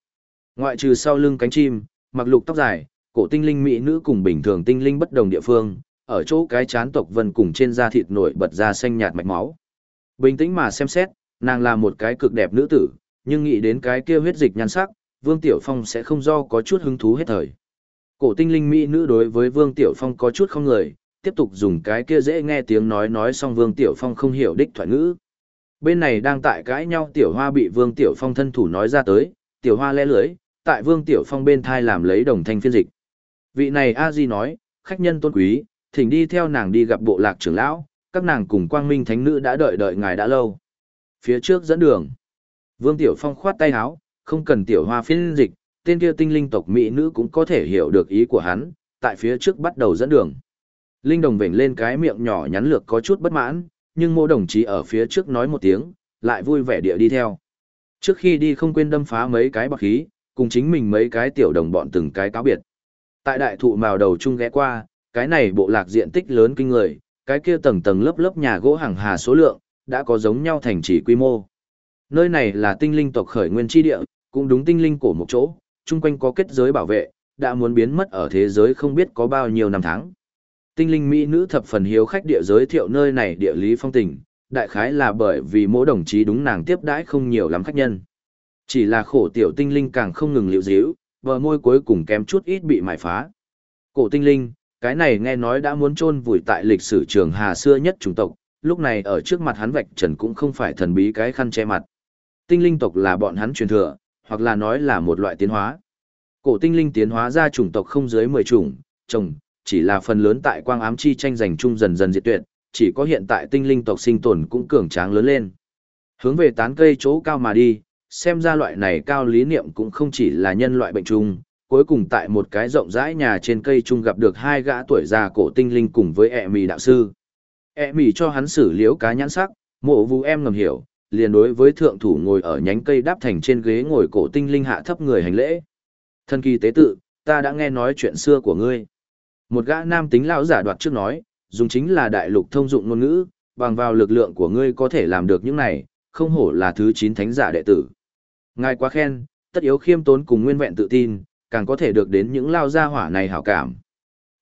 Ngoại trừ sau lưng cánh chim, mặc lục tóc dài, cổ tinh linh mỹ nữ cùng bình thường tinh linh bất đồng địa phương, ở chỗ cái chán tộc vân cùng trên da thịt nổi bật ra xanh nhạt mạch máu. Bình tĩnh mà xem xét, nàng là một cái cực đẹp nữ tử, nhưng nghĩ đến cái kia huyết dịch nhan sắc, Vương Tiểu Phong sẽ không do có chút hứng thú hết thời. Cổ tinh linh mỹ nữ đối với Vương Tiểu Phong có chút không người, tiếp tục dùng cái kia dễ nghe tiếng nói nói xong Vương Tiểu Phong không hiểu đích thoại ngữ. Bên này đang tại cãi nhau Tiểu Hoa bị Vương Tiểu Phong thân thủ nói ra tới, Tiểu Hoa lẽ lưới, tại Vương Tiểu Phong bên thai làm lấy đồng thanh phiên dịch. Vị này A Di nói, khách nhân tôn quý, thỉnh đi theo nàng đi gặp bộ lạc trưởng lão, các nàng cùng quang minh thánh nữ đã đợi đợi ngài đã lâu. Phía trước dẫn đường. Vương Tiểu Phong khoát tay háo không cần Tiểu Hoa phiên dịch, tên kia tinh linh tộc mỹ nữ cũng có thể hiểu được ý của hắn, tại phía trước bắt đầu dẫn đường. Linh đồng vểnh lên cái miệng nhỏ nhắn lược có chút bất mãn, nhưng mô đồng chí ở phía trước nói một tiếng, lại vui vẻ địa đi theo. Trước khi đi không quên đâm phá mấy cái bạc khí, cùng chính mình mấy cái tiểu đồng bọn từng cái cáo biệt. Tại đại thụ màu đầu chung ghé qua, cái này bộ lạc diện tích lớn kinh người, cái kia tầng tầng lớp lớp nhà gỗ hàng hà số lượng, đã có giống nhau thành chỉ quy mô. Nơi này là tinh linh tộc khởi nguyên tri địa, cũng đúng tinh linh cổ một chỗ, chung quanh có kết giới bảo vệ, đã muốn biến mất ở thế giới không biết có bao nhiêu năm tháng. Tinh linh mỹ nữ thập phần hiếu khách địa giới thiệu nơi này địa lý phong tình, đại khái là bởi vì mỗi đồng chí đúng nàng tiếp đãi không nhiều lắm khách nhân. Chỉ là khổ tiểu tinh linh càng không ngừng liễu díu, vợ môi cuối cùng kém chút ít bị mài phá. Cổ tinh linh, cái này nghe nói đã muốn chôn vùi tại lịch sử trường Hà xưa nhất chủng tộc, lúc này ở trước mặt hắn vạch trần cũng không phải thần bí cái khăn che mặt. Tinh linh tộc là bọn hắn truyền thừa, hoặc là nói là một loại tiến hóa. Cổ tinh linh tiến hóa ra chủng tộc không dưới 10 chủng, trồng, chỉ là phần lớn tại quang ám chi tranh giành chung dần dần diệt tuyệt, chỉ có hiện tại tinh linh tộc sinh tồn cũng cường tráng lớn lên. Hướng về tán cây chỗ cao mà đi, xem ra loại này cao lý niệm cũng không chỉ là nhân loại bệnh chung, cuối cùng tại một cái rộng rãi nhà trên cây chung gặp được hai gã tuổi già cổ tinh linh cùng với ẹ mì đạo sư. ẹ mì cho hắn xử liễu cá nhãn sắc, mộ vũ em ngầm hiểu, liền đối với thượng thủ ngồi ở nhánh cây đáp thành trên ghế ngồi cổ tinh linh hạ thấp người hành lễ. Thân kỳ tế tự, ta đã nghe nói chuyện xưa của ngươi. Một gã nam tính lão giả đoạt trước nói, dùng chính là đại lục thông dụng ngôn ngữ, bằng vào lực lượng của ngươi có thể làm được những này, không hổ là thứ 9 thánh giả đệ tử. Ngài quá khen, tất yếu khiêm tốn cùng nguyên vẹn tự tin, càng có thể được đến những lao gia hỏa này hảo cảm.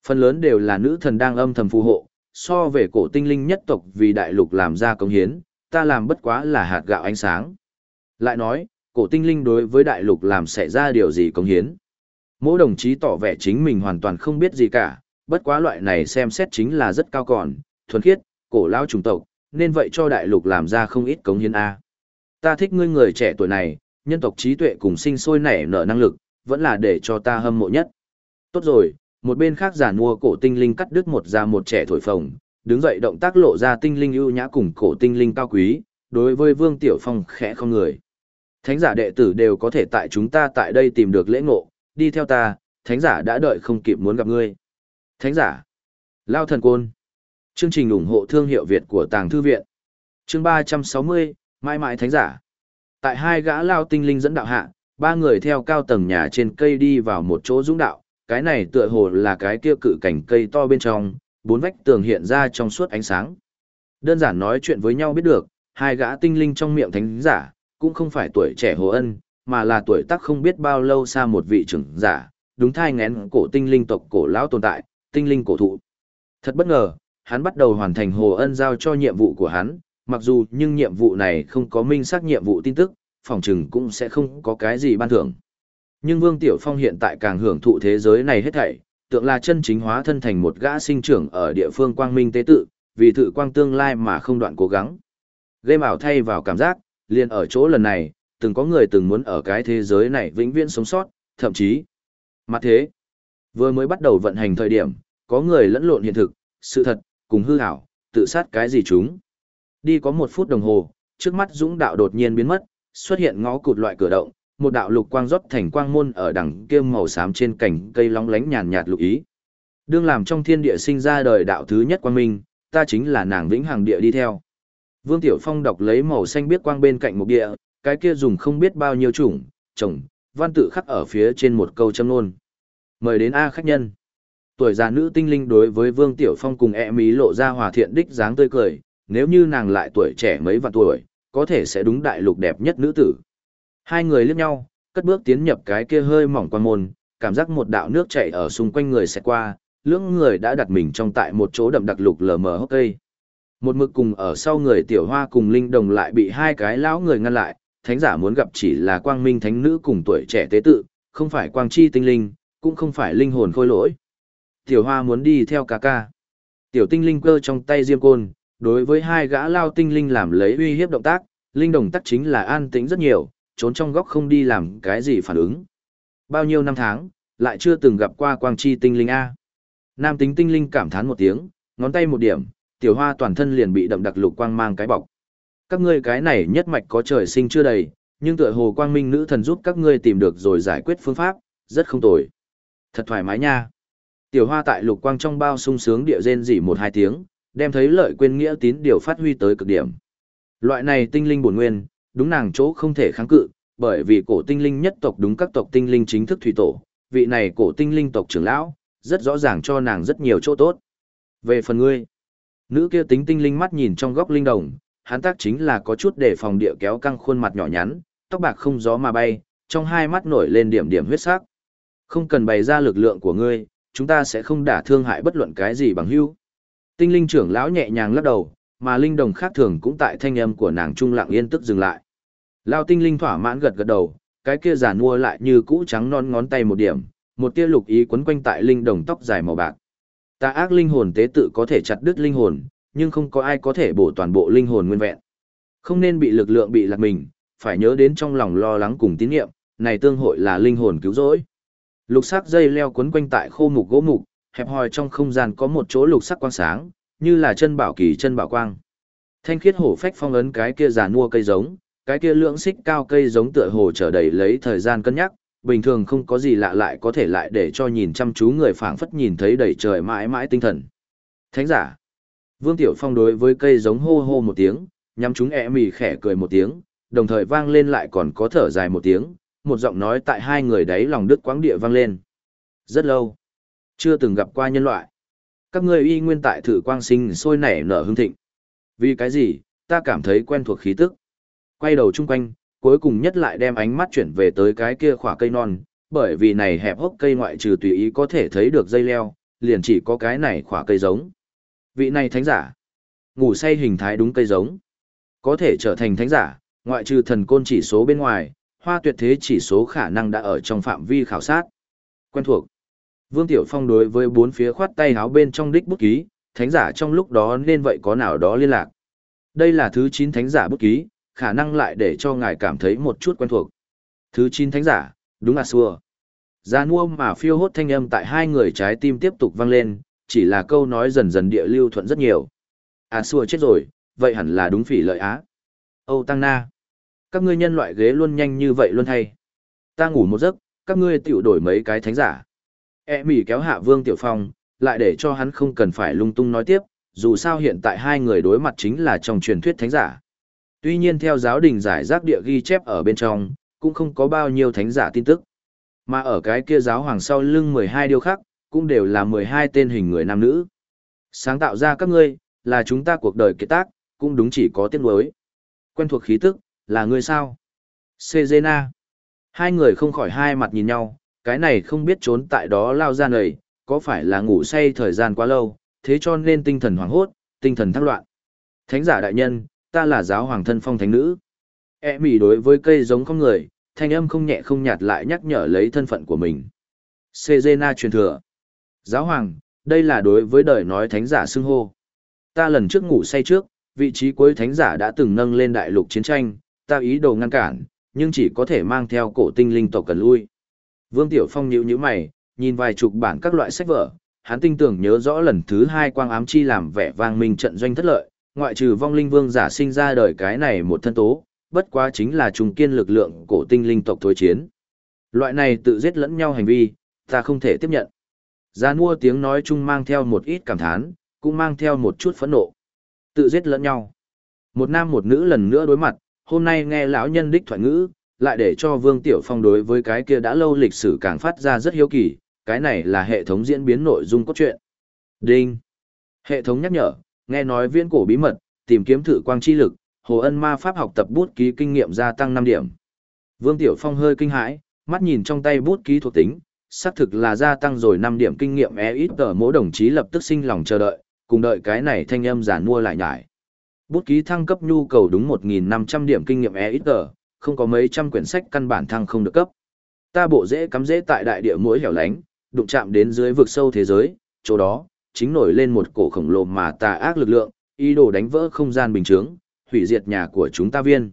Phần lớn đều là nữ thần đang âm thầm phù hộ, so về cổ tinh linh nhất tộc vì đại lục làm ra công hiến, ta làm bất quá là hạt gạo ánh sáng. Lại nói, cổ tinh linh đối với đại lục làm xảy ra điều gì công hiến. Mỗi đồng chí tỏ vẻ chính mình hoàn toàn không biết gì cả, bất quá loại này xem xét chính là rất cao còn, thuần khiết, cổ lao trùng tộc, nên vậy cho đại lục làm ra không ít cống hiến A. Ta thích ngươi người trẻ tuổi này, nhân tộc trí tuệ cùng sinh sôi nảy nở năng lực, vẫn là để cho ta hâm mộ nhất. Tốt rồi, một bên khác giả mua cổ tinh linh cắt đứt một ra một trẻ thổi phồng, đứng dậy động tác lộ ra tinh linh ưu nhã cùng cổ tinh linh cao quý, đối với Vương Tiểu Phong khẽ không người. Thánh giả đệ tử đều có thể tại chúng ta tại đây tìm được lễ ngộ, đi theo ta, thánh giả đã đợi không kịp muốn gặp ngươi. Thánh giả, Lao Thần Côn, chương trình ủng hộ thương hiệu Việt của Tàng Thư Viện. Chương 360, mãi mãi thánh giả. Tại hai gã Lao tinh linh dẫn đạo hạ, ba người theo cao tầng nhà trên cây đi vào một chỗ dũng đạo, cái này tựa hồ là cái kia cự cảnh cây to bên trong, bốn vách tường hiện ra trong suốt ánh sáng. Đơn giản nói chuyện với nhau biết được, hai gã tinh linh trong miệng thánh giả, cũng không phải tuổi trẻ hồ ân, mà là tuổi tác không biết bao lâu xa một vị trưởng giả, đúng thai ngén cổ tinh linh tộc cổ lão tồn tại, tinh linh cổ thụ. Thật bất ngờ, hắn bắt đầu hoàn thành hồ ân giao cho nhiệm vụ của hắn, mặc dù nhưng nhiệm vụ này không có minh xác nhiệm vụ tin tức, phòng trừng cũng sẽ không có cái gì ban thưởng. Nhưng Vương Tiểu Phong hiện tại càng hưởng thụ thế giới này hết thảy, tượng là chân chính hóa thân thành một gã sinh trưởng ở địa phương quang minh tế tự, vì thử quang tương lai mà không đoạn cố gắng. Game ảo thay vào cảm giác, liền ở chỗ lần này, từng có người từng muốn ở cái thế giới này vĩnh viễn sống sót, thậm chí. Mà thế, vừa mới bắt đầu vận hành thời điểm, có người lẫn lộn hiện thực, sự thật, cùng hư ảo, tự sát cái gì chúng. Đi có một phút đồng hồ, trước mắt dũng đạo đột nhiên biến mất, xuất hiện ngõ cụt loại cửa động, một đạo lục quang rót thành quang môn ở đằng kia màu xám trên cành cây long lánh nhàn nhạt lục ý. Đương làm trong thiên địa sinh ra đời đạo thứ nhất quang minh, ta chính là nàng vĩnh hằng địa đi theo. Vương Tiểu Phong đọc lấy màu xanh biết quang bên cạnh một địa, cái kia dùng không biết bao nhiêu chủng, chồng, văn tự khắc ở phía trên một câu châm nôn. Mời đến A khách nhân. Tuổi già nữ tinh linh đối với Vương Tiểu Phong cùng e mí lộ ra hòa thiện đích dáng tươi cười, nếu như nàng lại tuổi trẻ mấy vạn tuổi, có thể sẽ đúng đại lục đẹp nhất nữ tử. Hai người liếc nhau, cất bước tiến nhập cái kia hơi mỏng quan môn, cảm giác một đạo nước chảy ở xung quanh người sẽ qua, lưỡng người đã đặt mình trong tại một chỗ đậm đặc lục lờ mờ hốc cây. Một mực cùng ở sau người tiểu hoa cùng linh đồng lại bị hai cái lão người ngăn lại, thánh giả muốn gặp chỉ là quang minh thánh nữ cùng tuổi trẻ tế tự, không phải quang chi tinh linh, cũng không phải linh hồn khôi lỗi. Tiểu hoa muốn đi theo ca ca. Tiểu tinh linh cơ trong tay diêm côn, đối với hai gã lao tinh linh làm lấy uy hiếp động tác, linh đồng tắc chính là an tĩnh rất nhiều, trốn trong góc không đi làm cái gì phản ứng. Bao nhiêu năm tháng, lại chưa từng gặp qua quang chi tinh linh A. Nam tính tinh linh cảm thán một tiếng, ngón tay một điểm, tiểu hoa toàn thân liền bị đậm đặc lục quang mang cái bọc. Các ngươi cái này nhất mạch có trời sinh chưa đầy, nhưng tựa hồ quang minh nữ thần giúp các ngươi tìm được rồi giải quyết phương pháp, rất không tồi. Thật thoải mái nha. Tiểu hoa tại lục quang trong bao sung sướng địa rên rỉ một hai tiếng, đem thấy lợi quên nghĩa tín điều phát huy tới cực điểm. Loại này tinh linh bổn nguyên, đúng nàng chỗ không thể kháng cự, bởi vì cổ tinh linh nhất tộc đúng các tộc tinh linh chính thức thủy tổ, vị này cổ tinh linh tộc trưởng lão, rất rõ ràng cho nàng rất nhiều chỗ tốt. Về phần ngươi, nữ kia tính tinh linh mắt nhìn trong góc linh đồng, hắn tác chính là có chút để phòng địa kéo căng khuôn mặt nhỏ nhắn, tóc bạc không gió mà bay, trong hai mắt nổi lên điểm điểm huyết sắc. Không cần bày ra lực lượng của ngươi, chúng ta sẽ không đả thương hại bất luận cái gì bằng hữu. Tinh linh trưởng lão nhẹ nhàng lắc đầu, mà linh đồng khác thường cũng tại thanh âm của nàng trung lặng yên tức dừng lại. Lão tinh linh thỏa mãn gật gật đầu, cái kia giả mua lại như cũ trắng non ngón tay một điểm, một tia lục ý quấn quanh tại linh đồng tóc dài màu bạc. Ta ác linh hồn tế tự có thể chặt đứt linh hồn, nhưng không có ai có thể bổ toàn bộ linh hồn nguyên vẹn. Không nên bị lực lượng bị lạc mình, phải nhớ đến trong lòng lo lắng cùng tín niệm, này tương hội là linh hồn cứu rỗi. Lục sắc dây leo quấn quanh tại khô mục gỗ mục, hẹp hòi trong không gian có một chỗ lục sắc quang sáng, như là chân bảo kỳ chân bảo quang. Thanh khiết hổ phách phong ấn cái kia già mua cây giống, cái kia lượng xích cao cây giống tựa hồ trở đầy lấy thời gian cân nhắc, bình thường không có gì lạ lại có thể lại để cho nhìn chăm chú người phảng phất nhìn thấy đầy trời mãi mãi tinh thần. Thánh giả. Vương Tiểu Phong đối với cây giống hô hô một tiếng, nhắm chúng ẹ mì khẽ cười một tiếng, đồng thời vang lên lại còn có thở dài một tiếng, một giọng nói tại hai người đấy lòng đứt quáng địa vang lên. Rất lâu, chưa từng gặp qua nhân loại. Các ngươi y nguyên tại thử quang sinh sôi nảy nở hương thịnh. Vì cái gì, ta cảm thấy quen thuộc khí tức. Quay đầu chung quanh, cuối cùng nhất lại đem ánh mắt chuyển về tới cái kia khỏa cây non, bởi vì này hẹp hốc cây ngoại trừ tùy ý có thể thấy được dây leo, liền chỉ có cái này khỏa cây giống. Vị này thánh giả, ngủ say hình thái đúng cây giống, có thể trở thành thánh giả, ngoại trừ thần côn chỉ số bên ngoài, hoa tuyệt thế chỉ số khả năng đã ở trong phạm vi khảo sát. Quen thuộc. Vương Tiểu Phong đối với bốn phía khoát tay háo bên trong đích bút ký, thánh giả trong lúc đó nên vậy có nào đó liên lạc. Đây là thứ 9 thánh giả bút ký, khả năng lại để cho ngài cảm thấy một chút quen thuộc. Thứ 9 thánh giả, đúng là xua. Gia nua mà phiêu hốt thanh âm tại hai người trái tim tiếp tục vang lên, chỉ là câu nói dần dần địa lưu thuận rất nhiều. À xua chết rồi, vậy hẳn là đúng phỉ lợi á. Âu Tăng Na. Các ngươi nhân loại ghế luôn nhanh như vậy luôn hay. Ta ngủ một giấc, các ngươi tiểu đổi mấy cái thánh giả. E mỉ kéo hạ Vương Tiểu Phong, lại để cho hắn không cần phải lung tung nói tiếp, dù sao hiện tại hai người đối mặt chính là trong truyền thuyết thánh giả. Tuy nhiên theo giáo đình giải rác địa ghi chép ở bên trong, cũng không có bao nhiêu thánh giả tin tức. Mà ở cái kia giáo hoàng sau lưng 12 điều khác, cũng đều là 12 tên hình người nam nữ. Sáng tạo ra các ngươi, là chúng ta cuộc đời kết tác, cũng đúng chỉ có tiếng đối. Quen thuộc khí tức, là ngươi sao? Sejena. Hai người không khỏi hai mặt nhìn nhau, cái này không biết trốn tại đó lao ra nầy, có phải là ngủ say thời gian quá lâu, thế cho nên tinh thần hoảng hốt, tinh thần thăng loạn. Thánh giả đại nhân, ta là giáo hoàng thân phong thánh nữ. E mỉ đối với cây giống không người, thanh âm không nhẹ không nhạt lại nhắc nhở lấy thân phận của mình. Sejena truyền thừa. Giáo hoàng, đây là đối với đời nói thánh giả xưng hô. Ta lần trước ngủ say trước, vị trí cuối thánh giả đã từng nâng lên đại lục chiến tranh, ta ý đồ ngăn cản, nhưng chỉ có thể mang theo cổ tinh linh tộc cần lui. Vương Tiểu Phong nhíu nhíu mày, nhìn vài chục bản các loại sách vở, hắn tinh tưởng nhớ rõ lần thứ hai quang ám chi làm vẻ vang minh trận doanh thất lợi, ngoại trừ vong linh vương giả sinh ra đời cái này một thân tố, bất quá chính là trùng kiên lực lượng cổ tinh linh tộc thối chiến. Loại này tự giết lẫn nhau hành vi, ta không thể tiếp nhận. Gia mua tiếng nói chung mang theo một ít cảm thán, cũng mang theo một chút phẫn nộ. Tự giết lẫn nhau. Một nam một nữ lần nữa đối mặt, hôm nay nghe lão nhân đích thoại ngữ, lại để cho Vương Tiểu Phong đối với cái kia đã lâu lịch sử càng phát ra rất hiếu kỳ, cái này là hệ thống diễn biến nội dung cốt truyện. Đinh. Hệ thống nhắc nhở, nghe nói viên cổ bí mật, tìm kiếm thử quang chi lực, Hồ Ân ma pháp học tập bút ký kinh nghiệm gia tăng 5 điểm. Vương Tiểu Phong hơi kinh hãi, mắt nhìn trong tay bút ký thuộc tính, xác thực là gia tăng rồi 5 điểm kinh nghiệm e ít tờ mỗi đồng chí lập tức sinh lòng chờ đợi, cùng đợi cái này thanh âm giả mua lại nhải. Bút ký thăng cấp nhu cầu đúng 1.500 điểm kinh nghiệm e ít tờ, không có mấy trăm quyển sách căn bản thăng không được cấp. Ta bộ dễ cắm dễ tại đại địa mỗi hẻo lánh, đụng chạm đến dưới vực sâu thế giới, chỗ đó, chính nổi lên một cổ khổng lồ mà tà ác lực lượng, ý đồ đánh vỡ không gian bình thường, hủy diệt nhà của chúng ta viên.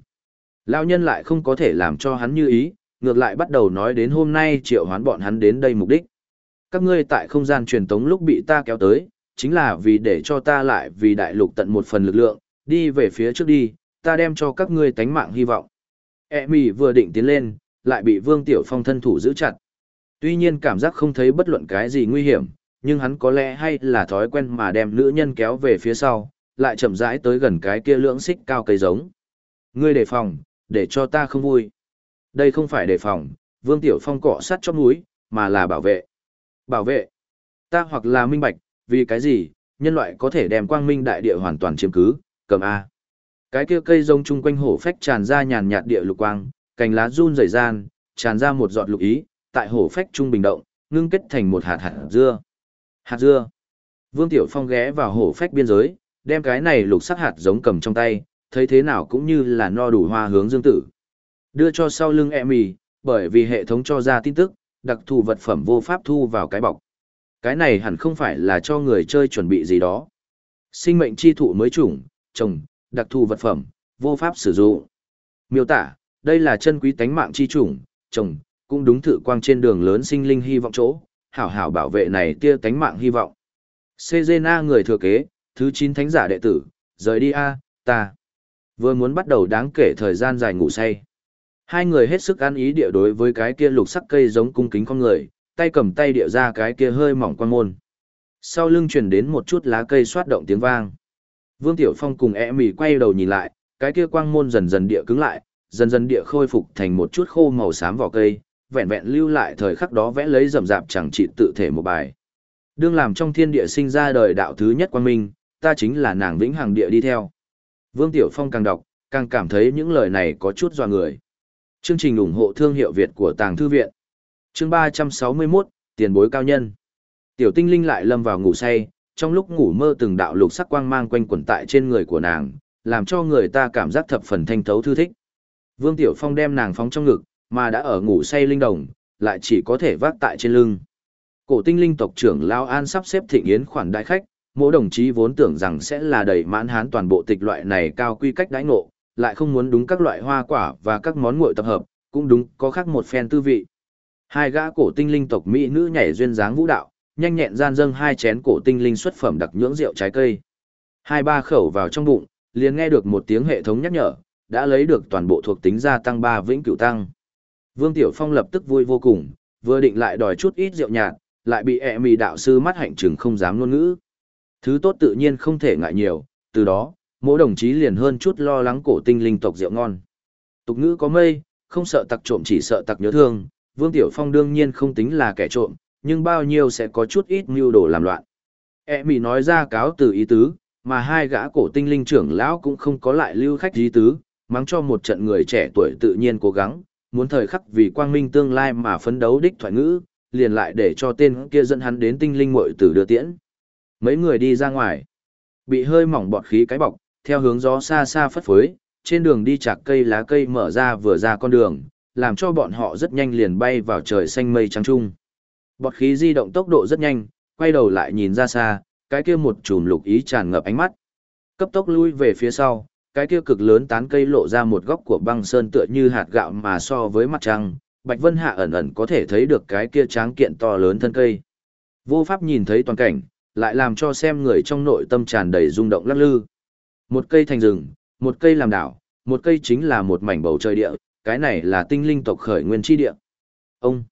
Lão nhân lại không có thể làm cho hắn như ý, ngược lại bắt đầu nói đến hôm nay triệu hoán bọn hắn đến đây mục đích. Các ngươi tại không gian truyền tống lúc bị ta kéo tới, chính là vì để cho ta lại vì đại lục tận một phần lực lượng, đi về phía trước đi, ta đem cho các ngươi tánh mạng hy vọng. E mì vừa định tiến lên, lại bị Vương Tiểu Phong thân thủ giữ chặt. Tuy nhiên cảm giác không thấy bất luận cái gì nguy hiểm, nhưng hắn có lẽ hay là thói quen mà đem nữ nhân kéo về phía sau, lại chậm rãi tới gần cái kia lưỡng xích cao cây giống. Ngươi đề phòng, để cho ta không vui. Đây không phải đề phòng, Vương Tiểu Phong cọ sát chóp mũi, mà là bảo vệ. Bảo vệ. Ta hoặc là minh bạch, vì cái gì, nhân loại có thể đem quang minh đại địa hoàn toàn chiếm cứ, cầm A. Cái kia cây rông chung quanh hổ phách tràn ra nhàn nhạt địa lục quang, cành lá run rẩy gian, tràn ra một giọt lục ý, tại hổ phách trung bình động, ngưng kết thành một hạt hạt dưa. Hạt dưa. Vương Tiểu Phong ghé vào hổ phách biên giới, đem cái này lục sắc hạt giống cầm trong tay, thấy thế nào cũng như là no đủ hoa hướng dương tử. Đưa cho sau lưng e mì, bởi vì hệ thống cho ra tin tức, đặc thù vật phẩm vô pháp thu vào cái bọc. Cái này hẳn không phải là cho người chơi chuẩn bị gì đó. Sinh mệnh chi thụ mới chủng, trồng, đặc thù vật phẩm, vô pháp sử dụng. Miêu tả, đây là chân quý tánh mạng chi chủng, trồng, cũng đúng thử quang trên đường lớn sinh linh hy vọng chỗ, hảo hảo bảo vệ này tia tánh mạng hy vọng. Sejena người thừa kế, thứ 9 thánh giả đệ tử, rời đi a, ta. Vừa muốn bắt đầu đáng kể thời gian dài ngủ say. Hai người hết sức ăn ý địa đối với cái kia lục sắc cây giống cung kính con người, tay cầm tay địa ra cái kia hơi mỏng quan môn. Sau lưng truyền đến một chút lá cây xoát động tiếng vang. Vương Tiểu Phong cùng e mì quay đầu nhìn lại, cái kia quang môn dần dần địa cứng lại, dần dần địa khôi phục thành một chút khô màu xám vỏ cây, vẹn vẹn lưu lại thời khắc đó vẽ lấy rầm rạp chẳng trị tự thể một bài. Đương làm trong thiên địa sinh ra đời đạo thứ nhất quang minh, ta chính là nàng vĩnh hằng địa đi theo. Vương Tiểu Phong càng đọc, càng cảm thấy những lời này có chút dò người. Chương trình ủng hộ thương hiệu Việt của Tàng Thư Viện. Chương 361, Tiền bối cao nhân. Tiểu tinh linh lại lâm vào ngủ say, trong lúc ngủ mơ từng đạo lục sắc quang mang quanh quẩn tại trên người của nàng, làm cho người ta cảm giác thập phần thanh thấu thư thích. Vương Tiểu Phong đem nàng phóng trong ngực, mà đã ở ngủ say linh đồng, lại chỉ có thể vác tại trên lưng. Cổ tinh linh tộc trưởng Lao An sắp xếp thịnh yến khoản đại khách, mỗi đồng chí vốn tưởng rằng sẽ là đầy mãn hán toàn bộ tịch loại này cao quy cách đãi ngộ, lại không muốn đúng các loại hoa quả và các món nguội tập hợp, cũng đúng có khác một phen tư vị. Hai gã cổ tinh linh tộc mỹ nữ nhảy duyên dáng vũ đạo, nhanh nhẹn gian dâng hai chén cổ tinh linh xuất phẩm đặc nhưỡng rượu trái cây. Hai ba khẩu vào trong bụng, liền nghe được một tiếng hệ thống nhắc nhở, đã lấy được toàn bộ thuộc tính gia tăng ba vĩnh cửu tăng. Vương Tiểu Phong lập tức vui vô cùng, vừa định lại đòi chút ít rượu nhạt, lại bị ẹ mì đạo sư mắt hạnh trừng không dám ngôn ngữ. Thứ tốt tự nhiên không thể ngại nhiều, từ đó, mỗi đồng chí liền hơn chút lo lắng cổ tinh linh tộc rượu ngon. Tục ngữ có mây, không sợ tặc trộm chỉ sợ tặc nhớ thương, Vương Tiểu Phong đương nhiên không tính là kẻ trộm, nhưng bao nhiêu sẽ có chút ít mưu đồ làm loạn. E mì nói ra cáo từ ý tứ, mà hai gã cổ tinh linh trưởng lão cũng không có lại lưu khách ý tứ, mắng cho một trận người trẻ tuổi tự nhiên cố gắng, muốn thời khắc vì quang minh tương lai mà phấn đấu đích thoại ngữ, liền lại để cho tên kia dẫn hắn đến tinh linh muội tử đưa tiễn. Mấy người đi ra ngoài, bị hơi mỏng bọt khí cái bọc, theo hướng gió xa xa phất phới, trên đường đi chạc cây lá cây mở ra vừa ra con đường, làm cho bọn họ rất nhanh liền bay vào trời xanh mây trắng trung. Bọt khí di động tốc độ rất nhanh, quay đầu lại nhìn ra xa, cái kia một chùm lục ý tràn ngập ánh mắt. Cấp tốc lui về phía sau, cái kia cực lớn tán cây lộ ra một góc của băng sơn tựa như hạt gạo mà so với mặt trăng, Bạch Vân Hạ ẩn ẩn có thể thấy được cái kia tráng kiện to lớn thân cây. Vô pháp nhìn thấy toàn cảnh, lại làm cho xem người trong nội tâm tràn đầy rung động lắc lư. Một cây thành rừng, một cây làm đảo, một cây chính là một mảnh bầu trời địa, cái này là tinh linh tộc khởi nguyên chi địa. Ông,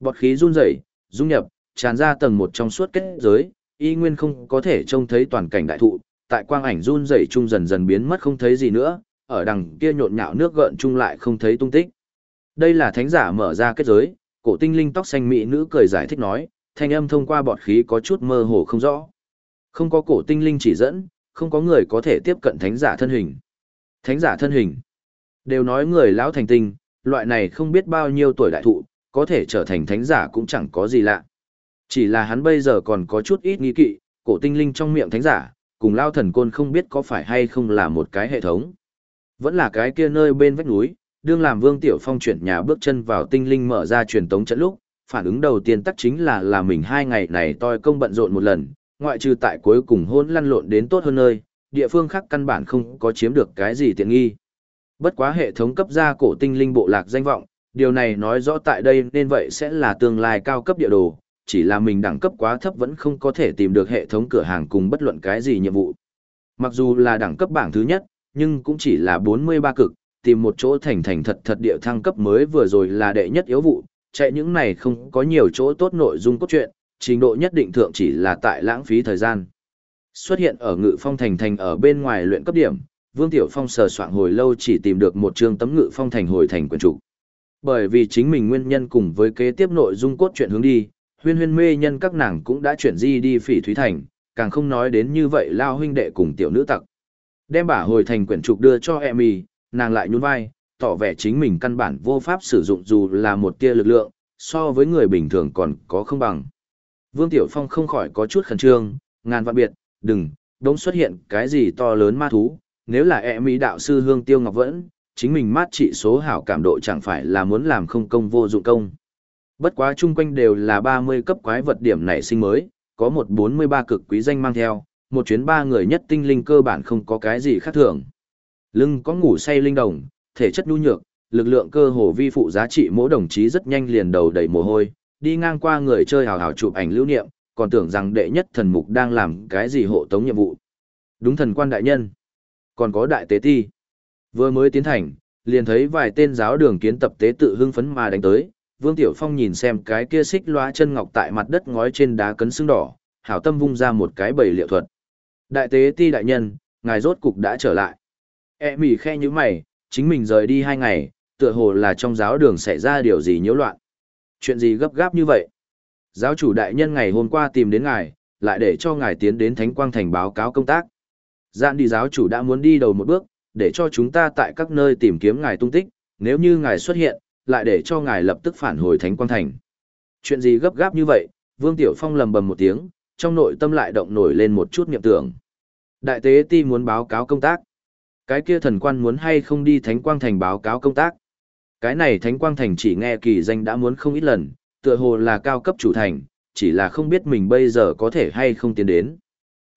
bọt khí run rẩy, dung nhập, tràn ra tầng một trong suốt kết giới, y nguyên không có thể trông thấy toàn cảnh đại thụ, tại quang ảnh run rẩy chung dần dần biến mất không thấy gì nữa, ở đằng kia nhộn nhạo nước gợn chung lại không thấy tung tích. Đây là thánh giả mở ra kết giới, cổ tinh linh tóc xanh mỹ nữ cười giải thích nói, thanh âm thông qua bọt khí có chút mơ hồ không rõ. Không có cổ tinh linh chỉ dẫn, không có người có thể tiếp cận thánh giả thân hình. Thánh giả thân hình. Đều nói người lão thành tinh, loại này không biết bao nhiêu tuổi đại thụ, có thể trở thành thánh giả cũng chẳng có gì lạ. Chỉ là hắn bây giờ còn có chút ít nghi kỵ, cổ tinh linh trong miệng thánh giả, cùng lao thần côn không biết có phải hay không là một cái hệ thống. Vẫn là cái kia nơi bên vách núi, đương làm Vương Tiểu Phong chuyển nhà bước chân vào tinh linh mở ra truyền tống trận lúc, phản ứng đầu tiên tắc chính là là mình hai ngày này toi công bận rộn một lần, ngoại trừ tại cuối cùng hôn lăn lộn đến tốt hơn nơi, địa phương khác căn bản không có chiếm được cái gì tiện nghi. Bất quá hệ thống cấp ra cổ tinh linh bộ lạc danh vọng, điều này nói rõ tại đây nên vậy sẽ là tương lai cao cấp địa đồ, chỉ là mình đẳng cấp quá thấp vẫn không có thể tìm được hệ thống cửa hàng cùng bất luận cái gì nhiệm vụ. Mặc dù là đẳng cấp bảng thứ nhất, nhưng cũng chỉ là 43 cực, tìm một chỗ thành thành thật thật địa thăng cấp mới vừa rồi là đệ nhất yếu vụ, chạy những này không có nhiều chỗ tốt nội dung cốt truyện, trình độ nhất định thượng chỉ là tại lãng phí thời gian. Xuất hiện ở ngự phong thành thành ở bên ngoài luyện cấp điểm, Vương Tiểu Phong sờ soạn hồi lâu chỉ tìm được một chương tấm ngự phong thành hồi thành quyền trụ Bởi vì chính mình nguyên nhân cùng với kế tiếp nội dung cốt truyện hướng đi, huyên huyên mê nhân các nàng cũng đã chuyển di đi phỉ thúy thành, càng không nói đến như vậy lao huynh đệ cùng tiểu nữ tặc. Đem bả hồi thành quyển trục đưa cho Emmy, nàng lại nhún vai, tỏ vẻ chính mình căn bản vô pháp sử dụng dù là một tia lực lượng, so với người bình thường còn có không bằng. Vương Tiểu Phong không khỏi có chút khẩn trương, ngàn vạn biệt, đừng, đống xuất hiện cái gì to lớn ma thú, nếu là Emmy đạo sư Hương Tiêu Ngọc Vẫn, chính mình mát trị số hảo cảm độ chẳng phải là muốn làm không công vô dụng công. Bất quá chung quanh đều là 30 cấp quái vật điểm nảy sinh mới, có một 43 cực quý danh mang theo, một chuyến ba người nhất tinh linh cơ bản không có cái gì khác thường. Lưng có ngủ say linh đồng, thể chất nhu nhược, lực lượng cơ hồ vi phụ giá trị mỗi đồng chí rất nhanh liền đầu đầy mồ hôi, đi ngang qua người chơi hào hào chụp ảnh lưu niệm, còn tưởng rằng đệ nhất thần mục đang làm cái gì hộ tống nhiệm vụ. Đúng thần quan đại nhân. Còn có đại tế ti. Vừa mới tiến thành, liền thấy vài tên giáo đường kiến tập tế tự hưng phấn mà đánh tới, Vương Tiểu Phong nhìn xem cái kia xích loa chân ngọc tại mặt đất ngói trên đá cấn xương đỏ, hảo tâm vung ra một cái bầy liệu thuật. Đại tế ti đại nhân, ngài rốt cục đã trở lại. E mỉ khe như mày, chính mình rời đi hai ngày, tựa hồ là trong giáo đường xảy ra điều gì nhiễu loạn. Chuyện gì gấp gáp như vậy? Giáo chủ đại nhân ngày hôm qua tìm đến ngài, lại để cho ngài tiến đến Thánh Quang Thành báo cáo công tác. Dạn đi giáo chủ đã muốn đi đầu một bước, để cho chúng ta tại các nơi tìm kiếm ngài tung tích, nếu như ngài xuất hiện, lại để cho ngài lập tức phản hồi Thánh Quang Thành. Chuyện gì gấp gáp như vậy? Vương Tiểu Phong lầm bầm một tiếng, trong nội tâm lại động nổi lên một chút niệm tưởng. Đại tế ti muốn báo cáo công tác. Cái kia thần quan muốn hay không đi Thánh Quang Thành báo cáo công tác. Cái này Thánh Quang Thành chỉ nghe kỳ danh đã muốn không ít lần, tựa hồ là cao cấp chủ thành, chỉ là không biết mình bây giờ có thể hay không tiến đến.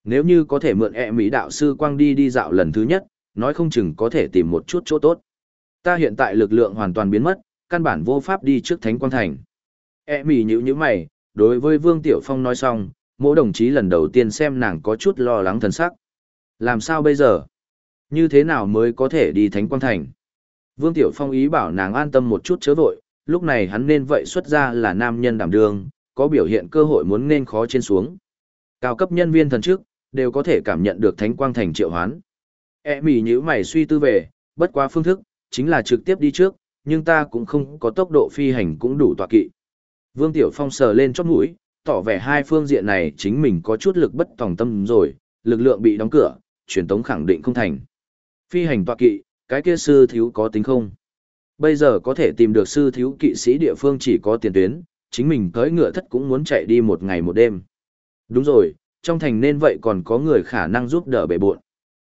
Nếu như có thể mượn ẹ Mỹ đạo sư Quang đi đi dạo lần thứ nhất, nói không chừng có thể tìm một chút chỗ tốt. Ta hiện tại lực lượng hoàn toàn biến mất, căn bản vô pháp đi trước Thánh Quang Thành. E mỉ nhữ như mày, đối với Vương Tiểu Phong nói xong, mỗi đồng chí lần đầu tiên xem nàng có chút lo lắng thần sắc. Làm sao bây giờ? Như thế nào mới có thể đi Thánh Quang Thành? Vương Tiểu Phong ý bảo nàng an tâm một chút chớ vội, lúc này hắn nên vậy xuất ra là nam nhân đảm đường, có biểu hiện cơ hội muốn nên khó trên xuống. Cao cấp nhân viên thần trước, đều có thể cảm nhận được Thánh Quang Thành triệu hoán. E mỉ nhữ mày suy tư về, bất quá phương thức, chính là trực tiếp đi trước, nhưng ta cũng không có tốc độ phi hành cũng đủ tọa kỵ. Vương Tiểu Phong sờ lên chót mũi, tỏ vẻ hai phương diện này chính mình có chút lực bất tòng tâm rồi, lực lượng bị đóng cửa, truyền tống khẳng định không thành. Phi hành tọa kỵ, cái kia sư thiếu có tính không? Bây giờ có thể tìm được sư thiếu kỵ sĩ địa phương chỉ có tiền tuyến, chính mình cưỡi ngựa thất cũng muốn chạy đi một ngày một đêm. Đúng rồi, trong thành nên vậy còn có người khả năng giúp đỡ bệ buộn.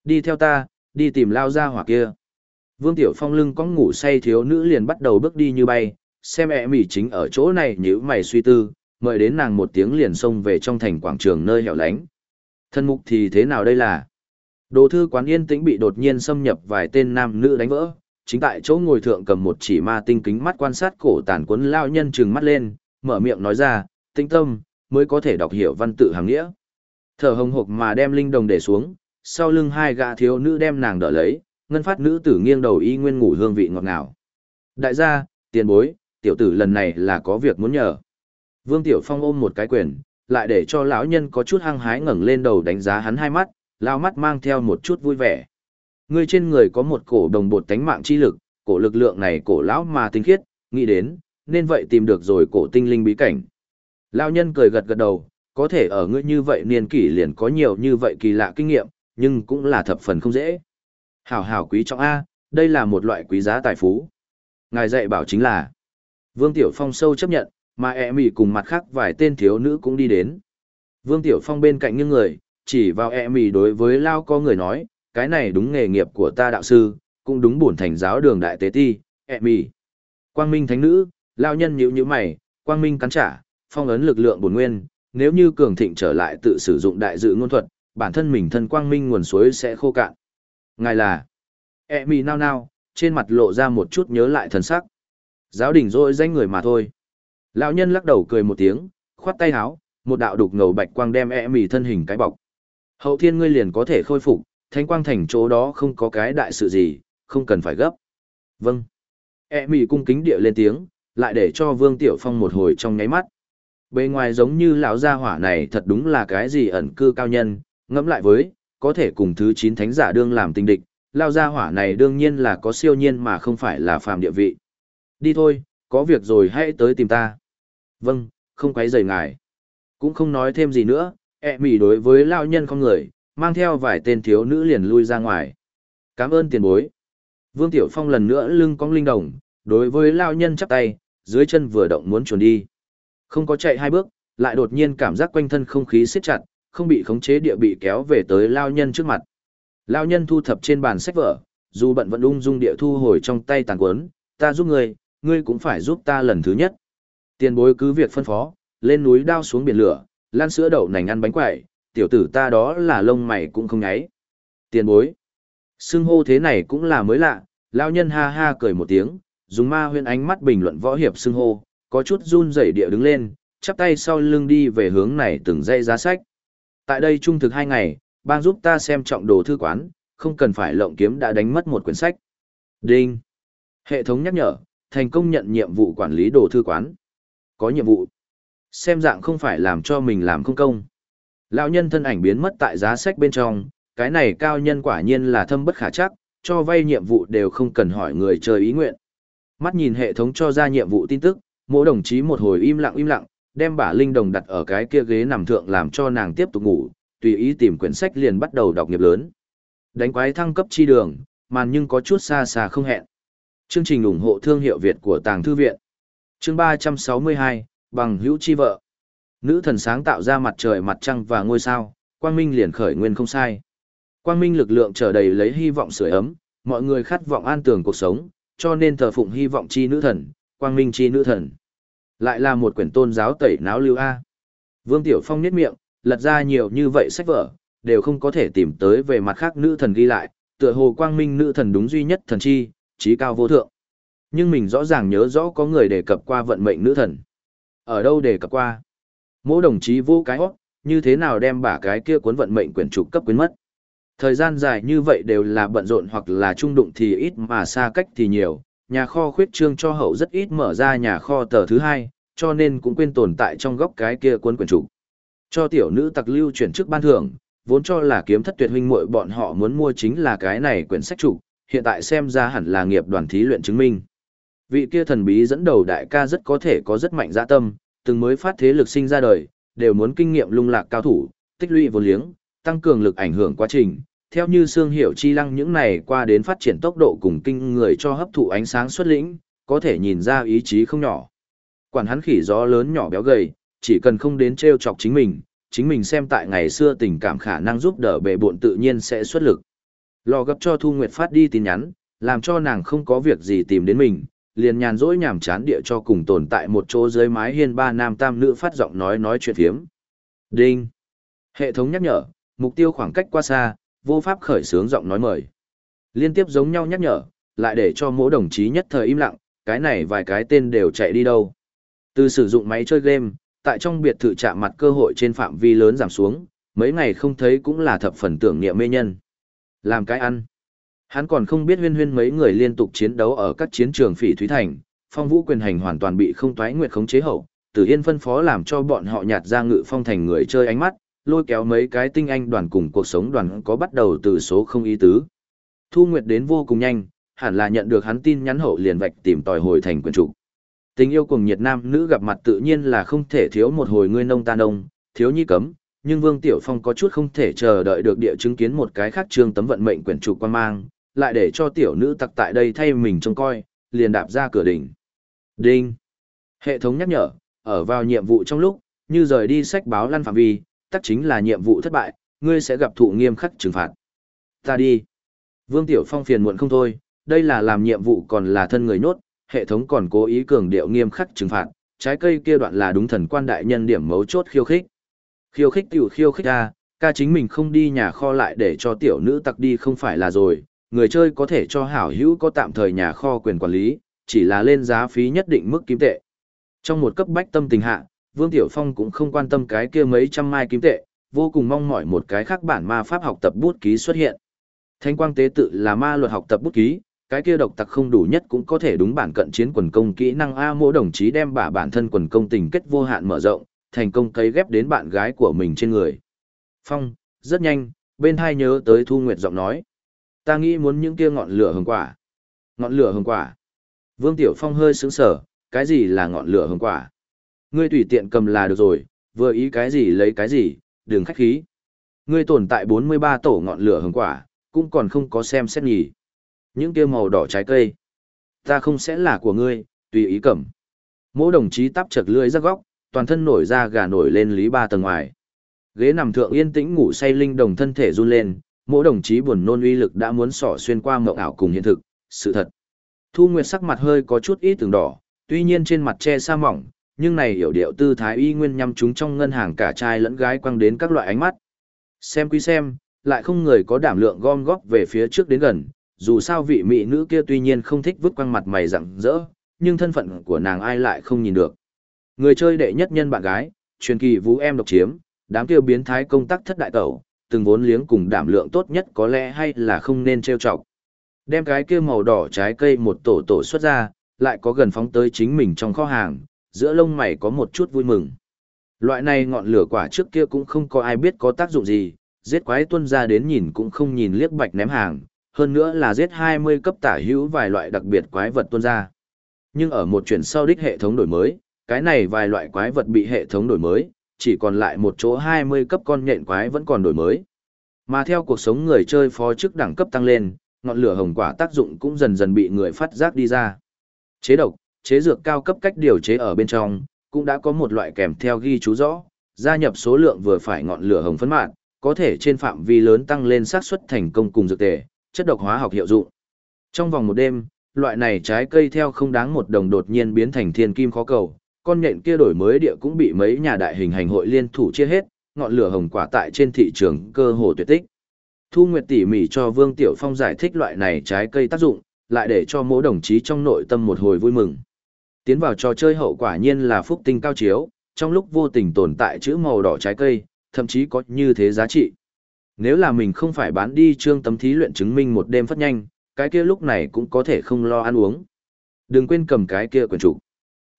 Đi theo ta, đi tìm lao ra hỏa kia. Vương Tiểu Phong lưng có ngủ say thiếu nữ liền bắt đầu bước đi như bay, xem ẹ mỉ chính ở chỗ này nhữ mày suy tư, mời đến nàng một tiếng liền xông về trong thành quảng trường nơi hẻo lánh. Thân mục thì thế nào đây là? Đồ thư quán yên tĩnh bị đột nhiên xâm nhập vài tên nam nữ đánh vỡ, chính tại chỗ ngồi thượng cầm một chỉ ma tinh kính mắt quan sát cổ tàn cuốn lao nhân trừng mắt lên, mở miệng nói ra, tinh tâm, mới có thể đọc hiểu văn tự hàng nghĩa. Thở hồng hộc mà đem linh đồng để xuống, sau lưng hai gã thiếu nữ đem nàng đỡ lấy, ngân phát nữ tử nghiêng đầu y nguyên ngủ hương vị ngọt ngào. Đại gia, tiền bối, tiểu tử lần này là có việc muốn nhờ. Vương Tiểu Phong ôm một cái quyền, lại để cho lão nhân có chút hăng hái ngẩng lên đầu đánh giá hắn hai mắt, lao mắt mang theo một chút vui vẻ. Người trên người có một cổ đồng bột tánh mạng chi lực, cổ lực lượng này cổ lão mà tinh khiết, nghĩ đến, nên vậy tìm được rồi cổ tinh linh bí cảnh. Lão nhân cười gật gật đầu, có thể ở ngươi như vậy niên kỷ liền có nhiều như vậy kỳ lạ kinh nghiệm, nhưng cũng là thập phần không dễ. Hảo hảo quý trọng A, đây là một loại quý giá tài phú. Ngài dạy bảo chính là, Vương Tiểu Phong sâu chấp nhận, mà e ẹ mỉ cùng mặt khác vài tên thiếu nữ cũng đi đến. Vương Tiểu Phong bên cạnh những người, chỉ vào e mì đối với Lao có người nói, cái này đúng nghề nghiệp của ta đạo sư, cũng đúng bổn thành giáo đường đại tế ti, e mì. Quang Minh Thánh Nữ, Lao nhân nhữ nhíu mày, Quang Minh cắn trả, phong ấn lực lượng bổn nguyên, nếu như cường thịnh trở lại tự sử dụng đại dự ngôn thuật, bản thân mình thân quang minh nguồn suối sẽ khô cạn. Ngài là, e mì nao nao, trên mặt lộ ra một chút nhớ lại thần sắc. Giáo đình rồi danh người mà thôi. Lão nhân lắc đầu cười một tiếng, khoát tay háo, một đạo đục ngầu bạch quang đem e mì thân hình cái bọc. Hậu thiên ngươi liền có thể khôi phục, thánh quang thành chỗ đó không có cái đại sự gì, không cần phải gấp. Vâng. E mì cung kính địa lên tiếng, lại để cho Vương Tiểu Phong một hồi trong nháy mắt. Bề ngoài giống như lão gia hỏa này thật đúng là cái gì ẩn cư cao nhân, ngẫm lại với, có thể cùng thứ 9 thánh giả đương làm tình địch, lão gia hỏa này đương nhiên là có siêu nhiên mà không phải là phàm địa vị. Đi thôi, có việc rồi hãy tới tìm ta. Vâng, không quấy rầy ngài. Cũng không nói thêm gì nữa, ẹ mỉ đối với lão nhân không người, mang theo vài tên thiếu nữ liền lui ra ngoài. Cảm ơn tiền bối. Vương Tiểu Phong lần nữa lưng cong linh đồng, đối với lão nhân chắp tay, dưới chân vừa động muốn chuồn đi. Không có chạy hai bước, lại đột nhiên cảm giác quanh thân không khí siết chặt, không bị khống chế địa bị kéo về tới lao nhân trước mặt. Lao nhân thu thập trên bàn sách vở, dù bận vẫn ung dung địa thu hồi trong tay tàn quấn, ta giúp ngươi, ngươi cũng phải giúp ta lần thứ nhất. Tiền bối cứ việc phân phó, lên núi đao xuống biển lửa, lan sữa đậu nành ăn bánh quẩy, tiểu tử ta đó là lông mày cũng không nháy. Tiền bối. Xưng hô thế này cũng là mới lạ, lao nhân ha ha cười một tiếng, dùng ma huyên ánh mắt bình luận võ hiệp xưng hô, có chút run rẩy địa đứng lên, chắp tay sau lưng đi về hướng này từng dây giá sách. Tại đây trung thực hai ngày, bang giúp ta xem trọng đồ thư quán, không cần phải lộng kiếm đã đánh mất một quyển sách. Đinh. Hệ thống nhắc nhở, thành công nhận nhiệm vụ quản lý đồ thư quán. Có nhiệm vụ. Xem dạng không phải làm cho mình làm không công. Lão nhân thân ảnh biến mất tại giá sách bên trong, cái này cao nhân quả nhiên là thâm bất khả chắc, cho vay nhiệm vụ đều không cần hỏi người chơi ý nguyện. Mắt nhìn hệ thống cho ra nhiệm vụ tin tức, mỗi đồng chí một hồi im lặng im lặng, đem bả linh đồng đặt ở cái kia ghế nằm thượng làm cho nàng tiếp tục ngủ, tùy ý tìm quyển sách liền bắt đầu đọc nghiệp lớn. Đánh quái thăng cấp chi đường, màn nhưng có chút xa xa không hẹn. Chương trình ủng hộ thương hiệu Việt của Tàng Thư Viện. Chương 362, bằng hữu chi vợ. Nữ thần sáng tạo ra mặt trời mặt trăng và ngôi sao, quang minh liền khởi nguyên không sai. Quang minh lực lượng trở đầy lấy hy vọng sưởi ấm, mọi người khát vọng an tường cuộc sống, cho nên thờ phụng hy vọng chi nữ thần, quang minh chi nữ thần. Lại là một quyển tôn giáo tẩy náo lưu A. Vương Tiểu Phong niết miệng, lật ra nhiều như vậy sách vở, đều không có thể tìm tới về mặt khác nữ thần ghi lại, tựa hồ quang minh nữ thần đúng duy nhất thần chi, trí cao vô thượng. Nhưng mình rõ ràng nhớ rõ có người đề cập qua vận mệnh nữ thần. Ở đâu đề cập qua? Mỗi đồng chí vô cái hót, như thế nào đem bả cái kia cuốn vận mệnh quyển trục cấp quyến mất. Thời gian dài như vậy đều là bận rộn hoặc là trung đụng thì ít mà xa cách thì nhiều, nhà kho khuyết trương cho hậu rất ít mở ra nhà kho tờ thứ hai, cho nên cũng quên tồn tại trong góc cái kia cuốn quyển trục. Cho tiểu nữ tặc lưu chuyển trước ban thưởng, vốn cho là kiếm thất tuyệt huynh muội bọn họ muốn mua chính là cái này quyển sách trục, hiện tại xem ra hẳn là nghiệp đoàn thí luyện chứng minh. Vị kia thần bí dẫn đầu đại ca rất có thể có rất mạnh dạ tâm, từng mới phát thế lực sinh ra đời, đều muốn kinh nghiệm lung lạc cao thủ, tích lũy vô liếng, tăng cường lực ảnh hưởng quá trình, theo như xương hiểu chi lăng những này qua đến phát triển tốc độ cùng kinh người cho hấp thụ ánh sáng xuất lĩnh, có thể nhìn ra ý chí không nhỏ. Quản hắn khỉ gió lớn nhỏ béo gầy, chỉ cần không đến treo chọc chính mình, chính mình xem tại ngày xưa tình cảm khả năng giúp đỡ bệ bộn tự nhiên sẽ xuất lực. Lò gấp cho Thu Nguyệt phát đi tin nhắn, làm cho nàng không có việc gì tìm đến mình, liền nhàn rỗi nhảm chán địa cho cùng tồn tại một chỗ dưới mái hiên ba nam tam nữ phát giọng nói nói chuyện phiếm. Đinh. Hệ thống nhắc nhở, mục tiêu khoảng cách qua xa, vô pháp khởi sướng giọng nói mời. Liên tiếp giống nhau nhắc nhở, lại để cho mỗi đồng chí nhất thời im lặng, cái này vài cái tên đều chạy đi đâu. Từ sử dụng máy chơi game, tại trong biệt thự chạm mặt cơ hội trên phạm vi lớn giảm xuống, mấy ngày không thấy cũng là thập phần tưởng niệm mê nhân. Làm cái ăn. Hắn còn không biết huyên huyên mấy người liên tục chiến đấu ở các chiến trường phỉ Thúy Thành, phong vũ quyền hành hoàn toàn bị không toái nguyệt khống chế hậu, Tử Yên phân phó làm cho bọn họ nhạt ra ngự phong thành người chơi ánh mắt, lôi kéo mấy cái tinh anh đoàn cùng cuộc sống đoàn có bắt đầu từ số không ý tứ. Thu Nguyệt đến vô cùng nhanh, hẳn là nhận được hắn tin nhắn hậu liền vạch tìm tòi hồi thành quyền chủ. Tình yêu cùng nhiệt nam nữ gặp mặt tự nhiên là không thể thiếu một hồi ngươi nông ta nông, thiếu nhi cấm, nhưng Vương Tiểu Phong có chút không thể chờ đợi được địa chứng kiến một cái khác trương tấm vận mệnh quyển trục quan mang, lại để cho tiểu nữ tặc tại đây thay mình trông coi, liền đạp ra cửa đỉnh. Đinh. Hệ thống nhắc nhở, ở vào nhiệm vụ trong lúc, như rời đi sách báo lăn phạm vi, tất chính là nhiệm vụ thất bại, ngươi sẽ gặp thụ nghiêm khắc trừng phạt. Ta đi. Vương Tiểu Phong phiền muộn không thôi, đây là làm nhiệm vụ còn là thân người nốt, hệ thống còn cố ý cường điệu nghiêm khắc trừng phạt, trái cây kia đoạn là đúng thần quan đại nhân điểm mấu chốt khiêu khích. Khiêu khích tiểu khiêu khích ra, ca chính mình không đi nhà kho lại để cho tiểu nữ tặc đi không phải là rồi, người chơi có thể cho hảo hữu có tạm thời nhà kho quyền quản lý, chỉ là lên giá phí nhất định mức kim tệ. Trong một cấp bách tâm tình hạ, Vương Tiểu Phong cũng không quan tâm cái kia mấy trăm mai kim tệ, vô cùng mong mỏi một cái khác bản ma pháp học tập bút ký xuất hiện. Thanh quang tế tự là ma luật học tập bút ký, cái kia độc tặc không đủ nhất cũng có thể đúng bản cận chiến quần công kỹ năng A mỗi đồng chí đem bả bản thân quần công tình kết vô hạn mở rộng, thành công cấy ghép đến bạn gái của mình trên người. Phong, rất nhanh, bên hai nhớ tới Thu Nguyệt giọng nói. Ta nghĩ muốn những kia ngọn lửa hồng quả. Ngọn lửa hồng quả. Vương Tiểu Phong hơi sướng sở, cái gì là ngọn lửa hồng quả? Ngươi tùy tiện cầm là được rồi, vừa ý cái gì lấy cái gì, đừng khách khí. Ngươi tồn tại 43 tổ ngọn lửa hồng quả, cũng còn không có xem xét nhỉ. Những kia màu đỏ trái cây. Ta không sẽ là của ngươi, tùy ý cầm. Mỗi đồng chí tắp chật lưỡi ra góc, toàn thân nổi ra gà nổi lên lý ba tầng ngoài. Ghế nằm thượng yên tĩnh ngủ say linh đồng thân thể run lên, mỗi đồng chí buồn nôn uy lực đã muốn xỏ xuyên qua mộng ảo cùng hiện thực, sự thật. Thu Nguyệt sắc mặt hơi có chút ít từng đỏ, tuy nhiên trên mặt che sa mỏng, nhưng này hiểu điệu tư thái y nguyên nhằm chúng trong ngân hàng cả trai lẫn gái quăng đến các loại ánh mắt. Xem quý xem, lại không người có đảm lượng gom góp về phía trước đến gần, dù sao vị mỹ nữ kia tuy nhiên không thích vứt quăng mặt mày rặng rỡ, nhưng thân phận của nàng ai lại không nhìn được. Người chơi đệ nhất nhân bạn gái, truyền kỳ vũ em độc chiếm, đám kia biến thái công tác thất đại tẩu, từng vốn liếng cùng đảm lượng tốt nhất có lẽ hay là không nên trêu chọc. Đem cái kia màu đỏ trái cây một tổ tổ xuất ra, lại có gần phóng tới chính mình trong kho hàng, giữa lông mày có một chút vui mừng. Loại này ngọn lửa quả trước kia cũng không có ai biết có tác dụng gì, giết quái tuân ra đến nhìn cũng không nhìn liếc bạch ném hàng, hơn nữa là giết 20 cấp tả hữu vài loại đặc biệt quái vật tuân ra. Nhưng ở một chuyển sau đích hệ thống đổi mới, cái này vài loại quái vật bị hệ thống đổi mới, chỉ còn lại một chỗ 20 cấp con nhện quái vẫn còn đổi mới. Mà theo cuộc sống người chơi phó chức đẳng cấp tăng lên, ngọn lửa hồng quả tác dụng cũng dần dần bị người phát giác đi ra. Chế độc, chế dược cao cấp cách điều chế ở bên trong, cũng đã có một loại kèm theo ghi chú rõ, gia nhập số lượng vừa phải ngọn lửa hồng phấn mạn, có thể trên phạm vi lớn tăng lên xác suất thành công cùng dược tề, chất độc hóa học hiệu dụng. Trong vòng một đêm, loại này trái cây theo không đáng một đồng đột nhiên biến thành thiên kim khó cầu, con nhện kia đổi mới địa cũng bị mấy nhà đại hình hành hội liên thủ chia hết, ngọn lửa hồng quả tại trên thị trường cơ hồ tuyệt tích. Thu Nguyệt tỉ mỉ cho Vương Tiểu Phong giải thích loại này trái cây tác dụng, lại để cho mỗi đồng chí trong nội tâm một hồi vui mừng. Tiến vào trò chơi hậu quả nhiên là phúc tinh cao chiếu, trong lúc vô tình tồn tại chữ màu đỏ trái cây, thậm chí có như thế giá trị. Nếu là mình không phải bán đi trương tấm thí luyện chứng minh một đêm phát nhanh, cái kia lúc này cũng có thể không lo ăn uống. Đừng quên cầm cái kia quyển chủ.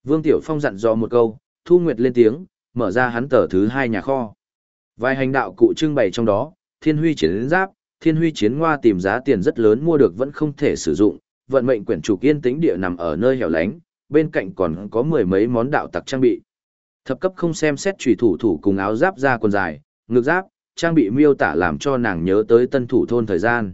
Vương Tiểu Phong dặn dò một câu, Thu Nguyệt lên tiếng, mở ra hắn tờ thứ hai nhà kho. Vài hành đạo cụ trưng bày trong đó, thiên huy chiến giáp, thiên huy chiến ngoa tìm giá tiền rất lớn mua được vẫn không thể sử dụng, vận mệnh quyển trục yên tĩnh địa nằm ở nơi hẻo lánh, bên cạnh còn có mười mấy món đạo tặc trang bị. Thập cấp không xem xét trùy thủ thủ cùng áo giáp ra quần dài, ngực giáp, trang bị miêu tả làm cho nàng nhớ tới tân thủ thôn thời gian.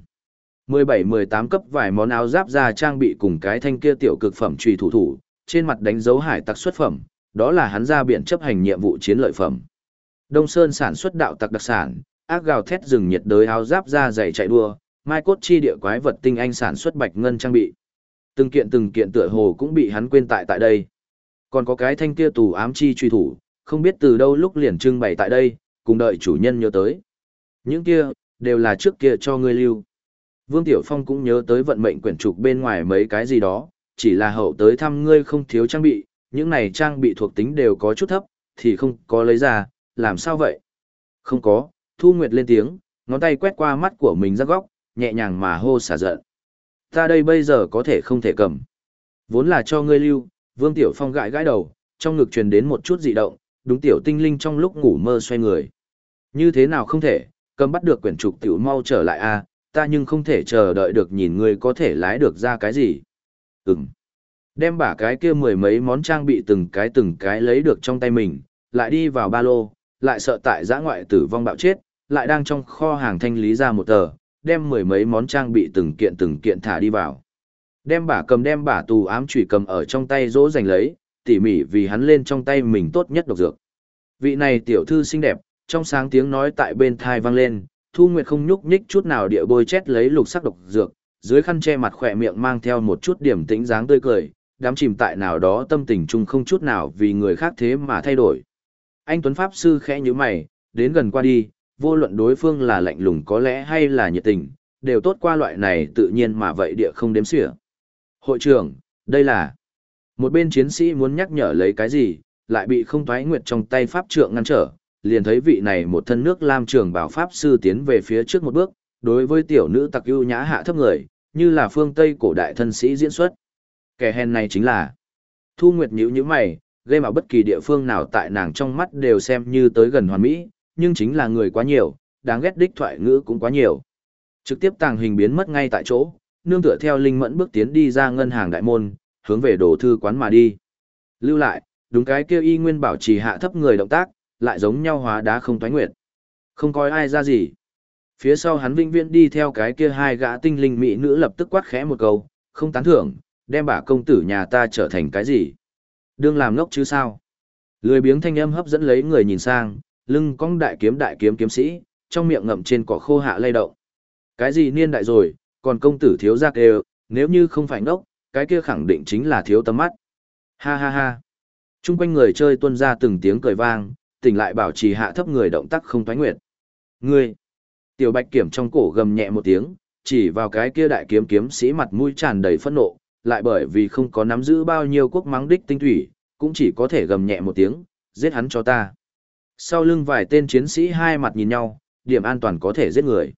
17-18 cấp vài món áo giáp ra trang bị cùng cái thanh kia tiểu cực phẩm trùy thủ thủ, trên mặt đánh dấu hải tặc xuất phẩm, đó là hắn ra biển chấp hành nhiệm vụ chiến lợi phẩm. Đông Sơn sản xuất đạo tặc đặc sản, ác gào thét rừng nhiệt đới áo giáp ra dày chạy đua, mai cốt chi địa quái vật tinh anh sản xuất bạch ngân trang bị. Từng kiện từng kiện tựa hồ cũng bị hắn quên tại tại đây. Còn có cái thanh kia tù ám chi truy thủ, không biết từ đâu lúc liền trưng bày tại đây, cùng đợi chủ nhân nhớ tới. Những kia, đều là trước kia cho ngươi lưu. Vương Tiểu Phong cũng nhớ tới vận mệnh quyển trục bên ngoài mấy cái gì đó, chỉ là hậu tới thăm ngươi không thiếu trang bị, những này trang bị thuộc tính đều có chút thấp, thì không có lấy ra, làm sao vậy? Không có, Thu Nguyệt lên tiếng, ngón tay quét qua mắt của mình ra góc, nhẹ nhàng mà hô xả giận. Ta đây bây giờ có thể không thể cầm. Vốn là cho ngươi lưu, Vương Tiểu Phong gãi gãi đầu, trong ngực truyền đến một chút dị động, đúng tiểu tinh linh trong lúc ngủ mơ xoay người. Như thế nào không thể, cầm bắt được quyển trục tiểu mau trở lại a, ta nhưng không thể chờ đợi được nhìn ngươi có thể lái được ra cái gì. Ừm. Đem bả cái kia mười mấy món trang bị từng cái từng cái lấy được trong tay mình, lại đi vào ba lô, lại sợ tại giã ngoại tử vong bạo chết, lại đang trong kho hàng thanh lý ra một tờ, đem mười mấy món trang bị từng kiện từng kiện thả đi vào. Đem bả cầm đem bả tù ám chủy cầm ở trong tay dỗ dành lấy, tỉ mỉ vì hắn lên trong tay mình tốt nhất độc dược. Vị này tiểu thư xinh đẹp, trong sáng tiếng nói tại bên thai vang lên, Thu Nguyệt không nhúc nhích chút nào địa bôi chét lấy lục sắc độc dược, dưới khăn che mặt khỏe miệng mang theo một chút điểm tĩnh dáng tươi cười, đám chìm tại nào đó tâm tình chung không chút nào vì người khác thế mà thay đổi. Anh Tuấn Pháp Sư khẽ như mày, đến gần qua đi, vô luận đối phương là lạnh lùng có lẽ hay là nhiệt tình, đều tốt qua loại này tự nhiên mà vậy địa không đếm xỉa. Hội trưởng, đây là... Một bên chiến sĩ muốn nhắc nhở lấy cái gì, lại bị không thoái nguyệt trong tay pháp trượng ngăn trở, liền thấy vị này một thân nước lam trường bảo pháp sư tiến về phía trước một bước, đối với tiểu nữ tặc ưu nhã hạ thấp người, như là phương Tây cổ đại thân sĩ diễn xuất. Kẻ hèn này chính là Thu Nguyệt nhíu nhíu mày, gây mà bất kỳ địa phương nào tại nàng trong mắt đều xem như tới gần hoàn mỹ, nhưng chính là người quá nhiều, đáng ghét đích thoại ngữ cũng quá nhiều. Trực tiếp tàng hình biến mất ngay tại chỗ, nương tựa theo linh mẫn bước tiến đi ra ngân hàng đại môn, hướng về đồ thư quán mà đi. Lưu lại, đúng cái kêu y nguyên bảo trì hạ thấp người động tác, lại giống nhau hóa đá không thoái nguyệt. Không coi ai ra gì. Phía sau hắn vĩnh viễn đi theo cái kia hai gã tinh linh mỹ nữ lập tức quát khẽ một câu, không tán thưởng, đem bà công tử nhà ta trở thành cái gì. Đương làm ngốc chứ sao. Lười biếng thanh âm hấp dẫn lấy người nhìn sang, lưng cong đại kiếm đại kiếm kiếm sĩ, trong miệng ngậm trên cỏ khô hạ lay động. Cái gì niên đại rồi, còn công tử thiếu giác đều, nếu như không phải ngốc, cái kia khẳng định chính là thiếu tầm mắt. Ha ha ha. Trung quanh người chơi tuân ra từng tiếng cười vang, tỉnh lại bảo trì hạ thấp người động tác không thoái nguyệt. Ngươi! Tiểu bạch kiểm trong cổ gầm nhẹ một tiếng, chỉ vào cái kia đại kiếm kiếm sĩ mặt mũi tràn đầy phẫn nộ, lại bởi vì không có nắm giữ bao nhiêu quốc mắng đích tinh thủy, cũng chỉ có thể gầm nhẹ một tiếng, giết hắn cho ta. Sau lưng vài tên chiến sĩ hai mặt nhìn nhau, điểm an toàn có thể giết người.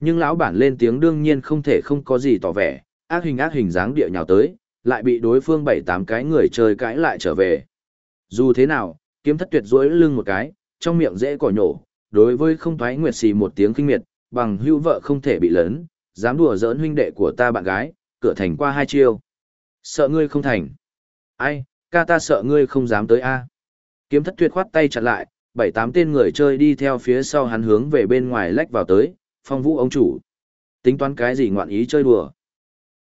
Nhưng lão bản lên tiếng đương nhiên không thể không có gì tỏ vẻ, ác hình ác hình dáng địa nhào tới, lại bị đối phương bảy tám cái người chơi cãi lại trở về. Dù thế nào, kiếm thất tuyệt duỗi lưng một cái, trong miệng dễ cỏ nhổ, đối với không thoái nguyệt xì một tiếng kinh miệt, bằng hưu vợ không thể bị lớn, dám đùa giỡn huynh đệ của ta bạn gái, cửa thành qua hai chiêu. Sợ ngươi không thành. Ai, ca ta sợ ngươi không dám tới a. Kiếm thất tuyệt khoát tay chặn lại, bảy tám tên người chơi đi theo phía sau hắn hướng về bên ngoài lách vào tới, phong vũ ông chủ. Tính toán cái gì ngoạn ý chơi đùa.